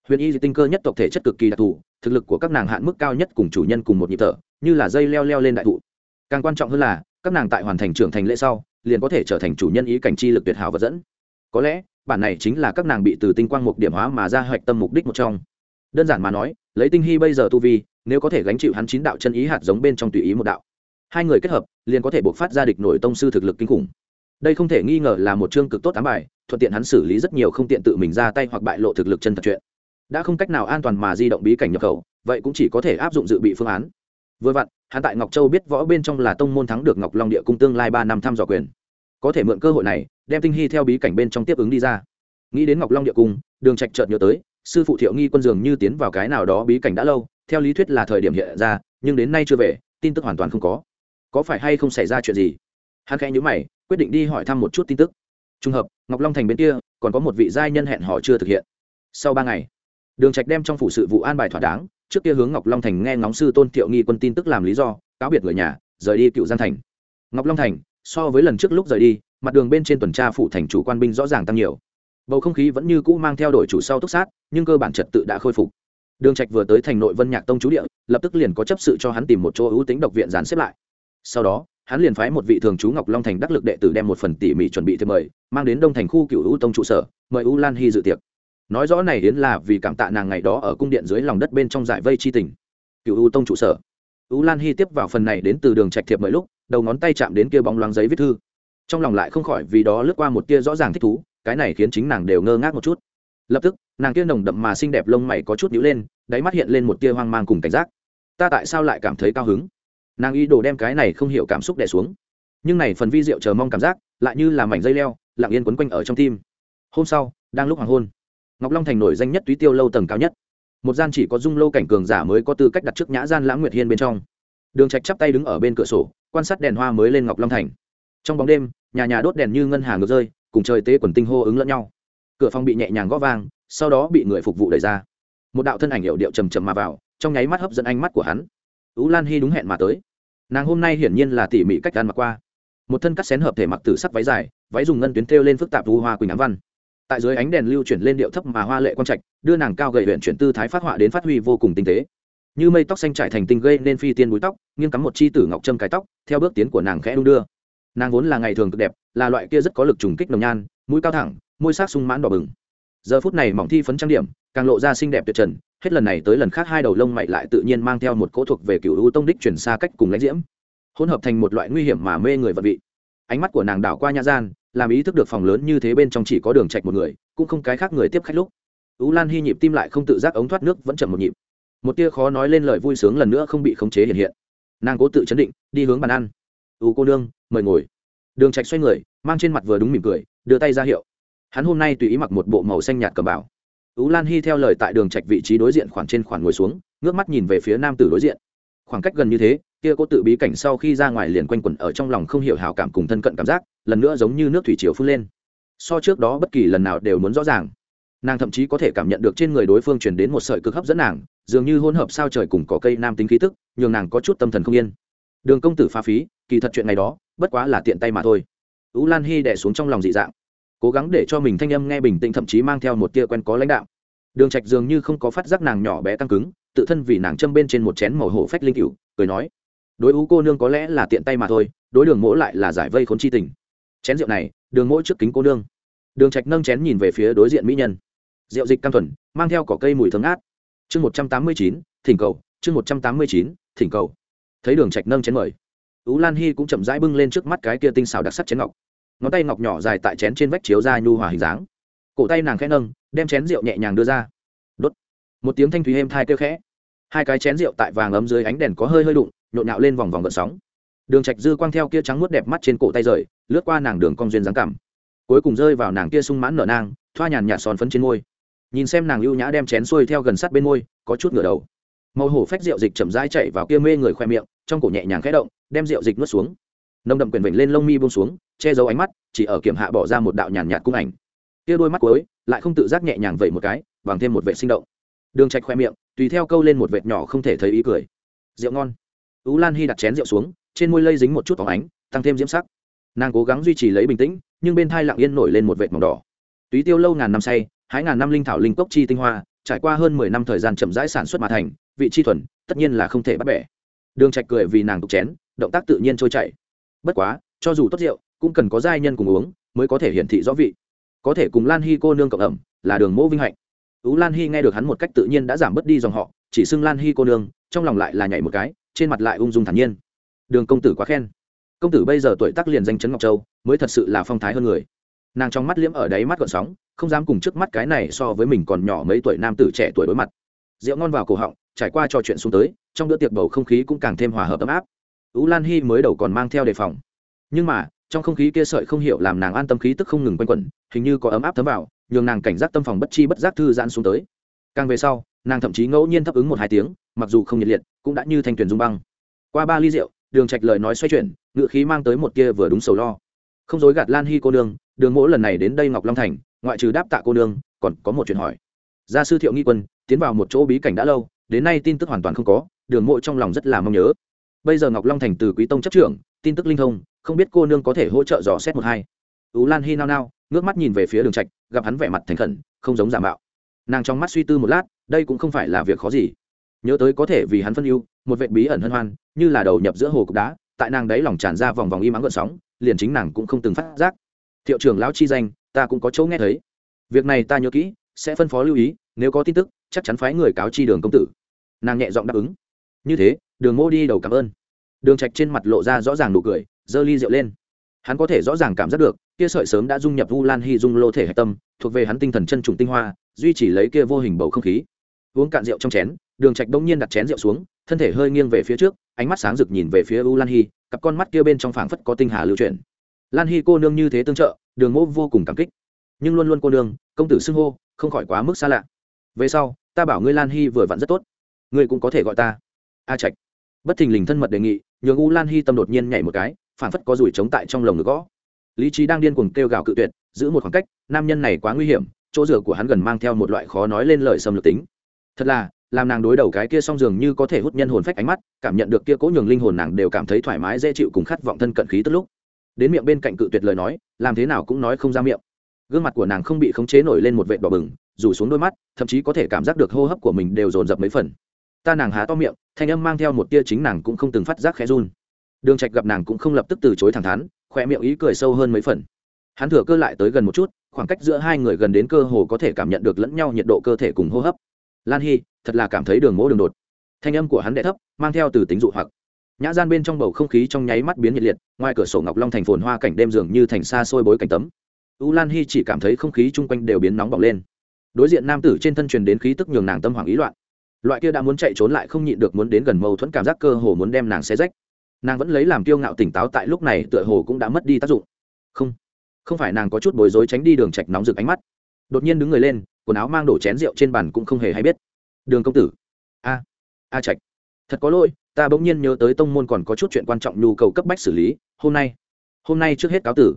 Huyền y tinh cơ nhất tộc thể chất cực kỳ đặc thù, thực lực của các nàng hạn mức cao nhất cùng chủ nhân cùng một nhịp thở, như là dây leo leo lên đại thụ. Càng quan trọng hơn là các nàng tại hoàn thành trưởng thành lễ sau, liền có thể trở thành chủ nhân ý cảnh chi lực tuyệt hảo vật dẫn. Có lẽ, bản này chính là các nàng bị từ tinh quang mục điểm hóa mà ra hoạch tâm mục đích một trong. Đơn giản mà nói, lấy tinh hy bây giờ tu vi, nếu có thể gánh chịu hắn chín đạo chân ý hạt giống bên trong tùy ý một đạo, hai người kết hợp, liền có thể buộc phát ra địch nổi tông sư thực lực kinh khủng. Đây không thể nghi ngờ là một chương cực tốt ám bài, thuận tiện hắn xử lý rất nhiều không tiện tự mình ra tay hoặc bại lộ thực lực chân thật chuyện. Đã không cách nào an toàn mà di động bí cảnh nhập khẩu, vậy cũng chỉ có thể áp dụng dự bị phương án vừa vặn, hắn tại ngọc châu biết võ bên trong là tông môn thắng được ngọc long địa cung tương lai ba năm thăm dò quyền. Có thể mượn cơ hội này, đem tinh hy theo bí cảnh bên trong tiếp ứng đi ra. Nghĩ đến ngọc long địa cung, đường trạch chợt nhớ tới, sư phụ thiệu nghi quân dường như tiến vào cái nào đó bí cảnh đã lâu, theo lý thuyết là thời điểm hiện ra, nhưng đến nay chưa về, tin tức hoàn toàn không có. Có phải hay không xảy ra chuyện gì? Hắn khẽ nhíu mày, quyết định đi hỏi thăm một chút tin tức. Trùng hợp, ngọc long thành bên kia, còn có một vị giai nhân hẹn họ chưa thực hiện. Sau ba ngày, đường trạch đem trong phủ sự vụ an bài thỏa đáng trước kia hướng ngọc long thành nghe ngóng sư tôn thiệu nghi quân tin tức làm lý do, cáo biệt người nhà, rời đi cựu giang thành. Ngọc long thành, so với lần trước lúc rời đi, mặt đường bên trên tuần tra phủ thành chủ quan binh rõ ràng tăng nhiều. Bầu không khí vẫn như cũ mang theo đội chủ sau túc sát, nhưng cơ bản trật tự đã khôi phục. Đường trạch vừa tới thành nội vân nhạc tông chú địa, lập tức liền có chấp sự cho hắn tìm một chỗ ưu tính độc viện dàn xếp lại. Sau đó, hắn liền phái một vị thường chú ngọc long thành đắc lực đệ tử đem một phần tỉ mỉ chuẩn bị thêm mời, mang đến đông thành khu cựu ưu tông trụ sở, mời u lan hy dự tiệc nói rõ này yến là vì cảm tạ nàng ngày đó ở cung điện dưới lòng đất bên trong giải vây chi tình. Cựu u tông trụ sở. U lan hy tiếp vào phần này đến từ đường trạch thiệp mỗi lúc, đầu ngón tay chạm đến kia bóng loáng giấy viết thư. Trong lòng lại không khỏi vì đó lướt qua một tia rõ ràng thích thú, cái này khiến chính nàng đều ngơ ngác một chút. Lập tức, nàng kia nồng đậm mà xinh đẹp lông mày có chút nhíu lên, đáy mắt hiện lên một tia hoang mang cùng cảnh giác. Ta tại sao lại cảm thấy cao hứng? Nàng ý đồ đem cái này không hiểu cảm xúc đè xuống. Nhưng này phần vi diệu chờ mong cảm giác, lại như là mảnh dây leo, lặng yên quấn quanh ở trong tim. Hôm sau, đang lúc hoàng hôn ngọc long thành nổi danh nhất túy tiêu lâu tầng cao nhất. Một gian chỉ có dung lâu cảnh cường giả mới có tư cách đặt trước nhã gian lãng nguyệt hiên bên trong. Đường trạch chắp tay đứng ở bên cửa sổ, quan sát đèn hoa mới lên ngọc long thành. Trong bóng đêm, nhà nhà đốt đèn như ngân hà ngược rơi, cùng trời tế quần tinh hô ứng lẫn nhau. Cửa phòng bị nhẹ nhàng gõ vang, sau đó bị người phục vụ đẩy ra. Một đạo thân ảnh hiệu điệu trầm trầm mà vào, trong nháy mắt hấp dẫn ánh mắt của hắn. Ú lan hy đúng hẹn mà tới. Nàng hôm nay hiển nhiên là tỉ mỉ cách ăn mặc qua. Một thân cắt xén hợp thể mặc tử sắc váy dài, váy dùng ngân tuyến thêu lên phức tạp vu hoa quỳnh ám văn tại dưới ánh đèn lưu chuyển lên điệu thấp mà hoa lệ quang trạch, đưa nàng cao gầy huyện chuyển tư thái phát họa đến phát huy vô cùng tinh tế. Như mây tóc xanh trải thành tinh gây nên phi tiên búi tóc, nghiêng cắm một chi tử ngọc trâm cái tóc, theo bước tiến của nàng khẽ đung đưa. Nàng vốn là ngày thường cực đẹp, là loại kia rất có lực trùng kích nồng nhan, mũi cao thẳng, môi sắc sung mãn đỏ bừng. Giờ phút này mỏng thi phấn trang điểm, càng lộ ra xinh đẹp tuyệt trần, hết lần này tới lần khác hai đầu lông mày lại tự nhiên mang theo một cỗ thuộc về cựu u tông đích chuyển xa cách cùng lãnh diễm, hỗn hợp thành một loại nguy hiểm mà mê người vật vị. Ánh mắt của nàng đảo qua nhã gian làm ý thức được phòng lớn như thế bên trong chỉ có đường trạch một người, cũng không cái khác người tiếp khách lúc. Ú lan hy nhịp tim lại không tự giác ống thoát nước vẫn chậm một nhịp. Một tia khó nói lên lời vui sướng lần nữa không bị khống chế hiện hiện. Nàng cố tự chấn định, đi hướng bàn ăn. Ú cô nương, mời ngồi. Đường trạch xoay người, mang trên mặt vừa đúng mỉm cười, đưa tay ra hiệu. Hắn hôm nay tùy ý mặc một bộ màu xanh nhạt cẩm bảo ú lan hy theo lời tại đường trạch vị trí đối diện khoảng trên khoảng ngồi xuống, ngước mắt nhìn về phía nam tử đối diện khoảng cách gần như thế, kia cô tự bí cảnh sau khi ra ngoài liền quanh quẩn ở trong lòng không hiểu hào cảm cùng thân cận cảm giác, lần nữa giống như nước thủy triều phun lên. So trước đó bất kỳ lần nào đều muốn rõ ràng. Nàng thậm chí có thể cảm nhận được trên người đối phương truyền đến một sợi cực hấp dẫn nàng, dường như hỗn hợp sao trời cùng có cây nam tính khí tức, nhường nàng có chút tâm thần không yên. Đường công tử pha phí, kỳ thật chuyện ngày đó, bất quá là tiện tay mà thôi. Ú lan hy đẻ xuống trong lòng dị dạng, cố gắng để cho mình thanh âm nghe bình tĩnh thậm chí mang theo một tia quen có lãnh đạo. Đường trạch dường như không có phát giác nàng nhỏ bé tăng cứng tự thân vì nàng châm bên trên một chén màu hổ phách linh cựu cười nói, đối ú cô nương có lẽ là tiện tay mà thôi, đối đường mỗ lại là giải vây khốn chi tình. Chén rượu này, đường mỗ trước kính cô nương. Đường trạch nâng chén nhìn về phía đối diện mỹ nhân. Rượu dịch cam thuần, mang theo cỏ cây mùi thơm ngát. Chương một trăm tám mươi chín, thỉnh cầu, chương một trăm tám mươi chín, thỉnh cầu. Thấy đường trạch nâng chén mời, ú lan hy cũng chậm rãi bưng lên trước mắt cái kia tinh xảo đặc sắc chén ngọc. Ngón tay ngọc nhỏ dài tại chén trên vách chiếu ra nhu hòa hình dáng. Cổ tay nàng khẽ nâng, đem chén rượu nhẹ nhàng đưa ra. Đốt. Một tiếng thanh thúy êm thai kêu khẽ hai cái chén rượu tại vàng ấm dưới ánh đèn có hơi hơi đụng, nhộn nhạo lên vòng vòng gợn sóng. Đường trạch dư quang theo kia trắng muốt đẹp mắt trên cổ tay rời, lướt qua nàng đường cong duyên dáng cảm. Cuối cùng rơi vào nàng kia sung mãn nở nang, thoa nhàn nhạt son phấn trên môi. Nhìn xem nàng ưu nhã đem chén xuôi theo gần sát bên môi, có chút ngửa đầu. Màu hổ phách rượu dịch chậm rãi chảy vào kia mê người khoe miệng, trong cổ nhẹ nhàng khẽ động, đem rượu dịch nuốt xuống. Nồng đậm quyền vịnh lên lông mi buông xuống, che giấu ánh mắt, chỉ ở kiểm hạ bỏ ra một đạo nhàn nhạt cung ảnh. Kia đôi mắt cuối, lại không tự giác nhẹ nhàng vậy một cái, bằng thêm một vệ sinh động. Đường trạch khoe miệng tùy theo câu lên một vệt nhỏ không thể thấy ý cười. Rượu ngon. Ú lan hy đặt chén rượu xuống, trên môi lây dính một chút phóng ánh, tăng thêm diễm sắc. Nàng cố gắng duy trì lấy bình tĩnh, nhưng bên thai lặng yên nổi lên một vệt màu đỏ. Túy tiêu lâu ngàn năm say, hái ngàn năm linh thảo linh cốc chi tinh hoa, trải qua hơn mười năm thời gian chậm rãi sản xuất mà thành, vị chi thuần, tất nhiên là không thể bắt bẻ. Đường trạch cười vì nàng tục chén, động tác tự nhiên trôi chảy. Bất quá, cho dù tốt rượu, cũng cần có giai nhân cùng uống, mới có thể hiển thị rõ vị. Có thể cùng lan hy cô nương cộng ẩm, là đường mỗ vinh hạnh ú lan Hi nghe được hắn một cách tự nhiên đã giảm bớt đi dòng họ, chỉ xưng lan Hi cô nương, trong lòng lại là nhảy một cái, trên mặt lại ung dung thản nhiên. Đường công tử quá khen. Công tử bây giờ tuổi tác liền danh chấn ngọc châu, mới thật sự là phong thái hơn người. Nàng trong mắt liễm ở đáy mắt gợn sóng, không dám cùng trước mắt cái này so với mình còn nhỏ mấy tuổi nam tử trẻ tuổi đối mặt. Rượu ngon vào cổ họng, trải qua trò chuyện xuống tới, trong bữa tiệc bầu không khí cũng càng thêm hòa hợp ấm áp. Ú lan Hi mới đầu còn mang theo đề phòng. Nhưng mà trong không khí kia sợi không hiểu làm nàng an tâm khí tức không ngừng quanh quẩn, hình như có ấm áp thấm vào, nhường nàng cảnh giác tâm phòng bất chi bất giác thư giãn xuống tới. Càng về sau, nàng thậm chí ngẫu nhiên thấp ứng một hai tiếng, mặc dù không nhiệt liệt, cũng đã như thanh tuyển dung băng. Qua ba ly rượu, đường trạch lời nói xoay chuyển, ngựa khí mang tới một kia vừa đúng sầu lo. Không dối gạt lan hy cô nương, đường mỗ lần này đến đây ngọc long thành, ngoại trừ đáp tạ cô nương, còn có một chuyện hỏi. Gia sư thiệu nghi quân, tiến vào một chỗ bí cảnh đã lâu, đến nay tin tức hoàn toàn không có, đường mộ trong lòng rất là mong nhớ. Bây giờ ngọc long thành từ quý tông chấp trưởng tin tức linh thông, không biết cô nương có thể hỗ trợ dò xét một hai. Ú lan hy nao nao, ngước mắt nhìn về phía đường trạch, gặp hắn vẻ mặt thành khẩn, không giống giả mạo. Nàng trong mắt suy tư một lát, đây cũng không phải là việc khó gì. Nhớ tới có thể vì hắn phân ưu, một vệ bí ẩn hân hoan, như là đầu nhập giữa hồ cục đá, tại nàng đấy lòng tràn ra vòng vòng im ắng gợn sóng, liền chính nàng cũng không từng phát giác. Thiệu trưởng lão chi danh, ta cũng có chỗ nghe thấy. Việc này ta nhớ kỹ, sẽ phân phó lưu ý, nếu có tin tức, chắc chắn phái người cáo chi đường công tử. Nàng nhẹ giọng đáp ứng. Như thế, đường mô đi đầu cảm ơn đường trạch trên mặt lộ ra rõ ràng nụ cười, giơ ly rượu lên. Hắn có thể rõ ràng cảm giác được, kia sợi sớm đã dung nhập vu lan hy dung lô thể hạch tâm, thuộc về hắn tinh thần chân trùng tinh hoa, duy trì lấy kia vô hình bầu không khí. Uống cạn rượu trong chén, đường trạch bỗng nhiên đặt chén rượu xuống, thân thể hơi nghiêng về phía trước, ánh mắt sáng rực nhìn về phía u lan hy, cặp con mắt kia bên trong phảng phất có tinh hà lưu chuyển. Lan hy cô nương như thế tương trợ, đường mỗ vô cùng cảm kích. Nhưng luôn luôn cô nương, công tử xưng hô, không khỏi quá mức xa lạ. Về sau, ta bảo ngươi lan hy vừa vặn rất tốt. Ngươi cũng có thể gọi ta a trạch. Bất thình lình thân mật đề nghị nhường u lan hy tâm đột nhiên nhảy một cái, phản phất có rủi trống tại trong lồng ngực gõ. Lý trí đang điên cuồng kêu gào cự tuyệt, giữ một khoảng cách, nam nhân này quá nguy hiểm, chỗ rửa của hắn gần mang theo một loại khó nói lên lời xâm lược tính. Thật là, làm nàng đối đầu cái kia song dường như có thể hút nhân hồn phách ánh mắt, cảm nhận được kia cố nhường linh hồn nàng đều cảm thấy thoải mái, dễ chịu cùng khát vọng thân cận khí tức lúc. Đến miệng bên cạnh cự tuyệt lời nói, làm thế nào cũng nói không ra miệng. Gương mặt của nàng không bị khống chế nổi lên một vệt đỏ bừng rủ xuống đôi mắt, thậm chí có thể cảm giác được hô hấp của mình đều dồn dập mấy phần. Ta nàng há to miệng thanh âm mang theo một tia chính nàng cũng không từng phát giác khẽ run. Đường trạch gặp nàng cũng không lập tức từ chối thẳng thắn khoe miệng ý cười sâu hơn mấy phần. Hắn thừa cơ lại tới gần một chút, khoảng cách giữa hai người gần đến cơ hồ có thể cảm nhận được lẫn nhau nhiệt độ cơ thể cùng hô hấp. Lan hy thật là cảm thấy đường mỗ đường đột. Thanh âm của hắn đệ thấp, mang theo từ tính dụ hoặc. Nhã gian bên trong bầu không khí trong nháy mắt biến nhiệt liệt, ngoài cửa sổ ngọc long thành phồn hoa cảnh đêm dường như thành xa xôi bối cảnh tấm. U lan hy chỉ cảm thấy không khí chung quanh đều biến nóng bỏng lên. Đối diện nam tử trên thân truyền đến khí tức nhường nàng tâm hoảng ý loạn loại kia đã muốn chạy trốn lại không nhịn được muốn đến gần mâu thuẫn cảm giác cơ hồ muốn đem nàng xé rách. Nàng vẫn lấy làm kiêu ngạo tỉnh táo tại lúc này tựa hồ cũng đã mất đi tác dụng. Không không phải nàng có chút bối rối tránh đi đường trạch nóng rực ánh mắt. Đột nhiên đứng người lên, quần áo mang đổ chén rượu trên bàn cũng không hề hay biết. Đường công tử. A a trạch. Thật có lỗi, ta bỗng nhiên nhớ tới tông môn còn có chút chuyện quan trọng nhu cầu cấp bách xử lý. Hôm nay hôm nay trước hết cáo tử.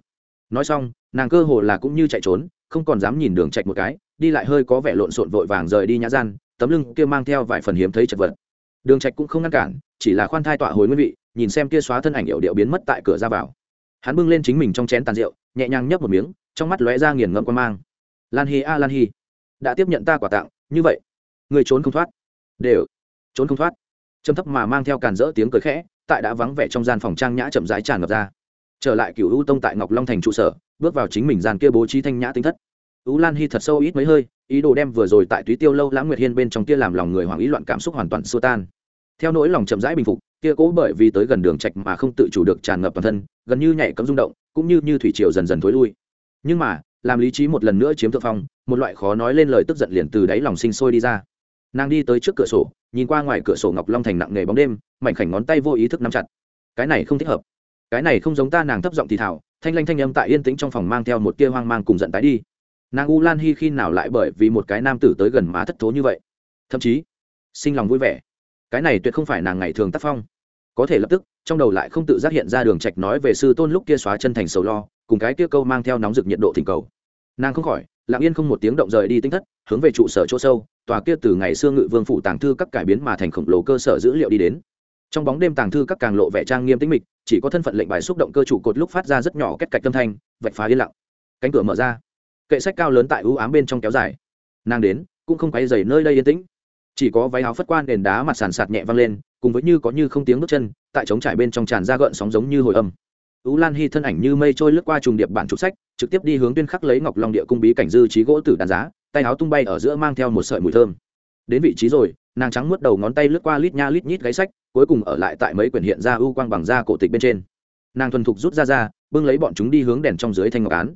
Nói xong, nàng cơ hồ là cũng như chạy trốn, không còn dám nhìn đường trạch một cái, đi lại hơi có vẻ lộn xộn vội vàng rời đi nhã gian tấm lưng kia mang theo vài phần hiếm thấy chật vật. Đường trạch cũng không ngăn cản, chỉ là khoan thai tọa hồi nguyên vị, nhìn xem kia xóa thân ảnh hiệu điệu biến mất tại cửa ra vào. Hắn bưng lên chính mình trong chén tàn rượu, nhẹ nhàng nhấp một miếng, trong mắt lóe ra nghiền ngẫm quan mang. Lan hi a, lan hi. Đã tiếp nhận ta quả tặng, như vậy, người trốn không thoát. Đều, trốn không thoát. Trầm thấp mà mang theo càn rỡ tiếng cười khẽ, tại đã vắng vẻ trong gian phòng trang nhã chậm rãi tràn ngập ra. Trở lại cựu u tông tại ngọc long thành trụ sở, bước vào chính mình gian kia bố trí thanh nhã tinh thất ú lan Hi thật sâu ít mấy hơi, ý đồ đem vừa rồi tại túy tiêu lâu lãng nguyệt hiên bên trong kia làm lòng người hoảng ý loạn cảm xúc hoàn toàn xua tan. Theo nỗi lòng chậm rãi bình phục, kia cố bởi vì tới gần đường trạch mà không tự chủ được tràn ngập toàn thân, gần như nhảy cấm rung động, cũng như như thủy triều dần dần thối lui. Nhưng mà, làm lý trí một lần nữa chiếm thượng phong, một loại khó nói lên lời tức giận liền từ đáy lòng sinh sôi đi ra. Nàng đi tới trước cửa sổ, nhìn qua ngoài cửa sổ ngọc long thành nặng nề bóng đêm, mảnh khảnh ngón tay vô ý thức nắm chặt. Cái này không thích hợp. Cái này không giống ta nàng thấp giọng thì thảo thanh lanh thanh âm tại yên tĩnh trong phòng mang theo một tia hoang mang cùng giận tái đi nàng u lan hy khi nào lại bởi vì một cái nam tử tới gần má thất thố như vậy? Thậm chí, sinh lòng vui vẻ. Cái này tuyệt không phải nàng ngày thường tác phong. Có thể lập tức, trong đầu lại không tự giác hiện ra đường trạch nói về sư tôn lúc kia xóa chân thành sầu lo, cùng cái kia câu mang theo nóng rực nhiệt độ thỉnh cầu. Nàng không khỏi, lặng yên không một tiếng động rời đi tinh thất, hướng về trụ sở chỗ sâu, tòa kia từ ngày xưa ngự vương phủ tàng thư các cải biến mà thành khổng lồ cơ sở dữ liệu đi đến. Trong bóng đêm tàng thư các càng lộ vẻ trang nghiêm tĩnh mịch, chỉ có thân phận lệnh bài xúc động cơ chủ cột lúc phát ra rất nhỏ kết cạch tâm thanh, vạch phá yên lặng. Cánh cửa mở ra kệ sách cao lớn tại ưu ám bên trong kéo dài. Nàng đến, cũng không quay dày nơi đây yên tĩnh. Chỉ có váy áo phất quan nền đá mặt sàn sạt nhẹ văng lên, cùng với như có như không tiếng bước chân, tại trống trải bên trong tràn ra gợn sóng giống như hồi âm. Ú lan hy thân ảnh như mây trôi lướt qua trùng điệp bản trục sách, trực tiếp đi hướng tuyên khắc lấy ngọc long địa cung bí cảnh dư trí gỗ tử đàn giá, tay áo tung bay ở giữa mang theo một sợi mùi thơm. Đến vị trí rồi, nàng trắng mướt đầu ngón tay lướt qua lít nha lít nhít gáy sách, cuối cùng ở lại tại mấy quyển hiện ra ưu quang bằng da cổ tịch bên trên. Nàng thuần thục rút ra ra, bưng lấy bọn chúng đi hướng đèn trong dưới thanh ngọc án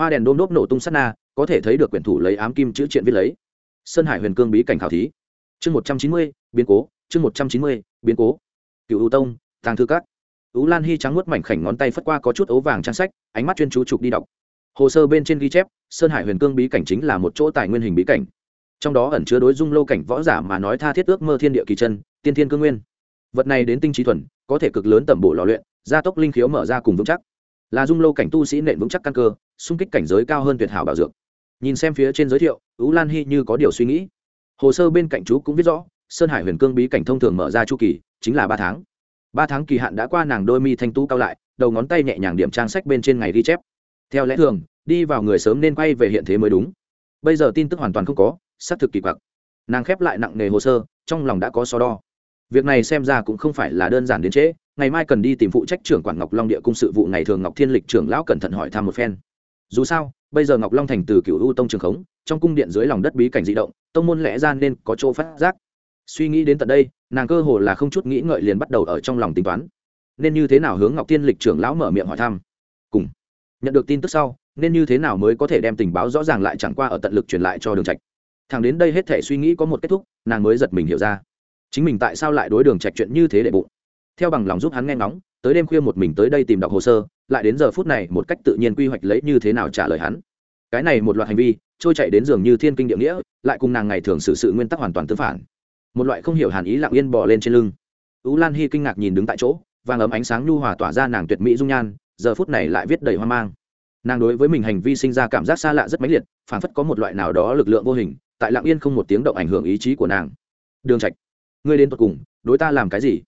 hoa đèn đôm đốp nổ tung sắt na, có thể thấy được quyển thủ lấy ám kim chữ triện viết lấy. Sơn hải huyền cương bí cảnh khảo thí. Chương một trăm chín mươi, biến cố, chương một trăm chín mươi, biến cố. Cựu ưu tông, tàng thư các. Ú lan hy trắng nuốt mảnh khảnh ngón tay phất qua có chút ấu vàng trang sách, ánh mắt chuyên chú trục đi đọc. Hồ sơ bên trên ghi chép, sơn hải huyền cương bí cảnh chính là một chỗ tài nguyên hình bí cảnh. Trong đó ẩn chứa đối dung lâu cảnh võ giả mà nói tha thiết ước mơ thiên địa kỳ chân, tiên thiên cương nguyên. Vật này đến tinh trí thuần, có thể cực lớn tẩm bổ lò luyện, gia tốc linh khiếu mở ra cùng vững chắc là dung lâu cảnh tu sĩ nện vững chắc căn cơ, xung kích cảnh giới cao hơn tuyệt hảo bảo dược. Nhìn xem phía trên giới thiệu, ú lan hy như có điều suy nghĩ. Hồ sơ bên cạnh chú cũng viết rõ, sơn hải huyền cương bí cảnh thông thường mở ra chu kỳ, chính là ba tháng. Ba tháng kỳ hạn đã qua nàng đôi mi thanh tú cao lại, đầu ngón tay nhẹ nhàng điểm trang sách bên trên ngày ghi chép. Theo lẽ thường, đi vào người sớm nên quay về hiện thế mới đúng. Bây giờ tin tức hoàn toàn không có, xác thực kỳ quặc. Nàng khép lại nặng nề hồ sơ, trong lòng đã có so đo việc này xem ra cũng không phải là đơn giản đến trễ. Ngày mai cần đi tìm phụ trách trưởng quản ngọc long địa cung sự vụ ngày thường ngọc thiên lịch trưởng lão cẩn thận hỏi thăm một phen. Dù sao, bây giờ ngọc long thành từ cựu u tông trường khống, trong cung điện dưới lòng đất bí cảnh di động, tông môn lẽ ra nên có chỗ phát giác. Suy nghĩ đến tận đây, nàng cơ hồ là không chút nghĩ ngợi liền bắt đầu ở trong lòng tính toán. Nên như thế nào hướng ngọc tiên lịch trưởng lão mở miệng hỏi thăm? Cùng nhận được tin tức sau, nên như thế nào mới có thể đem tình báo rõ ràng lại chẳng qua ở tận lực truyền lại cho đường trạch? Thằng đến đây hết thể suy nghĩ có một kết thúc, nàng mới giật mình hiểu ra chính mình tại sao lại đối đường trạch chuyện như thế để bụng? Theo bằng lòng giúp hắn nghe ngóng, tới đêm khuya một mình tới đây tìm đọc hồ sơ, lại đến giờ phút này một cách tự nhiên quy hoạch lấy như thế nào trả lời hắn. Cái này một loạt hành vi, trôi chạy đến giường như thiên kinh địa nghĩa, lại cùng nàng ngày thường xử sự nguyên tắc hoàn toàn tương phản. Một loại không hiểu hàn ý lặng yên bò lên trên lưng. Ú lan hy kinh ngạc nhìn đứng tại chỗ, vàng ấm ánh sáng nhu hòa tỏa ra nàng tuyệt mỹ dung nhan, giờ phút này lại viết đầy hoang mang. Nàng đối với mình hành vi sinh ra cảm giác xa lạ rất mãnh liệt, phảng phất có một loại nào đó lực lượng vô hình, tại lặng yên không một tiếng động ảnh hưởng ý chí của nàng. Đường trạch ngươi đến tận cùng, đối ta làm cái gì?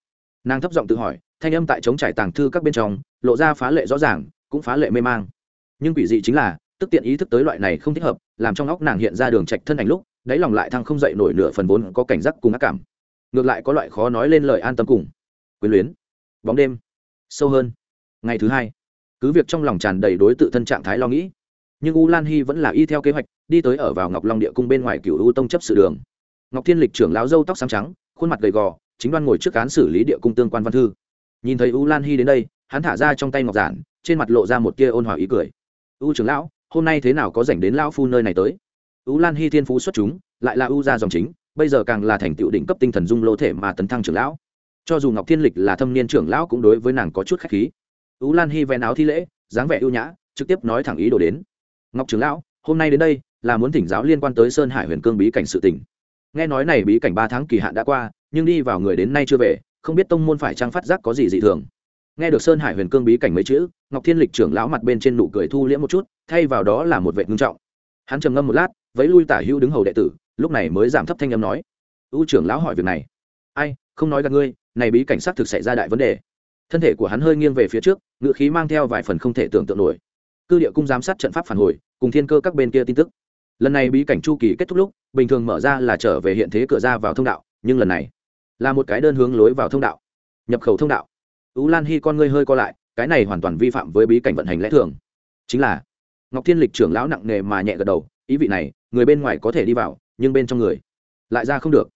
Nàng thấp giọng tự hỏi, thanh âm tại chống trải tàng thư các bên trong, lộ ra phá lệ rõ ràng, cũng phá lệ mê mang. Nhưng quỷ dị chính là, tức tiện ý thức tới loại này không thích hợp, làm trong óc nàng hiện ra đường trạch thân ảnh lúc, đáy lòng lại thăng không dậy nổi nửa phần vốn có cảnh giác cùng ác cảm. Ngược lại có loại khó nói lên lời an tâm cùng, quyến luyến. Bóng đêm, sâu hơn. Ngày thứ hai, cứ việc trong lòng tràn đầy đối tự thân trạng thái lo nghĩ, nhưng u lan hy vẫn là y theo kế hoạch, đi tới ở vào ngọc long địa cung bên ngoài cựu u tông chấp sự đường ngọc thiên lịch trưởng lão dâu tóc xám trắng, khuôn mặt gầy gò, chính đoan ngồi trước cán xử lý địa cung tương quan văn thư. Nhìn thấy u lan hy đến đây, hắn thả ra trong tay ngọc giản, trên mặt lộ ra một tia ôn hòa ý cười. U trưởng lão, hôm nay thế nào có dành đến lão phu nơi này tới? U lan hy thiên phú xuất chúng, lại là u gia dòng chính, bây giờ càng là thành tựu đỉnh cấp tinh thần dung lô thể mà tấn thăng trưởng lão. Cho dù ngọc thiên lịch là thâm niên trưởng lão cũng đối với nàng có chút khách khí. U lan hy vén áo thi lễ, dáng vẻ ưu nhã, trực tiếp nói thẳng ý đồ đến. Ngọc trưởng lão, hôm nay đến đây là muốn thỉnh giáo liên quan tới sơn hải huyền cương bí cảnh sự tỉnh nghe nói này bí cảnh ba tháng kỳ hạn đã qua, nhưng đi vào người đến nay chưa về, không biết tông môn phải trang phát giác có gì dị thường. Nghe được sơn hải huyền cương bí cảnh mấy chữ, ngọc thiên lịch trưởng lão mặt bên trên nụ cười thu liễm một chút, thay vào đó là một vệ ngưng trọng. Hắn trầm ngâm một lát, vẫy lui tả hữu đứng hầu đệ tử, lúc này mới giảm thấp thanh âm nói. U trưởng lão hỏi việc này. Ai, không nói gặp ngươi, này bí cảnh sát thực xảy ra đại vấn đề. Thân thể của hắn hơi nghiêng về phía trước ngự khí mang theo vài phần không thể tưởng tượng nổi. Cư địa cung giám sát trận pháp phản hồi, cùng thiên cơ các bên kia tin tức lần này bí cảnh chu kỳ kết thúc lúc, bình thường mở ra là trở về hiện thế cửa ra vào thông đạo, nhưng lần này là một cái đơn hướng lối vào thông đạo. Nhập khẩu thông đạo. Ú lan hy con ngươi hơi co lại, cái này hoàn toàn vi phạm với bí cảnh vận hành lẽ thường. Chính là, ngọc thiên lịch trưởng lão nặng nề mà nhẹ gật đầu, ý vị này, người bên ngoài có thể đi vào, nhưng bên trong người lại ra không được.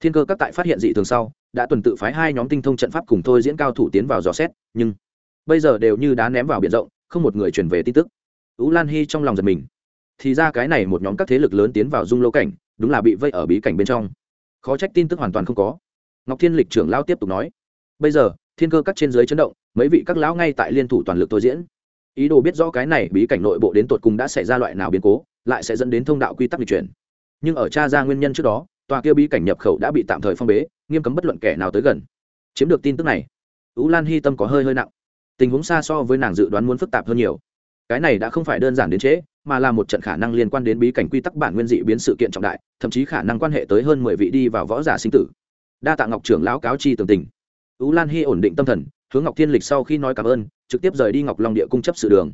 Thiên cơ các tại phát hiện dị thường sau, đã tuần tự phái hai nhóm tinh thông trận pháp cùng thôi diễn cao thủ tiến vào dò xét, nhưng bây giờ đều như đá ném vào biển rộng, không một người truyền về tin tức. Ú lan hy trong lòng giật mình thì ra cái này một nhóm các thế lực lớn tiến vào dung lô cảnh, đúng là bị vây ở bí cảnh bên trong. Khó trách tin tức hoàn toàn không có. Ngọc thiên lịch trưởng lão tiếp tục nói, bây giờ, thiên cơ các trên dưới chấn động, mấy vị các lão ngay tại liên thủ toàn lực tôi diễn. Ý đồ biết rõ cái này bí cảnh nội bộ đến tột cùng đã xảy ra loại nào biến cố, lại sẽ dẫn đến thông đạo quy tắc lịch chuyển. Nhưng ở cha ra nguyên nhân trước đó, tòa kia bí cảnh nhập khẩu đã bị tạm thời phong bế, nghiêm cấm bất luận kẻ nào tới gần. Chiếm được tin tức này ú lan hy tâm có hơi hơi nặng. Tình huống xa so với nàng dự đoán muốn phức tạp hơn nhiều. Cái này đã không phải đơn giản đến trễ mà là một trận khả năng liên quan đến bí cảnh quy tắc bản nguyên dị biến sự kiện trọng đại, thậm chí khả năng quan hệ tới hơn mười vị đi vào võ giả sinh tử. Đa tạ ngọc trưởng lão cáo chi tường tình. Ú lan hy ổn định tâm thần, hướng ngọc thiên lịch sau khi nói cảm ơn, trực tiếp rời đi ngọc long địa cung chấp sự đường.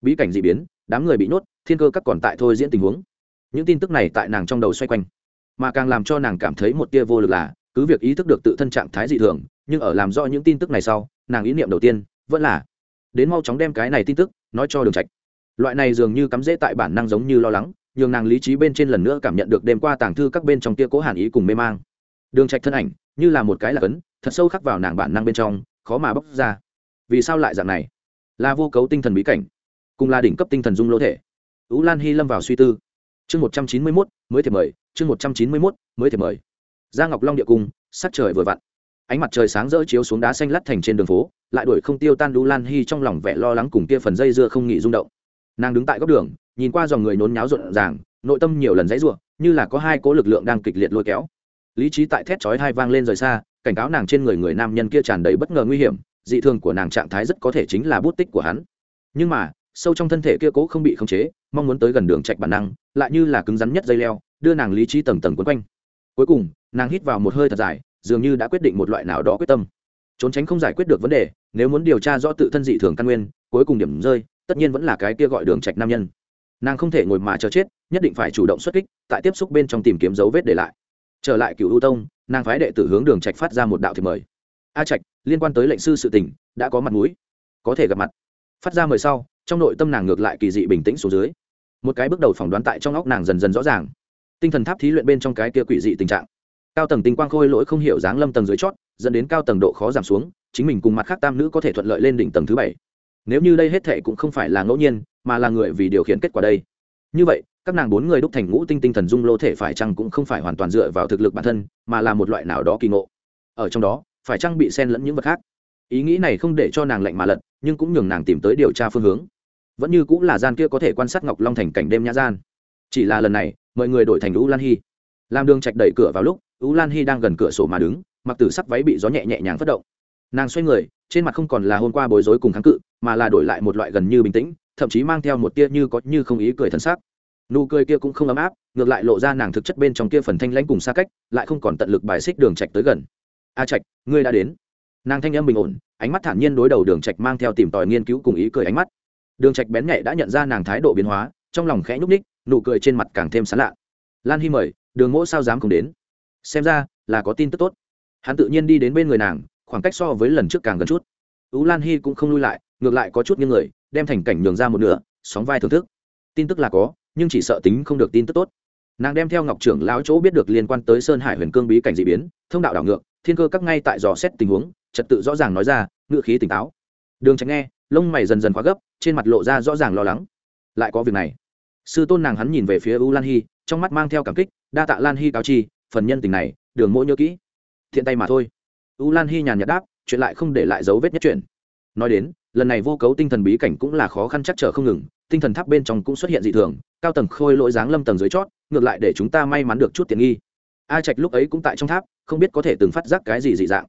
Bí cảnh dị biến, đám người bị nhốt, thiên cơ các còn tại thôi diễn tình huống. Những tin tức này tại nàng trong đầu xoay quanh. Mà càng làm cho nàng cảm thấy một tia vô lực là, cứ việc ý thức được tự thân trạng thái dị thường, nhưng ở làm rõ những tin tức này sau, nàng ý niệm đầu tiên vẫn là, đến mau chóng đem cái này tin tức nói cho đường trạch loại này dường như cắm rễ tại bản năng giống như lo lắng, nhường nàng lý trí bên trên lần nữa cảm nhận được đêm qua tàng thư các bên trong tia cố hàn ý cùng mê mang. Đường trạch thân ảnh, như là một cái là cấn thật sâu khắc vào nàng bản năng bên trong, khó mà bóc ra. Vì sao lại dạng này? Là vô cấu tinh thần bí cảnh, cùng là đỉnh cấp tinh thần dung lỗ thể. Ú lan hy lâm vào suy tư. Chương một trăm chín mươi mốt, mới thể mời, chương một trăm chín mươi mốt, mới thể mời. Gia ngọc long địa cung sát trời vừa vặn. Ánh mặt trời sáng rỡ chiếu xuống đá xanh lắt thành trên đường phố, lại đuổi không tiêu tan đu lan hy trong lòng vẻ lo lắng cùng kia phần dây dưa không nghỉ rung động nàng đứng tại góc đường, nhìn qua dòng người nhốn nháo rộn ràng, nội tâm nhiều lần dãy ruộng như là có hai cố lực lượng đang kịch liệt lôi kéo. Lý trí tại thét chói hai vang lên rời xa, cảnh cáo nàng trên người người nam nhân kia tràn đầy bất ngờ nguy hiểm, dị thường của nàng trạng thái rất có thể chính là bút tích của hắn. Nhưng mà, sâu trong thân thể kia cố không bị khống chế, mong muốn tới gần đường trạch bản năng, lại như là cứng rắn nhất dây leo, đưa nàng lý trí tầng tầng quấn quanh. Cuối cùng, nàng hít vào một hơi thật dài, dường như đã quyết định một loại nào đó quyết tâm. Trốn tránh không giải quyết được vấn đề, nếu muốn điều tra rõ tự thân dị thường căn nguyên, cuối cùng điểm rơi tất nhiên vẫn là cái kia gọi đường trạch nam nhân. Nàng không thể ngồi mà chờ chết, nhất định phải chủ động xuất kích, tại tiếp xúc bên trong tìm kiếm dấu vết để lại. Trở lại cựu ưu tông, nàng phái đệ tử hướng đường trạch phát ra một đạo thiệp mời. A trạch, liên quan tới lệnh sư sự tình, đã có mặt mũi. Có thể gặp mặt. Phát ra mời sau, trong nội tâm nàng ngược lại kỳ dị bình tĩnh xuống dưới. Một cái bước đầu phỏng đoán tại trong óc nàng dần dần rõ ràng. Tinh thần tháp thí luyện bên trong cái kia quỷ dị tình trạng. Cao tầng tinh quang khôi lỗi không hiểu dáng lâm tầng dưới chót, dẫn đến cao tầng độ khó giảm xuống, chính mình cùng mặt khác tam nữ có thể thuận lợi lên đỉnh tầng thứ bảy nếu như đây hết thệ cũng không phải là ngẫu nhiên, mà là người vì điều khiển kết quả đây. Như vậy, các nàng bốn người đúc thành ngũ tinh tinh thần dung lô thể phải chăng cũng không phải hoàn toàn dựa vào thực lực bản thân, mà là một loại nào đó kỳ ngộ. Ở trong đó, phải chăng bị xen lẫn những vật khác? Ý nghĩ này không để cho nàng lạnh mà lật, nhưng cũng nhường nàng tìm tới điều tra phương hướng. Vẫn như cũng là gian kia có thể quan sát ngọc long thành cảnh đêm nhã gian. Chỉ là lần này, mọi người đổi thành u lan hy làm đường trạch đẩy cửa vào lúc, u lan hy đang gần cửa sổ mà đứng, mặc tử sắc váy bị gió nhẹ nhẹ nhàng phất động nàng xoay người, trên mặt không còn là hôm qua bối rối cùng kháng cự, mà là đổi lại một loại gần như bình tĩnh, thậm chí mang theo một tia như có như không ý cười thân sắc. Nụ cười kia cũng không ấm áp, ngược lại lộ ra nàng thực chất bên trong kia phần thanh lãnh cùng xa cách, lại không còn tận lực bài xích đường trạch tới gần. A trạch, ngươi đã đến. Nàng thanh âm bình ổn, ánh mắt thản nhiên đối đầu đường trạch mang theo tìm tòi nghiên cứu cùng ý cười ánh mắt. Đường trạch bén nhạy đã nhận ra nàng thái độ biến hóa, trong lòng khẽ nhúc ních nụ cười trên mặt càng thêm sán lạ. Lan hi mời, đường mỗ sao dám không đến? Xem ra là có tin tức tốt. Hắn tự nhiên đi đến bên người nàng khoảng cách so với lần trước càng gần chút. Ú lan hi cũng không lui lại, ngược lại có chút những người, đem thành cảnh nhường ra một nửa, sóng vai thưởng thức. Tin tức là có, nhưng chỉ sợ tính không được tin tức tốt. Nàng đem theo ngọc trưởng lão chỗ biết được liên quan tới sơn hải huyền cương bí cảnh d ị biến, thông đạo đảo ngược, thiên cơ các ngay tại dò xét tình huống, trật tự rõ ràng nói ra ngự khí tỉnh táo. Đường tránh nghe, lông mày dần dần khóa gấp, trên mặt lộ ra rõ ràng lo lắng. Lại có việc này. Sư tôn nàng hắn nhìn về phía u lan hy trong mắt mang theo cảm kích, đa tạ lan hy cáo chi, phần nhân tình này, đường mỗi nhớ kỹ. Thiện tay mà thôi u lan hy nhàn nhạt đáp, chuyện lại không để lại dấu vết nhất chuyện. Nói đến, lần này vô cấu tinh thần bí cảnh cũng là khó khăn chắc trở không ngừng, tinh thần tháp bên trong cũng xuất hiện dị thường, cao tầng khôi lỗi dáng lâm tầng dưới chót, ngược lại để chúng ta may mắn được chút tiện nghi. A trạch lúc ấy cũng tại trong tháp, không biết có thể từng phát giác cái gì dị dạng.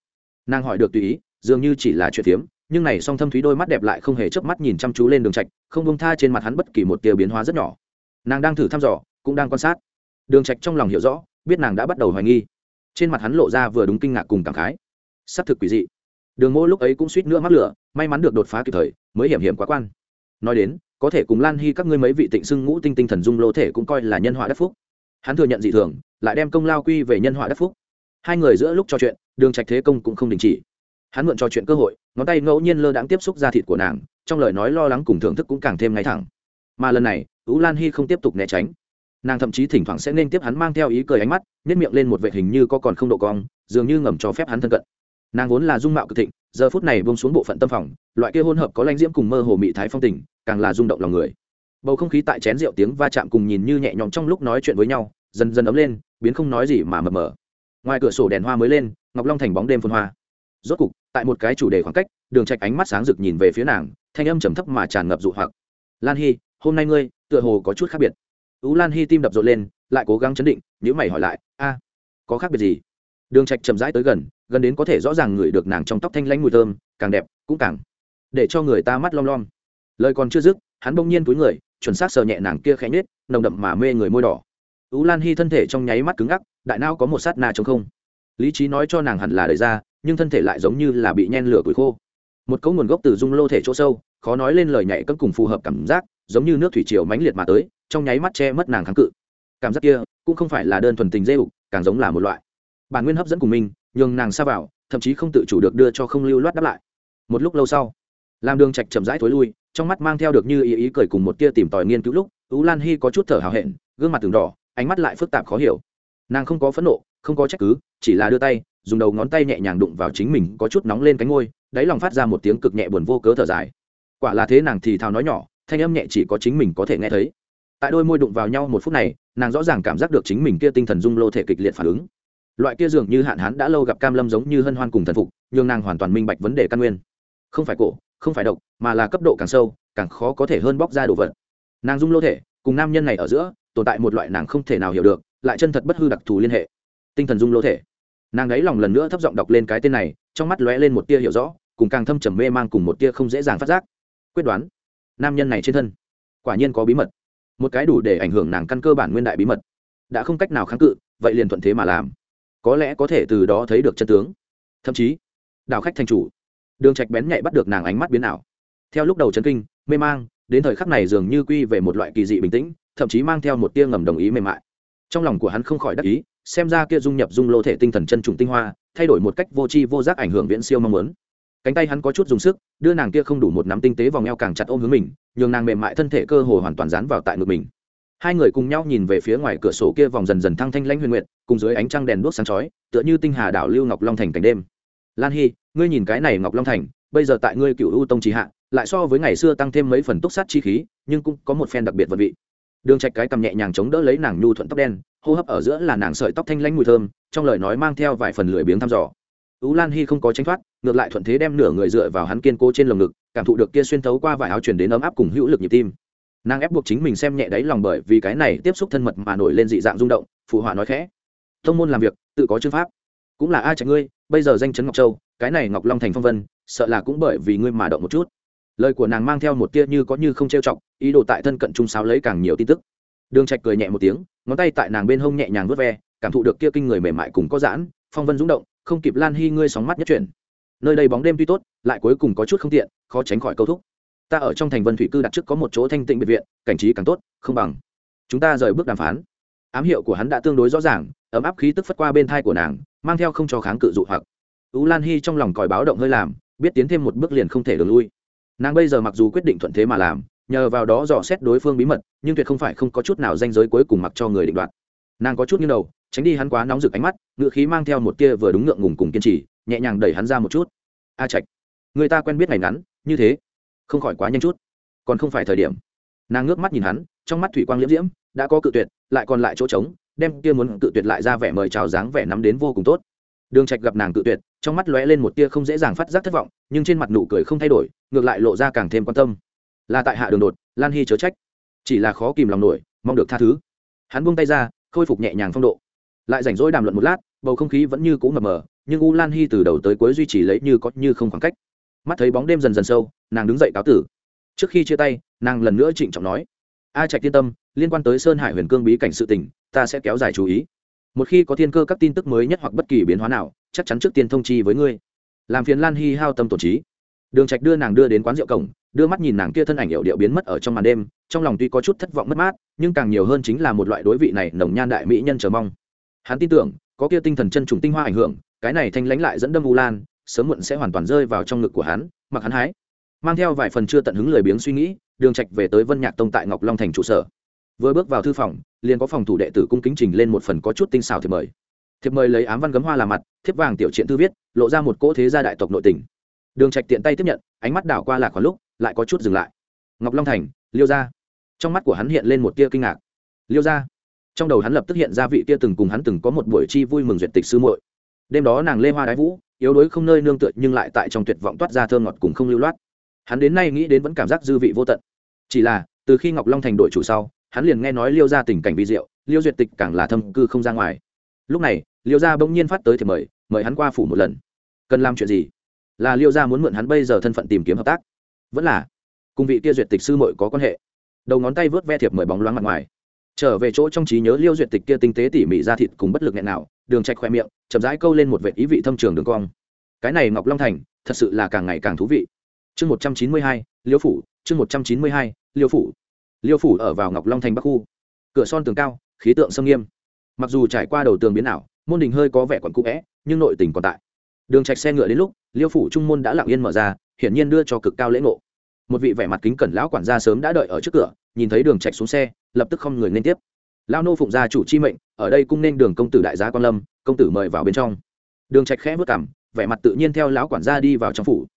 Nàng hỏi được tùy ý, dường như chỉ là chuyện phiếm, nhưng này song thâm thúy đôi mắt đẹp lại không hề chớp mắt nhìn chăm chú lên đường trạch, không bông tha trên mặt hắn bất kỳ một tia biến hóa rất nhỏ. Nàng đang thử thăm dò, cũng đang quan sát. Đường trạch trong lòng hiểu rõ, biết nàng đã bắt đầu hoài nghi. Trên mặt hắn lộ ra vừa đúng kinh ngạc cùng cảm khái xác thực quỷ dị. Đường mỗ lúc ấy cũng suýt nữa mắc lửa, may mắn được đột phá kịp thời, mới hiểm hiểm quá quan. Nói đến, có thể cùng lan hy các ngươi mấy vị tịnh xưng ngũ tinh tinh thần dung lô thể cũng coi là nhân họa đất phúc. Hắn thừa nhận dị thường, lại đem công lao quy về nhân họa đất phúc. Hai người giữa lúc trò chuyện, đường trạch thế công cũng không đình chỉ. Hắn mượn trò chuyện cơ hội, ngón tay ngẫu nhiên lơ đãng tiếp xúc ra thịt của nàng, trong lời nói lo lắng cùng thưởng thức cũng càng thêm ngay thẳng. Mà lần này, ú lan hy không tiếp tục né tránh. Nàng thậm chí thỉnh thoảng sẽ nên tiếp hắn mang theo ý cười ánh mắt nhét miệng lên một vệ hình như có còn không độ cong, dường như ngầm cho phép hắn thân cận nàng vốn là dung mạo cực thịnh giờ phút này bông xuống bộ phận tâm phòng loại kia hôn hợp có lanh diễm cùng mơ hồ mị thái phong tình càng là rung động lòng người. Bầu không khí tại chén rượu tiếng va chạm cùng nhìn như nhẹ nhõm trong lúc nói chuyện với nhau dần dần ấm lên biến không nói gì mà mờ mờ. Ngoài cửa sổ đèn hoa mới lên ngọc long thành bóng đêm phun hoa. Rốt cục tại một cái chủ đề khoảng cách đường trạch ánh mắt sáng rực nhìn về phía nàng thanh âm trầm thấp mà tràn ngập dụ hoặc. Lan Hi, hôm nay ngươi tựa hồ có chút khác biệt. Ú lan Hi tim đập rộn lên lại cố gắng chấn định nếu mày hỏi lại a có khác biệt gì? Đường trạch chậm rãi tới gần gần đến có thể rõ ràng ngửi được nàng trong tóc thanh lãnh mùi thơm, càng đẹp, cũng càng để cho người ta mắt lom lom. Lời còn chưa dứt, hắn bỗng nhiên túi người, chuẩn xác sờ nhẹ nàng kia khẽ nhết nồng đậm mà mê người môi đỏ. Tú lan hy thân thể trong nháy mắt cứng ngắc, đại não có một sát na trống không. Lý trí nói cho nàng hẳn là đời ra, nhưng thân thể lại giống như là bị nhen lửa củi khô. Một cấu nguồn gốc từ dung lô thể chỗ sâu, khó nói lên lời nhạy cấm cùng phù hợp cảm giác, giống như nước thủy triều mãnh liệt mà tới, trong nháy mắt che mất nàng kháng cự. Cảm giác kia cũng không phải là đơn thuần tình dê ục, càng giống là một loại. Bản nguyên hấp dẫn của mình nhường nàng xa vào, thậm chí không tự chủ được đưa cho không lưu loát đáp lại. Một lúc lâu sau làm đường trạch chậm rãi thối lui, trong mắt mang theo được như ý ý cười cùng một tia tìm tòi nghiên cứu lúc, tú lan hy có chút thở hào hẹn, gương mặt từng đỏ, ánh mắt lại phức tạp khó hiểu. Nàng không có phẫn nộ, không có trách cứ, chỉ là đưa tay, dùng đầu ngón tay nhẹ nhàng đụng vào chính mình, có chút nóng lên cánh ngôi đáy lòng phát ra một tiếng cực nhẹ buồn vô cớ thở dài. Quả là thế nàng thì thào nói nhỏ, thanh âm nhẹ chỉ có chính mình có thể nghe thấy. Tại đôi môi đụng vào nhau một phút này, nàng rõ ràng cảm giác được chính mình kia tinh thần dung lô thể kịch liệt phản ứng loại kia dường như hạn hán đã lâu gặp cam lâm giống như hân hoan cùng thần phục nhưng nàng hoàn toàn minh bạch vấn đề căn nguyên. Không phải cổ, không phải độc, mà là cấp độ càng sâu, càng khó có thể hơn bóc ra đồ vật. Nàng dung lô thể, cùng nam nhân này ở giữa, tồn tại một loại nàng không thể nào hiểu được, lại chân thật bất hư đặc thù liên hệ. Tinh thần dung lô thể. Nàng ấy lòng lần nữa thấp giọng đọc lên cái tên này, trong mắt lóe lên một tia hiểu rõ, cùng càng thâm trầm mê mang cùng một tia không dễ dàng phát giác. Quyết đoán. Nam nhân này trên thân. Quả nhiên có bí mật. Một cái đủ để ảnh hưởng nàng căn cơ bản nguyên đại bí mật. Đã không cách nào kháng cự, vậy liền thuận thế mà làm có lẽ có thể từ đó thấy được chân tướng. Thậm chí đào khách thành chủ, đường trạch bén nhạy bắt được nàng ánh mắt biến ảo. Theo lúc đầu chấn kinh, mê mang, đến thời khắc này dường như quy về một loại kỳ dị bình tĩnh, thậm chí mang theo một tia ngầm đồng ý mềm mại. Trong lòng của hắn không khỏi đắc ý, xem ra kia dung nhập dung lô thể tinh thần chân trùng tinh hoa, thay đổi một cách vô tri vô giác ảnh hưởng viễn siêu mong muốn. Cánh tay hắn có chút dùng sức, đưa nàng kia không đủ một nắm tinh tế vòng eo càng chặt ôm hướng mình, nhường nàng mềm mại thân thể cơ hồ hoàn toàn dán vào tại ngực mình hai người cùng nhau nhìn về phía ngoài cửa sổ kia vòng dần dần thăng thanh lãnh huyền nguyện cùng dưới ánh trăng đèn đuốc sáng chói, tựa như tinh hà đảo lưu ngọc long thành cảnh đêm. Lan hy ngươi nhìn cái này ngọc long thành, bây giờ tại ngươi cựu ưu tông trì hạ, lại so với ngày xưa tăng thêm mấy phần túc sát chi khí, nhưng cũng có một phen đặc biệt vật vị. Đường trạch cái cầm nhẹ nhàng chống đỡ lấy nàng nhu thuận tóc đen, hô hấp ở giữa là nàng sợi tóc thanh lãnh mùi thơm, trong lời nói mang theo vài phần lười biếng thăm dò. Ú lan hy không có tránh thoát, ngược lại thuận thế đem nửa người dựa vào hắn kiên cố trên lồng ngực, cảm thụ được kia xuyên thấu qua vải áo chuyển đến ấm áp cùng hữu lực nhịp tim nàng ép buộc chính mình xem nhẹ đáy lòng bởi vì cái này tiếp xúc thân mật mà nổi lên dị dạng rung động, phụ họa nói khẽ. Thông môn làm việc, tự có chương pháp. Cũng là ai chạy ngươi, bây giờ danh chấn ngọc châu, cái này ngọc long thành phong vân, sợ là cũng bởi vì ngươi mà động một chút. Lời của nàng mang theo một tia như có như không trêu chọc, ý đồ tại thân cận trung sáo lấy càng nhiều tin tức. Đường trạch cười nhẹ một tiếng, ngón tay tại nàng bên hông nhẹ nhàng vớt ve, cảm thụ được kia kinh người mềm mại cùng có giãn, phong vân rung động, không kịp lan hy ngươi sóng mắt nhất chuyển. Nơi đây bóng đêm tuy tốt, lại cuối cùng có chút không tiện, khó tránh khỏi câu thúc ta ở trong thành vân thủy cư đặt trước có một chỗ thanh tịnh biệt viện, cảnh trí càng tốt, không bằng. Chúng ta rời bước đàm phán. Ám hiệu của hắn đã tương đối rõ ràng, ấm áp khí tức phất qua bên thai của nàng, mang theo không cho kháng cự dụ hoặc. Tú lan hy trong lòng còi báo động hơi làm, biết tiến thêm một bước liền không thể đường lui. Nàng bây giờ mặc dù quyết định thuận thế mà làm, nhờ vào đó dò xét đối phương bí mật, nhưng tuyệt không phải không có chút nào danh giới cuối cùng mặc cho người định đoạt. Nàng có chút như đầu, tránh đi hắn quá nóng rực ánh mắt ngựa khí mang theo một tia vừa đúng ngượng ngùng cùng kiên trì, nhẹ nhàng đẩy hắn ra một chút. A trạch, người ta quen biết ngày ngắn, như thế không khỏi quá nhanh chút. Còn không phải thời điểm. Nàng ngước mắt nhìn hắn, trong mắt thủy quang liễm diễm, đã có cự tuyệt, lại còn lại chỗ trống, đem kia muốn cự tuyệt lại ra vẻ mời chào dáng vẻ nắm đến vô cùng tốt. Đường trạch gặp nàng cự tuyệt, trong mắt lóe lên một tia không dễ dàng phát giác thất vọng, nhưng trên mặt nụ cười không thay đổi, ngược lại lộ ra càng thêm quan tâm. Là tại hạ đường đột, lan hy chớ trách. Chỉ là khó kìm lòng nổi, mong được tha thứ. Hắn buông tay ra, khôi phục nhẹ nhàng phong độ. Lại rảnh rỗi đàm luận một lát, bầu không khí vẫn như cũ mờ mờ, nhưng u lan hy từ đầu tới cuối duy trì lấy như có như không khoảng cách mắt thấy bóng đêm dần dần sâu, nàng đứng dậy cáo tử. Trước khi chia tay, nàng lần nữa trịnh trọng nói, a trạch yên tâm, liên quan tới sơn hải huyền cương bí cảnh sự tình, ta sẽ kéo dài chú ý. Một khi có thiên cơ các tin tức mới nhất hoặc bất kỳ biến hóa nào, chắc chắn trước tiên thông chi với ngươi. Làm phiền lan hy hao tâm tổn trí. Đường trạch đưa nàng đưa đến quán rượu cổng, đưa mắt nhìn nàng kia thân ảnh hiệu điệu biến mất ở trong màn đêm, trong lòng tuy có chút thất vọng mất mát, nhưng càng nhiều hơn chính là một loại đối vị này nồng nhan đại mỹ nhân chờ mong. Hắn tin tưởng, có kia tinh thần chân trùng tinh hoa ảnh hưởng, cái này thanh lãnh lại dẫn đâm u lan sớm muộn sẽ hoàn toàn rơi vào trong ngực của hắn, mặc hắn hái. Mang theo vài phần chưa tận hứng lười biếng suy nghĩ, đường trạch về tới vân nhạc tông tại ngọc long thành trụ sở. Vừa bước vào thư phòng, liền có phòng thủ đệ tử cung kính trình lên một phần có chút tinh xảo thiệp mời. Thiệp mời lấy ám văn gấm hoa làm mặt, thiếp vàng tiểu truyện thư viết, lộ ra một cỗ thế gia đại tộc nội tình. Đường trạch tiện tay tiếp nhận, ánh mắt đảo qua lạc khoảng lúc, lại có chút dừng lại. Ngọc long thành, liêu gia. Trong mắt của hắn hiện lên một tia kinh ngạc. Liêu gia. Trong đầu hắn lập tức hiện ra vị tia từng cùng hắn từng có một buổi chi vui mừng duyệt tịch sư muội đêm đó nàng lê hoa đái vũ, yếu đuối không nơi nương tựa nhưng lại tại trong tuyệt vọng toát ra thơm ngọt cùng không lưu loát. Hắn đến nay nghĩ đến vẫn cảm giác dư vị vô tận. Chỉ là, từ khi ngọc long thành đội chủ sau, hắn liền nghe nói liêu ra tình cảnh vi diệu, liêu duyệt tịch càng là thâm cư không ra ngoài. Lúc này, liêu gia bỗng nhiên phát tới thì mời mời hắn qua phủ một lần. Cần làm chuyện gì? Là liêu gia muốn mượn hắn bây giờ thân phận tìm kiếm hợp tác. Vẫn là, cùng vị kia duyệt tịch sư mội có quan hệ. Đầu ngón tay vớt ve thiệp mời bóng loáng mặt ngoài. Trở về chỗ trong trí nhớ liêu duyệt tịch kia tinh tế tỉ mỉ ra thịt cùng bất lực nghẹn nào đường trạch khoe miệng, chậm rãi câu lên một vệt ý vị thâm trường đường cong. Cái này ngọc long thành, thật sự là càng ngày càng thú vị. Chương một trăm chín mươi hai, liêu phủ, chương một trăm chín mươi hai, liêu phủ. Liêu phủ ở vào ngọc long thành bắc khu. Cửa son tường cao, khí tượng sâm nghiêm. Mặc dù trải qua đầu tường biến ảo, môn đình hơi có vẻ còn cũ vẽ, nhưng nội tình còn tại. Đường trạch xe ngựa đến lúc, liêu phủ trung môn đã lặng yên mở ra, hiển nhiên đưa cho cực cao lễ ngộ. Một vị vẻ mặt kính cẩn lão quản gia sớm đã đợi ở trước cửa, nhìn thấy đường trạch xuống xe, lập tức không người nên tiếp lao nô phụng gia chủ chi mệnh, ở đây cung nên đường công tử đại gia quan lâm, công tử mời vào bên trong. Đường trạch khẽ vớt cằm, vẻ mặt tự nhiên theo lão quản gia đi vào trong phủ.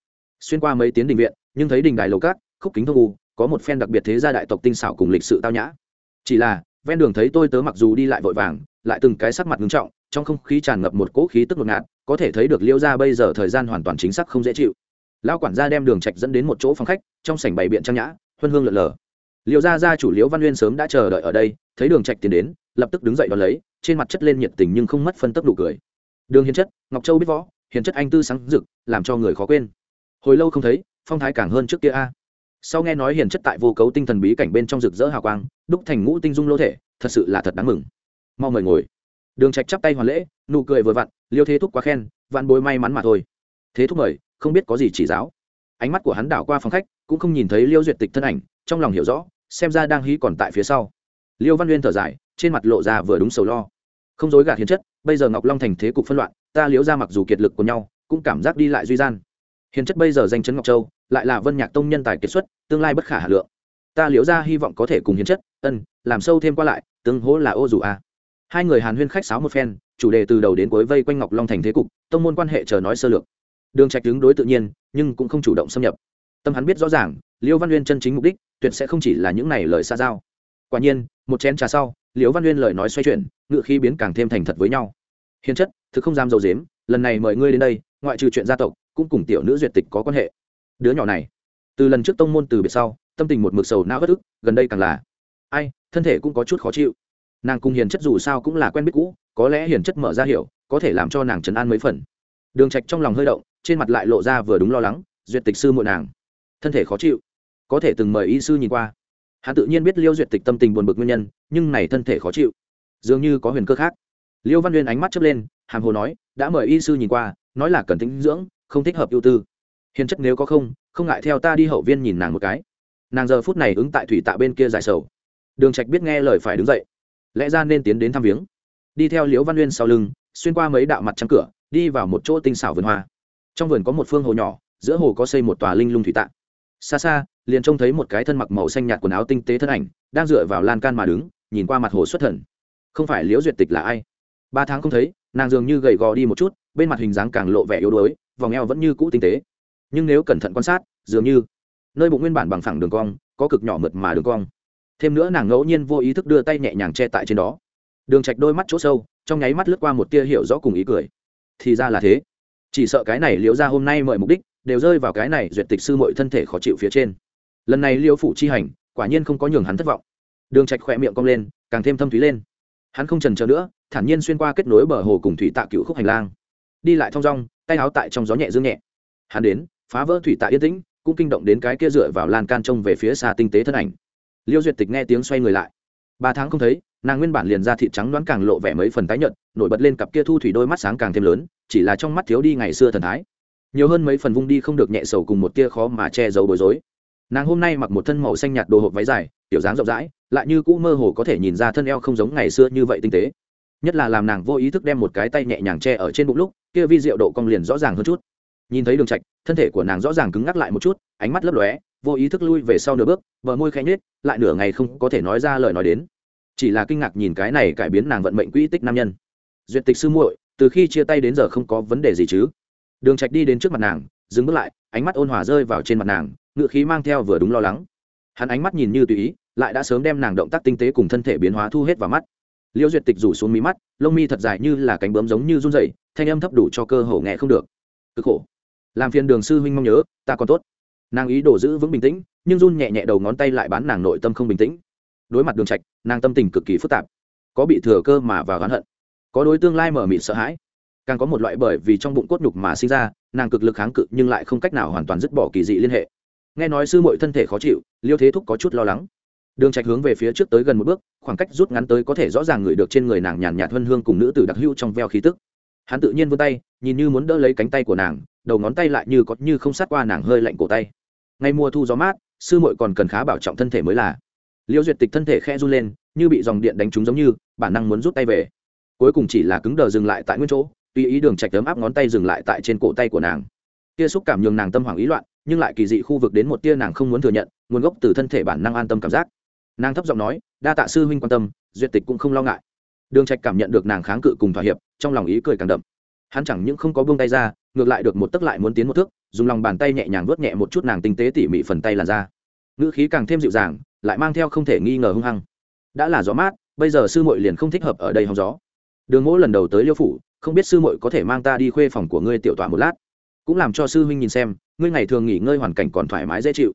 Xuyên qua mấy tiến đình viện, nhưng thấy đình đài lầu cát, khúc kính thông u, có một phen đặc biệt thế gia đại tộc tinh xảo cùng lịch sự tao nhã. Chỉ là, ven đường thấy tôi tớ mặc dù đi lại vội vàng, lại từng cái sắc mặt nghiêm trọng, trong không khí tràn ngập một cỗ khí tức ngột ngạt, có thể thấy được liêu gia bây giờ thời gian hoàn toàn chính xác không dễ chịu. Lão quản gia đem đường trạch dẫn đến một chỗ phòng khách, trong sảnh bày biện trang nhã, huân hương lượn lờ liêu gia gia chủ liễu văn Uyên sớm đã chờ đợi ở đây thấy đường trạch tiến đến lập tức đứng dậy đón lấy trên mặt chất lên nhiệt tình nhưng không mất phân tốc đủ cười. Đường hiền chất ngọc châu biết võ hiền chất anh tư sáng dực, làm cho người khó quên. Hồi lâu không thấy phong thái càng hơn trước kia a. Sau nghe nói hiền chất tại vô cấu tinh thần bí cảnh bên trong rực rỡ hào quang đúc thành ngũ tinh dung lô thể thật sự là thật đáng mừng. Mau mời ngồi. Đường trạch chắp tay hoàn lễ nụ cười vừa vặn liêu thế thúc quá khen vạn bối may mắn mà thôi. Thế thúc mời không biết có gì chỉ giáo. Ánh mắt của hắn đảo qua phòng khách cũng không nhìn thấy liêu duyệt tịch thân ảnh trong lòng hiểu rõ xem ra đang hí còn tại phía sau. Liêu văn uyên thở dài, trên mặt lộ ra vừa đúng sầu lo. Không dối gạt hiến chất, bây giờ ngọc long thành thế cục phân loạn, ta liếu ra mặc dù kiệt lực của nhau, cũng cảm giác đi lại duy gian. Hiến chất bây giờ danh chấn ngọc châu, lại là vân nhạc tông nhân tài kiệt xuất, tương lai bất khả hà lượng. Ta liễu ra hy vọng có thể cùng hiến chất, ân, làm sâu thêm qua lại, tương hỗ là ô dù a. Hai người hàn huyên khách sáo một phen, chủ đề từ đầu đến cuối vây quanh ngọc long thành thế cục, tông môn quan hệ chờ nói sơ lược. Đường trạch đứng đối tự nhiên, nhưng cũng không chủ động xâm nhập. Tâm hắn biết rõ ràng liễu văn uyên chân chính mục đích, tuyệt sẽ không chỉ là những này lời xa giao. Quả nhiên, một chén trà sau liễu văn uyên lời nói xoay chuyển, ngựa khi biến càng thêm thành thật với nhau. Hiền chất, thực không dám dầu dếm, lần này mời ngươi đến đây, ngoại trừ chuyện gia tộc, cũng cùng tiểu nữ duyệt tịch có quan hệ. Đứa nhỏ này, từ lần trước tông môn từ biệt sau, tâm tình một mực sầu não bất ức, gần đây càng là, ai, thân thể cũng có chút khó chịu. Nàng cùng hiền chất dù sao cũng là quen biết cũ, có lẽ hiền chất mở ra hiểu, có thể làm cho nàng trấn an mấy phần. Đường trạch trong lòng hơi động, trên mặt lại lộ ra vừa đúng lo lắng, duyệt tịch sư muội nàng thân thể khó chịu. Có thể từng mời y sư nhìn qua. Hắn tự nhiên biết liêu duyệt tịch tâm tình buồn bực nguyên nhân, nhưng này thân thể khó chịu. Dường như có huyền cơ khác. Liêu văn uyên ánh mắt chớp lên, hàm hồ nói, đã mời y sư nhìn qua, nói là cần tính dưỡng, không thích hợp ưu tư. Hiền chất nếu có không không ngại theo ta đi hậu viên nhìn nàng một cái. Nàng giờ phút này ứng tại thủy tạ bên kia giải sầu. Đường trạch biết nghe lời phải đứng dậy. Lẽ ra nên tiến đến thăm viếng. Đi theo liễu văn uyên sau lưng, xuyên qua mấy đạo mặt trăng cửa, đi vào một chỗ tinh xảo vườn hoa. Trong vườn có một phương hồ nhỏ, giữa hồ có xây một tòa linh lung thủy tạ xa xa, liền trông thấy một cái thân mặc màu xanh nhạt quần áo tinh tế thân ảnh, đang dựa vào lan can mà đứng, nhìn qua mặt hồ xuất thần. Không phải liễu duyệt tịch là ai? Ba tháng không thấy, nàng dường như gầy gò đi một chút, bên mặt hình dáng càng lộ vẻ yếu đuối, vòng eo vẫn như cũ tinh tế. Nhưng nếu cẩn thận quan sát, dường như nơi bụng nguyên bản bằng phẳng đường cong, có cực nhỏ mượt mà đường cong. Thêm nữa nàng ngẫu nhiên vô ý thức đưa tay nhẹ nhàng che tại trên đó. Đường trạch đôi mắt chỗ sâu, trong nháy mắt lướt qua một tia hiểu rõ cùng ý cười. Thì ra là thế. Chỉ sợ cái này liễu ra hôm nay mọi mục đích đều rơi vào cái này duyệt tịch sư mọi thân thể khó chịu phía trên. Lần này liêu phụ chi hành, quả nhiên không có nhường hắn thất vọng. Đường trạch khỏe miệng cong lên, càng thêm thâm thúy lên. Hắn không chần chờ nữa, thản nhiên xuyên qua kết nối bờ hồ cùng thủy tạ cựu khúc hành lang. Đi lại thong dong, tay áo tại trong gió nhẹ dương nhẹ. Hắn đến, phá vỡ thủy tạ yên tĩnh, cũng kinh động đến cái kia dựa vào lan can trông về phía xa tinh tế thân ảnh. Liêu duyệt tịch nghe tiếng xoay người lại. Ba tháng không thấy, nàng nguyên bản liền ra thịt trắng đoán càng lộ vẻ mấy phần tái nhợt, nổi bật lên cặp kia thu thủy đôi mắt sáng càng thêm lớn, chỉ là trong mắt thiếu đi ngày xưa thần thái nhiều hơn mấy phần vung đi không được nhẹ sầu cùng một tia khó mà che giấu bối rối. Nàng hôm nay mặc một thân màu xanh nhạt đồ hộp váy dài tiểu dáng rộng rãi, lại như cũ mơ hồ có thể nhìn ra thân eo không giống ngày xưa như vậy tinh tế. Nhất là làm nàng vô ý thức đem một cái tay nhẹ nhàng che ở trên bụng lúc, kia vi diệu độ cong liền rõ ràng hơn chút. Nhìn thấy đường trạch, thân thể của nàng rõ ràng cứng ngắc lại một chút, ánh mắt lấp lóe, vô ý thức lui về sau nửa bước, bờ môi khẽ nhếch, lại nửa ngày không có thể nói ra lời nói đến. Chỉ là kinh ngạc nhìn cái này cải biến nàng vận mệnh quỹ tích nam nhân. Duyệt tịch sư muội, từ khi chia tay đến giờ không có vấn đề gì chứ? Đường trạch đi đến trước mặt nàng, dừng bước lại, ánh mắt ôn hòa rơi vào trên mặt nàng, ngựa khí mang theo vừa đúng lo lắng. Hắn ánh mắt nhìn như tùy ý, lại đã sớm đem nàng động tác tinh tế cùng thân thể biến hóa thu hết vào mắt. Liễu duyệt tịch rủ xuống mí mắt, lông mi thật dài như là cánh bướm giống như run rẩy, thanh âm thấp đủ cho cơ hồ nghe không được. Cực khổ. Làm phiền đường sư huynh mong nhớ, ta còn tốt. Nàng ý đồ giữ vững bình tĩnh, nhưng run nhẹ nhẹ đầu ngón tay lại bán nàng nội tâm không bình tĩnh. Đối mặt đường trạch, nàng tâm tình cực kỳ phức tạp. Có bị thừa cơ mà vào gán hận. Có đối tương lai mở mịt sợ hãi càng có một loại bởi vì trong bụng cốt nhục mà sinh ra, nàng cực lực kháng cự nhưng lại không cách nào hoàn toàn dứt bỏ kỳ dị liên hệ. Nghe nói sư muội thân thể khó chịu, liêu thế thúc có chút lo lắng. Đường trạch hướng về phía trước tới gần một bước, khoảng cách rút ngắn tới có thể rõ ràng ngửi được trên người nàng nhàn nhạt hương hương cùng nữ tử đặc hữu trong veo khí tức. Hắn tự nhiên vươn tay, nhìn như muốn đỡ lấy cánh tay của nàng, đầu ngón tay lại như có như không sát qua nàng hơi lạnh cổ tay. Ngay mùa thu gió mát, sư muội còn cần khá bảo trọng thân thể mới là. Liêu duyệt tịch thân thể khẽ run lên, như bị dòng điện đánh trúng giống như, bản năng muốn rút tay về. Cuối cùng chỉ là cứng đờ dừng lại tại nguyên chỗ tùy ý đường trạch tấm áp ngón tay dừng lại tại trên cổ tay của nàng. Tia xúc cảm nhường nàng tâm hoảng ý loạn, nhưng lại kỳ dị khu vực đến một tia nàng không muốn thừa nhận, nguồn gốc từ thân thể bản năng an tâm cảm giác. Nàng thấp giọng nói, đa tạ sư huynh quan tâm, duyệt tịch cũng không lo ngại. Đường trạch cảm nhận được nàng kháng cự cùng thỏa hiệp, trong lòng ý cười càng đậm. Hắn chẳng những không có buông tay ra, ngược lại được một tấc lại muốn tiến một thước, dùng lòng bàn tay nhẹ nhàng vuốt nhẹ một chút nàng tinh tế tỉ mỉ phần tay làn ra ngữ khí càng thêm dịu dàng, lại mang theo không thể nghi ngờ hung hăng. Đã là gió mát, bây giờ sư muội liền không thích hợp ở đây hóng gió. Đường mỗ lần đầu tới liêu phủ không biết sư muội có thể mang ta đi khuê phòng của ngươi tiểu tọa một lát. Cũng làm cho sư huynh nhìn xem, ngươi ngày thường nghỉ ngơi hoàn cảnh còn thoải mái dễ chịu.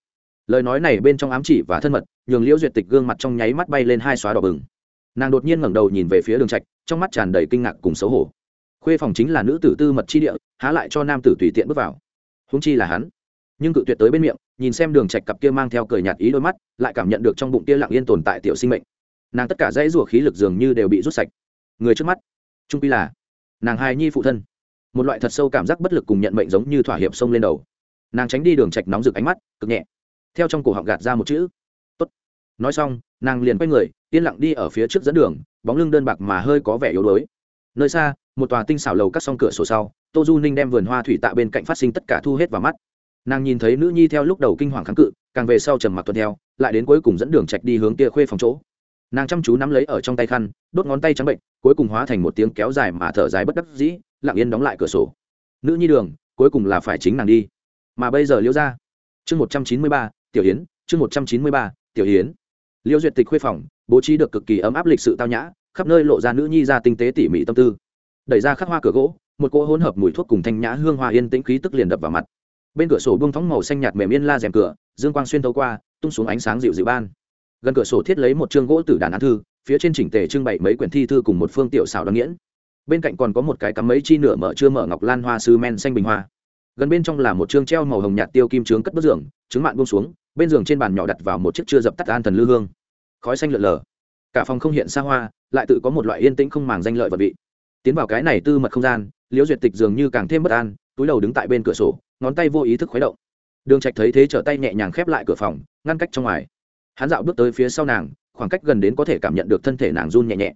Lời nói này bên trong ám chỉ và thân mật, nhường liễu duyệt tịch gương mặt trong nháy mắt bay lên hai xóa đỏ bừng. Nàng đột nhiên ngẩng đầu nhìn về phía đường trạch, trong mắt tràn đầy kinh ngạc cùng xấu hổ. Khuê phòng chính là nữ tử tư mật chi địa, há lại cho nam tử tùy tiện bước vào. Huống chi là hắn. Nhưng cự tuyệt tới bên miệng, nhìn xem đường trạch cặp kia mang theo cười nhạt ý đôi mắt, lại cảm nhận được trong bụng kia lặng yên tồn tại tiểu sinh mệnh. Nàng tất cả dãy rùa khí lực dường như đều bị rút sạch. Người trước mắt, trung quy là nàng hài nhi phụ thân. Một loại thật sâu cảm giác bất lực cùng nhận mệnh giống như thỏa hiệp sông lên đầu. Nàng tránh đi đường trạch nóng rực ánh mắt, cực nhẹ. Theo trong cổ họng gạt ra một chữ, tốt. Nói xong, nàng liền quay người, yên lặng đi ở phía trước dẫn đường, bóng lưng đơn bạc mà hơi có vẻ yếu đuối. Nơi xa, một tòa tinh xảo lầu cắt xong cửa sổ sau, tô du ninh đem vườn hoa thủy tạ bên cạnh phát sinh tất cả thu hết vào mắt. Nàng nhìn thấy nữ nhi theo lúc đầu kinh hoàng kháng cự, càng về sau trầm mặc tuần theo, lại đến cuối cùng dẫn đường trạch đi hướng kia khuê phòng chỗ. Nàng chăm chú nắm lấy ở trong tay khăn, đốt ngón tay trắng bệnh cuối cùng hóa thành một tiếng kéo dài mà thở dài bất đắc dĩ, lặng yên đóng lại cửa sổ. Nữ nhi đường, cuối cùng là phải chính nàng đi. Mà bây giờ liễu ra chương một trăm chín mươi ba, tiểu hiến chương một trăm chín mươi ba, tiểu hiến liễu duyệt tịch khuê phòng, bố trí được cực kỳ ấm áp lịch sự tao nhã, khắp nơi lộ ra nữ nhi ra tinh tế tỉ mỉ tâm tư. Đẩy ra khắc hoa cửa gỗ, một cỗ hỗn hợp mùi thuốc cùng thanh nhã hương hoa yên tĩnh khí tức liền đập vào mặt. Bên cửa sổ buông thóng màu xanh nhạt mềm yên la rèm cửa, dương quang xuyên thấu qua, tung xuống ánh sáng dịu dịu ban. Gần cửa sổ thiết lấy một chương gỗ tử đàn án thư phía trên chỉnh tề trưng bày mấy quyển thi thư cùng một phương tiểu xảo đoan nghiễn. Bên cạnh còn có một cái cắm mấy chi nửa mở chưa mở ngọc lan hoa sư men xanh bình hoa. Gần bên trong là một chương treo màu hồng nhạt tiêu kim trướng cất bất giường, trứng mạn buông xuống, bên giường trên bàn nhỏ đặt vào một chiếc chưa dập tắt an thần lư hương. Khói xanh lượn lờ. Cả phòng không hiện xa hoa, lại tự có một loại yên tĩnh không màng danh lợi vật vị. Tiến vào cái này tư mật không gian, liễu duyệt tịch dường như càng thêm bất an, túi đầu đứng tại bên cửa sổ, ngón tay vô ý thức khuấy động. Đường trạch thấy thế trở tay nhẹ nhàng khép lại cửa phòng, ngăn cách trong ngoài. Hắn dạo bước tới phía sau nàng khoảng cách gần đến có thể cảm nhận được thân thể nàng run nhẹ nhẹ.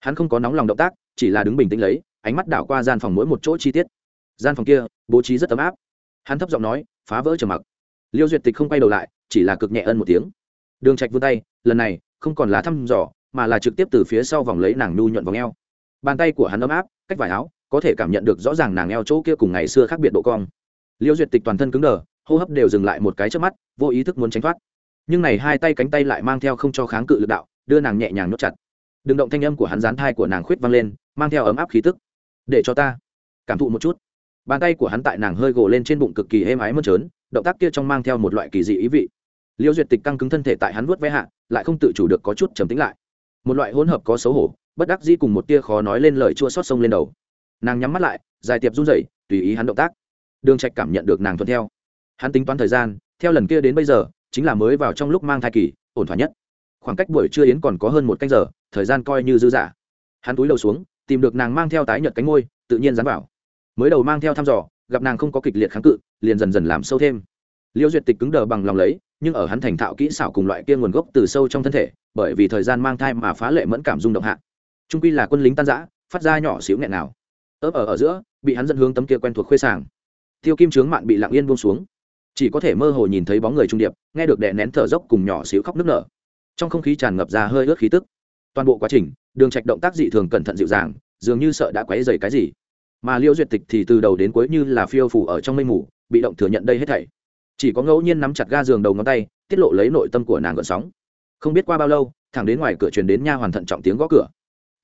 Hắn không có nóng lòng động tác, chỉ là đứng bình tĩnh lấy, ánh mắt đảo qua gian phòng mỗi một chỗ chi tiết. Gian phòng kia, bố trí rất ấm áp. Hắn thấp giọng nói, phá vỡ trầm mặc. Liêu duyệt tịch không quay đầu lại, chỉ là cực nhẹ ân một tiếng. Đường trạch vươn tay, lần này, không còn là thăm dò, mà là trực tiếp từ phía sau vòng lấy nàng nhu nhuận vòng eo. Bàn tay của hắn ấm áp, cách vải áo, có thể cảm nhận được rõ ràng nàng eo chỗ kia cùng ngày xưa khác biệt độ cong. Liêu duyệt tịch toàn thân cứng đờ, hô hấp đều dừng lại một cái trước mắt, vô ý thức muốn tránh thoát nhưng này hai tay cánh tay lại mang theo không cho kháng cự lực đạo, đưa nàng nhẹ nhàng nhốt chặt. Đừng động thanh âm của hắn dán thai của nàng khuyết vang lên, mang theo ấm áp khí tức. Để cho ta cảm thụ một chút. Bàn tay của hắn tại nàng hơi gồ lên trên bụng cực kỳ êm ái mơn trớn, động tác kia trong mang theo một loại kỳ dị ý vị. Liêu duyệt tịch căng cứng thân thể tại hắn vuốt ve hạ, lại không tự chủ được có chút trầm tính lại. Một loại hỗn hợp có xấu hổ, bất đắc dĩ cùng một tia khó nói lên lời chua xót sông lên đầu. Nàng nhắm mắt lại, dài tiệp run rẩy, tùy ý hắn động tác. Đường trạch cảm nhận được nàng thuận theo. Hắn tính toán thời gian, theo lần kia đến bây giờ chính là mới vào trong lúc mang thai kỳ, ổn thỏa nhất. Khoảng cách buổi trưa yến còn có hơn một canh giờ, thời gian coi như dư dả. Hắn túi đầu xuống, tìm được nàng mang theo tái nhợt cánh môi, tự nhiên dán vào. Mới đầu mang theo thăm dò, gặp nàng không có kịch liệt kháng cự, liền dần dần làm sâu thêm. Liêu duyệt tịch cứng đờ bằng lòng lấy, nhưng ở hắn thành thạo kỹ xảo cùng loại kia nguồn gốc từ sâu trong thân thể, bởi vì thời gian mang thai mà phá lệ mẫn cảm rung động hạ. Trung quy là quân lính tan giã phát ra nhỏ xíu nghẹn nào. Ớp ở ở giữa, bị hắn dẫn hướng tấm kia quen thuộc khuê sàng. Tiêu kim trướng mạn bị lặng yên buông xuống chỉ có thể mơ hồ nhìn thấy bóng người trung điệp, nghe được đè nén thở dốc cùng nhỏ xíu khóc nức nở. Trong không khí tràn ngập ra hơi ướt khí tức. Toàn bộ quá trình, đường trạch động tác dị thường cẩn thận dịu dàng, dường như sợ đã quấy rầy cái gì. Mà liễu duyệt tịch thì từ đầu đến cuối như là phiêu phủ ở trong mây mù, bị động thừa nhận đây hết thảy. Chỉ có ngẫu nhiên nắm chặt ga giường đầu ngón tay, tiết lộ lấy nội tâm của nàng gợn sóng. Không biết qua bao lâu, thẳng đến ngoài cửa truyền đến nha hoàn thận trọng tiếng gõ cửa.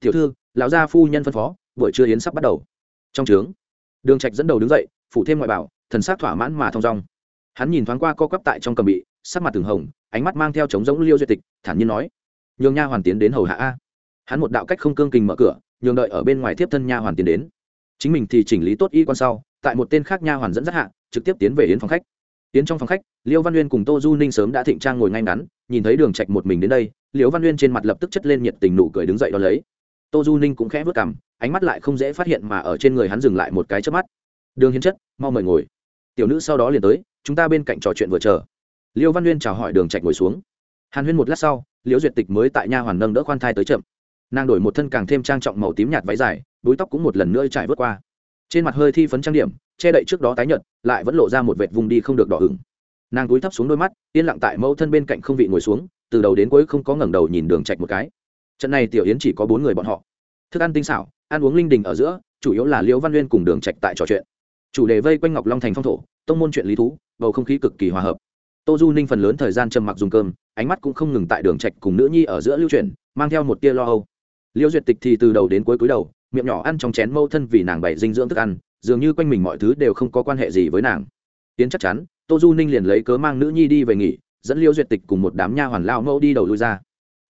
Tiểu thư, lão gia phu nhân phân phó, buổi trưa yến sắp bắt đầu. Trong trướng, đường trạch dẫn đầu đứng dậy, phủ thêm ngoại bảo, thần sắc thỏa mãn mà thong dong hắn nhìn thoáng qua co quắp tại trong cầm bị, sắc mặt từng hồng, ánh mắt mang theo trống giống liêu duyệt tịch, thản nhiên nói, nhường nha hoàn tiến đến hầu hạ a. Hắn một đạo cách không cương kình mở cửa, nhường đợi ở bên ngoài tiếp thân nha hoàn tiến đến. Chính mình thì chỉnh lý tốt y quan sau, tại một tên khác nha hoàn dẫn dắt hạ, trực tiếp tiến về yến phòng khách. Tiến trong phòng khách, liêu văn uyên cùng tô du ninh sớm đã thịnh trang ngồi ngay ngắn, nhìn thấy đường trạch một mình đến đây, liêu văn uyên trên mặt lập tức chất lên nhiệt tình nụ cười đứng dậy đón lấy. Tô du ninh cũng khẽ vớt cằm, ánh mắt lại không dễ phát hiện mà ở trên người hắn dừng lại một cái chớp mắt. Đường hiến chất, mau mời ngồi. Tiểu nữ sau đó liền tới chúng ta bên cạnh trò chuyện vừa chờ. Liêu văn uyên chào hỏi đường trạch ngồi xuống. Hàn huyên một lát sau, liễu duyệt tịch mới tại nha hoàn nâng đỡ khoan thai tới chậm. Nàng đổi một thân càng thêm trang trọng màu tím nhạt váy dài búi tóc cũng một lần nữa trải vớt qua. Trên mặt hơi thi phấn trang điểm, che đậy trước đó tái nhợt, lại vẫn lộ ra một vệt vùng đi không được đỏ hửng nàng cúi thấp xuống đôi mắt, yên lặng tại mẫu thân bên cạnh không vị ngồi xuống, từ đầu đến cuối không có ngẩng đầu nhìn đường trạch một cái. Trận này tiểu yến chỉ có bốn người bọn họ. Thức ăn tinh xảo, ăn uống linh đình ở giữa, chủ yếu là liễu văn nguyên cùng đường trạch tại trò chuyện. Chủ đề vây quanh ngọc long thành phong thổ, tông môn chuyện lý thú bầu không khí cực kỳ hòa hợp. Tô du ninh phần lớn thời gian trầm mặc dùng cơm, ánh mắt cũng không ngừng tại đường trạch cùng nữ nhi ở giữa lưu chuyển, mang theo một tia lo âu. Liễu duyệt tịch thì từ đầu đến cuối cúi đầu, miệng nhỏ ăn trong chén mâu thân vì nàng bày dinh dưỡng thức ăn, dường như quanh mình mọi thứ đều không có quan hệ gì với nàng. Tiến chắc chắn, tô du ninh liền lấy cớ mang nữ nhi đi về nghỉ, dẫn liễu duyệt tịch cùng một đám nha hoàn lao mẫu đi đầu lui ra.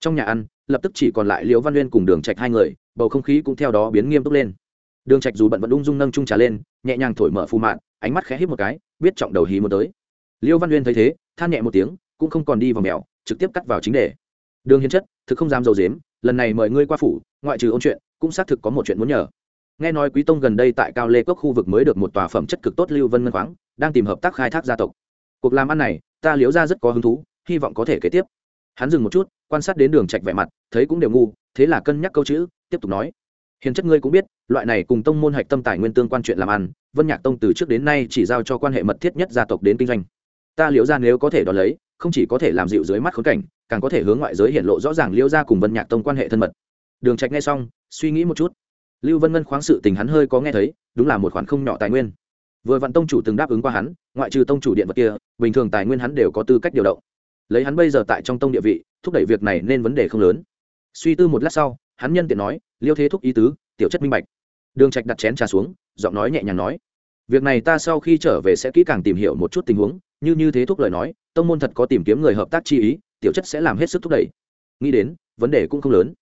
Trong nhà ăn, lập tức chỉ còn lại liễu văn uyên cùng đường trạch hai người, bầu không khí cũng theo đó biến nghiêm túc lên. Đường trạch dù bận vẫn ung dung nâng chung trà lên, nhẹ nhàng thổi mở phù mạn, ánh mắt khẽ híp một cái biết trọng đầu hí muốn tới. Liêu văn uyên thấy thế, than nhẹ một tiếng, cũng không còn đi vào mèo, trực tiếp cắt vào chính đề. Đường hiến chất, thực không dám dầu dếm lần này mời ngươi qua phủ, ngoại trừ ôn chuyện, cũng xác thực có một chuyện muốn nhờ. Nghe nói quý tông gần đây tại cao lê cốc khu vực mới được một tòa phẩm chất cực tốt lưu vân ngân khoáng, đang tìm hợp tác khai thác gia tộc. Cuộc làm ăn này, ta liếu ra rất có hứng thú, hy vọng có thể kế tiếp. Hắn dừng một chút, quan sát đến đường trạch vẻ mặt, thấy cũng đều ngu, thế là cân nhắc câu chữ, tiếp tục nói. Hiền chất ngươi cũng biết, loại này cùng tông môn hạch tâm tài nguyên tương quan chuyện làm ăn vân nhạc tông từ trước đến nay chỉ giao cho quan hệ mật thiết nhất gia tộc đến kinh doanh. Ta liễu ra nếu có thể đón lấy, không chỉ có thể làm dịu dưới mắt khốn cảnh, càng có thể hướng ngoại giới hiện lộ rõ ràng liễu ra cùng vân nhạc tông quan hệ thân mật. Đường trạch nghe xong, suy nghĩ một chút. Lưu vân ngân khoáng sự tình hắn hơi có nghe thấy, đúng là một khoản không nhỏ tài nguyên. Vừa vạn tông chủ từng đáp ứng qua hắn, ngoại trừ tông chủ điện vật kia, bình thường tài nguyên hắn đều có tư cách điều động. Lấy hắn bây giờ tại trong tông địa vị, thúc đẩy việc này nên vấn đề không lớn. Suy tư một lát sau, hắn nhân tiện nói, liêu thế thúc ý tứ, tiểu chất minh bạch. Đường trạch đặt chén trà xuống giọng nói nhẹ nhàng nói, việc này ta sau khi trở về sẽ kỹ càng tìm hiểu một chút tình huống, như như thế thúc lời nói, tông môn thật có tìm kiếm người hợp tác chi ý, tiểu chất sẽ làm hết sức thúc đẩy. Nghĩ đến, vấn đề cũng không lớn.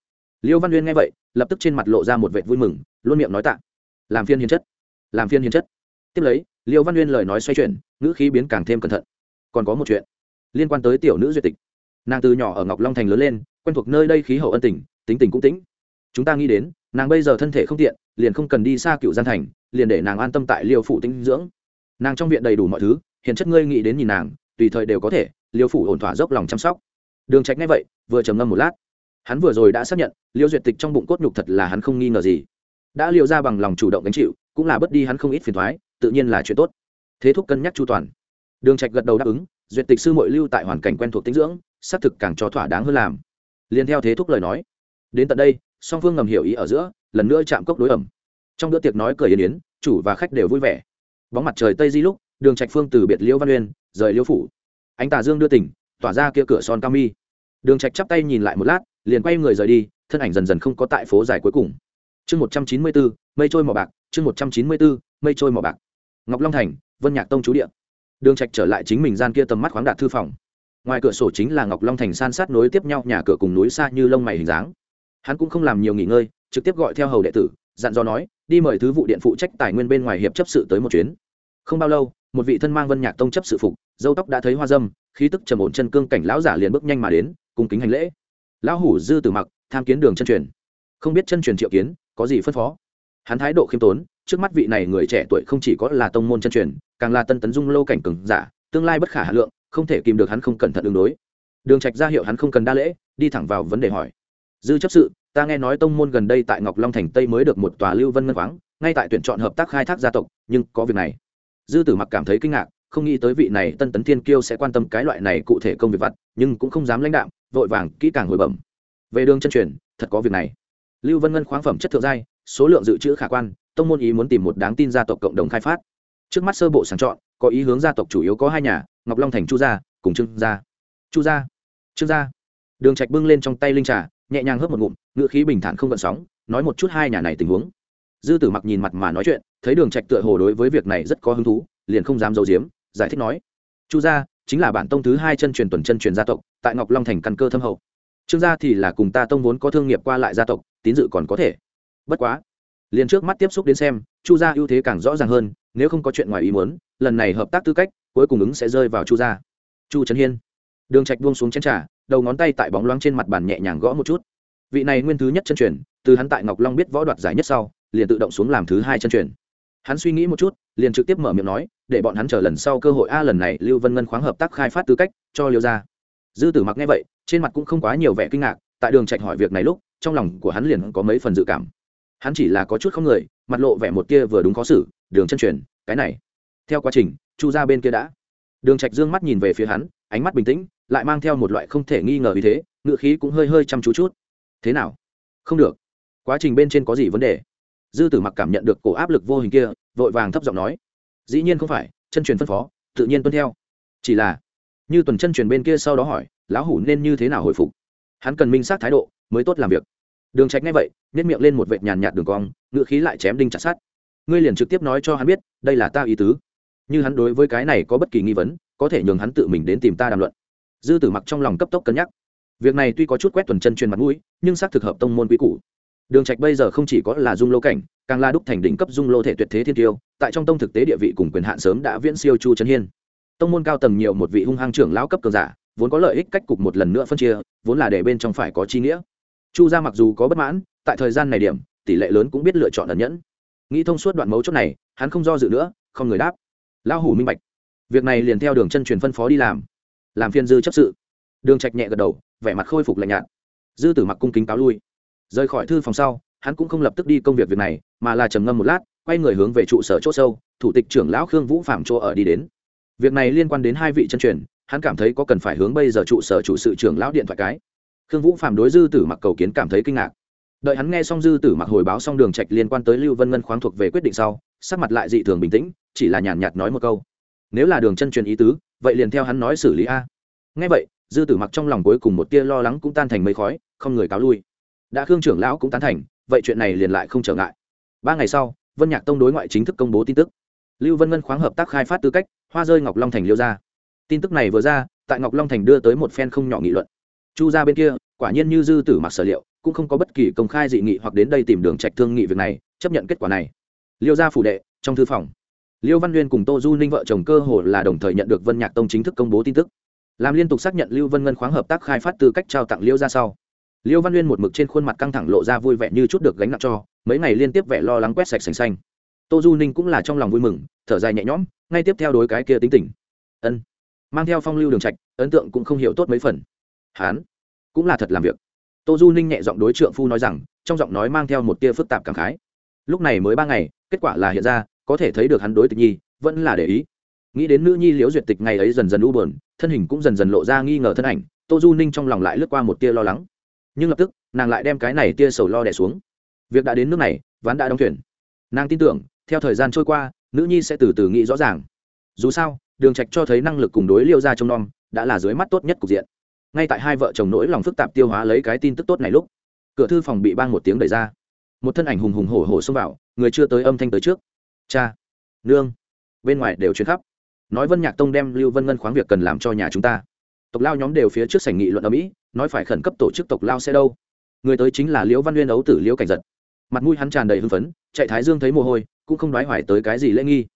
Liêu văn uyên nghe vậy, lập tức trên mặt lộ ra một vệ vui mừng, luôn miệng nói tạ. Làm phiên hiền chất, làm phiên hiền chất. Tiếp lấy, liêu văn uyên lời nói xoay chuyển, ngữ khí biến càng thêm cẩn thận. Còn có một chuyện liên quan tới tiểu nữ duyệt tịch. Nàng từ nhỏ ở ngọc long thành lớn lên, quen thuộc nơi đây khí hậu ân tình, tính tình cũng tĩnh. Chúng ta nghĩ đến, nàng bây giờ thân thể không tiện, liền không cần đi xa cựu gian thành liền để nàng an tâm tại liêu phủ tinh dưỡng. Nàng trong viện đầy đủ mọi thứ hiện chất ngươi nghĩ đến nhìn nàng, tùy thời đều có thể, liêu phủ ổn thỏa dốc lòng chăm sóc. Đường trạch ngay vậy, vừa trầm ngâm một lát. Hắn vừa rồi đã xác nhận, liêu duyệt tịch trong bụng cốt nhục thật là hắn không nghi ngờ gì. Đã liêu ra bằng lòng chủ động gánh chịu, cũng là bất đi hắn không ít phiền thoái tự nhiên là chuyện tốt. Thế thúc cân nhắc chu toàn. Đường trạch gật đầu đáp ứng, duyệt tịch sư muội lưu tại hoàn cảnh quen thuộc tinh dưỡng, xác thực càng cho thỏa đáng hơn làm. Liền theo thế thúc lời nói. Đến tận đây, song phương ngầm hiểu ý ở giữa, lần nữa chạm cốc đối ẩm trong bữa tiệc nói cười yên yến, chủ và khách đều vui vẻ. Bóng mặt trời tây di lúc, đường trạch phương từ biệt liễu văn uyên, rời liễu phủ. Ánh tà dương đưa tỉnh, tỏa ra kia cửa son cao mi. Đường trạch chắp tay nhìn lại một lát, liền quay người rời đi, thân ảnh dần dần không có tại phố dài cuối cùng. Chương một trăm chín mươi bốn, mây trôi màu bạc, chương một trăm chín mươi bốn, mây trôi màu bạc. Ngọc long thành, vân nhạc tông chú địa. Đường trạch trở lại chính mình gian kia tầm mắt khoáng đạt thư phòng. Ngoài cửa sổ chính là ngọc long thành san sát nối tiếp nhau, nhà cửa cùng núi xa như lông mày hình dáng. Hắn cũng không làm nhiều nghỉ ngơi, trực tiếp gọi theo hầu đệ tử dặn dò nói, đi mời thứ vụ điện phụ trách tài nguyên bên ngoài hiệp chấp sự tới một chuyến. Không bao lâu, một vị thân mang vân nhạc tông chấp sự phục, dâu tóc đã thấy hoa dâm, khí tức trầm ổn chân cương cảnh lão giả liền bước nhanh mà đến cùng kính hành lễ. Lão hủ dư tử mặc, tham kiến đường chân truyền. Không biết chân truyền triệu kiến, có gì phân phó? Hắn thái độ khiêm tốn, trước mắt vị này người trẻ tuổi không chỉ có là tông môn chân truyền, càng là tân tấn dung lâu cảnh cường giả, tương lai bất khả hà lượng, không thể kìm được hắn không cẩn thận ứng đối. Đường trạch ra hiệu hắn không cần đa lễ, đi thẳng vào vấn đề hỏi dư chấp sự, ta nghe nói tông môn gần đây tại ngọc long thành tây mới được một tòa lưu vân ngân khoáng, ngay tại tuyển chọn hợp tác khai thác gia tộc, nhưng có việc này. Dư tử mặc cảm thấy kinh ngạc, không nghĩ tới vị này tân tấn thiên kiêu sẽ quan tâm cái loại này cụ thể công việc vặt, nhưng cũng không dám lãnh đạm, vội vàng kỹ càng hồi bẩm. Về đường chân truyền, thật có việc này. Lưu vân ngân khoáng phẩm chất thượng giai, số lượng dự trữ khả quan, tông môn ý muốn tìm một đáng tin gia tộc cộng đồng khai phát. Trước mắt sơ bộ sàng chọn, có ý hướng gia tộc chủ yếu có hai nhà, ngọc long thành chu gia cùng trương gia. Chu gia. Trương gia. Đường trạch bưng lên trong tay linh trà nhẹ nhàng hớp một ngụm ngựa khí bình thản không gợn sóng, nói một chút hai nhà này tình huống. Dư tử mặc nhìn mặt mà nói chuyện, thấy đường trạch tựa hồ đối với việc này rất có hứng thú, liền không dám giấu giếm, giải thích nói chu gia, chính là bản tông thứ hai chân truyền tuần chân truyền gia tộc, tại ngọc long thành căn cơ thâm hậu. Trương gia thì là cùng ta tông vốn có thương nghiệp qua lại gia tộc, tín dự còn có thể. Bất quá. Liền trước mắt tiếp xúc đến xem, chu gia ưu thế càng rõ ràng hơn, nếu không có chuyện ngoài ý muốn, lần này hợp tác tư cách, cuối cùng ứng sẽ rơi vào chu gia. Chu trấn hiên đường trạch buông xuống chén trà, đầu ngón tay tại bóng loáng trên mặt bàn nhẹ nhàng gõ một chút. Vị này nguyên thứ nhất chân truyền, từ hắn tại ngọc long biết võ đoạt giải nhất sau, liền tự động xuống làm thứ hai chân truyền. Hắn suy nghĩ một chút, liền trực tiếp mở miệng nói, để bọn hắn chờ lần sau cơ hội a lần này lưu vân ngân khoáng hợp tác khai phát tư cách, cho liêu gia. Dư tử mặc nghe vậy, trên mặt cũng không quá nhiều vẻ kinh ngạc, tại đường trạch hỏi việc này lúc, trong lòng của hắn liền có mấy phần dự cảm. Hắn chỉ là có chút không người, mặt lộ vẻ một kia vừa đúng có xử, đường chân truyền, cái này, theo quá trình, chu ra bên kia đã. Đường trạch dương mắt nhìn về phía hắn, ánh mắt bình tĩnh lại mang theo một loại không thể nghi ngờ như thế ngựa khí cũng hơi hơi chăm chú chút. Thế nào? Không được. Quá trình bên trên có gì vấn đề? Dư tử mặc cảm nhận được cổ áp lực vô hình kia, vội vàng thấp giọng nói. Dĩ nhiên không phải, chân truyền phân phó, tự nhiên tuân theo. Chỉ là, như tuần chân truyền bên kia sau đó hỏi, lão hủ nên như thế nào hồi phục? Hắn cần minh xác thái độ, mới tốt làm việc. Đường trạch ngay vậy nhét miệng lên một vệt nhàn nhạt đường cong ngựa khí lại chém đinh chặt sát ngươi liền trực tiếp nói cho hắn biết, đây là ta ý tứ. Như hắn đối với cái này có bất kỳ nghi vấn, có thể nhường hắn tự mình đến tìm ta đàm luận dư tử mặc trong lòng cấp tốc cân nhắc. Việc này tuy có chút quét tuần chân truyền mặt mũi, nhưng xác thực hợp tông môn quý cũ đường trạch bây giờ không chỉ có là dung lô cảnh, càng là đúc thành đỉnh cấp dung lô thể tuyệt thế thiên tiêu, tại trong tông thực tế địa vị cùng quyền hạn sớm đã viễn siêu chu trấn hiên. Tông môn cao tầng nhiều một vị hung hăng trưởng lão cấp cường giả, vốn có lợi ích cách cục một lần nữa phân chia, vốn là để bên trong phải có chi nghĩa. Chu gia mặc dù có bất mãn, tại thời gian này điểm, tỷ lệ lớn cũng biết lựa chọn ẩn nhẫn. Nghĩ thông suốt đoạn mấu chốt này, hắn không do dự nữa, không người đáp. Lão hủ minh bạch. Việc này liền theo đường chân truyền phân phó đi làm làm phiên dư chấp sự. Đường trạch nhẹ gật đầu, vẻ mặt khôi phục lạnh nhạt. Dư tử mặc cung kính cáo lui. Rời khỏi thư phòng sau, hắn cũng không lập tức đi công việc việc này, mà là trầm ngâm một lát, quay người hướng về trụ sở chỗ sâu, thủ tịch trưởng lão khương vũ phạm chỗ ở đi đến. Việc này liên quan đến hai vị chân truyền, hắn cảm thấy có cần phải hướng bây giờ trụ sở chủ sự trưởng lão điện thoại cái. Khương vũ phạm đối dư tử mặc cầu kiến cảm thấy kinh ngạc. Đợi hắn nghe xong dư tử mặc hồi báo xong đường trạch liên quan tới lưu vân ngân khoáng thuộc về quyết định sau, sắc mặt lại dị thường bình tĩnh, chỉ là nhàn nhạt nói một câu. Nếu là đường chân truyền ý tứ vậy liền theo hắn nói xử lý a. Nghe vậy, dư tử mặc trong lòng cuối cùng một tia lo lắng cũng tan thành mây khói, không người cáo lui. Đã khương trưởng lão cũng tán thành, vậy chuyện này liền lại không trở ngại. Ba ngày sau, vân nhạc tông đối ngoại chính thức công bố tin tức. Lưu vân ngân khoáng hợp tác khai phát tư cách, hoa rơi ngọc long thành liêu ra tin tức này vừa ra, tại ngọc long thành đưa tới một phen không nhỏ nghị luận. Chu ra bên kia, quả nhiên như dư tử mặc sở liệu, cũng không có bất kỳ công khai dị nghị hoặc đến đây tìm đường trạch thương nghị việc này, chấp nhận kết quả này. Liêu gia phủ đệ, trong thư phòng liêu văn nguyên cùng tô du ninh vợ chồng cơ hồ là đồng thời nhận được vân nhạc tông chính thức công bố tin tức. Làm liên tục xác nhận lưu vân ngân khoáng hợp tác khai phát tư cách trao tặng liêu ra sau. Liêu văn nguyên một mực trên khuôn mặt căng thẳng lộ ra vui vẻ như chút được gánh nặng cho, mấy ngày liên tiếp vẻ lo lắng quét sạch sành xanh. Tô du ninh cũng là trong lòng vui mừng, thở dài nhẹ nhõm, ngay tiếp theo đối cái kia tính tình. Ân, mang theo phong lưu đường trạch, ấn tượng cũng không hiểu tốt mấy phần. Hán, cũng là thật làm việc. Tô du ninh nhẹ giọng đối trượng phu nói rằng, trong giọng nói mang theo một tia phức tạp cảm khái. Lúc này mới ba ngày, kết quả là hiện ra có thể thấy được hắn đối tịch nhi, vẫn là để ý. Nghĩ đến nữ nhi liễu duyệt tịch ngày ấy dần dần u buồn, thân hình cũng dần dần lộ ra nghi ngờ thân ảnh, tô du ninh trong lòng lại lướt qua một tia lo lắng. Nhưng lập tức, nàng lại đem cái này tia sầu lo đẻ xuống. Việc đã đến nước này, ván đã đóng thuyền. Nàng tin tưởng, theo thời gian trôi qua, nữ nhi sẽ từ từ nghĩ rõ ràng. Dù sao, đường trạch cho thấy năng lực cùng đối liêu ra trong non đã là dưới mắt tốt nhất cục diện. Ngay tại hai vợ chồng nỗi lòng phức tạp tiêu hóa lấy cái tin tức tốt này lúc, cửa thư phòng bị bang một tiếng đẩy ra. Một thân ảnh hùng hùng hổ hổ xông vào, người chưa tới âm thanh tới trước cha, nương, bên ngoài đều chuyến khắp. Nói vân nhạc tông đem lưu vân ngân khoáng việc cần làm cho nhà chúng ta. Tộc lao nhóm đều phía trước sảnh nghị luận ở mỹ, nói phải khẩn cấp tổ chức tộc lao xe đâu. Người tới chính là liễu văn nguyên ấu tử liễu cảnh giật. Mặt mũi hắn tràn đầy hưng phấn, chạy thái dương thấy mồ hôi, cũng không nói hoài tới cái gì lễ nghi.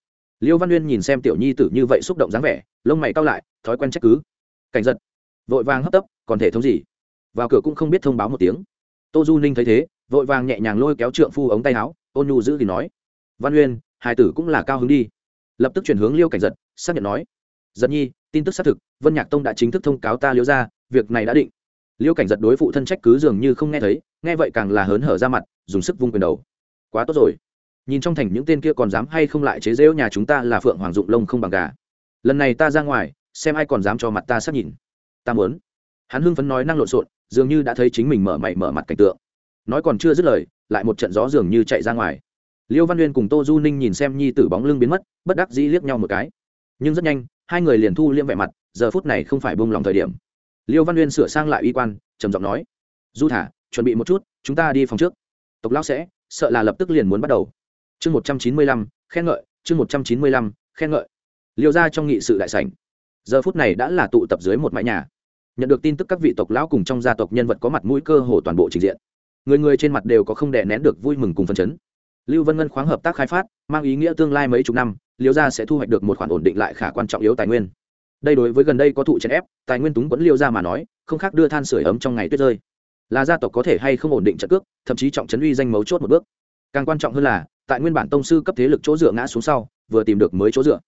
Liễu văn nguyên nhìn xem tiểu nhi tử như vậy xúc động dáng vẻ, lông mày cao lại, thói quen trách cứ. Cảnh giật, vội vàng hấp tấp, còn thể thống gì? Vào cửa cũng không biết thông báo một tiếng. Tô du ninh thấy thế, vội vàng nhẹ nhàng lôi kéo trượng phu ống tay áo, ôn nhu giữ thì nói. Văn uyên hai tử cũng là cao hứng đi. Lập tức chuyển hướng liêu cảnh giật, xác nhận nói, giật nhi, tin tức xác thực, vân nhạc tông đã chính thức thông cáo ta liêu ra việc này đã định. Liêu cảnh giật đối phụ thân trách cứ dường như không nghe thấy, nghe vậy càng là hớn hở ra mặt, dùng sức vung quyền đầu. Quá tốt rồi. Nhìn trong thành những tên kia còn dám hay không lại chế rễu nhà chúng ta là phượng hoàng dụng lông không bằng gà. Lần này ta ra ngoài, xem ai còn dám cho mặt ta xác nhìn. Ta muốn. Hắn hưng phấn nói năng lộn xộn, dường như đã thấy chính mình mở mày mở mặt cảnh tượng. Nói còn chưa dứt lời, lại một trận gió dường như chạy ra ngoài liêu văn uyên cùng tô du ninh nhìn xem nhi tử bóng lưng biến mất, bất đắc dĩ liếc nhau một cái. Nhưng rất nhanh, hai người liền thu liêm vẻ mặt, giờ phút này không phải bông lòng thời điểm. Liêu văn uyên sửa sang lại y quan, trầm giọng nói, du thả, chuẩn bị một chút, chúng ta đi phòng trước. Tộc lão sẽ, sợ là lập tức liền muốn bắt đầu. Chương một trăm chín mươi lăm, khen ngợi, chương một trăm chín mươi lăm, khen ngợi. Liêu ra trong nghị sự đại sảnh. Giờ phút này đã là tụ tập dưới một mái nhà. Nhận được tin tức các vị tộc lão cùng trong gia tộc nhân vật có mặt mũi cơ hồ toàn bộ trình diện. Người người trên mặt đều có không đè nén được vui mừng cùng phân chấn lưu vân ngân khoáng hợp tác khai phát, mang ý nghĩa tương lai mấy chục năm liêu gia sẽ thu hoạch được một khoản ổn định lại khả quan trọng yếu tài nguyên. Đây đối với gần đây có thụ chèn ép, tài nguyên túng quẫn liêu gia mà nói, không khác đưa than sửa ấm trong ngày tuyết rơi. Là gia tộc có thể hay không ổn định trận cước, thậm chí trọng trấn uy danh mấu chốt một bước. Càng quan trọng hơn là, tại nguyên bản tông sư cấp thế lực chỗ dựa ngã xuống sau, vừa tìm được mới chỗ dựa.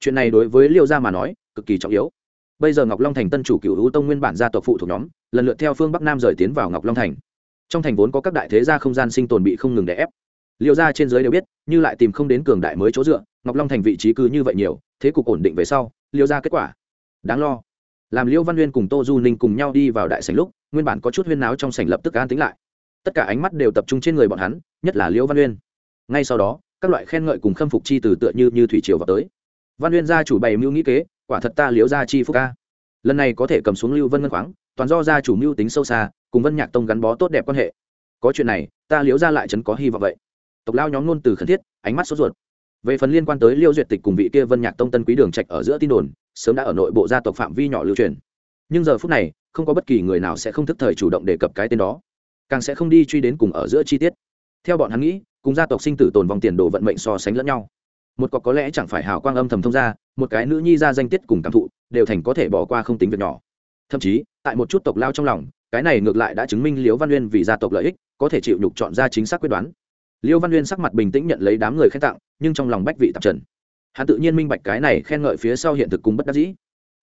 Chuyện này đối với liêu gia mà nói, cực kỳ trọng yếu. Bây giờ ngọc long thành tân chủ cựu hữu tông nguyên bản gia tộc phụ thuộc nhóm, lần lượt theo phương bắc nam rời tiến vào ngọc long thành. Trong thành vốn có các đại thế gia không gian sinh tồn bị không ngừng đè ép liêu gia trên giới đều biết, như lại tìm không đến cường đại mới chỗ dựa, ngọc long thành vị trí cứ như vậy nhiều, thế cục ổn định về sau, liêu gia kết quả. Đáng lo. Làm liêu văn Uyên cùng tô du ninh cùng nhau đi vào đại sảnh lúc, nguyên bản có chút huyên náo trong sảnh lập tức an tính lại. Tất cả ánh mắt đều tập trung trên người bọn hắn, nhất là liêu văn Uyên. ngay sau đó, các loại khen ngợi cùng khâm phục chi từ tựa như như thủy triều vào tới. Văn Uyên gia chủ bày mưu nghĩ kế, quả thật ta liễu gia chi phúc ca lần này có thể cầm xuống lưu vân ngân khoáng, toàn do gia chủ mưu tính sâu xa, cùng vân nhạc tông gắn bó tốt đẹp quan hệ. Có chuyện này, ta liễu gia lại chấn có hy vọng vậy tộc lao nhóm ngôn từ khẩn thiết, ánh mắt sốt ruột. Về phần liên quan tới liêu duyệt tịch cùng vị kia vân nhạc tông tân quý đường trạch ở giữa tin đồn, sớm đã ở nội bộ gia tộc phạm vi nhỏ lưu truyền. Nhưng giờ phút này, không có bất kỳ người nào sẽ không thức thời chủ động đề cập cái tên đó. Càng sẽ không đi truy đến cùng ở giữa chi tiết. Theo bọn hắn nghĩ, cùng gia tộc sinh tử tồn vòng tiền đồ vận mệnh so sánh lẫn nhau. Một cọc có lẽ chẳng phải hào quang âm thầm thông ra, một cái nữ nhi ra danh tiết cùng cảm thụ, đều thành có thể bỏ qua không tính việc nhỏ. Thậm chí, tại một chút tộc lao trong lòng, cái này ngược lại đã chứng minh liễu văn uyên vì gia tộc lợi ích, có thể chịu nhục chọn ra chính xác quyết đoán. Liêu văn uyên sắc mặt bình tĩnh nhận lấy đám người khen tặng, nhưng trong lòng bách vị tạp trần. Hắn tự nhiên minh bạch cái này khen ngợi phía sau hiện thực cùng bất đắc dĩ.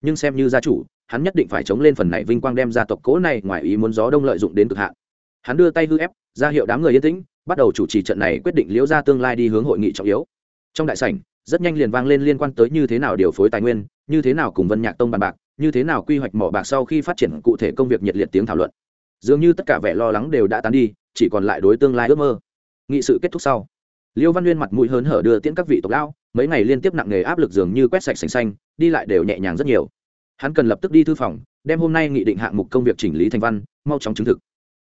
Nhưng xem như gia chủ, hắn nhất định phải chống lên phần này vinh quang đem gia tộc cố này ngoài ý muốn gió đông lợi dụng đến cực hạn. Hắn đưa tay hư ép, ra hiệu đám người yên tĩnh, bắt đầu chủ trì trận này quyết định liễu ra tương lai đi hướng hội nghị trọng yếu. Trong đại sảnh, rất nhanh liền vang lên liên quan tới như thế nào điều phối tài nguyên, như thế nào cùng vân nhạc tông bàn bạc, như thế nào quy hoạch mỏ bạc sau khi phát triển cụ thể công việc nhiệt liệt tiếng thảo luận. Dường như tất cả vẻ lo lắng đều đã tán đi, chỉ còn lại đối tương lai ước mơ nghị sự kết thúc sau. Liêu văn nguyên mặt mũi hớn hở đưa tiễn các vị tộc lão, mấy ngày liên tiếp nặng nghề áp lực dường như quét sạch sành xanh, đi lại đều nhẹ nhàng rất nhiều. Hắn cần lập tức đi thư phòng, đem hôm nay nghị định hạng mục công việc chỉnh lý thành văn, mau chóng chứng thực.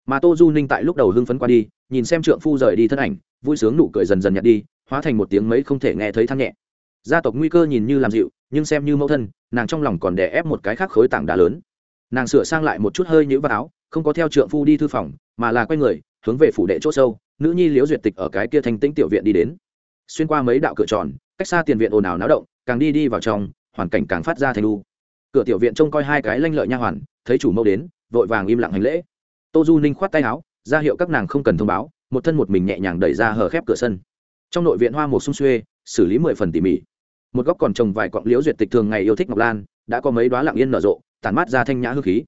Mà tô du ninh tại lúc đầu hưng phấn qua đi, nhìn xem trượng phu rời đi thân ảnh, vui sướng nụ cười dần dần nhạt đi, hóa thành một tiếng mấy không thể nghe thấy than nhẹ. Gia tộc nguy cơ nhìn như làm dịu, nhưng xem như mẫu thân, nàng trong lòng còn đè ép một cái khác khối tảng đá lớn. Nàng sửa sang lại một chút hơi nhữ vào áo, không có theo trượng phu đi thư phòng, mà là quay người, hướng về phủ đệ c h ỗ sâu nữ nhi liễu duyệt tịch ở cái kia thanh tĩnh tiểu viện đi đến. Xuyên qua mấy đạo cửa tròn, cách xa tiền viện ồn ào náo động, càng đi đi vào trong, hoàn cảnh càng phát ra thành lu cửa tiểu viện trông coi hai cái lanh lợi nha hoàn, thấy chủ mẫu đến, vội vàng im lặng hành lễ. Tô du ninh khoát tay áo, ra hiệu các nàng không cần thông báo, một thân một mình nhẹ nhàng đẩy ra hở khép cửa sân. Trong nội viện hoa một sung xuê, xử lý mười phần tỉ mỉ. Một góc còn trồng vài cọng liễu duyệt tịch thường ngày yêu thích ngọc lan, đã có mấy đoá lặng yên nở rộ, tản mát ra thanh nhã hư khí.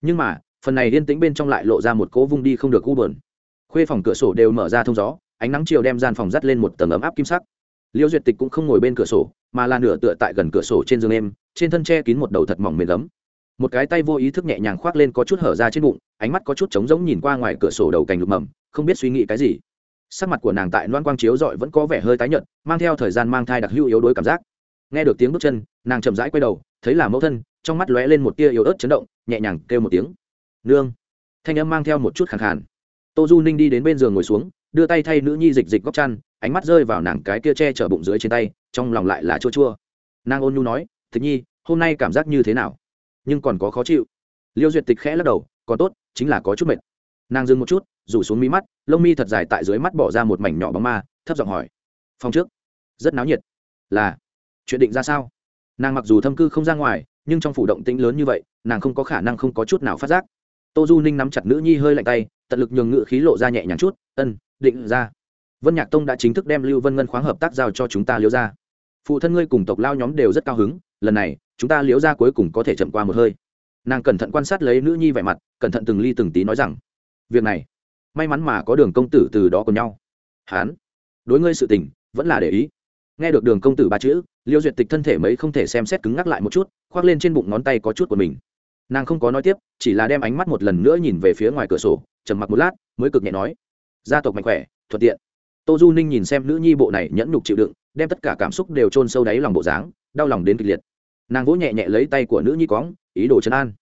Nhưng mà, phần này yên tĩnh bên trong lại lộ ra một cỗ vung đi không được u buồn khuê phòng cửa sổ đều mở ra thông gió, ánh nắng chiều đem gian phòng dắt lên một tầng ấm áp kim sắc. Liêu duyệt tịch cũng không ngồi bên cửa sổ, mà là nửa tựa tại gần cửa sổ trên giường em trên thân che kín một đầu thật mỏng mềm ấm. Một cái tay vô ý thức nhẹ nhàng khoác lên có chút hở ra trên bụng, ánh mắt có chút trống rỗng nhìn qua ngoài cửa sổ đầu cành lục mầm, không biết suy nghĩ cái gì. Sắc mặt của nàng tại loan quang chiếu dọi vẫn có vẻ hơi tái nhợt, mang theo thời gian mang thai đặc hữu yếu đuối cảm giác. Nghe được tiếng bước chân, nàng chậm rãi quay đầu, thấy là mẫu thân, trong mắt lóe lên một tia yếu ớt chấn động, nhẹ nhàng kêu một tiếng. Nương. Thanh âm mang theo một chút khàn khàn tô du ninh đi đến bên giường ngồi xuống, đưa tay thay nữ nhi dịch dịch góc chăn, ánh mắt rơi vào nàng cái kia che chở bụng dưới trên tay, trong lòng lại là chua chua. Nàng ôn nhu nói thích nhi, hôm nay cảm giác như thế nào? Nhưng còn có khó chịu. Liêu duyệt tịch khẽ lắc đầu, còn tốt, chính là có chút mệt. Nàng dừng một chút, rủ xuống mí mắt, lông mi thật dài tại dưới mắt bỏ ra một mảnh nhỏ bóng ma, thấp giọng hỏi, phòng trước, rất náo nhiệt. Là, chuyện định ra sao? Nàng mặc dù thâm cư không ra ngoài, nhưng trong phủ động tĩnh lớn như vậy, nàng không có khả năng không có chút nào phát giác tô du ninh nắm chặt nữ nhi hơi lạnh tay, tận lực nhường ngự khí lộ ra nhẹ nhàng chút, ân, định ra. Vân nhạc tông đã chính thức đem lưu vân ngân khoáng hợp tác giao cho chúng ta liễu ra phụ thân ngươi cùng tộc lao nhóm đều rất cao hứng, lần này, chúng ta liễu ra cuối cùng có thể chậm qua một hơi. Nàng cẩn thận quan sát lấy nữ nhi vẻ mặt, cẩn thận từng ly từng tí nói rằng, việc này, may mắn mà có đường công tử từ đó cùng nhau. Hán, đối ngươi sự tình, vẫn là để ý. Nghe được đường công tử ba chữ liêu duyệt tịch thân thể mấy không thể xem xét cứng ngắc lại một chút, khoác lên trên bụng ngón tay có chút của mình nàng không có nói tiếp chỉ là đem ánh mắt một lần nữa nhìn về phía ngoài cửa sổ trầm mặc một lát mới cực nhẹ nói gia tộc mạnh khỏe thuận tiện. Tô du ninh nhìn xem nữ nhi bộ này nhẫn nhục chịu đựng đem tất cả cảm xúc đều trôn sâu đáy lòng bộ dáng đau lòng đến kịch liệt. Nàng vỗ nhẹ nhẹ lấy tay của nữ nhi cóng ý đồ chấn an.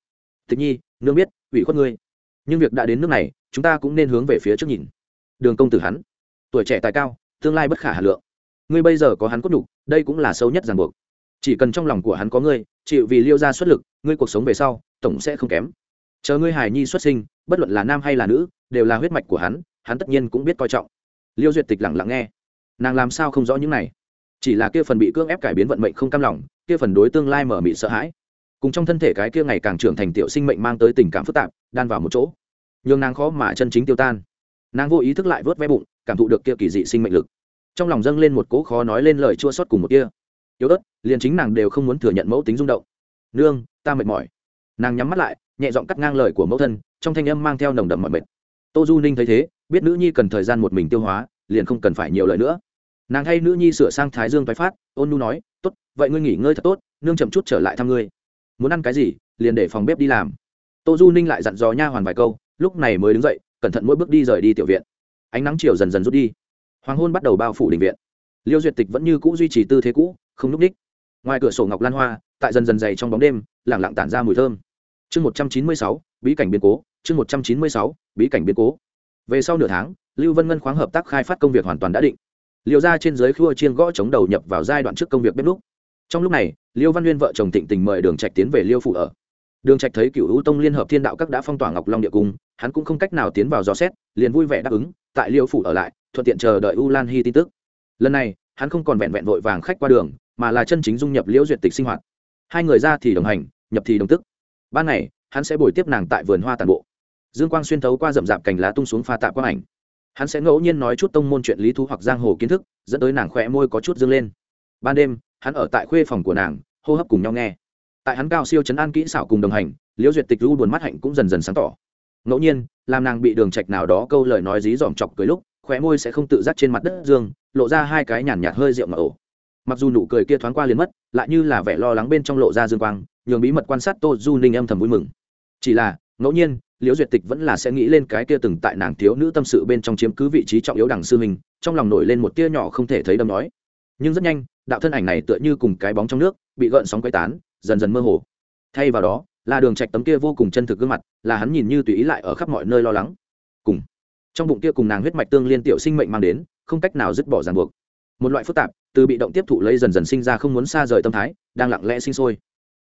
Tịch nhi nương biết ủy khuất ngươi. Nhưng việc đã đến nước này chúng ta cũng nên hướng về phía trước nhìn. Đường công tử hắn tuổi trẻ tài cao tương lai bất khả hà lượng. Ngươi bây giờ có hắn cốt đủ, đây cũng là sâu nhất ràng buộc chỉ cần trong lòng của hắn có ngươi, chịu vì liêu ra xuất lực, ngươi cuộc sống về sau, tổng sẽ không kém. Chờ ngươi hài nhi xuất sinh, bất luận là nam hay là nữ, đều là huyết mạch của hắn hắn tất nhiên cũng biết coi trọng. Liêu duyệt tịch lặng lặng nghe. Nàng làm sao không rõ những này? Chỉ là kia phần bị cưỡng ép cải biến vận mệnh không cam lòng, kia phần đối tương lai mở mị sợ hãi. Cùng trong thân thể cái kia ngày càng trưởng thành tiểu sinh mệnh mang tới tình cảm phức tạp, đan vào một chỗ. Nhường nàng khó mà chân chính tiêu tan. Nàng vô ý thức lại vớt ve bụng, cảm thụ được kia kỳ dị sinh mệnh lực. Trong lòng dâng lên một cỗ khó nói lên lời chua xót cùng một kia yếu ớt, liền chính nàng đều không muốn thừa nhận mẫu tính rung động. Nương, ta mệt mỏi. Nàng nhắm mắt lại, nhẹ giọng cắt ngang lời của mẫu thân, trong thanh âm mang theo nồng đậm mọi mệt. Tô du ninh thấy thế, biết nữ nhi cần thời gian một mình tiêu hóa, liền không cần phải nhiều lời nữa. Nàng thay nữ nhi sửa sang thái dương tái phát, ôn nu nói, tốt, vậy ngươi nghỉ ngơi thật tốt, nương chậm chút trở lại thăm ngươi. Muốn ăn cái gì, liền để phòng bếp đi làm. Tô du ninh lại dặn dò nha hoàn vài câu, lúc này mới đứng dậy, cẩn thận mỗi bước đi rời đi tiểu viện. Ánh nắng chiều dần dần rút đi. Hoàng hôn bắt đầu bao phủ đình viện. Liêu duyệt tịch vẫn như cũ duy trì tư thế cũ không núp đích. Ngoài cửa sổ ngọc lan hoa, tại dần dần dày trong bóng đêm lẳng lặng tản ra mùi thơm. Chương một trăm chín mươi sáu, bí cảnh biến cố. Chương một trăm chín mươi sáu, bí cảnh biến cố. Về sau nửa tháng, lưu vân ngân khoáng hợp tác khai phát công việc hoàn toàn đã định. Liều ra trên giới khua chiên gõ chống đầu nhập vào giai đoạn trước công việc bếp lúc trong lúc này, liêu văn nguyên vợ chồng thịnh tình mời đường trạch tiến về liêu phủ ở. Đường trạch thấy cựu u tông liên hợp thiên đạo các đã phong tỏa ngọc long địa cung, hắn cũng không cách nào tiến vào dò xét, liền vui vẻ đáp ứng, tại liêu phủ ở lại, thuận tiện chờ đợi u lan hy tin tức. Lần này, hắn không còn vẹn vẹn vội vàng khách qua đường mà là chân chính dung nhập liễu duyệt tịch sinh hoạt. Hai người ra thì đồng hành, nhập thì đồng tức. Ban ngày, hắn sẽ bồi tiếp nàng tại vườn hoa tàn bộ. Dương quang xuyên thấu qua rậm rạp cành lá tung xuống pha tạ quang ảnh. Hắn sẽ ngẫu nhiên nói chút tông môn chuyện lý thú hoặc giang hồ kiến thức, dẫn tới nàng khỏe môi có chút dương lên. Ban đêm, hắn ở tại khuê phòng của nàng, hô hấp cùng nhau nghe. Tại hắn cao siêu chấn an kỹ xảo cùng đồng hành, liễu duyệt tịch lưu buồn mắt hạnh cũng dần dần sáng tỏ. Ngẫu nhiên, làm nàng bị đường trạch nào đó câu lời nói dí dỏm chọc cười lúc, khóe môi sẽ không tự giác trên mặt đất dương, lộ ra hai cái nhàn nhạt hơi rượu ngạo ổ mặc dù nụ cười kia thoáng qua liền mất, lại như là vẻ lo lắng bên trong lộ ra dương quang, nhường bí mật quan sát tô du ninh âm thầm vui mừng. Chỉ là, ngẫu nhiên, liễu duyệt tịch vẫn là sẽ nghĩ lên cái kia từng tại nàng thiếu nữ tâm sự bên trong chiếm cứ vị trí trọng yếu đằng sư mình, trong lòng nổi lên một tia nhỏ không thể thấy đâm nói. Nhưng rất nhanh, đạo thân ảnh này tựa như cùng cái bóng trong nước, bị gợn sóng quay tán, dần dần mơ hồ. Thay vào đó, là đường trạch tấm kia vô cùng chân thực gương mặt, là hắn nhìn như tùy ý lại ở khắp mọi nơi lo lắng. Cùng, trong bụng kia cùng nàng huyết mạch tương liên tiểu sinh mệnh mang đến, không cách nào dứt bỏ ràng buộc. Một loại phức tạp từ bị động tiếp thụ lấy dần dần sinh ra không muốn xa rời tâm thái, đang lặng lẽ sinh sôi.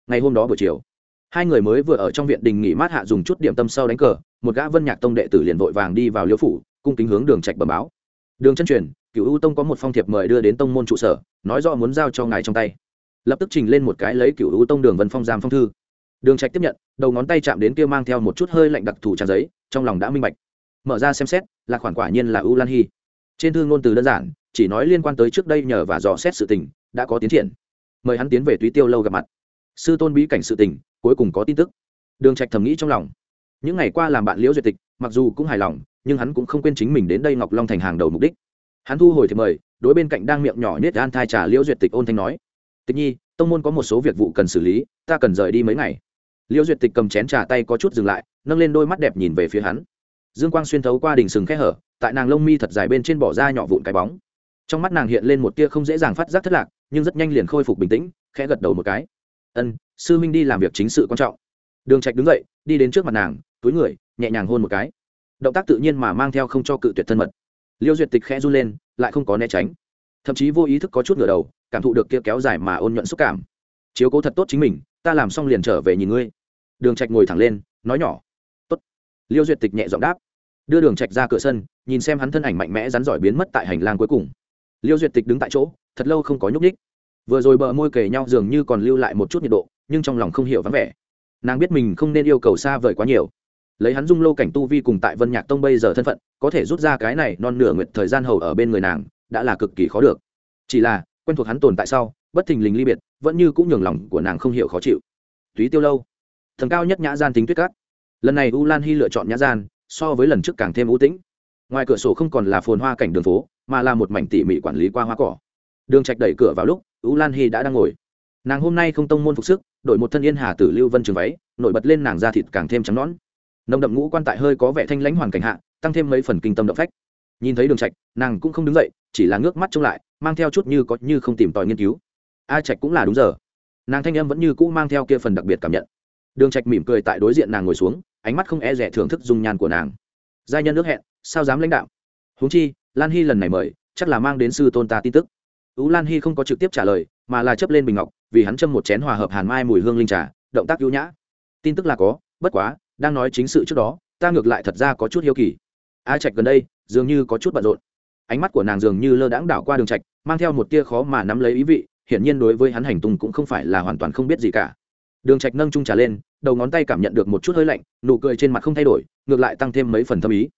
Ngày hôm đó buổi chiều, hai người mới vừa ở trong viện đình nghỉ mát hạ dùng chút điểm tâm sau đánh cờ, một gã vân nhạc tông đệ tử liền vội vàng đi vào liễu phủ, cung kính hướng đường trạch bẩm báo. Đường chân truyền cựu ưu tông có một phong thiệp mời đưa đến tông môn trụ sở, nói rõ muốn giao cho ngài trong tay. Lập tức trình lên một cái lấy cựu ưu tông đường vân phong giam phong thư. Đường trạch tiếp nhận, đầu ngón tay chạm đến kia mang theo một chút hơi lạnh đặc thù trang giấy, trong lòng đã minh bạch. Mở ra xem xét là khoản quả nhiên là ưu lan hy trên thư ngôn từ đơn giản, chỉ nói liên quan tới trước đây nhờ và dò xét sự tình, đã có tiến triển. Mời hắn tiến về túy tiêu lâu gặp mặt. Sư tôn bí cảnh sự tình, cuối cùng có tin tức. Đường trạch thầm nghĩ trong lòng. Những ngày qua làm bạn liễu duyệt tịch, mặc dù cũng hài lòng, nhưng hắn cũng không quên chính mình đến đây ngọc long thành hàng đầu mục đích. Hắn thu hồi thì mời, đối bên cạnh đang miệng nhỏ nết an thai trà liễu duyệt tịch ôn thanh nói, tịch nhi, tông môn có một số việc vụ cần xử lý, ta cần rời đi mấy ngày. Liễu duyệt tịch cầm chén trà tay có chút dừng lại, nâng lên đôi mắt đẹp nhìn về phía hắn dương quang xuyên thấu qua đỉnh sừng khe hở, tại nàng lông mi thật dài bên trên bỏ ra nhỏ vụn cái bóng. Trong mắt nàng hiện lên một tia không dễ dàng phát giác thất lạc, nhưng rất nhanh liền khôi phục bình tĩnh, khẽ gật đầu một cái. Ân, sư minh đi làm việc chính sự quan trọng. Đường trạch đứng dậy, đi đến trước mặt nàng, túi người, nhẹ nhàng hôn một cái. Động tác tự nhiên mà mang theo không cho cự tuyệt thân mật. Liêu duyệt tịch khẽ run lên, lại không có né tránh. Thậm chí vô ý thức có chút ngửa đầu, cảm thụ được kia kéo dài mà ôn nhuận xúc cảm. Chiếu cố thật tốt chính mình, ta làm xong liền trở về nhìn ngươi. Đường trạch ngồi thẳng lên, nói nhỏ. Tốt. Liêu duyệt tịch nhẹ giọng đáp đưa đường trạch ra cửa sân, nhìn xem hắn thân ảnh mạnh mẽ rắn giỏi biến mất tại hành lang cuối cùng. Liêu duyệt tịch đứng tại chỗ, thật lâu không có nhúc ních vừa rồi bờ môi kề nhau dường như còn lưu lại một chút nhiệt độ, nhưng trong lòng không hiểu vắng vẻ. Nàng biết mình không nên yêu cầu xa vời quá nhiều. Lấy hắn dung lô cảnh tu vi cùng tại vân nhạc tông bây giờ thân phận, có thể rút ra cái này non nửa nguyện thời gian hầu ở bên người nàng, đã là cực kỳ khó được. Chỉ là, quen thuộc hắn tồn tại sau, bất thình lình ly biệt, vẫn như cũng nhường lòng của nàng không hiểu khó chịu. Túy tiêu lâu, thần cao nhất nhã gian tính tuyết cát. Lần này u lan hy lựa chọn nhã gian so với lần trước càng thêm ưu tĩnh. Ngoài cửa sổ không còn là phồn hoa cảnh đường phố, mà là một mảnh tỉ mỉ quản lý qua hoa cỏ. Đường trạch đẩy cửa vào lúc, u lan hy đã đang ngồi. Nàng hôm nay không tông môn phục sức, đổi một thân yên hà tử lưu vân trường váy, nổi bật lên nàng da thịt càng thêm trắng nõn. Nồng đậm ngũ quan tại hơi có vẻ thanh lãnh hoàn cảnh hạ, tăng thêm mấy phần kinh tâm động phách. Nhìn thấy đường trạch, nàng cũng không đứng dậy, chỉ là ngước mắt trông lại, mang theo chút như có như không tìm tòi nghiên cứu. A trạch cũng là đúng giờ. Nàng thanh âm vẫn như cũ mang theo kia phần đặc biệt cảm nhận. Đường trạch mỉm cười tại đối diện nàng ngồi xuống ánh mắt không e rẻ thưởng thức dung nhan của nàng. Giai nhân nước hẹn, sao dám lãnh đạo? Huống chi, lan hy lần này mời, chắc là mang đến sư tôn ta tin tức. Tú lan hy không có trực tiếp trả lời, mà là chấp lên bình ngọc, vì hắn châm một chén hòa hợp hàn mai mùi hương linh trà, động tác ưu nhã. Tin tức là có, bất quá, đang nói chính sự trước đó, ta ngược lại thật ra có chút hiếu kỳ. A trạch gần đây, dường như có chút bận rộn. Ánh mắt của nàng dường như lơ đãng đảo qua đường trạch, mang theo một tia khó mà nắm lấy ý vị, hiển nhiên đối với hắn hành tung cũng không phải là hoàn toàn không biết gì cả. Đường trạch nâng trung trà lên đầu ngón tay cảm nhận được một chút hơi lạnh, nụ cười trên mặt không thay đổi, ngược lại tăng thêm mấy phần thâm ý.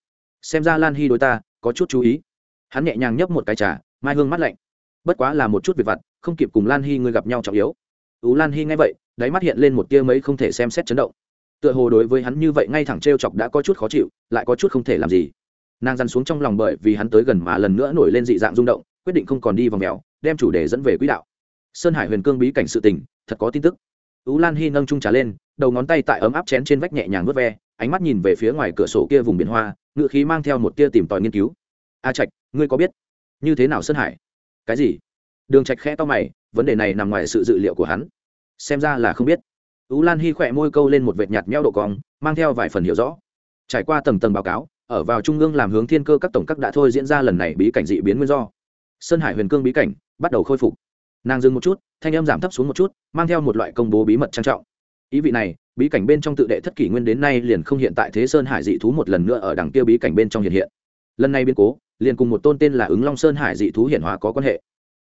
Xem ra lan hy đối ta, có chút chú ý. Hắn nhẹ nhàng nhấp một cái trà, mai hương mắt lạnh. Bất quá là một chút việc vặt, không kịp cùng lan hy ngươi gặp nhau trọng yếu. Ú, lan hy nghe vậy, đáy mắt hiện lên một tia mấy không thể xem xét chấn động. Tựa hồ đối với hắn như vậy ngay thẳng t r e o chọc đã có chút khó chịu, lại có chút không thể làm gì. Nàng dằn xuống trong lòng bởi vì hắn tới gần mà lần nữa nổi lên dị dạng rung động, quyết định không còn đi vòng mèo, đem chủ đề dẫn về quỹ đạo. Sơn hải huyền cương bí cảnh sự tình, thật có tin tức ú lan hy nâng trung trà lên, đầu ngón tay tại ấm áp chén trên vách nhẹ nhàng vớt ve, ánh mắt nhìn về phía ngoài cửa sổ kia vùng biển hoa, ngự khí mang theo một tia tìm tòi nghiên cứu. A trạch, ngươi có biết như thế nào sơn hải? Cái gì? Đường trạch khẽ to mày, vấn đề này nằm ngoài sự dự liệu của hắn. Xem ra là không biết. Ú lan hy khỏe môi câu lên một vệt nhạt meo độ cong, mang theo vài phần hiểu rõ. Trải qua tầng tầng báo cáo, ở vào trung ương làm hướng thiên cơ các tổng các đã thôi diễn ra lần này bí cảnh dị biến nguyên do. Sơn hải huyền cương bí cảnh bắt đầu khôi phục nàng dừng một chút, thanh âm giảm thấp xuống một chút, mang theo một loại công bố bí mật trang trọng. Ý vị này, bí cảnh bên trong tự đệ thất kỷ nguyên đến nay liền không hiện tại thế sơn hải dị thú một lần nữa ở đằng kia bí cảnh bên trong hiện hiện. Lần này biến cố, liền cùng một tôn tên là ứng long sơn hải dị thú hiển hóa có quan hệ.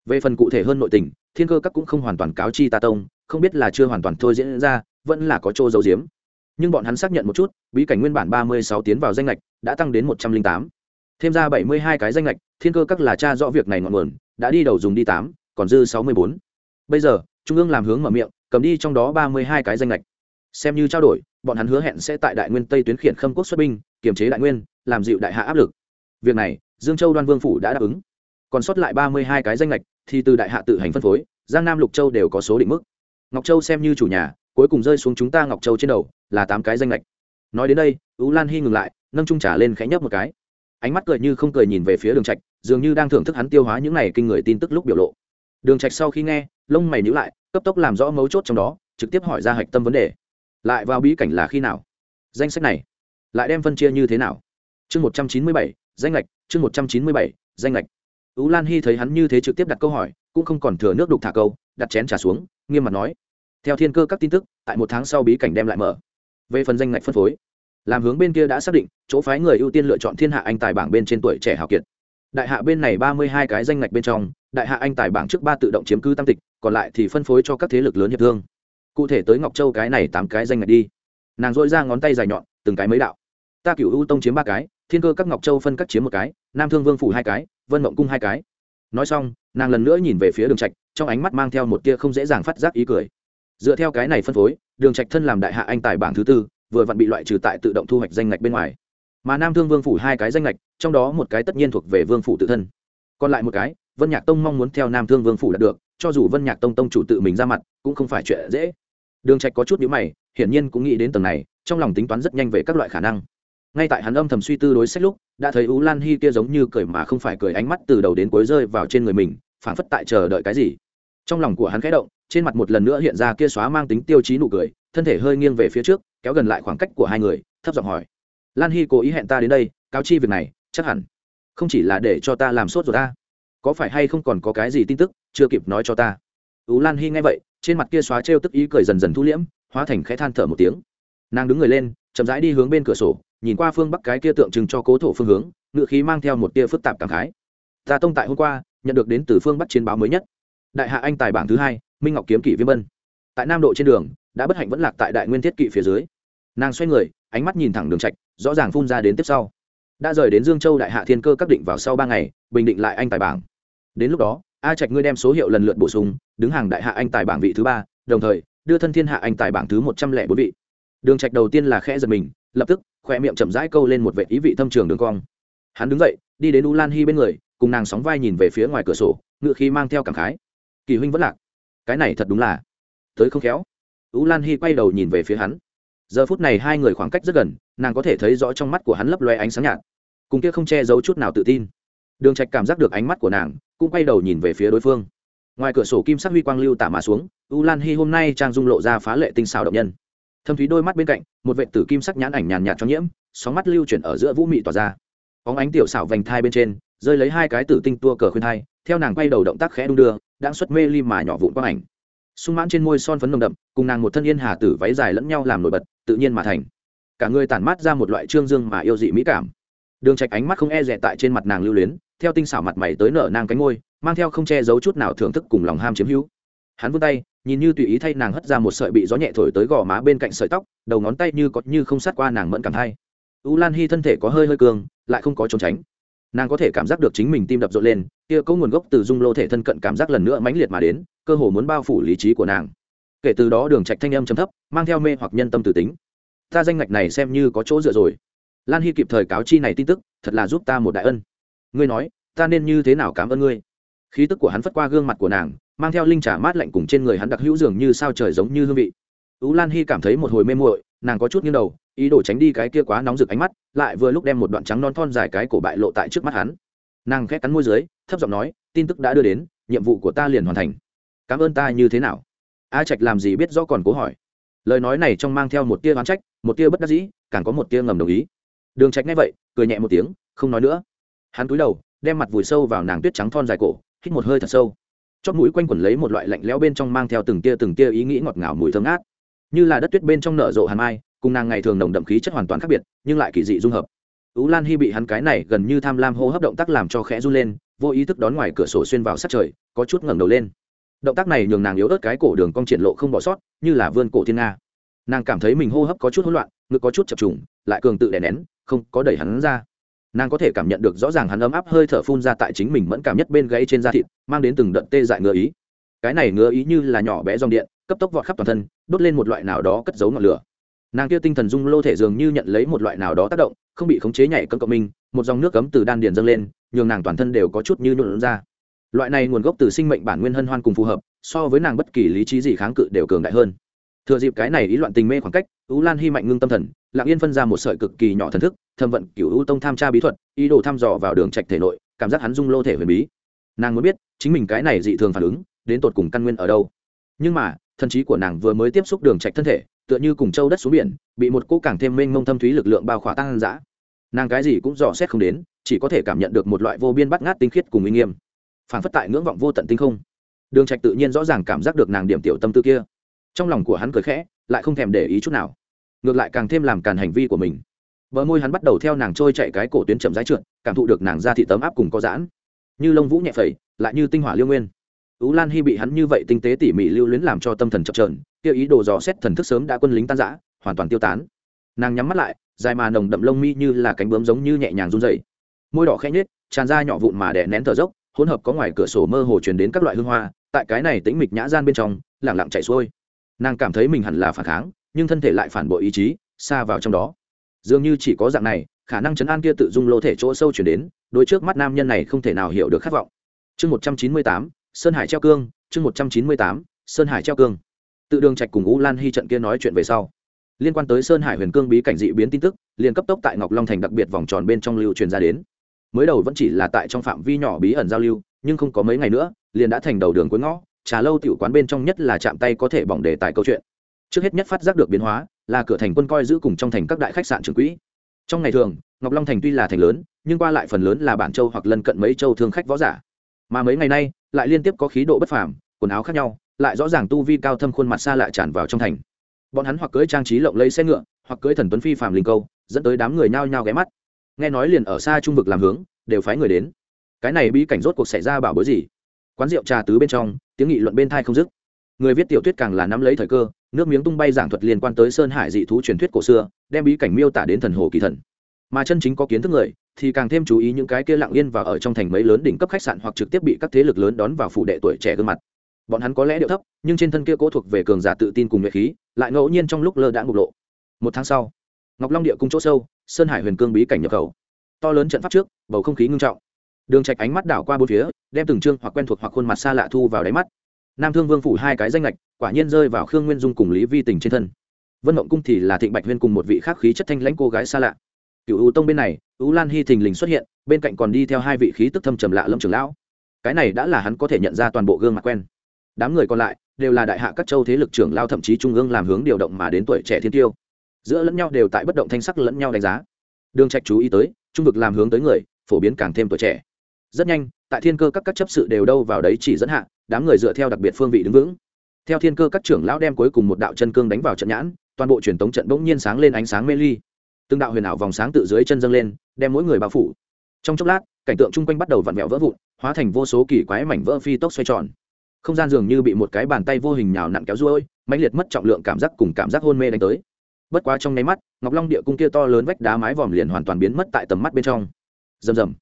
Về phần cụ thể hơn nội tình, thiên cơ các cũng không hoàn toàn cáo chi ta tông, không biết là chưa hoàn toàn thôi diễn ra, vẫn là có chỗ dấu diếm nhưng bọn hắn xác nhận một chút, bí cảnh nguyên bản ba mươi sáu tiến vào danh lệch đã tăng đến một trăm linh tám. Thêm ra bảy mươi hai cái danh lệch thiên cơ các là cha rõ việc này ngọn nguồn, đã đi đầu dùng đi tám còn dư sáu mươi bốn. Bây giờ, trung ương làm hướng mở miệng, cầm đi trong đó ba mươi hai cái danh lệch xem như trao đổi, bọn hắn hứa hẹn sẽ tại đại nguyên tây tuyến khiển khâm quốc xuất binh, kiềm chế đại nguyên, làm dịu đại hạ áp lực. Việc này, dương châu đoan vương phủ đã đáp ứng. Còn sót lại ba mươi hai cái danh lệch thì từ đại hạ tự hành phân phối, giang nam lục châu đều có số định mức. Ngọc châu xem như chủ nhà, cuối cùng rơi xuống chúng ta ngọc châu trên đầu, là tám cái danh lệch nói đến đây, ú lan hy ngừng lại, nâng trung trả lên khẽ nhấp một cái. Ánh mắt cười như không cười nhìn về phía đường trạch, dường như đang thưởng thức hắn tiêu hóa những này kinh người tin tức lúc biểu lộ đường trạch sau khi nghe, lông mày nhíu lại, cấp tốc làm rõ mấu chốt trong đó, trực tiếp hỏi ra hạch tâm vấn đề. Lại vào bí cảnh là khi nào? Danh sách này, lại đem phân chia như thế nào? Chương một trăm chín mươi bảy, danh lệch chương một trăm chín mươi bảy, danh lệch ú lan hy thấy hắn như thế trực tiếp đặt câu hỏi, cũng không còn thừa nước đục thả câu, đặt chén trà xuống, nghiêm mặt nói. Theo thiên cơ các tin tức, tại một tháng sau bí cảnh đem lại mở. Về phần danh ngạch phân phối, làm hướng bên kia đã xác định, chỗ phái người ưu tiên lựa chọn thiên hạ anh tài bảng bên trên tuổi trẻ hào kiệt. Đại hạ bên này ba mươi hai cái danh ngạch bên trong đại hạ anh tài bảng trước ba tự động chiếm cứ tam tịch, còn lại thì phân phối cho các thế lực lớn hiệp thương. Cụ thể tới ngọc châu cái này tám cái danh ngạch đi. Nàng dội ra ngón tay dài nhọn, từng cái mấy đạo. Ta cựu ưu tông chiếm ba cái, thiên cơ các ngọc châu phân cắt chiếm một cái, nam thương vương phủ hai cái, vân mộng cung hai cái. Nói xong, nàng lần nữa nhìn về phía đường trạch, trong ánh mắt mang theo một tia không dễ dàng phát giác ý cười. Dựa theo cái này phân phối, đường trạch thân làm đại hạ anh tài bảng thứ tư, vừa vặn bị loại trừ tại tự động thu hoạch danh ngạch bên ngoài. Mà nam thương vương phủ hai cái danh ngạch, trong đó một cái tất nhiên thuộc về vương phủ tự thân. Còn lại một cái vân nhạc tông mong muốn theo nam thương vương phủ đạt được, cho dù vân nhạc tông tông chủ tự mình ra mặt, cũng không phải chuyện dễ. Đường trạch có chút nhíu mày, hiển nhiên cũng nghĩ đến tầng này, trong lòng tính toán rất nhanh về các loại khả năng. Ngay tại hắn âm thầm suy tư đối sách lúc, đã thấy ú lan hi kia giống như cười mà không phải cười ánh mắt từ đầu đến cuối rơi vào trên người mình, phảng phất tại chờ đợi cái gì. Trong lòng của hắn khẽ động, trên mặt một lần nữa hiện ra kia xóa mang tính tiêu chí nụ cười, thân thể hơi nghiêng về phía trước, kéo gần lại khoảng cách của hai người, thấp giọng hỏi. Lan hi cố ý hẹn ta đến đây, cáo chi việc này, chắc hẳn không chỉ là để cho ta làm sốt rồi ta có phải hay không còn có cái gì tin tức, chưa kịp nói cho ta. Ú lan hy nghe vậy, trên mặt kia xóa trêu tức ý cười dần dần thu liễm, hóa thành khẽ than thở một tiếng. Nàng đứng người lên, chậm rãi đi hướng bên cửa sổ, nhìn qua phương bắc cái kia tượng trưng cho cố thổ phương hướng, ngựa khí mang theo một tia phức tạp cảm khái. Ta tông tại hôm qua, nhận được đến từ phương bắc chiến báo mới nhất. Đại hạ anh tài bảng thứ hai, minh ngọc kiếm kỷ viêm bân tại nam độ trên đường, đã bất hạnh vẫn lạc tại đại nguyên thiết kỵ phía dưới. Nàng xoay người, ánh mắt nhìn thẳng đường trạch, rõ ràng phun ra đến tiếp sau. Đã rời đến dương châu đại hạ thiên cơ các định vào sau ba ngày, bình định lại anh tài bảng đến lúc đó, a trạch ngươi đem số hiệu lần lượt bổ sung, đứng hàng đại hạ anh tài bảng vị thứ ba, đồng thời, đưa thân thiên hạ anh tài bảng thứ một trăm lẻ bốn vị. Đường trạch đầu tiên là khẽ giật mình, lập tức khoe miệng chậm rãi câu lên một vệ ý vị thâm trường đường cong. Hắn đứng dậy, đi đến u lan hy bên người, cùng nàng sóng vai nhìn về phía ngoài cửa sổ, ngựa khí mang theo cảm khái. Kỳ huynh vẫn lạc. Cái này thật đúng là tới không khéo. U lan hy quay đầu nhìn về phía hắn. Giờ phút này hai người khoảng cách rất gần, nàng có thể thấy rõ trong mắt của hắn lấp loe ánh sáng nhạt. Cùng kia không che giấu chút nào tự tin. Đường trạch cảm giác được ánh mắt của nàng cũng quay đầu nhìn về phía đối phương. Ngoài cửa sổ kim sắc huy quang lưu tả mà xuống, u lan hy hôm nay trang dung lộ ra phá lệ tinh xào động nhân. Thâm thúy đôi mắt bên cạnh, một vệ tử kim sắc nhãn ảnh nhàn nhạt cho nhiễm, sóng mắt lưu chuyển ở giữa vũ mị tỏa ra. Óng ánh tiểu xảo vành thai bên trên, rơi lấy hai cái tử tinh tua cờ khuyên thai, theo nàng quay đầu động tác khẽ đung đưa, đang xuất mê ly mà nhỏ vụn quang ảnh. Sung mãn trên môi son phấn nồng đậm, cùng nàng một thân yên hà tử váy dài lẫn nhau làm nổi bật, tự nhiên mà thành. Cả người tản mát ra một loại trương dương mà yêu dị mỹ cảm đường trạch ánh mắt không e dè tại trên mặt nàng lưu luyến, theo tinh xảo mặt mày tới nở nàng cánh môi, mang theo không che giấu chút nào thưởng thức cùng lòng ham chiếm hữu. Hắn vươn tay, nhìn như tùy ý thay nàng hất ra một sợi bị gió nhẹ thổi tới gò má bên cạnh sợi tóc, đầu ngón tay như có như không sát qua nàng mẫn cảm hay u lan hy thân thể có hơi hơi cường, lại không có trốn tránh. Nàng có thể cảm giác được chính mình tim đập rộn lên, kia có nguồn gốc từ dung lô thể thân cận cảm giác lần nữa mãnh liệt mà đến, cơ hồ muốn bao phủ lý trí của nàng. Kể từ đó đường trạch thanh âm chấm thấp, mang theo mê hoặc nhân tâm tử tính. Ta danh ngạch này xem như có chỗ dựa rồi lan hy kịp thời cáo chi này tin tức, thật là giúp ta một đại ân. Ngươi nói, ta nên như thế nào cảm ơn ngươi? Khí tức của hắn phất qua gương mặt của nàng, mang theo linh trà mát lạnh cùng trên người hắn đặc hữu dường như sao trời giống như hương vị. Tú lan hy cảm thấy một hồi mê muội, nàng có chút nghiêng đầu, ý đồ tránh đi cái kia quá nóng rực ánh mắt, lại vừa lúc đem một đoạn trắng non thon dài cái cổ bại lộ tại trước mắt hắn. Nàng khét cắn môi dưới, thấp giọng nói, tin tức đã đưa đến, nhiệm vụ của ta liền hoàn thành. Cảm ơn ta như thế nào? A trạch làm gì biết rõ còn cố hỏi. Lời nói này trong mang theo một tia oán trách, một tia bất đắc dĩ, càng có một tia ngầm đồng ý đường trạch nghe vậy, cười nhẹ một tiếng, không nói nữa. Hắn cúi đầu, đem mặt vùi sâu vào nàng tuyết trắng thon dài cổ, hít một hơi thật sâu. Chót mũi quanh quẩn lấy một loại lạnh lẽo bên trong mang theo từng tia từng tia ý nghĩ ngọt ngào mùi thơm ngát. Như là đất tuyết bên trong nở rộ hàn mai, cùng nàng ngày thường nồng đậm khí chất hoàn toàn khác biệt, nhưng lại kỳ dị dung hợp. Ú lan hy bị hắn cái này gần như tham lam hô hấp động tác làm cho khẽ run lên, vô ý thức đón ngoài cửa sổ xuyên vào sát trời, có chút ngẩng đầu lên. Động tác này nhường nàng yếu ớt cái cổ đường cong triển lộ không bỏ sót, như là vươn cổ thiên nga. Nàng cảm thấy mình hô hấp có chút hỗn loạn ngực có chút chập trùng, lại cường tự đè nén, không có đẩy hắn ra. Nàng có thể cảm nhận được rõ ràng hắn ấm áp hơi thở phun ra tại chính mình mẫn cảm nhất bên gáy trên da thịt, mang đến từng đợt tê dại ngứa ý. Cái này ngứa ý như là nhỏ bé dòng điện, cấp tốc vọt khắp toàn thân, đốt lên một loại nào đó cất giấu ngọn lửa. Nàng kia tinh thần dung lô thể dường như nhận lấy một loại nào đó tác động, không bị khống chế nhảy cấm cộng minh, một dòng nước cấm từ đan điền dâng lên, nhường nàng toàn thân đều có chút như nhuộn ra. Loại này nguồn gốc từ sinh mệnh bản nguyên hân hoan cùng phù hợp, so với nàng bất kỳ lý trí gì kháng cự đều cường đại hơn thừa dịp cái này ý loạn tình mê khoảng cách, ú lan hy mạnh ngưng tâm thần, lặng yên phân ra một sợi cực kỳ nhỏ thần thức thâm vận cựu ưu tông tham tra bí thuật, ý đồ thăm dò vào đường trạch thể nội, cảm giác hắn dung lô thể huyền bí. Nàng muốn biết, chính mình cái này dị thường phản ứng, đến tột cùng căn nguyên ở đâu. Nhưng mà, thần trí của nàng vừa mới tiếp xúc đường trạch thân thể, tựa như cùng châu đất xuống biển, bị một cỗ càng thêm mênh mông thâm thúy lực lượng bao khỏa tăng dã. Nàng cái gì cũng dò xét không đến, chỉ có thể cảm nhận được một loại vô biên bắt ngát tinh khiết cùng uy nghiêm. Phản phất tại ngưỡng vọng vô tận tinh không. Đường trạch tự nhiên rõ ràng cảm giác được nàng điểm tiểu tâm tư kia trong lòng của hắn cười khẽ, lại không thèm để ý chút nào. Ngược lại càng thêm làm càn hành vi của mình. Bờ môi hắn bắt đầu theo nàng trôi chạy cái cổ tuyến chậm rãi trượt, cảm thụ được nàng ra thị tấm áp cùng có giãn. Như lông vũ nhẹ phẩy, lại như tinh hỏa liêu nguyên. Ú lan hy bị hắn như vậy tinh tế tỉ mỉ lưu luyến làm cho tâm thần chập trờn kia ý đồ dò xét thần thức sớm đã quân lính tan rã, hoàn toàn tiêu tán. Nàng nhắm mắt lại, dài mà nồng đậm lông mi như là cánh bướm giống như nhẹ nhàng run dày môi đỏ khẽ nhết tràn ra nhỏ vụn mà đè nén thở dốc, hỗn hợp có ngoài cửa sổ mơ hồ truyền đến các loại hương hoa, tại cái này tĩnh mịch nhã gian bên trong lẳng lặng chạy xuôi nàng cảm thấy mình hẳn là phản kháng, nhưng thân thể lại phản bội ý chí, xa vào trong đó. Dường như chỉ có dạng này, khả năng chấn an kia tự dung lô thể chỗ sâu chuyển đến, đôi trước mắt nam nhân này không thể nào hiểu được khát vọng. Chương một trăm chín mươi tám, sơn hải treo cương, chương một trăm chín mươi tám, sơn hải treo cương. Tự đường trạch cùng u lan hy trận kia nói chuyện về sau, liên quan tới sơn hải huyền cương bí cảnh dị biến tin tức, liền cấp tốc tại ngọc long thành đặc biệt vòng tròn bên trong lưu truyền ra đến. Mới đầu vẫn chỉ là tại trong phạm vi nhỏ bí ẩn giao lưu, nhưng không có mấy ngày nữa, liền đã thành đầu đường cuối ngõ trà lâu tiểu quán bên trong nhất là chạm tay có thể bỏng đề tài câu chuyện. Trước hết nhất phát giác được biến hóa, là cửa thành quân coi giữ cùng trong thành các đại khách sạn trưởng quỹ. Trong ngày thường, ngọc long thành tuy là thành lớn, nhưng qua lại phần lớn là bản châu hoặc lân cận mấy châu thương khách võ giả. Mà mấy ngày nay, lại liên tiếp có khí độ bất phàm, quần áo khác nhau, lại rõ ràng tu vi cao thâm khuôn mặt xa lại tràn vào trong thành. Bọn hắn hoặc cưỡi trang trí lộng lấy xe ngựa, hoặc cưỡi thần tuấn phi phàm linh câu, dẫn tới đám người nhao nhao ghé mắt. Nghe nói liền ở xa trung vực làm hướng, đều phái người đến. Cái này bí cảnh rốt cuộc xảy ra bảo bối gì? Quán rượu trà tứ bên trong, tiếng nghị luận bên thai không dứt. Người viết tiểu thuyết càng là nắm lấy thời cơ, nước miếng tung bay giảng thuật liên quan tới sơn hải dị thú truyền thuyết cổ xưa, đem bí cảnh miêu tả đến thần hồ kỳ thần. Mà chân chính có kiến thức người, thì càng thêm chú ý những cái kia lặng yên và ở trong thành mấy lớn đỉnh cấp khách sạn hoặc trực tiếp bị các thế lực lớn đón vào phủ đệ tuổi trẻ gương mặt. Bọn hắn có lẽ điệu thấp, nhưng trên thân kia cố thuộc về cường giả tự tin cùng nhuệ khí, lại ngẫu nhiên trong lúc lơ đãng bộc lộ. Một tháng sau, ngọc long địa cung chỗ sâu, sơn hải huyền cương bí cảnh nhập khẩu. To lớn trận pháp trước, bầu không khí ngưng trọng đường trạch ánh mắt đảo qua bốn phía, đem từng trương hoặc quen thuộc hoặc khuôn mặt xa lạ thu vào đáy mắt. Nam thương vương phủ hai cái danh lệch quả nhiên rơi vào khương nguyên dung cùng lý vi tình trên thân. Vân mộng cung thì là thịnh bạch huyên cùng một vị khác khí chất thanh lãnh cô gái xa lạ. Cựu ưu tông bên này ưu lan hy thình lình xuất hiện, bên cạnh còn đi theo hai vị khí tức thâm trầm lạ lâm trưởng lão. Cái này đã là hắn có thể nhận ra toàn bộ gương mặt quen. Đám người còn lại đều là đại hạ các châu thế lực trưởng lao thậm chí trung ương làm hướng điều động mà đến tuổi trẻ thiên tiêu. Giữa lẫn nhau đều tại bất động thanh sắc lẫn nhau đánh giá. Đường trạch chú ý tới, trung vực làm hướng tới người, phổ biến càng thêm tuổi trẻ rất nhanh, tại thiên cơ các các chấp sự đều đâu vào đấy chỉ dẫn hạ, đám người dựa theo đặc biệt phương vị đứng vững. Theo thiên cơ các trưởng lão đem cuối cùng một đạo chân cương đánh vào trận nhãn, toàn bộ truyền tống trận bỗng nhiên sáng lên ánh sáng mê ly. Từng đạo huyền ảo vòng sáng tự dưới chân dâng lên, đem mỗi người bao phủ. Trong chốc lát, cảnh tượng chung quanh bắt đầu vặn vẹo vỡ vụn, hóa thành vô số kỳ quái mảnh vỡ phi tốc xoay tròn. Không gian dường như bị một cái bàn tay vô hình nhào nặn kéo ruôi, mãnh liệt mất trọng lượng cảm giác cùng cảm giác hôn mê đánh tới. Bất quá trong nháy mắt, ngọc long địa cung kia to lớn vách đá mái vòm liền hoàn toàn biến mất tại tầm mắt bên trong. Rầm rầm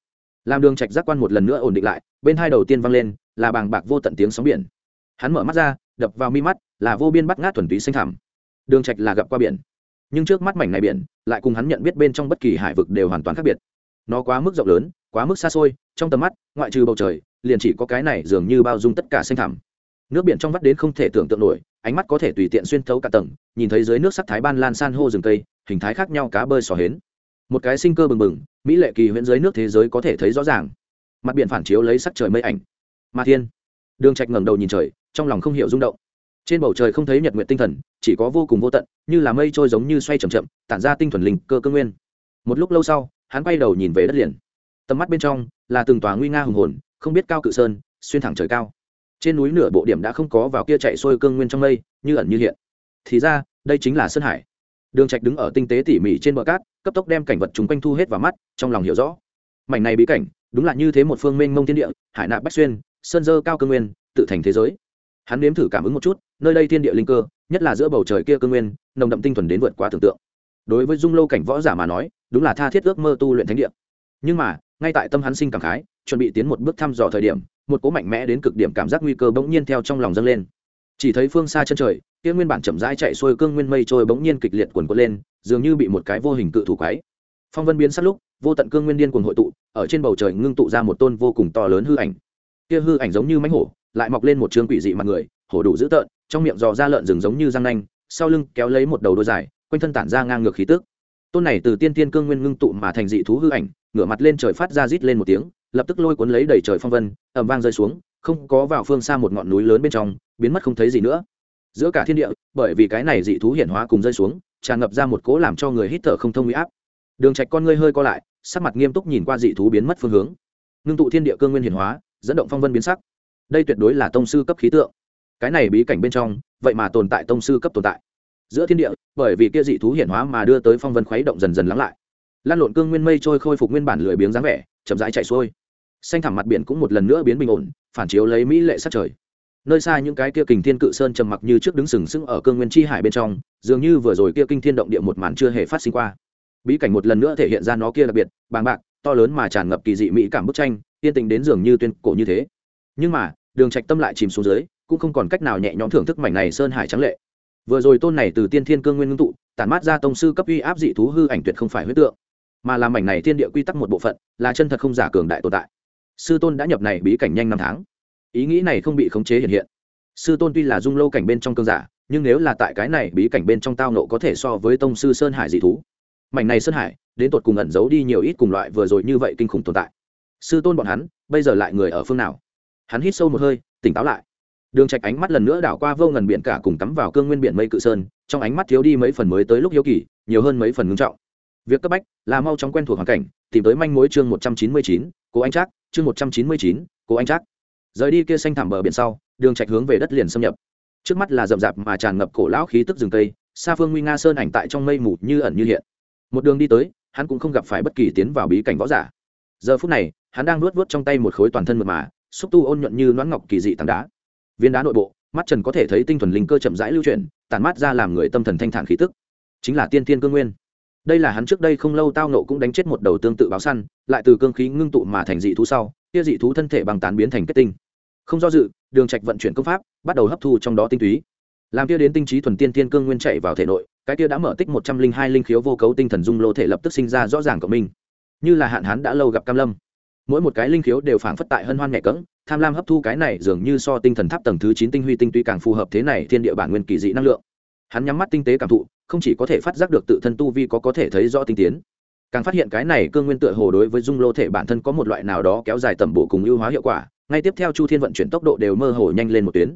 làm đường trạch giác quan một lần nữa ổn định lại, bên hai đầu tiên vang lên, là bàng bạc vô tận tiếng sóng biển. Hắn mở mắt ra, đập vào mi mắt, là vô biên bắt ngát thuần túy xanh thẳm. Đường trạch là gặp qua biển, nhưng trước mắt mảnh này biển, lại cùng hắn nhận biết bên trong bất kỳ hải vực đều hoàn toàn khác biệt. Nó quá mức rộng lớn, quá mức xa xôi, trong tầm mắt, ngoại trừ bầu trời, liền chỉ có cái này dường như bao dung tất cả xanh thẳm. Nước biển trong vắt đến không thể tưởng tượng nổi, ánh mắt có thể tùy tiện xuyên thấu cả tầng, nhìn thấy dưới nước sắc thái ban lan san hô rừng cây, hình thái khác nhau cá bơi sò hến một cái sinh cơ bừng bừng, mỹ lệ kỳ huyễn dưới nước thế giới có thể thấy rõ ràng. Mặt biển phản chiếu lấy sắc trời mây ảnh. Ma thiên. Đường trạch ngẩng đầu nhìn trời, trong lòng không hiểu rung động. Trên bầu trời không thấy nhật nguyện tinh thần, chỉ có vô cùng vô tận, như là mây trôi giống như xoay chậm chậm, tản ra tinh thuần linh cơ cơ nguyên. Một lúc lâu sau, hắn quay đầu nhìn về đất liền. Tầm mắt bên trong là từng tòa nguy nga hùng hồn, không biết cao cự sơn, xuyên thẳng trời cao. Trên núi nửa bộ điểm đã không có vào kia chạy xuôi cương nguyên trong mây, như ẩn như hiện. Thì ra, đây chính là sơn hải đường trạch đứng ở tinh tế tỉ mỉ trên bờ cát, cấp tốc đem cảnh vật chúng quanh thu hết vào mắt, trong lòng hiểu rõ. Mảnh này bí cảnh, đúng là như thế một phương mênh mông thiên địa, hải nạp bách xuyên, sơn dơ cao cương nguyên, tự thành thế giới. Hắn nếm thử cảm ứng một chút, nơi đây thiên địa linh cơ, nhất là giữa bầu trời kia cương nguyên, nồng đậm tinh thuần đến vượt quá tưởng tượng. Đối với dung lâu cảnh võ giả mà nói, đúng là tha thiết ước mơ tu luyện thánh địa. Nhưng mà, ngay tại tâm hắn sinh cảm khái, chuẩn bị tiến một bước thăm dò thời điểm, một cố mạnh mẽ đến cực điểm cảm giác nguy cơ bỗng nhiên theo trong lòng dâng lên. Chỉ thấy phương xa chân trời kia nguyên bản chậm rãi chạy xuôi cương nguyên mây trôi bỗng nhiên kịch liệt quần quật lên, dường như bị một cái vô hình cự thủ quái phong vân biến sắc lúc, vô tận cương nguyên điên cuồng hội tụ, ở trên bầu trời ngưng tụ ra một tôn vô cùng to lớn hư ảnh. Kia hư ảnh giống như mãnh hổ, lại mọc lên một trường quỷ dị mặt người, hổ đủ dữ tợn, trong miệng dò ra lợn rừng giống như răng nanh, sau lưng kéo lấy một đầu đuôi dài, quanh thân tản ra ngang ngược khí tức. tôn này từ tiên tiên cương nguyên ngưng tụ mà thành dị thú hư ảnh, ngửa mặt lên trời phát ra rít lên một tiếng, lập tức lôi cuốn lấy đầy trời phong vân, ầm vang rơi xuống, không có vào phương xa một ngọn núi lớn bên trong, biến mất không thấy gì nữa giữa cả thiên địa, bởi vì cái này dị thú hiển hóa cùng rơi xuống, tràn ngập ra một cỗ làm cho người hít thở không thông huy áp. Đường trạch con ngươi hơi co lại, sắc mặt nghiêm túc nhìn qua dị thú biến mất phương hướng. Ngưng tụ thiên địa cương nguyên hiển hóa, dẫn động phong vân biến sắc. Đây tuyệt đối là tông sư cấp khí tượng. Cái này bí cảnh bên trong, vậy mà tồn tại tông sư cấp tồn tại. Giữa thiên địa, bởi vì kia dị thú hiển hóa mà đưa tới phong vân khuấy động dần dần lắng lại. Lan lộn cương nguyên mây trôi khôi phục nguyên bản lười biếng dáng vẻ, chậm rãi chạy xuôi. Xanh thẳm mặt biển cũng một lần nữa biến bình ổn, phản chiếu lấy mỹ lệ sát trời nơi xa những cái kia kình thiên cự sơn trầm mặc như trước đứng sừng sững ở cương nguyên chi hải bên trong, dường như vừa rồi kia kinh thiên động địa một màn chưa hề phát sinh qua. Bí cảnh một lần nữa thể hiện ra nó kia đặc biệt, bàng bạc, to lớn mà tràn ngập kỳ dị mỹ cảm bức tranh, yên tình đến dường như tuyên cổ như thế. Nhưng mà, đường trạch tâm lại chìm xuống dưới, cũng không còn cách nào nhẹ nhõm thưởng thức mảnh này sơn hải trắng lệ. Vừa rồi tôn này từ tiên thiên cương nguyên ngưng tụ, tản mát ra tông sư cấp uy áp dị thú hư ảnh tuyệt không phải huyết tượng. Mà là mảnh này thiên địa quy tắc một bộ phận, là chân thật không giả cường đại tồn tại. Sư tôn đã nhập này bí cảnh nhanh năm tháng ý nghĩ này không bị khống chế hiện hiện. Sư tôn tuy là dung lâu cảnh bên trong cương giả, nhưng nếu là tại cái này bí cảnh bên trong tao nộ có thể so với tông sư sơn hải dị thú. Mảnh này sơn hải, đến tột cùng ẩn giấu đi nhiều ít cùng loại vừa rồi như vậy kinh khủng tồn tại. Sư tôn bọn hắn, bây giờ lại người ở phương nào? Hắn hít sâu một hơi, tỉnh táo lại. Đường trạch ánh mắt lần nữa đảo qua vô ngần biển cả cùng cắm vào cương nguyên biển mây cự sơn, trong ánh mắt thiếu đi mấy phần mới tới lúc hiếu kỳ, nhiều hơn mấy phần ngưng trọng. Việc cấp bách là mau chóng quen thuộc hoàn cảnh, tìm tới manh mối chương một trăm chín mươi chín, cố anh trác, chương một trăm chín mươi chín, cố anh trác rời đi kia xanh thảm bờ biển sau, đường trạch hướng về đất liền xâm nhập. Trước mắt là rậm rạp mà tràn ngập cổ lão khí tức rừng cây, xa phương nguy nga sơn ảnh tại trong mây mù như ẩn như hiện. Một đường đi tới, hắn cũng không gặp phải bất kỳ tiến vào bí cảnh võ giả. Giờ phút này, hắn đang nuốt vuốt trong tay một khối toàn thân mượt mà, xúc tu ôn nhuận như loãng ngọc kỳ dị tảng đá. Viên đá nội bộ, mắt trần có thể thấy tinh thuần linh cơ chậm rãi lưu chuyển tàn mát ra làm người tâm thần thanh thản khí tức. Chính là tiên thiên cương nguyên. Đây là hắn trước đây không lâu tao nộ cũng đánh chết một đầu tương tự báo săn, lại từ cương khí ngưng tụ mà thành dị thú sau kia dị thú thân thể bằng tán biến thành kết tinh. Không do dự đường trạch vận chuyển công pháp bắt đầu hấp thu trong đó tinh túy. Làm kia đến tinh trí thuần tiên tiên cương nguyên chạy vào thể nội cái kia đã mở tích một trăm linh hai linh khiếu vô cấu tinh thần dung lô thể lập tức sinh ra rõ ràng của mình. Như là hạn hán đã lâu gặp cam lâm. Mỗi một cái linh khiếu đều phảng phất tại hân hoan nhẹ cứng, tham lam hấp thu cái này dường như so tinh thần tháp tầng thứ chín tinh huy tinh túy càng phù hợp thế này thiên địa bản nguyên kỳ dị năng lượng. Hắn nhắm mắt tinh tế cảm thụ không chỉ có thể phát giác được tự thân tu vi có có thể thấy rõ tinh tiến càng phát hiện cái này cương nguyên tựa hồ đối với dung lô thể bản thân có một loại nào đó kéo dài tầm bổ cùng ưu hóa hiệu quả, ngay tiếp theo chu thiên vận chuyển tốc độ đều mơ hồ nhanh lên một tuyến.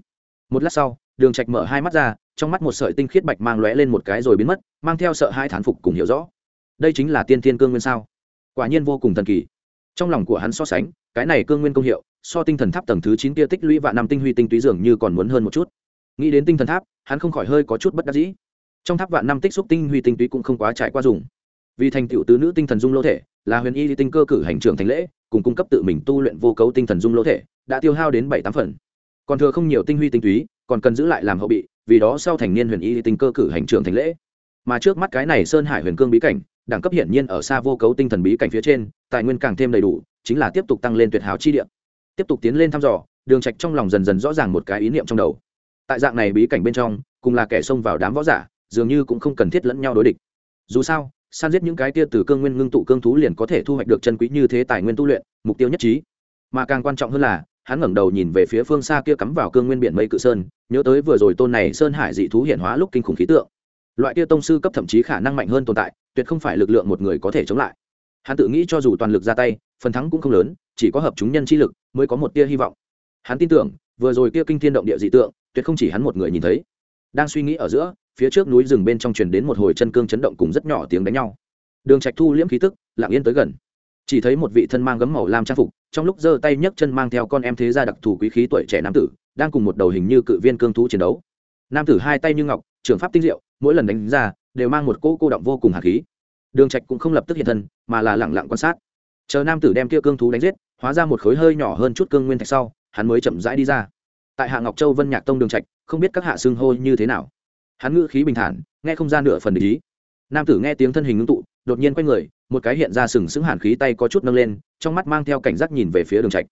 Một lát sau, đường trạch mở hai mắt ra, trong mắt một sợi tinh khiết bạch mang lóe lên một cái rồi biến mất, mang theo sợ hai thán phục cùng hiểu rõ. Đây chính là tiên thiên cương nguyên sao? Quả nhiên vô cùng thần kỳ. Trong lòng của hắn so sánh, cái này cương nguyên công hiệu, so tinh thần tháp tầng thứ chín kia tích lũy và năm tinh huy tinh túy dường như còn muốn hơn một chút. Nghĩ đến tinh thần tháp, hắn không khỏi hơi có chút bất đắc dĩ. Trong tháp vạn năm tích xúc tinh huy tinh túy cũng không quá trải qua dùng vì thành tựu tứ nữ tinh thần dung lô thể, là huyền y tinh cơ cử hành trưởng thành lễ, cùng cung cấp tự mình tu luyện vô cấu tinh thần dung lô thể, đã tiêu hao đến bảy tám phần. Còn thừa không nhiều tinh huy tinh túy, còn cần giữ lại làm hậu bị, vì đó sau thành niên huyền y tinh cơ cử hành trưởng thành lễ. Mà trước mắt cái này sơn hải huyền cương bí cảnh, đẳng cấp hiển nhiên ở xa vô cấu tinh thần bí cảnh phía trên, tài nguyên càng thêm đầy đủ, chính là tiếp tục tăng lên tuyệt hảo chi địa. Tiếp tục tiến lên thăm dò, đường trạch trong lòng dần dần rõ ràng một cái ý niệm trong đầu. Tại dạng này bí cảnh bên trong, cùng là kẻ xông vào đám võ giả, dường như cũng không cần thiết lẫn nhau đối địch. Dù sao san giết những cái tia từ cương nguyên ngưng tụ cương thú liền có thể thu hoạch được chân quý như thế tài nguyên tu luyện, mục tiêu nhất trí. Mà càng quan trọng hơn là, hắn ngẩng đầu nhìn về phía phương xa kia cắm vào cương nguyên biển mây cự sơn, nhớ tới vừa rồi tôn này sơn hải dị thú hiển hóa lúc kinh khủng khí tượng. Loại kia tông sư cấp thậm chí khả năng mạnh hơn tồn tại, tuyệt không phải lực lượng một người có thể chống lại. Hắn tự nghĩ cho dù toàn lực ra tay, phần thắng cũng không lớn, chỉ có hợp chúng nhân chi lực mới có một tia hy vọng. Hắn tin tưởng, vừa rồi kia kinh thiên động địa dị tượng, tuyệt không chỉ hắn một người nhìn thấy. Đang suy nghĩ ở giữa phía trước núi rừng bên trong truyền đến một hồi chân cương chấn động cùng rất nhỏ tiếng đánh nhau. Đường trạch thu liễm khí tức, lặng yên tới gần. Chỉ thấy một vị thân mang gấm màu lam trang phục, trong lúc giơ tay nhấc chân mang theo con em thế gia đặc thù quý khí tuổi trẻ nam tử, đang cùng một đầu hình như cự viên cương thú chiến đấu. Nam tử hai tay như ngọc, trường pháp tinh diệu, mỗi lần đánh ra, đều mang một cô cô động vô cùng hạt khí. Đường trạch cũng không lập tức hiện thân, mà là lặng lặng quan sát. Chờ nam tử đem kia cương thú đánh giết, hóa ra một khối hơi nhỏ hơn chút cương nguyên thạch sau, hắn mới chậm rãi đi ra. Tại hạ ngọc châu vân nhạc tông đường trạch, không biết các hạ xương hô như thế nào hắn ngữ khí bình thản, nghe không ra nửa phần ý. Nam tử nghe tiếng thân hình ngưng tụ, đột nhiên quay người, một cái hiện ra sừng sững hàn khí tay có chút nâng lên, trong mắt mang theo cảnh giác nhìn về phía đường trạch.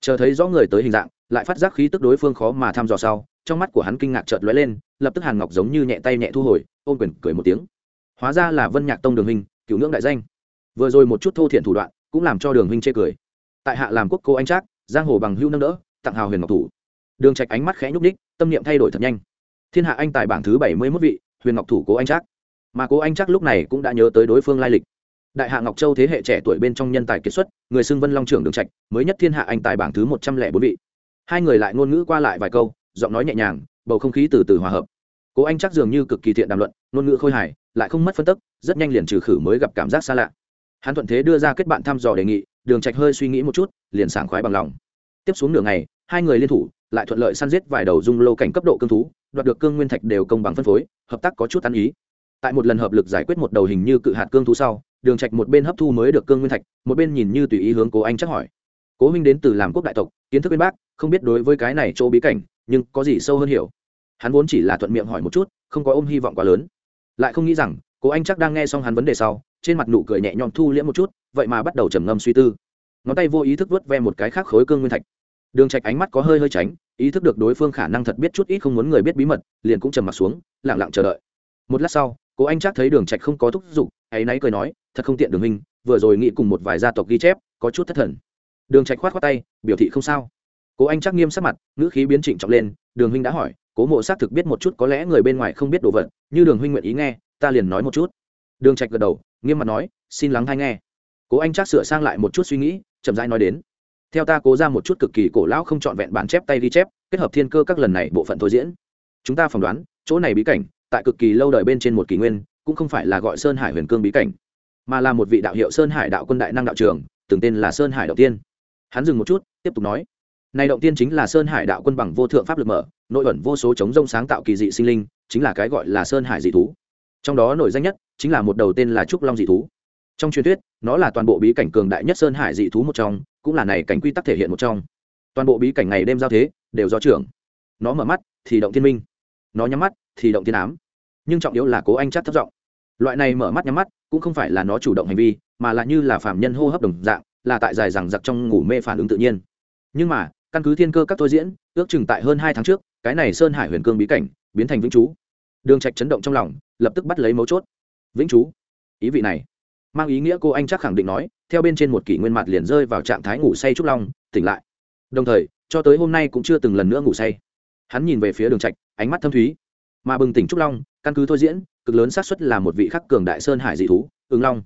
Chờ thấy rõ người tới hình dạng, lại phát giác khí tức đối phương khó mà thăm dò sau, trong mắt của hắn kinh ngạc chợt lóe lên, lập tức hàn ngọc giống như nhẹ tay nhẹ thu hồi, ôn quyền cười một tiếng. Hóa ra là vân nhạc tông đường hình cựu ngưỡng đại danh. Vừa rồi một chút thô thiện thủ đoạn, cũng làm cho đường huynh chê cười. Tại hạ làm quốc cô anh trác, giang hồ bằng hưu nâng đỡ, tặng hào huyền ngọc thủ. Đường trạch ánh mắt khẽ nhúc ních tâm niệm thay đổi thật nhanh thiên hạ anh tài bảng thứ bảy mươi mốt vị, huyền ngọc thủ cố anh trác. Mà cố anh trác lúc này cũng đã nhớ tới đối phương lai lịch. Đại hạ ngọc châu thế hệ trẻ tuổi bên trong nhân tài kiệt xuất, người xưng vân long trưởng đường trạch, mới nhất thiên hạ anh tài bảng thứ một trăm lẻ bốn vị. Hai người lại ngôn ngữ qua lại vài câu, giọng nói nhẹ nhàng, bầu không khí từ từ hòa hợp. Cố anh chắc dường như cực kỳ thiện đàm luận, ngôn ngữ khôi hài, lại không mất phân tức, rất nhanh liền trừ khử mới gặp cảm giác xa lạ. Hắn thuận thế đưa ra kết bạn thăm dò đề nghị, đường trạch hơi suy nghĩ một chút, liền sảng khoái bằng lòng. Tiếp xuống nửa ngày hai người liên thủ, lại thuận lợi săn giết vài đầu dung lô cảnh cấp độ cương thú, đoạt được cương nguyên thạch đều công bằng phân phối, hợp tác có chút ăn ý. Tại một lần hợp lực giải quyết một đầu hình như cự hạt cương thú sau, đường trạch một bên hấp thu mới được cương nguyên thạch, một bên nhìn như tùy ý hướng cố anh chắc hỏi. Cố huynh đến từ làm quốc đại tộc, kiến thức bên bác, không biết đối với cái này chỗ bí cảnh, nhưng có gì sâu hơn hiểu? Hắn vốn chỉ là thuận miệng hỏi một chút, không có ôm hy vọng quá lớn. Lại không nghĩ rằng, cố anh chắc đang nghe xong hắn vấn đề sau, trên mặt nụ cười nhẹ nhõm thu liễm một chút, vậy mà bắt đầu trầm ngâm suy tư. Ngón tay vô ý thức vớt ve một cái khác khối cương nguyên thạch đường trạch ánh mắt có hơi hơi tránh, ý thức được đối phương khả năng thật biết chút ít không muốn người biết bí mật, liền cũng trầm mặt xuống, lặng lặng chờ đợi. Một lát sau, cố anh chắc thấy đường trạch không có thúc giục, ấy náy cười nói, thật không tiện đường hình vừa rồi nghĩ cùng một vài gia tộc ghi chép, có chút thất thần. Đường trạch khoát khoát tay, biểu thị không sao. Cố anh chắc nghiêm sắc mặt, ngữ khí biến chỉnh trọng lên, đường huynh đã hỏi, cố mộ xác thực biết một chút, có lẽ người bên ngoài không biết đồ vật, như đường huynh nguyện ý nghe, ta liền nói một chút. Đường trạch gật đầu, nghiêm mặt nói, xin lắng hay nghe. Cố anh chắc sửa sang lại một chút suy nghĩ, chậm rãi nói đến theo ta cố ra một chút cực kỳ cổ lão không trọn vẹn bản chép tay ghi chép, kết hợp thiên cơ các lần này bộ phận thôi diễn. Chúng ta phỏng đoán, chỗ này bí cảnh, tại cực kỳ lâu đời bên trên một kỷ nguyên, cũng không phải là gọi sơn hải huyền cương bí cảnh, mà là một vị đạo hiệu sơn hải đạo quân đại năng đạo trường, từng tên là sơn hải đầu tiên. Hắn dừng một chút, tiếp tục nói, này động tiên chính là sơn hải đạo quân bằng vô thượng pháp lực mở, nội ẩn vô số chống rông sáng tạo kỳ dị sinh linh, chính là cái gọi là sơn hải dị thú. Trong đó nổi danh nhất chính là một đầu tên là trúc long dị thú. Trong truyền thuyết, nó là toàn bộ bí cảnh cường đại nhất sơn hải dị thú một trong cũng là này cảnh quy tắc thể hiện một trong. Toàn bộ bí cảnh ngày đêm giao thế, đều do trưởng. Nó mở mắt, thì động thiên minh. Nó nhắm mắt, thì động thiên ám. Nhưng trọng yếu là cố anh chắc thất giọng. Loại này mở mắt nhắm mắt, cũng không phải là nó chủ động hành vi, mà là như là phạm nhân hô hấp đồng dạng, là tại dài rằng giặc trong ngủ mê phản ứng tự nhiên. Nhưng mà, căn cứ thiên cơ các tôi diễn, ước chừng tại hơn hai tháng trước, cái này sơn hải huyền cương bí cảnh biến thành vĩnh chú đường trạch chấn động trong lòng, lập tức bắt lấy mấu chốt. Vĩnh chú ý vị này mang ý nghĩa cô anh chắc khẳng định nói, theo bên trên một kỷ nguyên mặt liền rơi vào trạng thái ngủ say trúc long, tỉnh lại. Đồng thời, cho tới hôm nay cũng chưa từng lần nữa ngủ say. Hắn nhìn về phía đường trạch, ánh mắt thâm thúy. Mà bừng tỉnh trúc long, căn cứ thôi diễn, cực lớn xác suất là một vị khắc cường đại sơn hải dị thú, ứng long.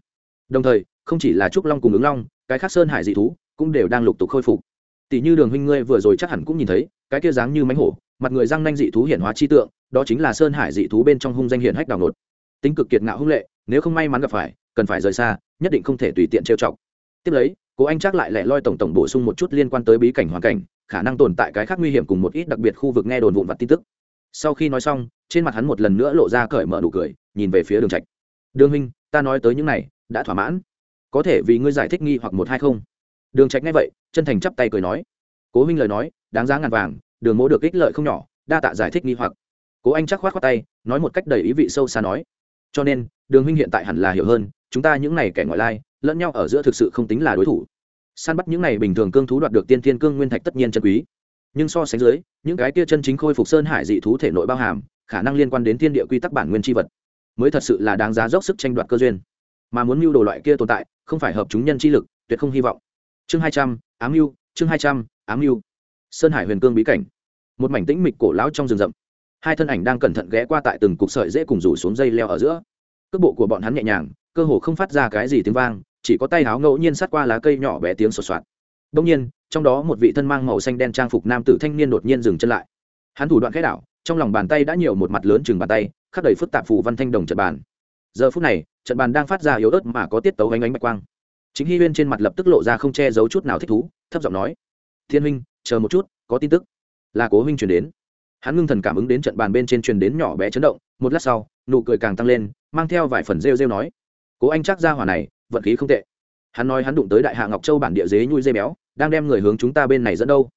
Đồng thời, không chỉ là trúc long cùng ứng long, cái khác sơn hải dị thú cũng đều đang lục tục khôi phục. Tỷ như đường huynh ngươi vừa rồi chắc hẳn cũng nhìn thấy, cái kia dáng như mánh hổ, mặt người răng nanh dị thú hiển hóa chi tượng, đó chính là sơn hải dị thú bên trong hung danh hiển hách đào nột tính cực kiệt ngạo hung lệ, nếu không may mắn gặp phải cần phải rời xa, nhất định không thể tùy tiện trêu chọc. Tiếp lấy, cố anh chắc lại lẻ loi tổng tổng bổ sung một chút liên quan tới bí cảnh hoàn cảnh, khả năng tồn tại cái khác nguy hiểm cùng một ít đặc biệt khu vực nghe đồn vụn vặt tin tức. Sau khi nói xong, trên mặt hắn một lần nữa lộ ra cởi mở đủ cười, nhìn về phía đường trạch. Đường huynh, ta nói tới những này, đã thỏa mãn. Có thể vì ngươi giải thích nghi hoặc một hai không? Đường trạch nghe vậy, chân thành chắp tay cười nói. Cố huynh lời nói, đáng giá ngàn vàng, đường mỗ được ích lợi không nhỏ, đa tạ giải thích nghi hoặc. Cố anh chắc khoát khoát tay, nói một cách đầy ý vị sâu xa nói. Cho nên, đường huynh hiện tại hẳn là hiểu hơn chúng ta những này kẻ ngoại lai, lẫn nhau ở giữa thực sự không tính là đối thủ. Săn bắt những này bình thường cương thú đoạt được tiên thiên cương nguyên thạch tất nhiên chân quý. Nhưng so sánh dưới, những cái kia chân chính khôi phục sơn hải dị thú thể nội bao hàm, khả năng liên quan đến thiên địa quy tắc bản nguyên tri vật, mới thật sự là đáng giá dốc sức tranh đoạt cơ duyên. Mà muốn mưu đồ loại kia tồn tại, không phải hợp chúng nhân chi lực, tuyệt không hy vọng. Chương hai trăm, ám mưu, chương hai trăm, ám mưu. Sơn hải huyền cương bí cảnh. Một mảnh tĩnh mịch cổ lão trong rừng rậm. Hai thân ảnh đang cẩn thận ghé qua tại từng cục sợi dễ cùng rủ xuống dây leo ở giữa. Cước bộ của bọn hắn nhẹ nhàng cơ hồ không phát ra cái gì tiếng vang, chỉ có tay áo ngẫu nhiên sát qua lá cây nhỏ bé tiếng sột soạt. Đông nhiên, trong đó một vị thân mang màu xanh đen trang phục nam tử thanh niên đột nhiên dừng chân lại. Hắn thủ đoạn khẽ đảo, trong lòng bàn tay đã nhiều một mặt lớn chừng bàn tay, khắc đầy phức tạp phù văn thanh đồng trận bàn. Giờ phút này, trận bàn đang phát ra yếu ớt mà có tiết tấu ánh ánh bạch quang. Chính hy huyên trên mặt lập tức lộ ra không che giấu chút nào thích thú, thấp giọng nói, thiên huynh, chờ một chút, có tin tức. Là cố huynh truyền đến. Hắn ngưng thần cảm ứng đến trận bàn bên trên truyền đến nhỏ bé chấn động, một lát sau, nụ cười càng tăng lên, mang theo vài phần rêu rêu nói cố anh chắc ra hỏa này, vận khí không tệ. Hắn nói hắn đụng tới đại hạ ngọc châu bản địa dế nhui dây béo, đang đem người hướng chúng ta bên này dẫn đâu.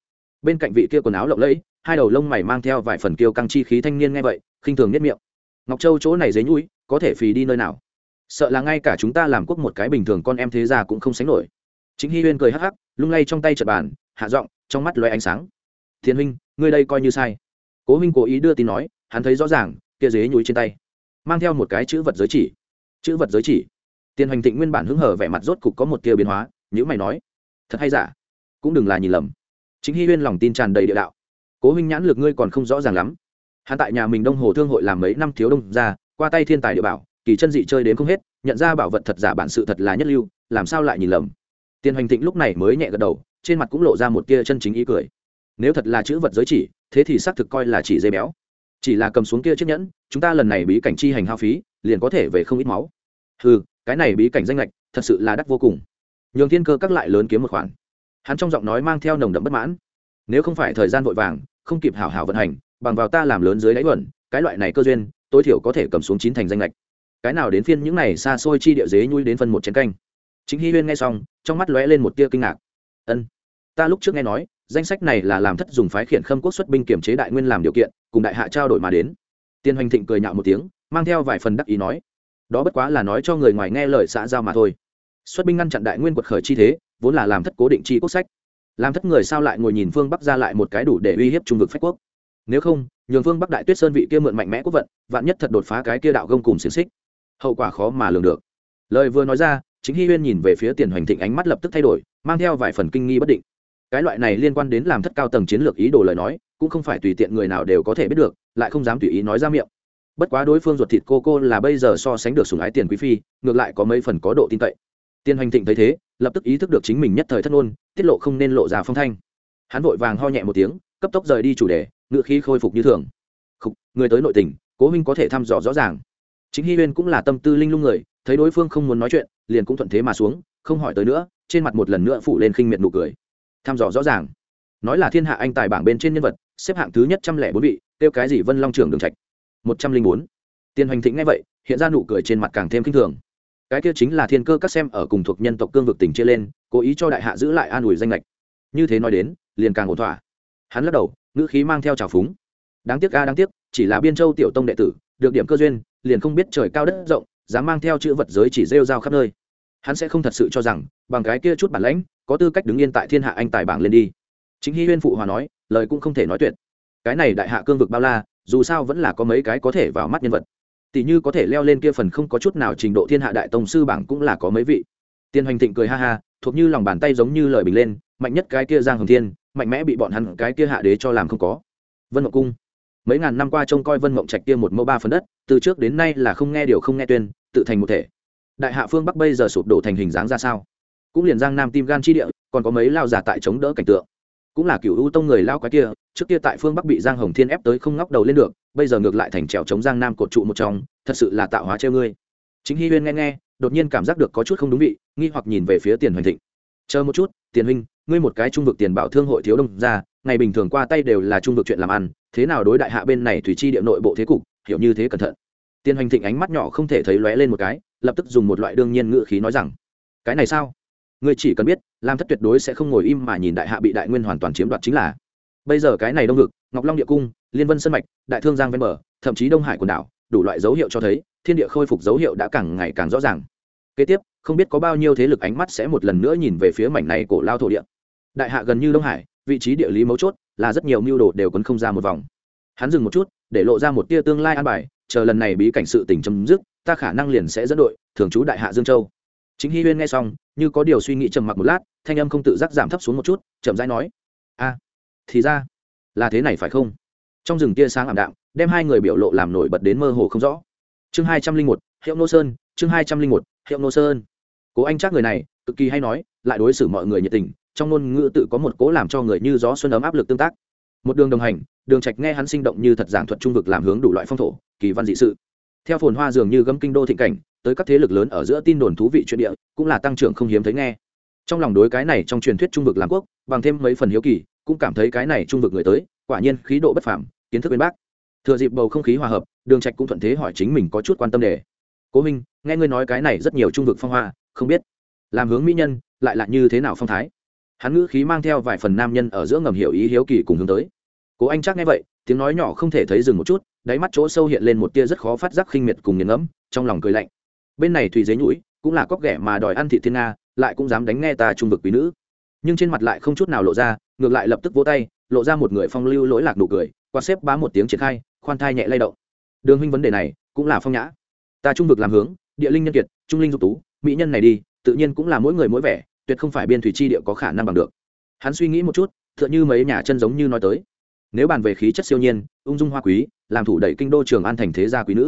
Bên cạnh vị kia quần áo lộng lẫy, hai đầu lông mày mang theo vài phần kiêu căng chi khí thanh niên nghe vậy, khinh thường nhất miệng. Ngọc châu chỗ này dế nhui, có thể phì đi nơi nào? Sợ là ngay cả chúng ta làm quốc một cái bình thường con em thế ra cũng không sánh nổi. Chính hy huyên cười hắc hắc, lung lay trong tay chật bàn, hạ giọng, trong mắt loay ánh sáng. Thiên huynh, ngươi đây coi như sai. Cố huynh cố ý đưa tin nói, hắn thấy rõ ràng, kia dế nhui trên tay, mang theo một cái chữ vật giới chỉ. Chữ vật giới chỉ tiền hoành thịnh nguyên bản hứng hở vẻ mặt rốt cục có một tia biến hóa nhữ mày nói, thật hay giả? Cũng đừng là nhìn lầm. Chính hy huyên lòng tin tràn đầy địa đạo. Cố huynh nhãn lực ngươi còn không rõ ràng lắm. Hắn tại nhà mình đông hồ thương hội làm mấy năm thiếu đông ra, qua tay thiên tài địa bảo, kỳ chân dị chơi đến không hết, nhận ra bảo vật thật giả bản sự thật là nhất lưu, làm sao lại nhìn lầm? Tiền hoành thịnh lúc này mới nhẹ gật đầu, trên mặt cũng lộ ra một tia chân chính ý cười. Nếu thật là chữ vật giới chỉ, thế thì xác thực coi là chỉ dây béo. Chỉ là cầm xuống kia chiếc nhẫn, chúng ta lần này bí cảnh chi hành hao phí, liền có thể về không ít máu. Ừ cái này bí cảnh danh lệch thật sự là đắt vô cùng. Nhường thiên cơ các lại lớn kiếm một khoản. Hắn trong giọng nói mang theo nồng đậm bất mãn. Nếu không phải thời gian vội vàng, không kịp hảo hảo vận hành, bằng vào ta làm lớn dưới đáy vẩn cái loại này cơ duyên, tối thiểu có thể cầm xuống chín thành danh lệch. Cái nào đến phiên những này xa xôi chi địa dế nhui đến phân một chén canh. Chính hy huyên nghe xong, trong mắt lóe lên một tia kinh ngạc. Ân, ta lúc trước nghe nói, danh sách này là làm thất dùng phái khiển khâm quốc xuất binh kiểm chế đại nguyên làm điều kiện, cùng đại hạ trao đổi mà đến. Tiên hoành thịnh cười nhạo một tiếng, mang theo vài phần đắc ý nói đó bất quá là nói cho người ngoài nghe lời xã giao mà thôi. Xuất binh ngăn chặn đại nguyên quật khởi chi thế, vốn là làm thất cố định chi quốc sách. Làm thất người sao lại ngồi nhìn phương bắc ra lại một cái đủ để uy hiếp trung vực phách quốc? Nếu không, nhường phương bắc đại tuyết sơn vị kia mượn mạnh mẽ quốc vận, vạn nhất thật đột phá cái kia đạo gông cùng xiềng xích. Hậu quả khó mà lường được. Lời vừa nói ra, chính hy huyên nhìn về phía tiền hoành thịnh ánh mắt lập tức thay đổi, mang theo vài phần kinh nghi bất định. Cái loại này liên quan đến làm thất cao tầng chiến lược ý đồ lời nói, cũng không phải tùy tiện người nào đều có thể biết được, lại không dám tùy ý nói ra miệng bất quá đối phương ruột thịt cô cô là bây giờ so sánh được sùng ái tiền quý phi ngược lại có mấy phần có độ tin cậy. Tiên hoành thịnh thấy thế lập tức ý thức được chính mình nhất thời thất ngôn tiết lộ không nên lộ ra phong thanh. Hắn vội vàng ho nhẹ một tiếng cấp tốc rời đi chủ đề ngựa khí khôi phục như thường. Khúc, người tới nội tình cố huynh có thể thăm dò rõ ràng. Chính hy huyên cũng là tâm tư linh lung người thấy đối phương không muốn nói chuyện liền cũng thuận thế mà xuống không hỏi tới nữa trên mặt một lần nữa phủ lên khinh miệt nụ cười. Thăm dò rõ ràng. Nói là thiên hạ anh tài bảng bên trên nhân vật xếp hạng thứ nhất trăm lẻ bốn vị tiêu cái gì vân long trưởng đường trạch một trăm linh bốn. Tiền hoành thịnh ngay vậy, hiện ra nụ cười trên mặt càng thêm k i n h thường. Cái kia chính là thiên cơ các xem ở cùng thuộc nhân tộc cương vực tỉnh chia lên, cố ý cho đại hạ giữ lại an ủi danh lệch như thế nói đến, liền càng ổn thỏa. Hắn lắc đầu, ngữ khí mang theo trào phúng. Đáng tiếc ca đáng tiếc, chỉ là biên châu tiểu tông đệ tử, được điểm cơ duyên, liền không biết trời cao đất rộng, dám mang theo chữ vật giới chỉ rêu rao khắp nơi. Hắn sẽ không thật sự cho rằng, bằng cái kia chút bản lãnh, có tư cách đứng yên tại thiên hạ anh tài bảng lên đi. Chính hy huyên phụ hòa nói, lời cũng không thể nói tuyệt. Cái này đại hạ cương vực bao la dù sao vẫn là có mấy cái có thể vào mắt nhân vật. Tỷ như có thể leo lên kia phần không có chút nào trình độ thiên hạ đại tông sư bảng cũng là có mấy vị. Tiên hoành thịnh cười ha ha, thuộc như lòng bàn tay giống như lời bình lên, mạnh nhất cái kia giang hồng thiên, mạnh mẽ bị bọn hắn cái kia hạ đế cho làm không có. Vân mộng cung. Mấy ngàn năm qua trông coi vân mộng trạch kia một mẫu ba phần đất, từ trước đến nay là không nghe điều không nghe tuyên, tự thành một thể. Đại hạ phương bắc bây giờ sụp đổ thành hình dáng ra sao? Cũng liền giang nam tim gan chi địa, còn có mấy lao giả tại chống đỡ cảnh tượng cũng là cựu u tông người lao quái kia, trước kia tại phương bắc bị giang hồng thiên ép tới không ngóc đầu lên được, bây giờ ngược lại thành trèo chống giang nam cột trụ một trong, thật sự là tạo hóa treo ngươi. Chính hy huyên nghe nghe, đột nhiên cảm giác được có chút không đúng vị, nghi hoặc nhìn về phía tiền hoành thịnh. Chờ một chút, tiền huynh, ngươi một cái trung vực tiền bảo thương hội thiếu đông ra ngày bình thường qua tay đều là trung vực chuyện làm ăn, thế nào đối đại hạ bên này thủy chi địa nội bộ thế cục, hiểu như thế cẩn thận. Tiền hoành thịnh ánh mắt nhỏ không thể thấy lóe lên một cái, lập tức dùng một loại đương nhiên ngự khí nói rằng, cái này sao? Ngươi chỉ cần biết lam thất tuyệt đối sẽ không ngồi im mà nhìn đại hạ bị đại nguyên hoàn toàn chiếm đoạt chính là. Bây giờ cái này đông vực, ngọc long địa cung, liên vân sân mạch, đại thương giang ven bờ, thậm chí đông hải quần đảo, đủ loại dấu hiệu cho thấy, thiên địa khôi phục dấu hiệu đã càng ngày càng rõ ràng. Kế tiếp, không biết có bao nhiêu thế lực ánh mắt sẽ một lần nữa nhìn về phía mảnh này cổ lao thổ địa. Đại hạ gần như đông hải, vị trí địa lý mấu chốt là rất nhiều mưu đồ đều quấn không ra một vòng. Hắn dừng một chút, để lộ ra một tia tương lai an bài, chờ lần này bí cảnh sự tình chấm dứt, ta khả năng liền sẽ dẫn đội, thường trú đại hạ dương châu chính hy huyên nghe xong, như có điều suy nghĩ trầm mặc một lát, thanh âm không tự giác giảm thấp xuống một chút, chậm rãi nói, a, thì ra là thế này phải không? Trong rừng tia sáng ảm đạm, đem hai người biểu lộ làm nổi bật đến mơ hồ không rõ. Chương hai trăm linh một, hiệu nô sơn, chương hai trăm linh một, hiệu nô sơn. Cố anh chắc người này, cực kỳ hay nói, lại đối xử mọi người nhiệt tình, trong ngôn ngữ tự có một cố làm cho người như gió xuân ấm áp lực tương tác. Một đường đồng hành, đường trạch nghe hắn sinh động như thật giảng thuật trung vực làm hướng đủ loại phong thổ, kỳ văn dị sự. Theo phồn hoa dường như gấm kinh đô thịnh cảnh tới các thế lực lớn ở giữa tin đồn thú vị chuyện địa, cũng là tăng trưởng không hiếm thấy nghe. Trong lòng đối cái này trong truyền thuyết trung vực làm quốc, bằng thêm mấy phần hiếu kỳ, cũng cảm thấy cái này trung vực người tới, quả nhiên khí độ bất phàm, kiến thức bên bác. Thừa dịp bầu không khí hòa hợp, đường trạch cũng thuận thế hỏi chính mình có chút quan tâm đề. Cố minh, nghe ngươi nói cái này rất nhiều trung vực phong hoa, không biết làm hướng mỹ nhân lại là như thế nào phong thái? Hắn ngữ khí mang theo vài phần nam nhân ở giữa ngầm hiểu ý hiếu kỳ cùng hướng tới. Cố anh chắc nghe vậy, tiếng nói nhỏ không thể thấy dừng một chút, đáy mắt chỗ sâu hiện lên một tia rất khó phát giác khinh miệt cùng nghiền ngẫm, trong lòng cười lạnh bên này thùy dế nhũi cũng là cóc ghẻ mà đòi ăn thị thiên nga, lại cũng dám đánh nghe ta trung vực quý nữ. Nhưng trên mặt lại không chút nào lộ ra, ngược lại lập tức vỗ tay, lộ ra một người phong lưu lỗi lạc nụ cười qua xếp bá một tiếng triển khai, khoan thai nhẹ lay động. Đường huynh vấn đề này, cũng là phong nhã. Ta trung vực làm hướng, địa linh nhân kiệt, trung linh dục tú, mỹ nhân này đi, tự nhiên cũng là mỗi người mỗi vẻ, tuyệt không phải biên thủy chi địa có khả năng bằng được. Hắn suy nghĩ một chút t h ư ợ n mấy nhà chân giống như nói tới. Nếu bàn về khí chất siêu nhiên, ung dung hoa quý, làm thủ đẩy kinh đô trường an thành thế gia quý nữ.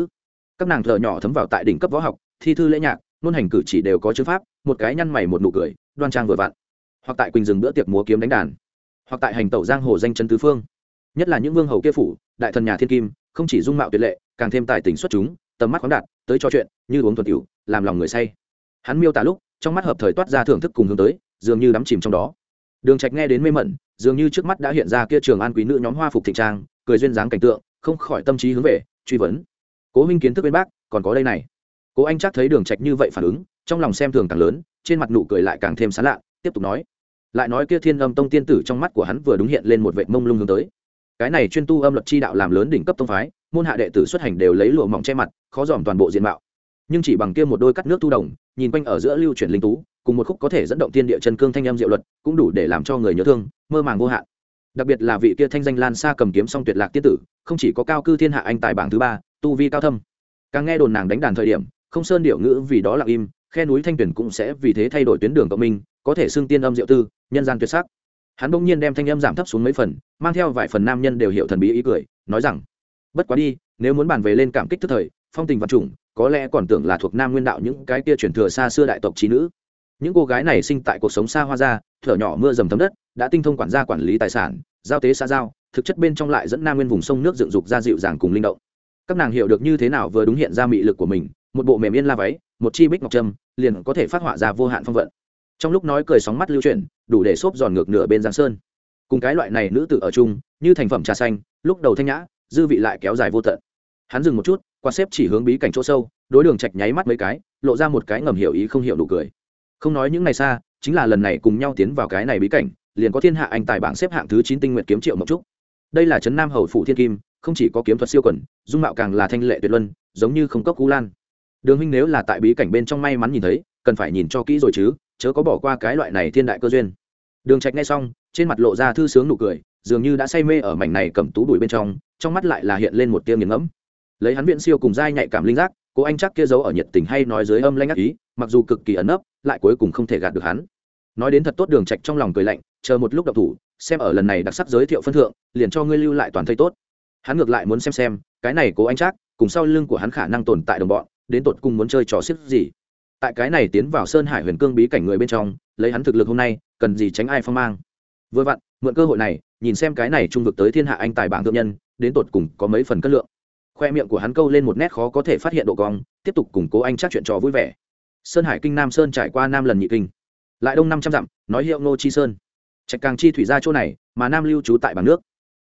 Các nàng thợ nhỏ thấm vào tại đỉnh cấp võ học thi thư lễ nhạc, nôn hành cử chỉ đều có chữ pháp, một cái nhăn mày một nụ cười, đoan trang vừa vặn. Hoặc tại quỳnh rừng bữa tiệc múa kiếm đánh đàn, hoặc tại hành tẩu giang hồ danh chân tứ phương. Nhất là những vương hầu kia phủ, đại thần nhà thiên kim, không chỉ dung mạo tuyệt lệ, càng thêm tài tình xuất chúng, tầm mắt khoáng đạt, tới trò chuyện, như uống thuần tiểu, làm lòng người say. Hắn miêu tả lúc, trong mắt hợp thời toát ra thưởng thức cùng hướng tới, dường như đắm chìm trong đó. Đường trạch nghe đến mê mẩn, dường như trước mắt đã hiện ra kia trường an quý nữ nhóm hoa phục thịnh trang, cười duyên dáng cảnh tượng, không khỏi tâm trí hướng về, truy vấn. Cố minh kiến thức bên bác, còn có đây này cố anh chắc thấy đường trạch như vậy phản ứng, trong lòng xem thường càng lớn, trên mặt nụ cười lại càng thêm sán lạ, tiếp tục nói. Lại nói kia thiên âm tông tiên tử trong mắt của hắn vừa đúng hiện lên một vệ mông lung hướng tới. Cái này chuyên tu âm luật chi đạo làm lớn đỉnh cấp tông phái, môn hạ đệ tử xuất hành đều lấy lụa mỏng che mặt, khó dòm toàn bộ diện mạo. Nhưng chỉ bằng kia một đôi cắt nước tu đồng, nhìn quanh ở giữa lưu chuyển linh tú, cùng một khúc có thể dẫn động tiên địa chân cương thanh âm diệu luật, cũng đủ để làm cho người nhớ thương, mơ màng vô hạn. Đặc biệt là vị kia thanh danh lan xa cầm kiếm song tuyệt lạc tiên tử, không chỉ có cao cư thiên hạ anh tài bảng thứ ba, tu vi cao thâm. Càng nghe đồn nàng đánh đàn thời điểm không sơn điệu ngữ vì đó lặng im, khe núi thanh tuyển cũng sẽ vì thế thay đổi tuyến đường cộng minh, có thể xưng tiên âm diệu tư, nhân gian tuyệt sắc. Hắn bỗng nhiên đem thanh âm giảm thấp xuống mấy phần, mang theo vài phần nam nhân đều hiểu thần bí ý cười, nói rằng, bất quá đi, nếu muốn bàn về lên cảm kích tức thời, phong tình vật chủng có lẽ còn tưởng là thuộc nam nguyên đạo những cái kia truyền thừa xa xưa đại tộc trí nữ. Những cô gái này sinh tại cuộc sống xa hoa gia thở nhỏ mưa dầm thấm đất, đã tinh thông quản gia quản lý tài sản, giao tế xa giao, thực chất bên trong lại dẫn nam nguyên vùng sông nước dựng dục ra dịu dàng cùng linh động. Các nàng hiểu được như thế nào vừa đúng hiện ra mị lực của mình một bộ mềm yên la váy, một chi bích ngọc trâm, liền có thể phát họa ra vô hạn phong vận. Trong lúc nói cười sóng mắt lưu chuyển, đủ để xốp giòn ngược nửa bên giang sơn. Cùng cái loại này nữ tử ở chung, như thành phẩm trà xanh, lúc đầu thanh nhã, dư vị lại kéo dài vô tận. Hắn dừng một chút quan xếp chỉ hướng bí cảnh chỗ sâu, đối đường chạch nháy mắt mấy cái, lộ ra một cái ngầm hiểu ý không hiểu nụ cười. Không nói những ngày xa, chính là lần này cùng nhau tiến vào cái này bí cảnh, liền có thiên hạ anh tài bảng xếp hạng thứ chín tinh nguyện kiếm triệu mộc trúc. Đây là trấn nam hầu phủ thiên kim, không chỉ có kiếm thuật siêu quẩn, dung mạo càng là thanh lệ tuyệt luân, giống như không cốc cú lan đường huynh nếu là tại bí cảnh bên trong may mắn nhìn thấy, cần phải nhìn cho kỹ rồi chứ, chớ có bỏ qua cái loại này thiên đại cơ duyên. Đường trạch nghe xong, trên mặt lộ ra thư sướng nụ cười, dường như đã say mê ở mảnh này cầm tú đuổi bên trong trong mắt lại là hiện lên một tia nghiền ngẫm. Lấy hắn viện siêu cùng dai nhạy cảm linh giác, cô anh chắc kia giấu ở nhiệt tình hay nói dưới âm lanh ác ý, mặc dù cực kỳ ẩn ấp lại cuối cùng không thể gạt được hắn. Nói đến thật tốt, đường trạch trong lòng cười lạnh, chờ một lúc đọc thủ, xem ở lần này đặc sắc giới thiệu phân thượng, liền cho ngươi lưu lại toàn thây tốt. Hắn ngược lại muốn xem xem, cái này cố anh chắc, cùng sau lưng của hắn khả năng tồn tại đồng bọn đến tột cùng muốn chơi trò xiếc gì. Tại cái này tiến vào sơn hải huyền cương bí cảnh người bên trong, lấy hắn thực lực hôm nay, cần gì tránh ai phong mang. Vừa vặn, mượn cơ hội này, nhìn xem cái này trung vực tới thiên hạ anh tài bảng thượng nhân, đến tột cùng có mấy phần cân lượng. Khoe miệng của hắn câu lên một nét khó có thể phát hiện độ cong, tiếp tục củng cố anh chắc chuyện trò vui vẻ. Sơn hải kinh nam sơn trải qua nam lần nhị kinh. Lại đông năm trăm dặm, nói hiệu Ngô chi sơn. Trạch càng chi thủy ra chỗ này, mà nam lưu trú tại bằng nước.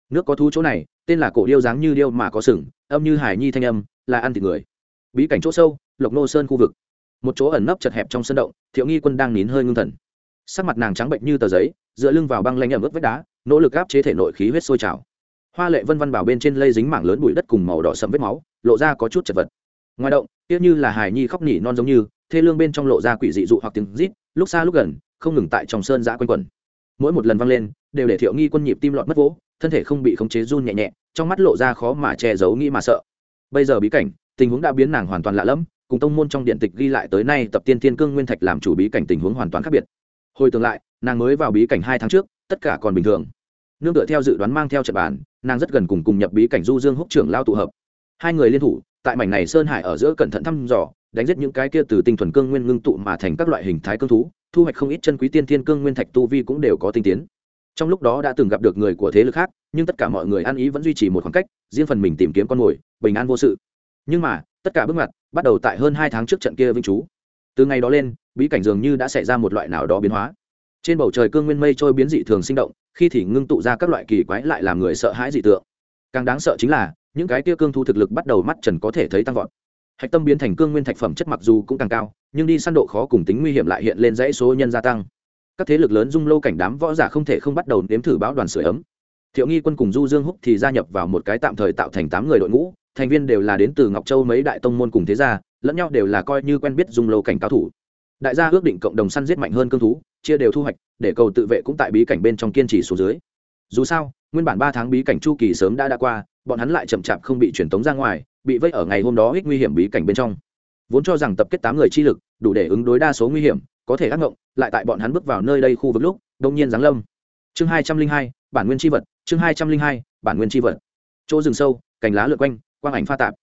Nước có thú chỗ này, tên là cổ điêu dáng như điêu mà có sừng, âm như hải nhi thanh âm, là ăn thịt người bí cảnh chỗ sâu, lộc nô sơn khu vực. Một chỗ ẩn nấp chật hẹp trong sân động, thiệu nghi quân đang nín hơi ngưng thần. Sắc mặt nàng trắng bệnh như tờ giấy, dựa lưng vào băng lanh ẩm ướt vách đá, nỗ lực áp chế thể nội khí huyết sôi trào. Hoa lệ vân văn bảo bên trên lây dính mảng lớn bụi đất cùng màu đỏ sẫm vết máu, lộ ra có chút chật vật. Ngoài động, tiếc như là hài nhi khóc nỉ non giống như, thê lương bên trong lộ ra quỷ dị dụ hoặc tiếng rít, lúc xa lúc gần, không ngừng tại trong sơn giã quanh quẩn. Mỗi một lần văng lên, đều để thiệu nghi quân nhịp tim lọt mất vỗ, thân thể không bị khống chế run nhẹ nhẹ, trong mắt lộ ra khó mà che giấu nghĩ mà sợ. Bây giờ bí cảnh tình huống đã biến nàng hoàn toàn lạ lẫm, cùng tông môn trong điện tịch ghi lại tới nay tập tiên tiên cương nguyên thạch làm chủ bí cảnh tình huống hoàn toàn khác biệt. Hồi tưởng lại, nàng mới vào bí cảnh hai tháng trước, tất cả còn bình thường. Nương tựa theo dự đoán mang theo trận bàn, nàng rất gần cùng cùng nhập bí cảnh du dương húc trưởng lao tụ hợp. Hai người liên thủ, tại mảnh này sơn hải ở giữa cẩn thận thăm dò, đánh giết những cái kia từ tinh thuần cương nguyên ngưng tụ mà thành các loại hình thái cương thú, thu hoạch không ít chân quý tiên thiên cương nguyên thạch tu vi cũng đều có tinh tiến. Trong lúc đó đã từng gặp được người của thế lực khác, nhưng tất cả mọi người ăn ý vẫn duy trì một khoảng cách, riêng phần mình tìm kiếm con mồi, bình an vô sự nhưng mà, tất cả bước ngoặt bắt đầu tại hơn hai tháng trước trận kia vĩnh chú từ ngày đó lên, bí cảnh dường như đã xảy ra một loại nào đó biến hóa. Trên bầu trời cương nguyên mây trôi biến dị thường sinh động, khi thì ngưng tụ ra các loại kỳ quái lại làm người sợ hãi dị tượng. Càng đáng sợ chính là, những cái kia cương thu thực lực bắt đầu mắt trần có thể thấy tăng vọt. Hạch tâm biến thành cương nguyên thạch phẩm chất mặc dù cũng càng cao, nhưng đi săn độ khó cùng tính nguy hiểm lại hiện lên dãy số nhân gia tăng. Các thế lực lớn dung lâu cảnh đám võ giả không thể không bắt đầu nếm thử báo đoàn sửa ấm. Thiệu nghi quân cùng du dương húc thì gia nhập vào một cái tạm thời tạo thành tám người đội ngũ thành viên đều là đến từ ngọc châu mấy đại tông môn cùng thế gia, lẫn nhau đều là coi như quen biết dung lâu cảnh cao thủ. Đại gia ước định cộng đồng săn giết mạnh hơn cương thú, chia đều thu hoạch, để cầu tự vệ cũng tại bí cảnh bên trong kiên trì xuống dưới. Dù sao, nguyên bản ba tháng bí cảnh chu kỳ sớm đã đã qua, bọn hắn lại chậm chạp không bị truyền tống ra ngoài, bị vây ở ngày hôm đó ít nguy hiểm bí cảnh bên trong. Vốn cho rằng tập kết tám người chi lực, đủ để ứng đối đa số nguy hiểm, có thể ác ngộng, lại tại bọn hắn bước vào nơi đây khu vực lúc, đông nhiên giáng lâm. Chương hai trăm linh hai, bản nguyên tri vật, chương hai trăm linh hai, bản nguyên tri vật. Chỗ rừng sâu, cành lá lượt quanh quang ảnh pha tạp.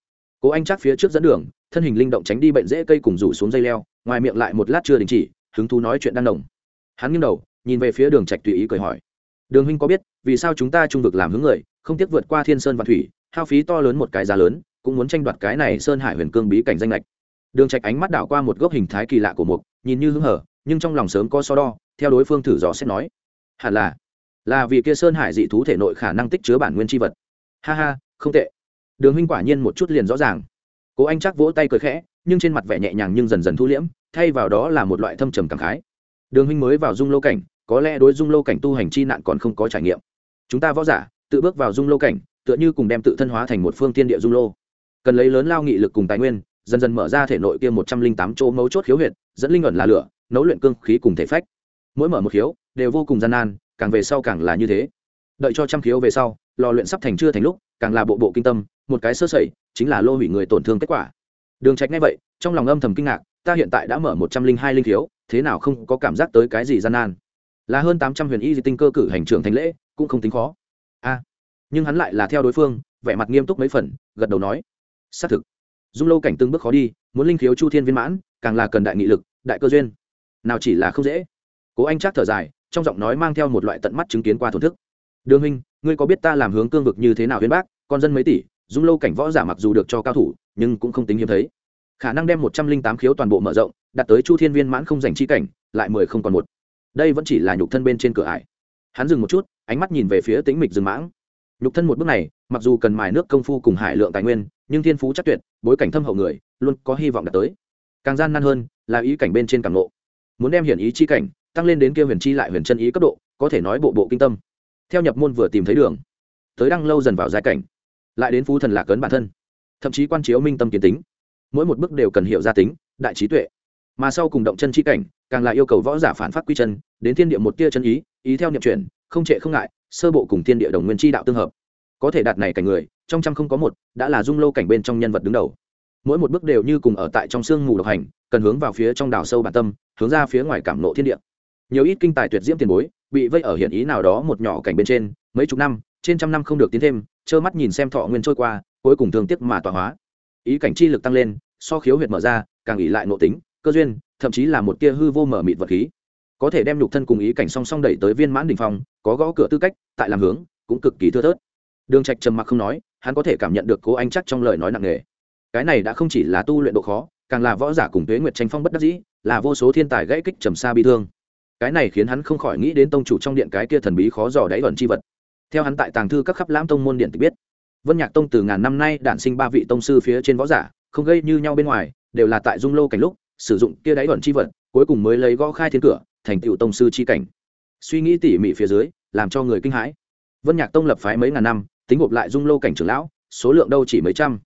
Cố anh chắc phía trước dẫn đường, thân hình linh động tránh đi bệnh dễ cây cùng rủ xuống dây leo, ngoài miệng lại một lát chưa đình chỉ, hứng thú nói chuyện đang nồng hắn nghiêng đầu, nhìn về phía đường trạch tùy ý cười hỏi. Đường huynh có biết, vì sao chúng ta trung vực làm hướng người, không tiếc vượt qua thiên sơn và thủy, hao phí to lớn một cái giá lớn, cũng muốn tranh đoạt cái này sơn hải huyền cương bí cảnh danh lệch. Đường trạch ánh mắt đảo qua một gốc hình thái kỳ lạ của mục, nhìn như hứng hở, nhưng trong lòng sớm có so đo, theo đối phương thử dò xét nói. Hẳn là là vì kia sơn hải dị thú thể nội khả năng tích chứa bản nguyên chi vật. Ha ha, không tệ đường huynh quả nhiên một chút liền rõ ràng. Cố anh chắc vỗ tay cười khẽ, nhưng trên mặt vẻ nhẹ nhàng nhưng dần dần thu liễm, thay vào đó là một loại thâm trầm cảm khái. Đường huynh mới vào dung lô cảnh, có lẽ đối dung lô cảnh tu hành chi nạn còn không có trải nghiệm. Chúng ta võ giả, tự bước vào dung lô cảnh, tựa như cùng đem tự thân hóa thành một phương tiên địa dung lô. Cần lấy lớn lao nghị lực cùng tài nguyên, dần dần mở ra thể nội kia một trăm linh tám chỗ mấu chốt khiếu huyệt, dẫn linh ẩn là lửa, nấu luyện cương khí cùng thể phách. Mỗi mở một khiếu, đều vô cùng gian nan, càng về sau càng là như thế. Đợi cho trăm khiếu về sau, lò luyện sắp thành chưa thành lúc, càng là bộ bộ kinh tâm một cái sơ sẩy, chính là lô hủy người tổn thương kết quả. Đường trạch ngay vậy, trong lòng âm thầm kinh ngạc, ta hiện tại đã mở một trăm linh hai linh thiếu thế nào không có cảm giác tới cái gì gian nan? Là hơn tám trăm huyền y di tinh cơ cử hành trưởng thành lễ, cũng không tính khó. A, nhưng hắn lại là theo đối phương, vẻ mặt nghiêm túc mấy phần, gật đầu nói, xác thực. Dung lâu cảnh từng bước khó đi, muốn linh khiếu chu thiên viên mãn, càng là cần đại nghị lực, đại cơ duyên. Nào chỉ là không dễ. Cố anh chắc thở dài, trong giọng nói mang theo một loại tận mắt chứng kiến qua thổn thức. Đường huynh, ngươi có biết ta làm hướng cương vực như thế nào huyên bác, con dân mấy tỷ dung lâu cảnh võ giả mặc dù được cho cao thủ, nhưng cũng không tính hiếm thấy. Khả năng đem một trăm linh tám khiếu toàn bộ mở rộng đặt tới chu thiên viên mãn không dành chi cảnh, lại mười không còn một. Đây vẫn chỉ là nhục thân bên trên cửa ải. Hắn dừng một chút, ánh mắt nhìn về phía tính mịch rừng mãng. Nhục thân một bước này, mặc dù cần mài nước công phu cùng hải lượng tài nguyên, nhưng thiên phú chắc tuyệt, bối cảnh thâm hậu người, luôn có hy vọng đạt tới. Càng gian nan hơn, là ý cảnh bên trên càng ngộ. Muốn đem hiển ý chi cảnh, tăng lên đến kia huyền chi lại huyền chân ý cấp độ, có thể nói bộ bộ kinh tâm. Theo nhập môn vừa tìm thấy đường, tới đăng lâu dần vào giai cảnh lại đến phú thần lạc cấn bản thân. Thậm chí quan chiếu minh tâm kiến tính. Mỗi một bước đều cần hiểu gia tính, đại trí tuệ. Mà sau cùng động chân chi cảnh, càng là yêu cầu võ giả phản phát quy chân, đến thiên địa một tia chân ý ý theo niệm chuyển, không trệ không ngại, sơ bộ cùng thiên địa đồng nguyên chi đạo tương hợp. Có thể đạt này cảnh người, trong trăm không có một, đã là dung lâu cảnh bên trong nhân vật đứng đầu. Mỗi một bước đều như cùng ở tại trong sương mù độc hành, cần hướng vào phía trong đảo sâu bản tâm, hướng ra phía ngoài cảm nộ thiên địa. Nhiều ít kinh tài tuyệt diễm tiền bối, bị vây ở hiện ý nào đó một nhỏ cảnh bên trên, mấy chục năm, trên trăm năm không được tiến thêm trơ mắt nhìn xem thọ nguyên trôi qua, cuối cùng thương tiếc mà tọa hóa. Ý cảnh chi lực tăng lên, so khiếu huyệt mở ra, càng ỉ lại nội tính, cơ duyên, thậm chí là một tia hư vô mở mịt vật khí. Có thể đem nhục thân cùng ý cảnh song song đẩy tới viên mãn đỉnh phong, có gõ cửa tư cách, tại làm hướng, cũng cực kỳ thưa thớt. Đường trạch trầm mặc không nói, hắn có thể cảm nhận được cố anh chắc trong lời nói nặng nề. Cái này đã không chỉ là tu luyện độ khó, càng là võ giả cùng tuế nguyệt tranh phong bất đắc dĩ, là vô số thiên tài gãy kích trầm xa bị thương. Cái này khiến hắn không khỏi nghĩ đến tông chủ trong điện cái kia thần bí khó dò đáy ẩn chi vật theo hắn tại tàng thư các khắp lãm tông môn điện tịch biết, vân nhạc tông từ ngàn năm nay đản sinh ba vị tông sư phía trên võ giả, không gây như nhau bên ngoài, đều là tại dung lô cảnh lúc, sử dụng kia đáy ẩn chi vật, cuối cùng mới lấy gõ khai thiên cửa, thành tựu tông sư chi cảnh. Suy nghĩ tỉ mỉ phía dưới, làm cho người kinh hãi. Vân nhạc tông lập phái mấy ngàn năm, tính gộp lại dung lô cảnh trưởng lão, số lượng đâu chỉ mấy trăm.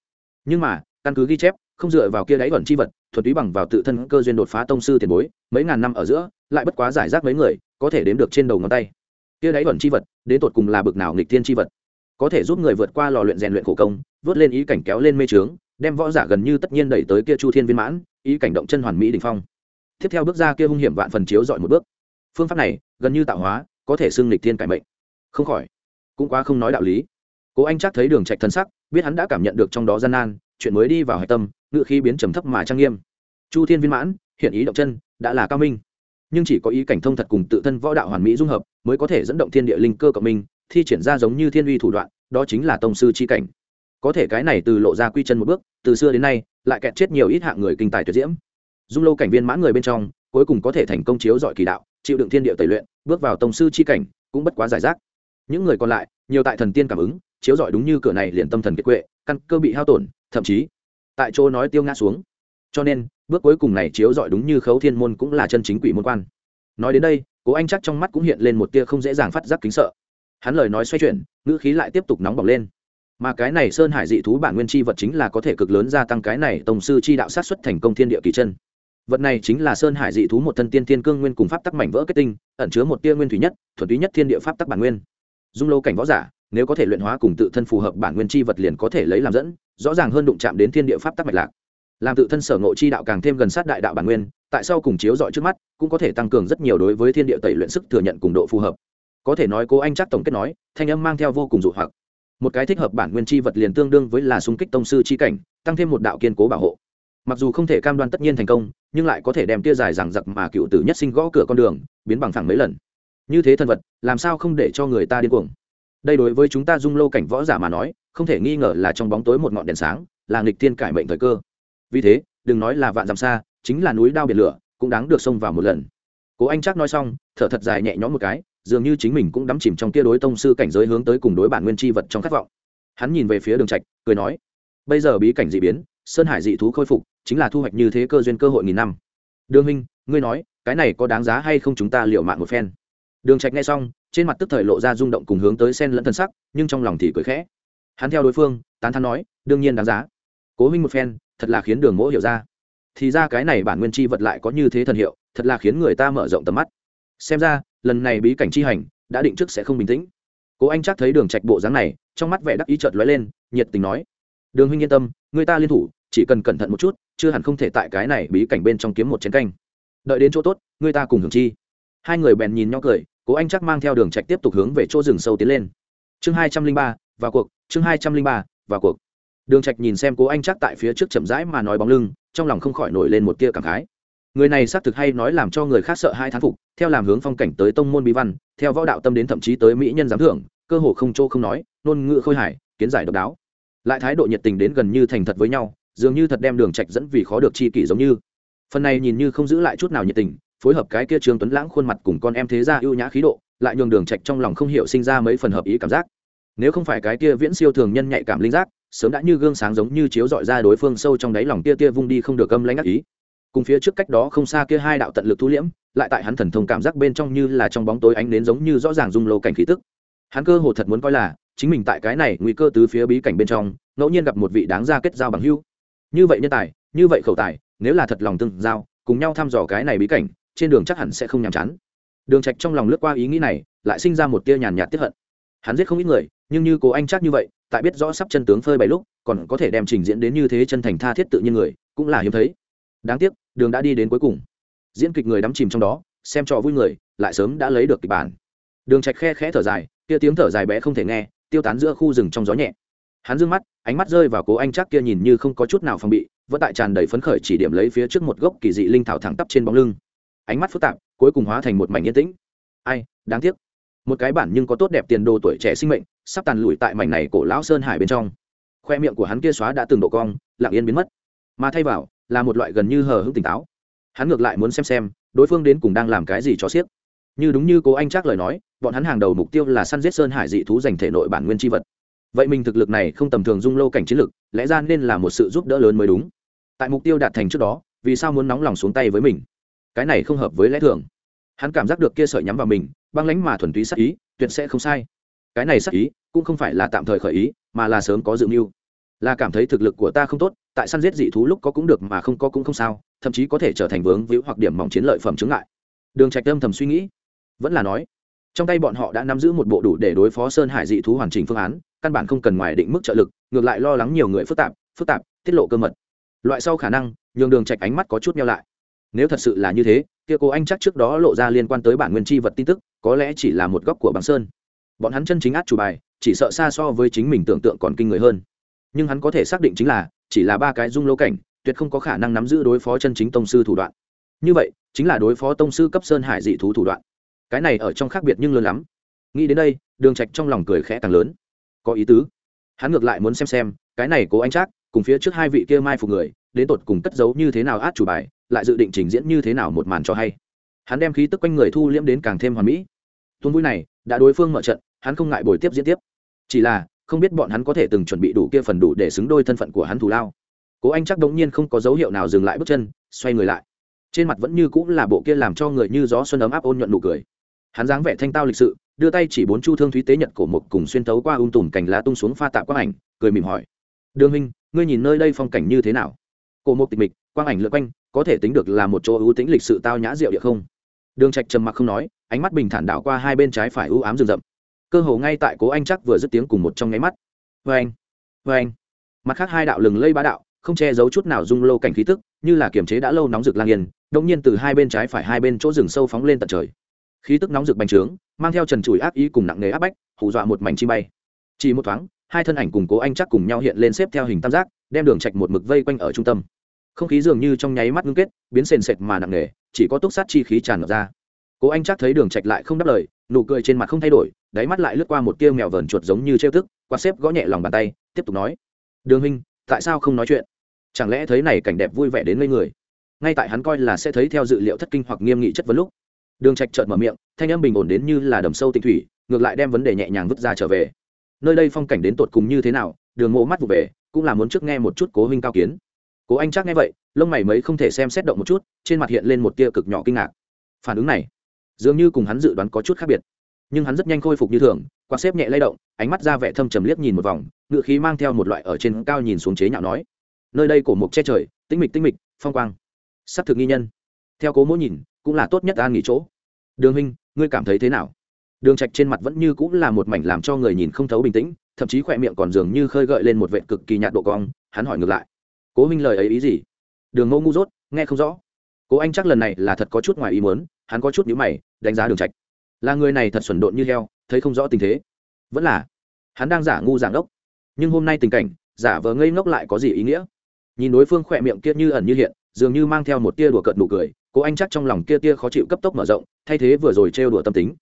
Nhưng mà, căn cứ ghi chép, không dựa vào kia đáy ẩn chi vật, thuật ý bằng vào tự thân cơ duyên đột phá tông sư tiền bối, mấy ngàn năm ở giữa, lại bất quá giải rác mấy người, có thể đếm được trên đầu ngón tay kia đáy ẩn chi vật, đến tột cùng là bực nào nghịch thiên chi vật? Có thể giúp người vượt qua lò luyện rèn luyện khổ công, vớt lên ý cảnh kéo lên mê trướng, đem võ giả gần như tất nhiên đẩy tới kia chu thiên viên mãn, ý cảnh động chân hoàn mỹ đình phong. Tiếp theo bước ra kia hung hiểm vạn phần chiếu dọi một bước. Phương pháp này, gần như tạo hóa, có thể xưng lịch thiên cải mệnh. Không khỏi, cũng quá không nói đạo lý. Cố anh chắc thấy đường trạch thân sắc, biết hắn đã cảm nhận được trong đó gian nan, chuyện mới đi vào hạch tâm, ngựa khí biến trầm thấp mà trang nghiêm. Chu thiên viên mãn, hiện ý động chân, đã là cao minh nhưng chỉ có ý cảnh thông thật cùng tự thân võ đạo hoàn mỹ dung hợp mới có thể dẫn động thiên địa linh cơ cộng minh, thi triển ra giống như thiên uy thủ đoạn, đó chính là tông sư chi cảnh. Có thể cái này từ lộ ra quy chân một bước, từ xưa đến nay, lại kẹt chết nhiều ít hạng người kinh tài tuyệt diễm. Dung lâu cảnh viên mãn người bên trong, cuối cùng có thể thành công chiếu dọi kỳ đạo, chịu đựng thiên địa tẩy luyện, bước vào tông sư chi cảnh, cũng bất quá giải rác. Những người còn lại, nhiều tại thần tiên cảm ứng, chiếu dọi đúng như cửa này liền tâm thần kiệt quệ, căn cơ bị hao tổn, thậm chí tại chỗ nói tiêu ngã xuống. Cho nên bước cuối cùng này chiếu rọi đúng như khấu thiên môn cũng là chân chính quỷ môn quan. Nói đến đây, cố anh chắc trong mắt cũng hiện lên một tia không dễ dàng phát giác kính sợ. Hắn lời nói xoay chuyển, ngữ khí lại tiếp tục nóng bỏng lên. Mà cái này sơn hải dị thú bản nguyên chi vật chính là có thể cực lớn gia tăng cái này tổng sư chi đạo sát xuất thành công thiên địa kỳ chân. Vật này chính là sơn hải dị thú một thân tiên thiên cương nguyên cùng pháp tắc mảnh vỡ kết tinh, ẩn chứa một tia nguyên thủy nhất, thuần túy nhất thiên địa pháp tắc bản nguyên. Dung lâu cảnh võ giả, nếu có thể luyện hóa cùng tự thân phù hợp bản nguyên chi vật liền có thể lấy làm dẫn, rõ ràng hơn đụng chạm đến thiên địa pháp tắc mạch lạc làm tự thân sở ngộ chi đạo càng thêm gần sát đại đạo bản nguyên, tại sao cùng chiếu dọi trước mắt, cũng có thể tăng cường rất nhiều đối với thiên địa tẩy luyện sức thừa nhận cùng độ phù hợp. Có thể nói cố anh chắc tổng kết nói, thanh âm mang theo vô cùng dụ hoặc. Một cái thích hợp bản nguyên chi vật liền tương đương với là xung kích tông sư chi cảnh, tăng thêm một đạo kiên cố bảo hộ. Mặc dù không thể cam đoan tất nhiên thành công, nhưng lại có thể đem tia dài rằng giặc mà cựu tử nhất sinh gõ cửa con đường, biến bằng phẳng mấy lần. Như thế thân vật, làm sao không để cho người ta điên cuồng? Đây đối với chúng ta dung lô cảnh võ giả mà nói, không thể nghi ngờ là trong bóng tối một ngọn đèn sáng, là nghịch thiên cải mệnh thời cơ vì thế, đừng nói là vạn dặm xa, chính là núi đao biển lửa, cũng đáng được xông vào một lần. Cố anh chắc nói xong, thở thật dài nhẹ nhõm một cái, dường như chính mình cũng đắm chìm trong kia đối tông sư cảnh giới hướng tới cùng đối bản nguyên chi vật trong khát vọng. Hắn nhìn về phía đường trạch, cười nói, bây giờ bí cảnh dị biến, sơn hải dị thú khôi phục, chính là thu hoạch như thế cơ duyên cơ hội nghìn năm. Đường huynh, ngươi nói, cái này có đáng giá hay không chúng ta liệu mạng một phen? Đường trạch nghe xong, trên mặt tức thời lộ ra rung động cùng hướng tới sen lẫn thân sắc, nhưng trong lòng thì cười khẽ. Hắn theo đối phương, tán thán nói, đương nhiên đáng giá. Cố huynh một phen thật là khiến đường mỗ hiểu ra. Thì ra cái này bản nguyên chi vật lại có như thế thần hiệu, thật là khiến người ta mở rộng tầm mắt. Xem ra, lần này bí cảnh chi hành đã định trước sẽ không bình tĩnh. Cố anh chắc thấy đường trạch bộ dáng này, trong mắt vẻ đắc ý chợt lóe lên, nhiệt tình nói, đường huynh yên tâm, người ta liên thủ, chỉ cần cẩn thận một chút, chưa hẳn không thể tại cái này bí cảnh bên trong kiếm một chiến canh. Đợi đến chỗ tốt, người ta cùng hưởng chi. Hai người bèn nhìn nhau cười, cố anh chắc mang theo đường trạch tiếp tục hướng về chỗ rừng sâu tiến lên. Chương hai trăm linh ba, vào cuộc, chương hai trăm linh ba, vào cuộc đường trạch nhìn xem cố anh chắc tại phía trước chậm rãi mà nói bóng lưng, trong lòng không khỏi nổi lên một tia cảm khái. Người này xác thực hay nói làm cho người khác sợ hai thán phục, theo làm hướng phong cảnh tới tông môn bí văn, theo võ đạo tâm đến thậm chí tới mỹ nhân giám thưởng, cơ hồ không chỗ không nói, ngôn ngữ khôi hài, kiến giải độc đáo. Lại thái độ nhiệt tình đến gần như thành thật với nhau, dường như thật đem đường trạch dẫn vì khó được chi kỷ giống như. Phần này nhìn như không giữ lại chút nào nhiệt tình, phối hợp cái kia trương tuấn lãng khuôn mặt cùng con em thế gia ưu nhã khí độ, lại nhường đường trạch trong lòng không hiểu sinh ra mấy phần hợp ý cảm giác. Nếu không phải cái kia viễn siêu thường nhân nhạy cảm linh giác sớm đã như gương sáng giống như chiếu dọi ra đối phương sâu trong đáy lòng kia kia vung đi không được âm lãnh ác ý. Cùng phía trước cách đó không xa kia hai đạo tận lực thu liễm, lại tại hắn thần thông cảm giác bên trong như là trong bóng tối ánh đến giống như rõ ràng rung lô cảnh khí tức. Hắn cơ hồ thật muốn coi là, chính mình tại cái này nguy cơ từ phía bí cảnh bên trong, ngẫu nhiên gặp một vị đáng ra kết giao bằng hữu. Như vậy nhân tài, như vậy khẩu tài, nếu là thật lòng tương giao, cùng nhau thăm dò cái này bí cảnh, trên đường chắc hẳn sẽ không nhàm chán. Đường trạch trong lòng lướt qua ý nghĩ này, lại sinh ra một tia nhàn nhạt tiếp hận hắn giết không ít người, nhưng như cố anh chắc như vậy, tại biết rõ sắp chân tướng phơi bày lúc, còn có thể đem trình diễn đến như thế chân thành tha thiết tự nhiên người, cũng là hiếm thấy. Đáng tiếc, đường đã đi đến cuối cùng. Diễn kịch người đắm chìm trong đó, xem trò vui người, lại sớm đã lấy được kịch bản. Đường trạch khe khẽ thở dài, kia tiếng thở dài bé không thể nghe, tiêu tán giữa khu rừng trong gió nhẹ. Hắn dương mắt, ánh mắt rơi vào cố anh chắc kia nhìn như không có chút nào phòng bị, vẫn tại tràn đầy phấn khởi chỉ điểm lấy phía trước một gốc kỳ dị linh thảo thẳng tắp trên bóng lưng. Ánh mắt phức tạp, cuối cùng hóa thành một mảnh yên tĩnh. Ai, đáng tiếc một cái bản nhưng có tốt đẹp tiền đồ tuổi trẻ sinh mệnh, sắp tàn lùi tại mảnh này cổ lão sơn hải bên trong. Khoe miệng của hắn kia xóa đã từng độ cong, lặng yên biến mất. Mà thay vào, là một loại gần như hờ hững tỉnh táo. Hắn ngược lại muốn xem xem, đối phương đến cùng đang làm cái gì cho xiếc. Như đúng như cố anh chắc lời nói, bọn hắn hàng đầu mục tiêu là săn giết sơn hải dị thú dành thể nội bản nguyên tri vật. Vậy mình thực lực này không tầm thường dung lâu cảnh chiến lực, lẽ ra nên là một sự giúp đỡ lớn mới đúng. Tại mục tiêu đạt thành trước đó, vì sao muốn nóng lòng xuống tay với mình? Cái này không hợp với lẽ thường hắn cảm giác được kia sợi nhắm vào mình, băng lánh mà thuần túy sắc ý, tuyệt sẽ không sai. Cái này sắc ý, cũng không phải là tạm thời khởi ý, mà là sớm có dự mưu. Là cảm thấy thực lực của ta không tốt, tại săn giết dị thú lúc có cũng được mà không có cũng không sao, thậm chí có thể trở thành vướng víu hoặc điểm mỏng chiến lợi phẩm chứng ngại. Đường trạch âm thầm suy nghĩ, vẫn là nói, trong tay bọn họ đã nắm giữ một bộ đủ để đối phó sơn hải dị thú hoàn chỉnh phương án, căn bản không cần ngoài định mức trợ lực, ngược lại lo lắng nhiều người phức tạp phức tạp, tiết lộ cơ mật. Loại sau khả năng, nhường đường trạch ánh mắt có chút meo lại nếu thật sự là như thế, kia cô anh chắc trước đó lộ ra liên quan tới bản nguyên chi vật tin tức, có lẽ chỉ là một góc của bằng sơn. Bọn hắn chân chính át chủ bài, chỉ sợ xa so với chính mình tưởng tượng còn kinh người hơn. Nhưng hắn có thể xác định chính là, chỉ là ba cái dung lô cảnh, tuyệt không có khả năng nắm giữ đối phó chân chính tông sư thủ đoạn. Như vậy, chính là đối phó tông sư cấp sơn hải dị thú thủ đoạn. Cái này ở trong khác biệt nhưng lớn lắm. Nghĩ đến đây, đường trạch trong lòng cười khẽ càng lớn. Có ý tứ. Hắn ngược lại muốn xem xem, cái này cố anh chắc, cùng phía trước hai vị kia mai phục người, đến tột cùng cất giấu như thế nào át chủ bài lại dự định trình diễn như thế nào một màn cho hay. Hắn đem khí tức quanh người thu liễm đến càng thêm hoàn mỹ. Tuôn vui này, đã đối phương mở trận, hắn không ngại bồi tiếp diễn tiếp. Chỉ là, không biết bọn hắn có thể từng chuẩn bị đủ kia phần đủ để xứng đôi thân phận của hắn thù lao. Cố anh chắc đống nhiên không có dấu hiệu nào dừng lại bước chân, xoay người lại. Trên mặt vẫn như cũng là bộ kia làm cho người như gió xuân ấm áp ôn nhuận nụ cười. Hắn dáng vẻ thanh tao lịch sự, đưa tay chỉ bốn chu thương thúy tế nhật cổ mục cùng xuyên tấu qua ung tùm cành lá tung xuống pha tạ quang ảnh, cười mỉm hỏi. Đường huynh, ngươi nhìn nơi đây phong cảnh như thế nào? Cổ mục tịch mịch, quang ảnh lượt quanh có thể tính được là một chỗ ưu tính lịch sự tao nhã diệu địa không? Đường trạch trầm mặc không nói, ánh mắt bình thản đảo qua hai bên trái phải ưu ám rừng rậm. Cơ hồ ngay tại cố anh chắc vừa dứt tiếng cùng một trong nháy mắt. Vê anh vê anh. Mặt khác hai đạo lừng lây bá đạo, không che giấu chút nào dung lô cảnh khí tức, như là kiềm chế đã lâu nóng rực lang yên, đột nhiên từ hai bên trái phải hai bên chỗ rừng sâu phóng lên tận trời. Khí tức nóng rực bành trướng, mang theo trần trụi ác ý cùng nặng nề áp bách, hù dọa một mảnh chi bay. Chỉ một thoáng, hai thân ảnh cùng cố anh chắc cùng nhau hiện lên xếp theo hình tam giác, đem đường trạch một mực vây quanh ở trung tâm không khí dường như trong nháy mắt ngưng kết, biến sền sệt mà nặng nề, chỉ có túc sát chi khí tràn ngập ra. Cố anh chắc thấy đường trạch lại không đáp lời, nụ cười trên mặt không thay đổi, đáy mắt lại lướt qua một tia mèo vờn chuột giống như trêu tức quan xếp gõ nhẹ lòng bàn tay, tiếp tục nói, đường huynh, tại sao không nói chuyện? Chẳng lẽ thấy này cảnh đẹp vui vẻ đến ngây người? Ngay tại hắn coi là sẽ thấy theo dự liệu thất kinh hoặc nghiêm nghị chất vấn lúc. Đường trạch chợt mở miệng, thanh âm bình ổn đến như là đầm sâu tịnh thủy, ngược lại đem vấn đề nhẹ nhàng vứt ra trở về. Nơi đây phong cảnh đến tột cùng như thế nào, đường mộ mắt vụ về, cũng là muốn trước nghe một chút cố huynh cao kiến cố anh chắc nghe vậy, lông mày mấy không thể xem xét động một chút, trên mặt hiện lên một tia cực nhỏ kinh ngạc. Phản ứng này, dường như cùng hắn dự đoán có chút khác biệt. Nhưng hắn rất nhanh khôi phục như thường, quạt xếp nhẹ lay động, ánh mắt ra vẻ thâm trầm liếc nhìn một vòng, ngựa khí mang theo một loại ở trên cao nhìn xuống chế nhạo nói. Nơi đây cổ mục che trời tinh mịch tinh mịch, phong quang. S ắ c thực nghi nhân. Theo cố mỗi nhìn, cũng là tốt nhất an nghỉ chỗ. Đường huynh, ngươi cảm thấy thế nào? Đường trạch trên mặt vẫn như cũng là một mảnh làm cho người nhìn không thấu bình tĩnh, thậm chí khỏe miệng còn dường như khơi gợi lên một vệ cực kỳ nhạt độ cong, hắn hỏi ngược lại cố Minh lời ấy ý gì? Đường ngô ngu dốt, nghe không rõ. Cố anh chắc lần này là thật có chút ngoài ý muốn, hắn có chút nhữ mày, đánh giá đường trạch. Là người này thật xuẩn độn như heo, thấy không rõ tình thế. Vẫn là, hắn đang giả ngu giả ngốc. Nhưng hôm nay tình cảnh, giả vờ ngây ngốc lại có gì ý nghĩa? Nhìn đối phương khỏe miệng kia như ẩn như hiện, dường như mang theo một tia đùa cợt nụ cười, cố anh chắc trong lòng kia tia khó chịu cấp tốc mở rộng, thay thế vừa rồi trêu đùa tâm tính.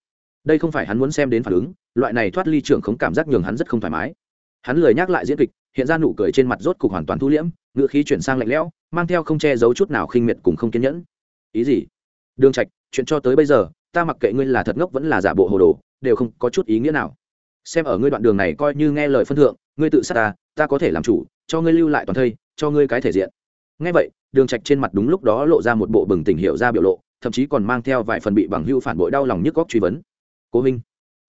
Đây không phải hắn muốn xem đến phản ứng, loại này thoát ly trưởng không cảm giác nhường hắn rất không thoải mái. Hắn lười nhắc lại diễn kịch hiện ra nụ cười trên mặt rốt cục hoàn toàn thu liễm ngựa khí chuyển sang lạnh lẽo, mang theo không che giấu chút nào khinh miệt cùng không kiên nhẫn. Ý gì? Đường trạch, chuyện cho tới bây giờ, ta mặc kệ ngươi là thật ngốc vẫn là giả bộ hồ đồ, đều không có chút ý nghĩa nào. Xem ở ngươi đoạn đường này coi như nghe lời phân thượng, ngươi tự sát ta ta có thể làm chủ, cho ngươi lưu lại toàn thây, cho ngươi cái thể diện. Nghe vậy, đường trạch trên mặt đúng lúc đó lộ ra một bộ bừng tỉnh hiểu ra biểu lộ, thậm chí còn mang theo vài phần bị bằng hưu phản bội đau lòng nhức góc truy vấn. Cố huynh,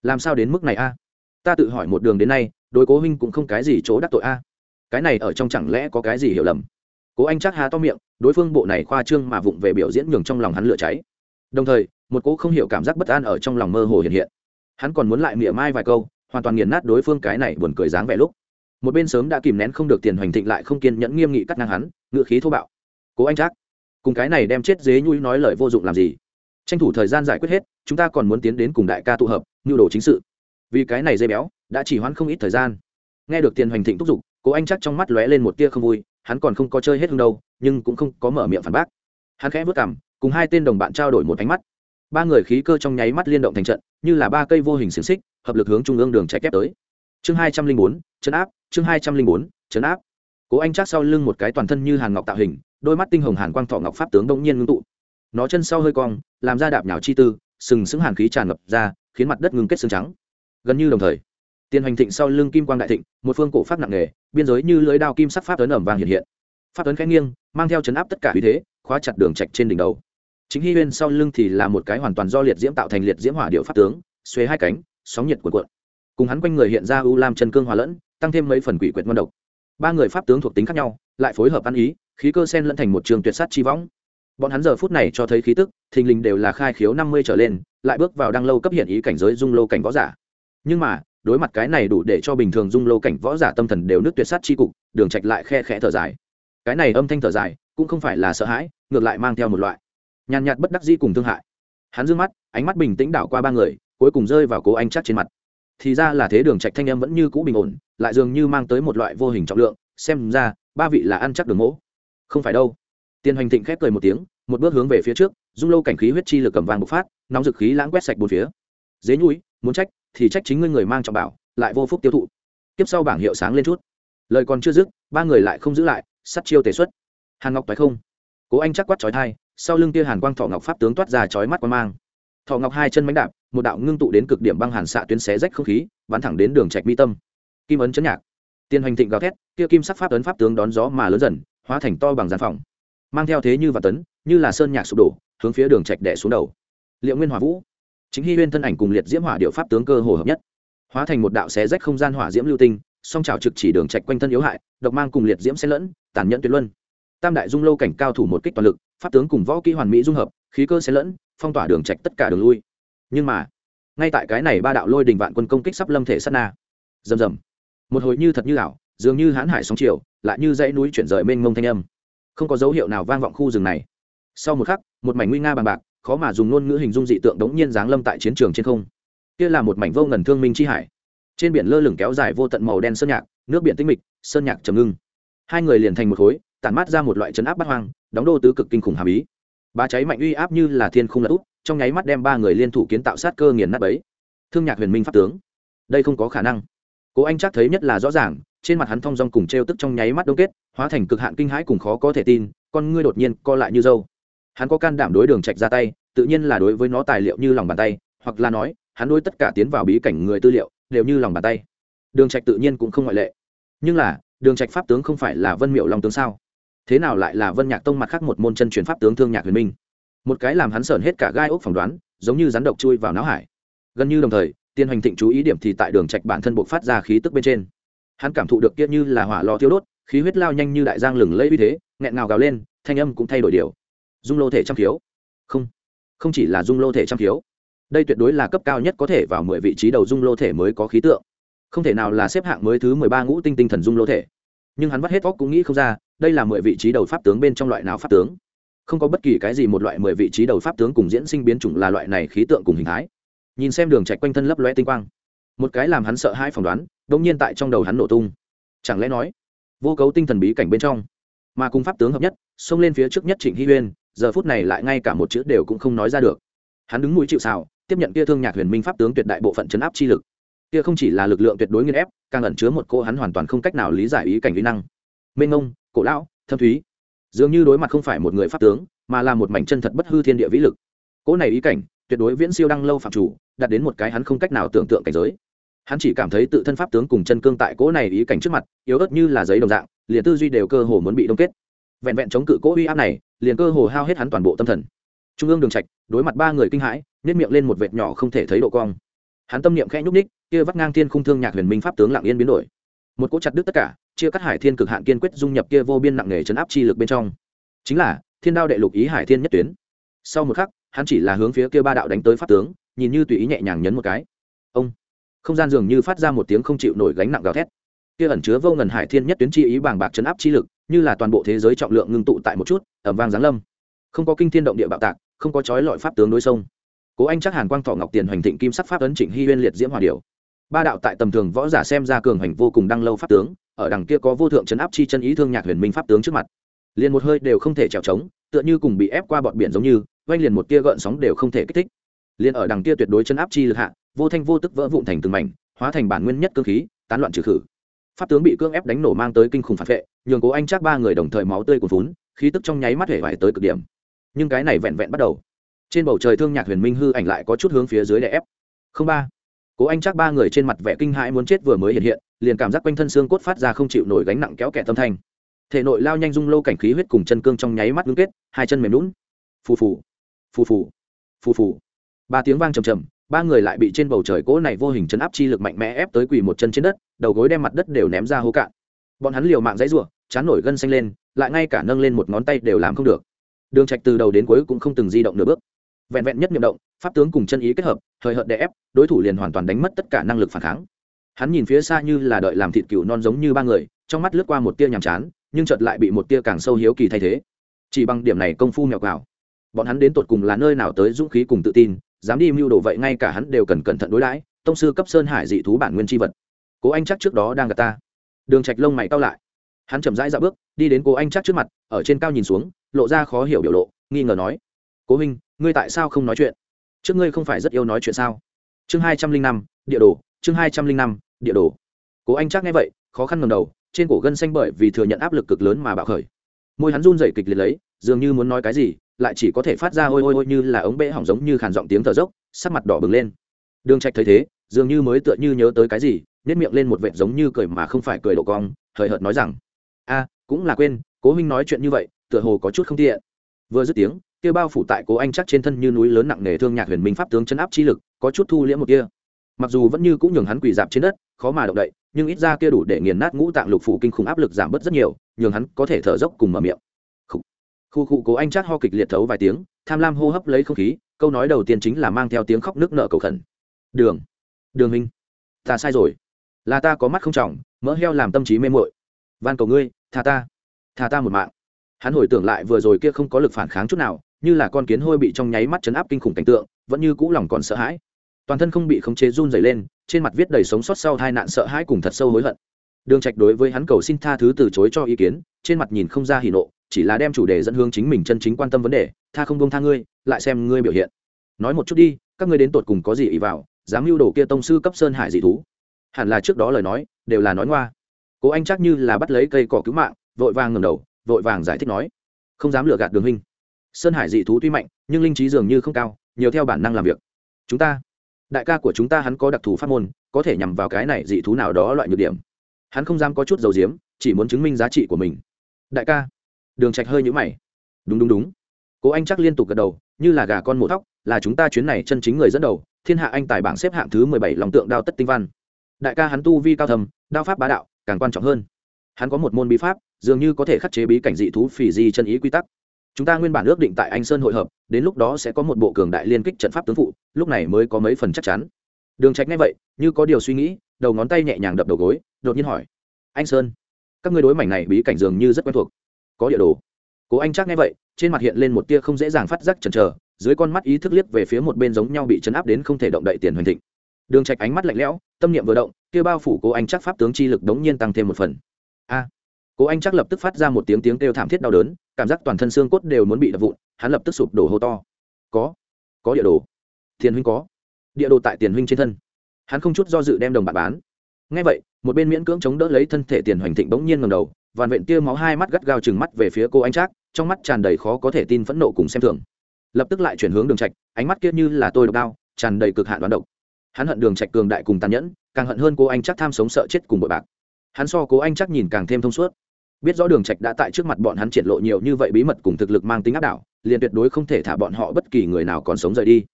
làm sao đến mức này a? Ta tự hỏi một đường đến nay đối cố huynh cũng không cái gì chỗ đắc tội a. Cái này ở trong chẳng lẽ có cái gì hiểu lầm? Cố anh chắc há to miệng, đối phương bộ này khoa trương mà vụng về biểu diễn nhường trong lòng hắn lửa cháy. Đồng thời, một cố không hiểu cảm giác bất an ở trong lòng mơ hồ hiện hiện. Hắn còn muốn lại mỉa mai vài câu, hoàn toàn nghiền nát đối phương cái này buồn cười dáng vẻ lúc. Một bên sớm đã kìm nén không được tiền hoành thịnh lại không kiên nhẫn nghiêm nghị cắt ngang hắn, ngựa khí thô bạo. Cố anh chắc, cùng cái này đem chết dế nhui nói lời vô dụng làm gì? Tranh thủ thời gian giải quyết hết, chúng ta còn muốn tiến đến cùng đại ca tụ hợp nhu đồ chính sự. Vì cái này dây béo đã chỉ hoãn không ít thời gian. Nghe được tiền hoành thịnh thúc giục, cố anh chắc trong mắt lóe lên một tia không vui, hắn còn không có chơi hết hương đâu, nhưng cũng không có mở miệng phản bác. Hắn khẽ vất cảm cùng hai tên đồng bạn trao đổi một ánh mắt. Ba người khí cơ trong nháy mắt liên động thành trận, như là ba cây vô hình xiềng xích, hợp lực hướng trung ương đường chạy kép tới. Chương hai trăm linh bốn, chấn áp, chương hai trăm linh bốn, chấn áp. Cố anh chắc sau lưng một cái toàn thân như hàn ngọc tạo hình, đôi mắt tinh hồng hàn quang thọ ngọc pháp tướng đông nhiên ngưng tụ. Nó chân sau hơi cong, làm ra đạp nhào chi tư, sừng sững hàn khí tràn ngập ra, khiến mặt đất ngưng kết xương trắng. Gần như đồng thời tiền hành thịnh sau lưng kim quang đại thịnh, một phương cổ pháp nặng nề, biên giới như lưới đao kim sắc pháp ấn ẩm vàng hiện hiện. Pháp tuấn khẽ nghiêng, mang theo chấn áp tất cả uy thế, khóa chặt đường trạch trên đỉnh đầu. Chính hy bên sau lưng thì là một cái hoàn toàn do liệt diễm tạo thành liệt diễm hỏa điệu pháp tướng, xuê hai cánh, sóng nhiệt cuộn cuộn. Cùng hắn quanh người hiện ra u lam chân cương hòa lẫn, tăng thêm mấy phần quỷ quyệt ngon độc. Ba người pháp tướng thuộc tính khác nhau, lại phối hợp ăn ý, khí cơ sen lẫn thành một trường tuyệt sát chi võng. Bọn hắn giờ phút này cho thấy khí tức, thình lình đều là khai khiếu năm mươi trở lên, lại bước vào đăng lâu cấp hiện ý cảnh giới dung lô cảnh võ giả. Nhưng mà đối mặt cái này đủ để cho bình thường dung lô cảnh võ giả tâm thần đều nước tuyệt sát chi cục, đường trạch lại khe khẽ thở dài. Cái này âm thanh thở dài, cũng không phải là sợ hãi, ngược lại mang theo một loại nhàn nhạt bất đắc dĩ cùng thương hại. Hắn dương mắt, ánh mắt bình tĩnh đảo qua ba người, cuối cùng rơi vào cố anh chắc trên mặt. Thì ra là thế đường trạch thanh âm vẫn như cũ bình ổn, lại dường như mang tới một loại vô hình trọng lượng, xem ra, ba vị là ăn chắc đường mỗ. Không phải đâu. Tiên hoành thịnh khép cười một tiếng, một bước hướng về phía trước, dung lâu cảnh khí huyết chi lực cầm vàng bộc phát, nóng dực khí lãng quét sạch bốn phía. Dế nhũi muốn trách, thì trách chính ngươi người mang trọng bảo, lại vô phúc tiêu thụ. Tiếp sau bảng hiệu sáng lên chút. Lời còn chưa dứt, ba người lại không giữ lại, sắt chiêu tề xuất. Hàn ngọc phải không? Cố anh chắc quát trói thai sau lưng kia hàn quang thọ ngọc pháp tướng toát ra chói mắt quan mang. Thọ ngọc hai chân mánh đạp, một đạo ngưng tụ đến cực điểm băng hàn xạ tuyến xé rách không khí, bắn thẳng đến đường trạch mi tâm. Kim ấn chấn nhạc. Tiên hoành thịnh gào thét, kia kim sắc pháp ấn pháp tướng đón gió mà lớn dần, hóa thành to bằng gian phòng. Mang theo thế như và tấn, như là sơn nhạc sụp đổ, hướng phía đường trạch đè xuống đầu. Liệu nguyên hỏa vũ chính hy uyên thân ảnh cùng liệt diễm hỏa điệu pháp tướng cơ hồ hợp nhất, hóa thành một đạo xé rách không gian hỏa diễm lưu tinh, song trào trực chỉ đường trạch quanh thân yếu hại, độc mang cùng liệt diễm xen lẫn, tàn nhẫn tuyệt luân. Tam đại dung lâu cảnh cao thủ một kích toàn lực, pháp tướng cùng võ kỹ hoàn mỹ dung hợp, khí cơ xen lẫn, phong tỏa đường trạch tất cả đường lui. Nhưng mà, ngay tại cái này ba đạo lôi đình vạn quân công kích sắp lâm thể sát na. Rầm rầm. Một hồi như thật như ảo, dường như hãn hải sóng chiều, lại như dãy núi chuyển rời mênh mông thanh âm. Không có dấu hiệu nào vang vọng khu rừng này. Sau một khắc, một mảnh nguy nga bằng bạc khó mà dùng ngôn ngữ hình dung dị tượng đống nhiên giáng lâm tại chiến trường trên không. Kia là một mảnh vô ngần thương minh chi hải. Trên biển lơ lửng kéo dài vô tận màu đen sơn nhạc, nước biển tinh mịch, sơn nhạc trầm ngưng. Hai người liền thành một khối, tản mát ra một loại chấn áp bắt hoang, đóng đô tứ cực kinh khủng hàm ý. Ba cháy mạnh uy áp như là thiên không lật úp, trong nháy mắt đem ba người liên thủ kiến tạo sát cơ nghiền nát bấy. Thương nhạc huyền minh pháp tướng. Đây không có khả năng. Cố anh chắc thấy nhất là rõ ràng, trên mặt hắn thong dong cùng t r e o tức trong nháy mắt đông kết, hóa thành cực hạn kinh hãi cùng khó có thể tin, con ngươi đột nhiên co lại như dâu hắn có can đảm đối đường trạch ra tay, tự nhiên là đối với nó tài liệu như lòng bàn tay, hoặc là nói, hắn đối tất cả tiến vào bí cảnh người tư liệu, đều như lòng bàn tay. Đường trạch tự nhiên cũng không ngoại lệ. Nhưng là, đường trạch pháp tướng không phải là vân miệu long tướng sao? Thế nào lại là vân nhạc tông mặt khác một môn chân truyền pháp tướng thương nhạc huyền minh? Một cái làm hắn sởn hết cả gai ốc phỏng đoán, giống như rắn độc chui vào não hải. Gần như đồng thời, tiên hoành thịnh chú ý điểm thì tại đường trạch bản thân buộc phát ra khí tức bên trên. Hắn cảm thụ được kia như là hỏa lò thiêu đốt, khí huyết lao nhanh như đại giang lừng lẫy uy thế, nghẹn ngào gào lên, thanh âm cũng thay đổi điều dung lô thể trăm khiếu. Không không chỉ là dung lô thể trăm khiếu. Đây tuyệt đối là cấp cao nhất có thể vào mười vị trí đầu dung lô thể mới có khí tượng. Không thể nào là xếp hạng mới thứ mười ba ngũ tinh tinh thần dung lô thể. Nhưng hắn vắt hết óc cũng nghĩ không ra, đây là mười vị trí đầu pháp tướng bên trong loại nào pháp tướng. Không có bất kỳ cái gì một loại mười vị trí đầu pháp tướng cùng diễn sinh biến chủng là loại này khí tượng cùng hình thái. Nhìn xem đường chạy quanh thân lấp loe tinh quang. Một cái làm hắn sợ hai phỏng đoán đ nhiên tại trong đầu hắn nổ tung. Chẳng lẽ nói, vô cấu tinh thần bí cảnh bên trong, mà cùng pháp tướng hợp nhất, xông lên phía trước nhất trịnh hy huyên giờ phút này lại ngay cả một chữ đều cũng không nói ra được. Hắn đứng mũi chịu xào tiếp nhận kia thương nhạc huyền minh pháp tướng tuyệt đại bộ phận chấn áp chi lực. Kia không chỉ là lực lượng tuyệt đối nghiên ép, càng ẩn chứa một cô hắn hoàn toàn không cách nào lý giải ý cảnh lý năng. Mênh ngông cổ lão, thâm thúy. Dường như đối mặt không phải một người pháp tướng, mà là một mảnh chân thật bất hư thiên địa vĩ lực. Cỗ này ý cảnh, tuyệt đối viễn siêu đăng lâu phạm chủ, đạt đến một cái hắn không cách nào tưởng tượng cảnh giới. Hắn chỉ cảm thấy tự thân pháp tướng cùng chân cương tại cỗ này ý cảnh trước mặt, yếu ớt như là giấy đồng dạng, liền tư duy đều cơ hồ muốn bị đông kết vẹn vẹn chống cự cỗ uy áp này, liền cơ hồ hao hết hắn toàn bộ tâm thần. Trung ương đường trạch, đối mặt ba người kinh hãi nét miệng lên một vệt nhỏ không thể thấy độ cong. Hắn tâm niệm khẽ nhúc ních kia vắt ngang thiên khung thương nhạc huyền minh pháp tướng lặng yên biến đổi. Một cỗ chặt đứt tất cả, chia cắt hải thiên cực hạn kiên quyết dung nhập kia vô biên nặng nề chấn áp chi lực bên trong. Chính là, thiên đao đệ lục ý hải thiên nhất tuyến. Sau một khắc, hắn chỉ là hướng phía kia ba đạo đánh tới pháp tướng, nhìn như tùy ý nhẹ nhàng nhấn một cái. Ông! Không gian dường như phát ra một tiếng không chịu nổi gánh nặng gào thét. Kia ẩn chứa vô ngần hải thiên nhất tuyến chi ý bàng bạc chấn áp chi lực như là toàn bộ thế giới trọng lượng ngưng tụ tại một chút ẩm vang giáng lâm. Không có kinh thiên động địa bạo tạc, không có trói lọi pháp tướng đối sông. Cố anh chắc hàn quang thọ ngọc tiền hoành thịnh kim sắc pháp ấn trịnh hy huyên liệt diễm hòa điều ba đạo tại tầm thường võ giả xem ra cường hành vô cùng đăng lâu pháp tướng, ở đằng kia có vô thượng chấn áp chi chân ý thương nhạc huyền minh pháp tướng trước mặt. Liền một hơi đều không thể trèo trống tựa như cùng bị ép qua bọn biển giống như oanh liền một tia gợn sóng đều không thể kích thích. Liền ở đằng kia tuyệt đối chấn áp chi lực hạ, vô thanh vô tức vỡ vụn thành từng mảnh, hóa thành bản nguyên nhất cơ khí, tán loạn trừ khử pháp tướng bị cưỡng ép đánh nổ mang tới kinh khủng phản vệ, nhường cố anh chắc ba người đồng thời máu tươi cuồn vốn khí tức trong nháy mắt hể vải tới cực điểm. Nhưng cái này vẹn vẹn bắt đầu. Trên bầu trời thương nhạc huyền minh hư ảnh lại có chút hướng phía dưới đè ép. Không ba. Cố anh chắc ba người trên mặt vẻ kinh hãi muốn chết vừa mới hiện hiện, liền cảm giác quanh thân xương cốt phát ra không chịu nổi gánh nặng kéo kẻ tâm thanh. Thể nội lao nhanh dung lâu cảnh khí huyết cùng chân cương trong nháy mắt ngưng kết, hai chân mềm lún phù phù. Phù phù. Phù phù. Ba tiếng vang trầm trầm ba người lại bị trên bầu trời cỗ này vô hình chấn áp chi lực mạnh mẽ ép tới quỳ một chân trên đất, đầu gối đem mặt đất đều ném ra hố cạn. Bọn hắn liều mạng dãy rủa, chán nổi gân xanh lên, lại ngay cả nâng lên một ngón tay đều làm không được. Đường trạch từ đầu đến cuối cũng không từng di động nửa bước. Vẹn vẹn nhất niệm động, pháp tướng cùng chân ý kết hợp, thời hợt đè ép, đối thủ liền hoàn toàn đánh mất tất cả năng lực phản kháng. Hắn nhìn phía xa như là đợi làm thịt cừu non giống như ba người, trong mắt lướt qua một tia nhàm chán, nhưng chợt lại bị một tia càng sâu hiếu kỳ thay thế. Chỉ bằng điểm này công phu mèo quào bọn hắn đến tột cùng là nơi nào tới dũng khí cùng tự tin dám đi mưu đồ vậy ngay cả hắn đều cần cẩn thận đối đãi, tông sư cấp sơn hải dị thú bản nguyên tri vật. Cố anh chắc trước đó đang gặp ta. Đường trạch lông mày cao lại. Hắn chậm rãi dạo bước, đi đến cố anh chắc trước mặt, ở trên cao nhìn xuống, lộ ra khó hiểu biểu lộ, nghi ngờ nói, cố huynh, ngươi tại sao không nói chuyện? Trước ngươi không phải rất yêu nói chuyện sao? Chương hai trăm linh năm, địa đồ, chương hai trăm linh năm, địa đồ. Cố anh chắc nghe vậy, khó khăn ngầm đầu, trên cổ gân xanh bởi vì thừa nhận áp lực cực lớn mà bạo khởi. Môi hắn run dậy kịch liệt lấy, dường như muốn nói cái gì lại chỉ có thể phát ra ôi ôi ôi như là ống bệ hỏng giống như khàn giọng tiếng thở dốc, sắc mặt đỏ bừng lên. Đường trạch thấy thế, dường như mới tựa như nhớ tới cái gì nét miệng lên một vệt giống như cười mà không phải cười độ cong, hời hợt nói rằng, a, cũng là quên, cố huynh nói chuyện như vậy, tựa hồ có chút không tiện. Vừa dứt tiếng, kia bao phủ tại cố anh chắc trên thân như núi lớn nặng nề thương nhạc huyền minh pháp tướng chấn áp chi lực, có chút thu liễm một kia. Mặc dù vẫn như cũng nhường hắn quỳ dạp trên đất, khó mà động đậy, nhưng ít ra kia đủ để nghiền nát ngũ tạng lục phủ kinh khủng áp lực giảm bớt rất nhiều, nhường hắn có thể thở dốc cùng mở miệng khu khu cố anh chắc ho kịch liệt thấu vài tiếng, tham lam hô hấp lấy không khí, câu nói đầu tiên chính là mang theo tiếng khóc nước nợ cầu khẩn. Đường đường hình ta sai rồi. Là ta có mắt không trọng, mỡ heo làm tâm trí mê mội van cầu ngươi, tha ta tha ta một mạng. Hắn hồi tưởng lại vừa rồi kia không có lực phản kháng chút nào, như là con kiến hôi bị trong nháy mắt chấn áp kinh khủng cảnh tượng, vẫn như cũ lòng còn sợ hãi. Toàn thân không bị khống chế run dày lên, trên mặt viết đầy sống sót sau hai nạn sợ hãi cùng thật sâu hối hận. Đường trạch đối với hắn cầu xin tha thứ từ chối cho ý kiến, trên mặt nhìn không ra hỉ nộ chỉ là đem chủ đề dẫn hướng chính mình chân chính quan tâm vấn đề, tha không bông tha ngươi, lại xem ngươi biểu hiện. Nói một chút đi, các ngươi đến tột cùng có gì ý vào, dám mưu đồ kia tông sư cấp sơn hải dị thú? Hẳn là trước đó lời nói, đều là nói ngoa. Cố anh chắc như là bắt lấy cây cỏ cứu mạng, vội vàng ngầm đầu, vội vàng giải thích nói, không dám lừa gạt đường huynh. Sơn hải dị thú tuy mạnh, nhưng linh trí dường như không cao, nhiều theo bản năng làm việc. Chúng ta, đại ca của chúng ta hắn có đặc thù pháp môn, có thể nhằm vào cái này dị thú nào đó loại nhược điểm. Hắn không dám có chút dầu diếm, chỉ muốn chứng minh giá trị của mình. Đại ca đường trạch hơi nhũ mày. Đúng đúng đúng. Cố anh chắc liên tục gật đầu, như là gà con mổ thóc, là chúng ta chuyến này chân chính người dẫn đầu, thiên hạ anh tài bảng xếp hạng thứ mười bảy lòng tượng đao tất tinh văn. Đại ca hắn tu vi cao thầm, đao pháp bá đạo, càng quan trọng hơn. Hắn có một môn bí pháp, dường như có thể khắc chế bí cảnh dị thú phỉ di chân ý quy tắc. Chúng ta nguyên bản ước định tại anh sơn hội hợp, đến lúc đó sẽ có một bộ cường đại liên kích trận pháp tướng phụ, lúc này mới có mấy phần chắc chắn. Đường trạch ngay vậy, như có điều suy nghĩ, đầu ngón tay nhẹ nhàng đập đầu gối, đột nhiên hỏi, anh sơn, các ngươi đối mảnh này bí cảnh dường như rất quen thuộc có địa đồ. Cố anh chắc nghe vậy, trên mặt hiện lên một tia không dễ dàng phát giác chần chờ, dưới con mắt ý thức liếc về phía một bên giống nhau bị chấn áp đến không thể động đậy tiền hoành thịnh. Đường trạch ánh mắt lạnh lẽo, tâm niệm vừa động, kia bao phủ cố anh chắc pháp tướng chi lực đống nhiên tăng thêm một phần. A! Cố anh chắc lập tức phát ra một tiếng tiếng kêu thảm thiết đau đớn, cảm giác toàn thân xương cốt đều muốn bị đập vụn, hắn lập tức sụp đổ hô to. Có! Có địa đồ. Tiền huynh có. Địa đồ tại tiền huynh trên thân. Hắn không chút do dự đem đồng bạc bán. Ngay vậy, một bên miễn cưỡng chống đỡ lấy thân thể tiền hoành thịnh bỗng nhiên ngầm đầu vằn vện tia máu hai mắt gắt gao chừng mắt về phía cô anh trác, trong mắt tràn đầy khó có thể tin phẫn nộ cùng xem thường. Lập tức lại chuyển hướng đường trạch, ánh mắt kia như là tôi độc đao, tràn đầy cực hạn đoán độc. Hắn hận đường trạch cường đại cùng tàn nhẫn, càng hận hơn cô anh trác tham sống sợ chết cùng bội bạc. Hắn so cố anh trác nhìn càng thêm thông suốt. Biết rõ đường trạch đã tại trước mặt bọn hắn triển lộ nhiều như vậy bí mật cùng thực lực mang tính áp đảo, liền tuyệt đối không thể thả bọn họ bất kỳ người nào còn sống rời đi.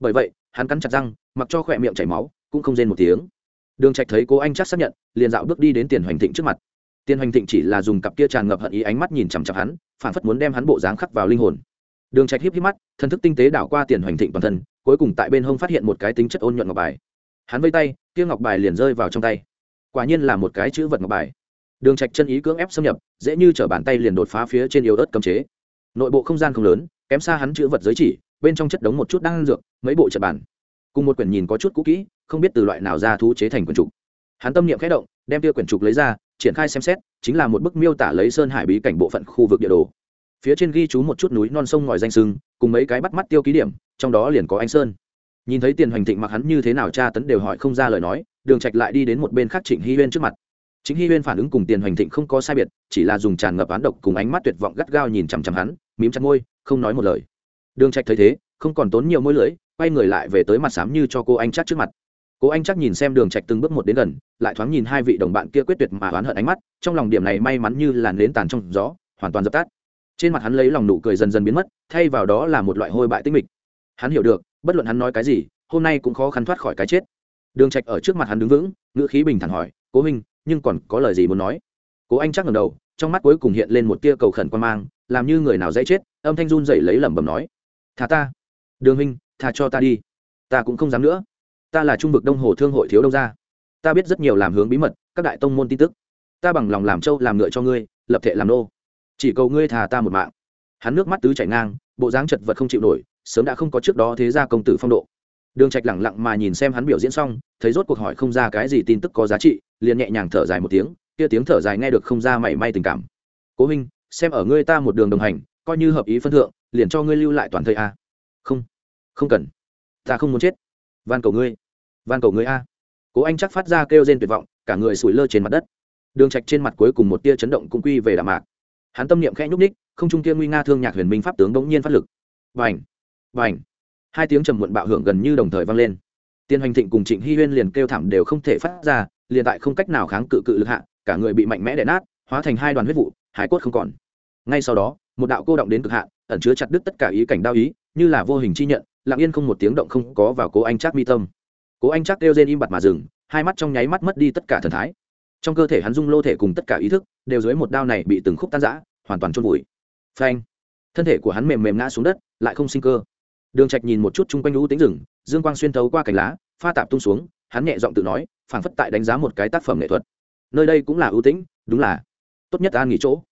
Bởi vậy, hắn cắn chặt răng, mặc cho khỏe miệng chảy máu, cũng không rên một tiếng. Đường trạch thấy cố anh chắc xác nhận, liền dạo bước đi đến tiền hoành thịnh trước mặt. Tiên hoành thịnh chỉ là dùng cặp kia tràn ngập hận ý ánh mắt nhìn chằm chằm hắn, phản phất muốn đem hắn bộ dáng khắc vào linh hồn. Đường trạch híp híp mắt, thần thức tinh tế đảo qua tiền hoành thịnh toàn thân, cuối cùng tại bên hông phát hiện một cái tính chất ôn nhuận ngọc bài. Hắn vây tay, kia ngọc bài liền rơi vào trong tay. Quả nhiên là một cái chữ vật ngọc bài. Đường trạch chân ý cưỡng ép xâm nhập, dễ như trở bàn tay liền đột phá phía trên yếu ớt cấm chế. Nội bộ không gian không lớn, kém xa hắn chữ vật giới chỉ, bên trong chất đống một chút đang dược, mấy bộ trận bản cùng một quyển nhìn có chút cũ kỹ, không biết từ loại nào ra thú chế thành quyển trục. Hắn tâm niệm khẽ động, đem tia quyển trục lấy ra triển khai xem xét, chính là một bức miêu tả lấy sơn hải bí cảnh bộ phận khu vực địa đồ. Phía trên ghi chú một chút núi non sông ngòi danh sưng, cùng mấy cái bắt mắt tiêu ký điểm, trong đó liền có anh sơn. Nhìn thấy tiền hoành thịnh mặc hắn như thế nào tra tấn đều hỏi không ra lời nói, đường trạch lại đi đến một bên khác trịnh hy huyên trước mặt. Chính hy huyên phản ứng cùng tiền hoành thịnh không có sai biệt, chỉ là dùng tràn ngập án độc cùng ánh mắt tuyệt vọng gắt gao nhìn chằm chằm hắn, mím chặt môi, không nói một lời. Đường trạch thấy thế, không còn tốn nhiều môi lưỡi, quay người lại về tới mặt sám như cho cô anh chắc trước mặt. Cố anh chắc nhìn xem đường trạch từng bước một đến gần, lại thoáng nhìn hai vị đồng bạn kia quyết tuyệt mà oán hận ánh mắt, trong lòng điểm này may mắn như làn nến tàn trong gió, hoàn toàn dập tắt. Trên mặt hắn lấy lòng nụ cười dần dần biến mất, thay vào đó là một loại hôi bại tinh mịch. Hắn hiểu được, bất luận hắn nói cái gì, hôm nay cũng khó khăn thoát khỏi cái chết. Đường trạch ở trước mặt hắn đứng vững, ngữ khí bình thản hỏi, cố huynh, nhưng còn có lời gì muốn nói? Cố anh chắc ngẩng đầu, trong mắt cuối cùng hiện lên một tia cầu khẩn quan mang, làm như người nào dễ chết, âm thanh run rẩy lấy lẩm bẩm nói, thả ta. Đường huynh, tha cho ta đi. Ta cũng không dám nữa ta là trung vực đông hồ thương hội thiếu đông gia. Ta biết rất nhiều làm hướng bí mật, các đại tông môn tin tức. Ta bằng lòng làm trâu làm ngựa cho ngươi, lập thể làm nô. Chỉ cầu ngươi thà ta một mạng. Hắn nước mắt tứ chảy ngang, bộ dáng chật vật không chịu nổi, sớm đã không có trước đó thế ra công tử phong độ. Đường trạch lẳng lặng mà nhìn xem hắn biểu diễn xong, thấy rốt cuộc hỏi không ra cái gì tin tức có giá trị, liền nhẹ nhàng thở dài một tiếng, kia tiếng thở dài nghe được không ra mảy may tình cảm. Cố huynh, xem ở ngươi ta một đường đồng hành, coi như hợp ý phân thượng, liền cho ngươi lưu lại toàn thời a. Không không cần. Ta không muốn chết. Van cầu ngươi van cầu người a. Cố anh chắc phát ra kêu rên tuyệt vọng, cả người sủi lơ trên mặt đất. Đường trạch trên mặt cuối cùng một tia chấn động cũng quy về đạm mạc. Hắn tâm niệm khẽ nhúc ních không trung kia nguy nga thương nhạc huyền minh pháp tướng đống nhiên phát lực. Vành vành hai tiếng trầm muộn bạo hưởng gần như đồng thời vang lên. Tiên hoành thịnh cùng trịnh hy huyên liền kêu thảm đều không thể phát ra, liền tại không cách nào kháng cự cự lực hạ, cả người bị mạnh mẽ đè nát, hóa thành hai đoàn huyết vụ, hải cốt không còn. Ngay sau đó, một đạo cô động đến cực hạn ẩn chứa chặt đứt tất cả ý cảnh đao ý, như là vô hình chi nhận, lặng yên không một tiếng động không có vào cố anh chắc mi tâm cố anh chắc kêu rên im bặt mà dừng hai mắt trong nháy mắt mất đi tất cả thần thái. Trong cơ thể hắn dung lô thể cùng tất cả ý thức đều dưới một đao này bị từng khúc tan rã hoàn toàn trôn vùi. Phanh! Thân thể của hắn mềm mềm ngã xuống đất lại không sinh cơ. Đường trạch nhìn một chút chung quanh lũ tính rừng dương quang xuyên thấu qua cành lá pha tạp tung xuống hắn nhẹ giọng tự nói phảng phất tại đánh giá một cái tác phẩm nghệ thuật. Nơi đây cũng là ưu tĩnh đúng là tốt nhất an nghỉ chỗ.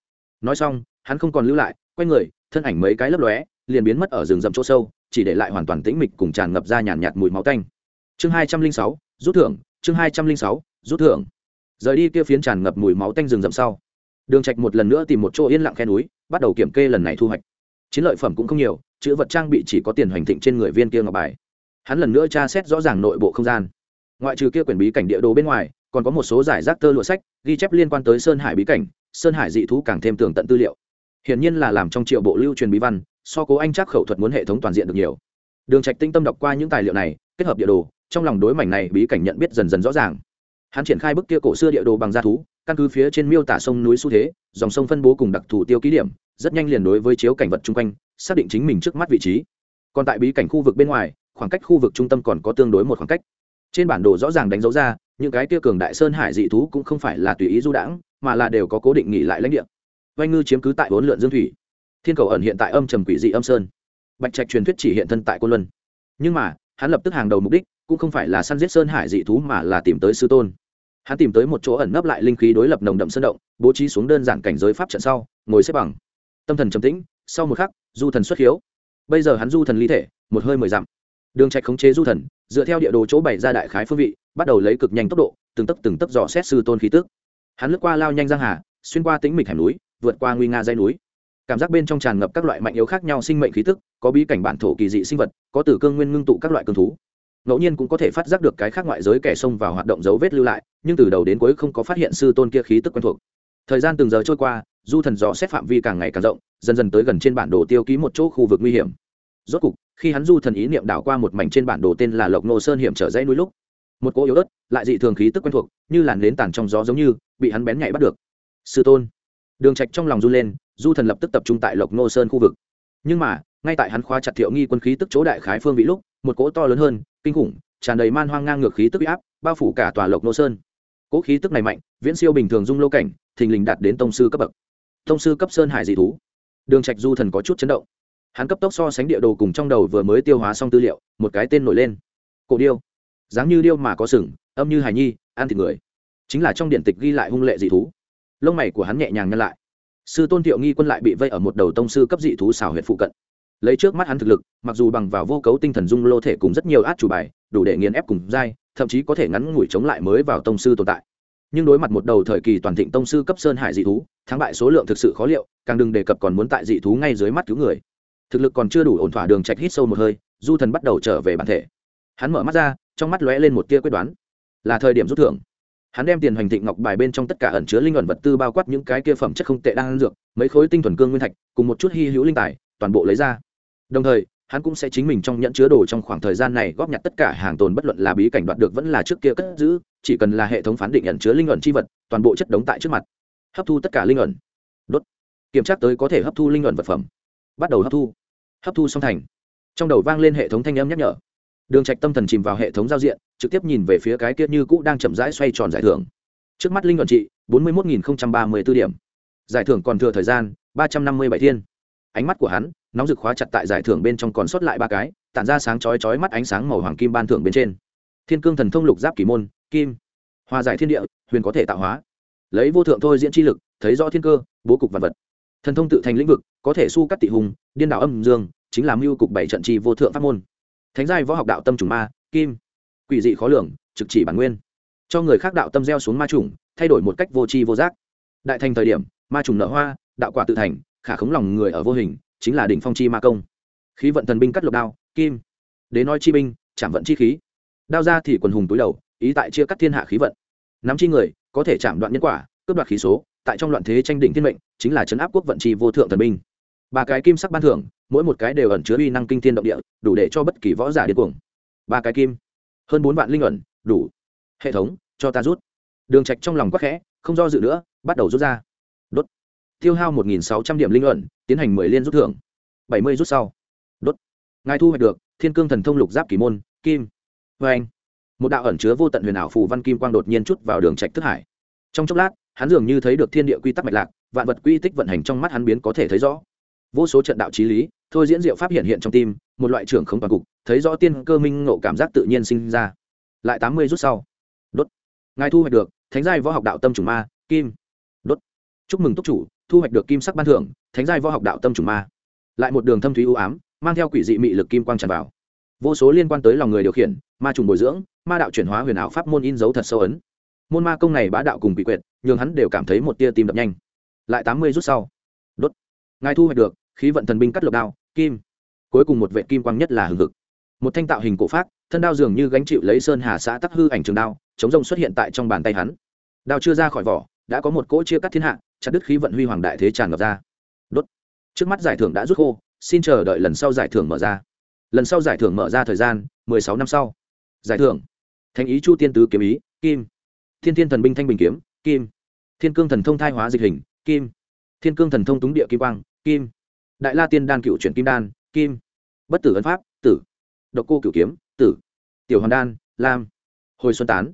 Nói xong hắn không còn lưu lại quay người thân ảnh mấy cái lấp lóe liền biến mất ở rừng rậm chỗ sâu chỉ để lại hoàn toàn tĩnh mịch cùng tràn ngập ra nhàn nhạt, mùi máu tanh chương hai trăm linh sáu, rút thưởng, chương hai trăm linh sáu, rút thưởng. Rời đi kia phiến tràn ngập mùi máu tanh rừng rậm sau, đường trạch một lần nữa tìm một chỗ yên lặng khe núi, bắt đầu kiểm kê lần này thu hoạch. Chiến lợi phẩm cũng không nhiều, chữ vật trang bị chỉ có tiền hoành thịnh trên người viên kia ngọc bài. Hắn lần nữa tra xét rõ ràng nội bộ không gian. Ngoại trừ kia quyển bí cảnh địa đồ bên ngoài, còn có một số giải rác tơ lụa sách, ghi chép liên quan tới sơn hải bí cảnh, sơn hải dị thú càng thêm tường tận tư liệu. Hiển nhiên là làm trong triệu bộ lưu truyền bí văn, so cố anh chắc khẩu thuật muốn hệ thống toàn diện được nhiều. Đường trạch tinh tâm đọc qua những tài liệu này, kết hợp địa đồ trong lòng đối mảnh này bí cảnh nhận biết dần dần rõ ràng. Hắn triển khai bức kia cổ xưa địa đồ bằng da thú, căn cứ phía trên miêu tả sông núi xu thế, dòng sông phân bố cùng đặc thù tiêu ký điểm, rất nhanh liền đối với chiếu cảnh vật chung quanh, xác định chính mình trước mắt vị trí. Còn tại bí cảnh khu vực bên ngoài, khoảng cách khu vực trung tâm còn có tương đối một khoảng cách. Trên bản đồ rõ ràng đánh dấu ra, những cái kia cường đại sơn hải dị thú cũng không phải là tùy ý du đãng, mà là đều có cố định nghỉ lại lãnh địa. Oanh ngư chiếm cứ tại bốn lượn dương thủy. Thiên cầu ẩn hiện tại âm trầm quỷ dị âm sơn. Bạch trạch truyền thuyết chỉ hiện thân tại côn luân. Nhưng mà, hắn lập tức hàng đầu mục đích cũng không phải là săn giết sơn hải dị thú mà là tìm tới sư tôn. Hắn tìm tới một chỗ ẩn nấp lại linh khí đối lập nồng đậm sơn động, bố trí xuống đơn giản cảnh giới pháp trận sau, ngồi xếp bằng. Tâm thần trầm tĩnh, sau một khắc, du thần xuất hiếu. Bây giờ hắn du thần ly thể, một hơi mười dặm. Đường trạch khống chế du thần, dựa theo địa đồ chỗ bày ra đại khái phương vị, bắt đầu lấy cực nhanh tốc độ, từng tấc từng tấc dò xét sư tôn khí tức. Hắn lướt qua lao nhanh giang hà, xuyên qua tĩnh mịch hẻm núi, vượt qua nguy nga dây núi. Cảm giác bên trong tràn ngập các loại mạnh yếu khác nhau sinh mệnh khí tức, có bí cảnh bản thổ kỳ dị sinh vật, có tử cương nguyên ngưng tụ các loại cương thú ngẫu nhiên cũng có thể phát giác được cái khác ngoại giới kẻ xông vào hoạt động dấu vết lưu lại, nhưng từ đầu đến cuối không có phát hiện sư tôn kia khí tức quen thuộc. Thời gian từng giờ trôi qua, du thần dò xét phạm vi càng ngày càng rộng, dần dần tới gần trên bản đồ tiêu ký một chỗ khu vực nguy hiểm. Rốt cục, khi hắn du thần ý niệm đảo qua một mảnh trên bản đồ tên là lộc nô sơn hiểm trở dãy núi lúc, một cỗ yếu ớt, lại dị thường khí tức quen thuộc, như làn nến tàn trong gió giống như, bị hắn bén nhạy bắt được. Sư tôn. Đường trạch trong lòng run lên, du thần lập tức tập trung tại lộc nô sơn khu vực. Nhưng mà, ngay tại hắn khóa chặt thiệu nghi quân khí tức chỗ đại khái phương vị lúc một cỗ to lớn hơn, kinh khủng, tràn đầy man hoang ngang ngược khí tức uy áp, bao phủ cả tòa lộc nô sơn. Cỗ khí tức này mạnh, viễn siêu bình thường dung lô cảnh, thình lình đạt đến tông sư cấp bậc. Tông sư cấp sơn hải dị thú. Đường trạch du thần có chút chấn động. Hắn cấp tốc so sánh địa đồ cùng trong đầu vừa mới tiêu hóa xong tư liệu, một cái tên nổi lên. Cổ điêu. Dáng như điêu mà có sừng, âm như hài nhi, ăn thịt người. Chính là trong điện tịch ghi lại hung lệ dị thú. Lông mày của hắn nhẹ nhàng nhăn lại. Sư tôn thiệu nghi quân lại bị vây ở một đầu tông sư cấp dị thú xảo huyện phụ cận lấy trước mắt hắn thực lực, mặc dù bằng vào vô cấu tinh thần dung lô thể cùng rất nhiều át chủ bài, đủ để nghiền ép cùng dai thậm chí có thể ngắn ngủi chống lại mới vào tông sư tồn tại. Nhưng đối mặt một đầu thời kỳ toàn thịnh tông sư cấp sơn hải dị thú, thắng bại số lượng thực sự khó liệu, càng đừng đề cập còn muốn tại dị thú ngay dưới mắt cứu người. Thực lực còn chưa đủ ổn thỏa đường trạch hít sâu một hơi, du thần bắt đầu trở về bản thể. Hắn mở mắt ra, trong mắt lóe lên một tia quyết đoán. Là thời điểm rút thưởng. Hắn đem tiền hoành thịnh ngọc bài bên trong tất cả ẩn chứa linh ẩn vật tư bao quát những cái kia phẩm chất không tệ đang ăn dược, mấy khối tinh thuần cương nguyên thạch, cùng một chút hy hữu linh tài, toàn bộ lấy ra đồng thời, hắn cũng sẽ chính mình trong nhẫn chứa đồ trong khoảng thời gian này góp nhặt tất cả hàng tồn bất luận là bí cảnh đoạt được vẫn là trước kia cất giữ, chỉ cần là hệ thống phán định ẩn chứa linh ẩn chi vật, toàn bộ chất đống tại trước mặt. Hấp thu tất cả linh ẩn. Đốt. Kiểm tra tới có thể hấp thu linh ẩn vật phẩm. Bắt đầu hấp thu. Hấp thu xong thành. Trong đầu vang lên hệ thống thanh âm nhắc nhở. Đường trạch tâm thần chìm vào hệ thống giao diện, trực tiếp nhìn về phía cái kia như cũ đang chậm rãi xoay tròn giải thưởng. Trước mắt linh luận trị, bốn mươi một ba mươi b điểm. Giải thưởng còn thừa thời gian, ba trăm năm mươi bảy thiên ánh mắt của hắn, nóng rực khóa chặt tại giải thưởng bên trong còn sót lại ba cái, tản ra sáng chói chói mắt ánh sáng màu hoàng kim ban thưởng bên trên. Thiên cương thần thông lục giáp kỳ môn, kim. Hòa giải thiên địa, huyền có thể tạo hóa. Lấy vô thượng thôi diễn chi lực, thấy rõ thiên cơ, bố cục vật vật. Thần thông tự thành lĩnh vực, có thể su cắt tị hùng, điên đảo âm dương, chính là mưu cục bảy trận trì vô thượng pháp môn. Thánh giai võ học đạo tâm trùng ma, kim. Quỷ dị khó lường, trực chỉ bản nguyên. Cho người khác đạo tâm gieo xuống ma trùng, thay đổi một cách vô tri vô giác. Đại thành thời điểm, ma trùng nở hoa, đạo quả tự thành khả khống lòng người ở vô hình, chính là đỉnh phong chi ma công. Khí vận thần binh cắt lục đao, kim. Đế nói chi binh, chạm vận chi khí. Đao ra thì quần hùng túi đầu, ý tại chia cắt thiên hạ khí vận. Nắm chi người, có thể chạm đoạn nhân quả, cướp đoạt khí số, tại trong loạn thế tranh đỉnh thiên mệnh, chính là chấn áp quốc vận chi vô thượng thần binh. Ba cái kim sắc ban thưởng, mỗi một cái đều ẩn chứa uy năng kinh thiên động địa, đủ để cho bất kỳ võ giả điên cuồng. Ba cái kim, hơn bốn vạn linh ẩn, đủ. Hệ thống, cho ta rút. Đường trạch trong lòng quắc khẽ, không do dự nữa, bắt đầu rút ra tiêu hao một nghìn sáu trăm điểm linh luận, tiến hành mười liên rút thưởng. Bảy mươi rút sau. Đốt. Ngài thu hoạch được, thiên cương thần thông lục giáp kỳ môn, kim. Vê anh. Một đạo ẩn chứa vô tận huyền ảo phù văn kim quang đột nhiên chút vào đường trạch thức hải. Trong chốc lát, hắn dường như thấy được thiên địa quy tắc mạch lạc, vạn vật quy tích vận hành trong mắt hắn biến có thể thấy rõ. Vô số trận đạo trí lý, thôi diễn diệu pháp hiện hiện trong tim, một loại trưởng không toàn cục, thấy rõ tiên cơ minh ngộ cảm giác tự nhiên sinh ra. Lại tám mươi rút sau. Đốt. Ngài thu hoạch được, thánh giai võ học đạo tâm chủng ma, kim chúc mừng túc chủ, thu hoạch được kim sắc ban thưởng, thánh giai võ học đạo tâm chủ ma. Lại một đường thâm thúy ưu ám, mang theo quỷ dị mị lực kim quang tràn vào. Vô số liên quan tới lòng người điều khiển, ma trùng bồi dưỡng, ma đạo chuyển hóa huyền ảo pháp môn in dấu thật sâu ấn. Môn ma công này bá đạo cùng bị quyệt, nhường hắn đều cảm thấy một tia tim đập nhanh. Lại tám mươi rút sau. Đốt. Ngài thu hoạch được, khí vận thần binh cắt lục đao, kim. Cuối cùng một vệ kim quang nhất là hừng hực. Một thanh tạo hình cổ phát thân đao dường như gánh chịu lấy sơn hà xã tắc hư ảnh trường đao, chống rông xuất hiện tại trong bàn tay hắn. Đao chưa ra khỏi vỏ, đã có một cỗ chia cắt thiên hạ chặt đứt khí vận huy hoàng đại thế tràn ngập ra. Đốt. Trước mắt giải thưởng đã rút khô, xin chờ đợi lần sau giải thưởng mở ra. Lần sau giải thưởng mở ra thời gian, mười sáu năm sau. Giải thưởng. Thành ý chu tiên tứ kiếm ý, kim. Thiên thiên thần binh thanh bình kiếm, kim. Thiên cương thần thông thai hóa dịch hình, kim. Thiên cương thần thông túng địa kim quang, kim. Đại la tiên đan cựu chuyển kim đan, kim. Bất tử ấn pháp, tử. Độc cô cựu kiếm, tử. Tiểu hoàn đan, lam. Hồi xuân tán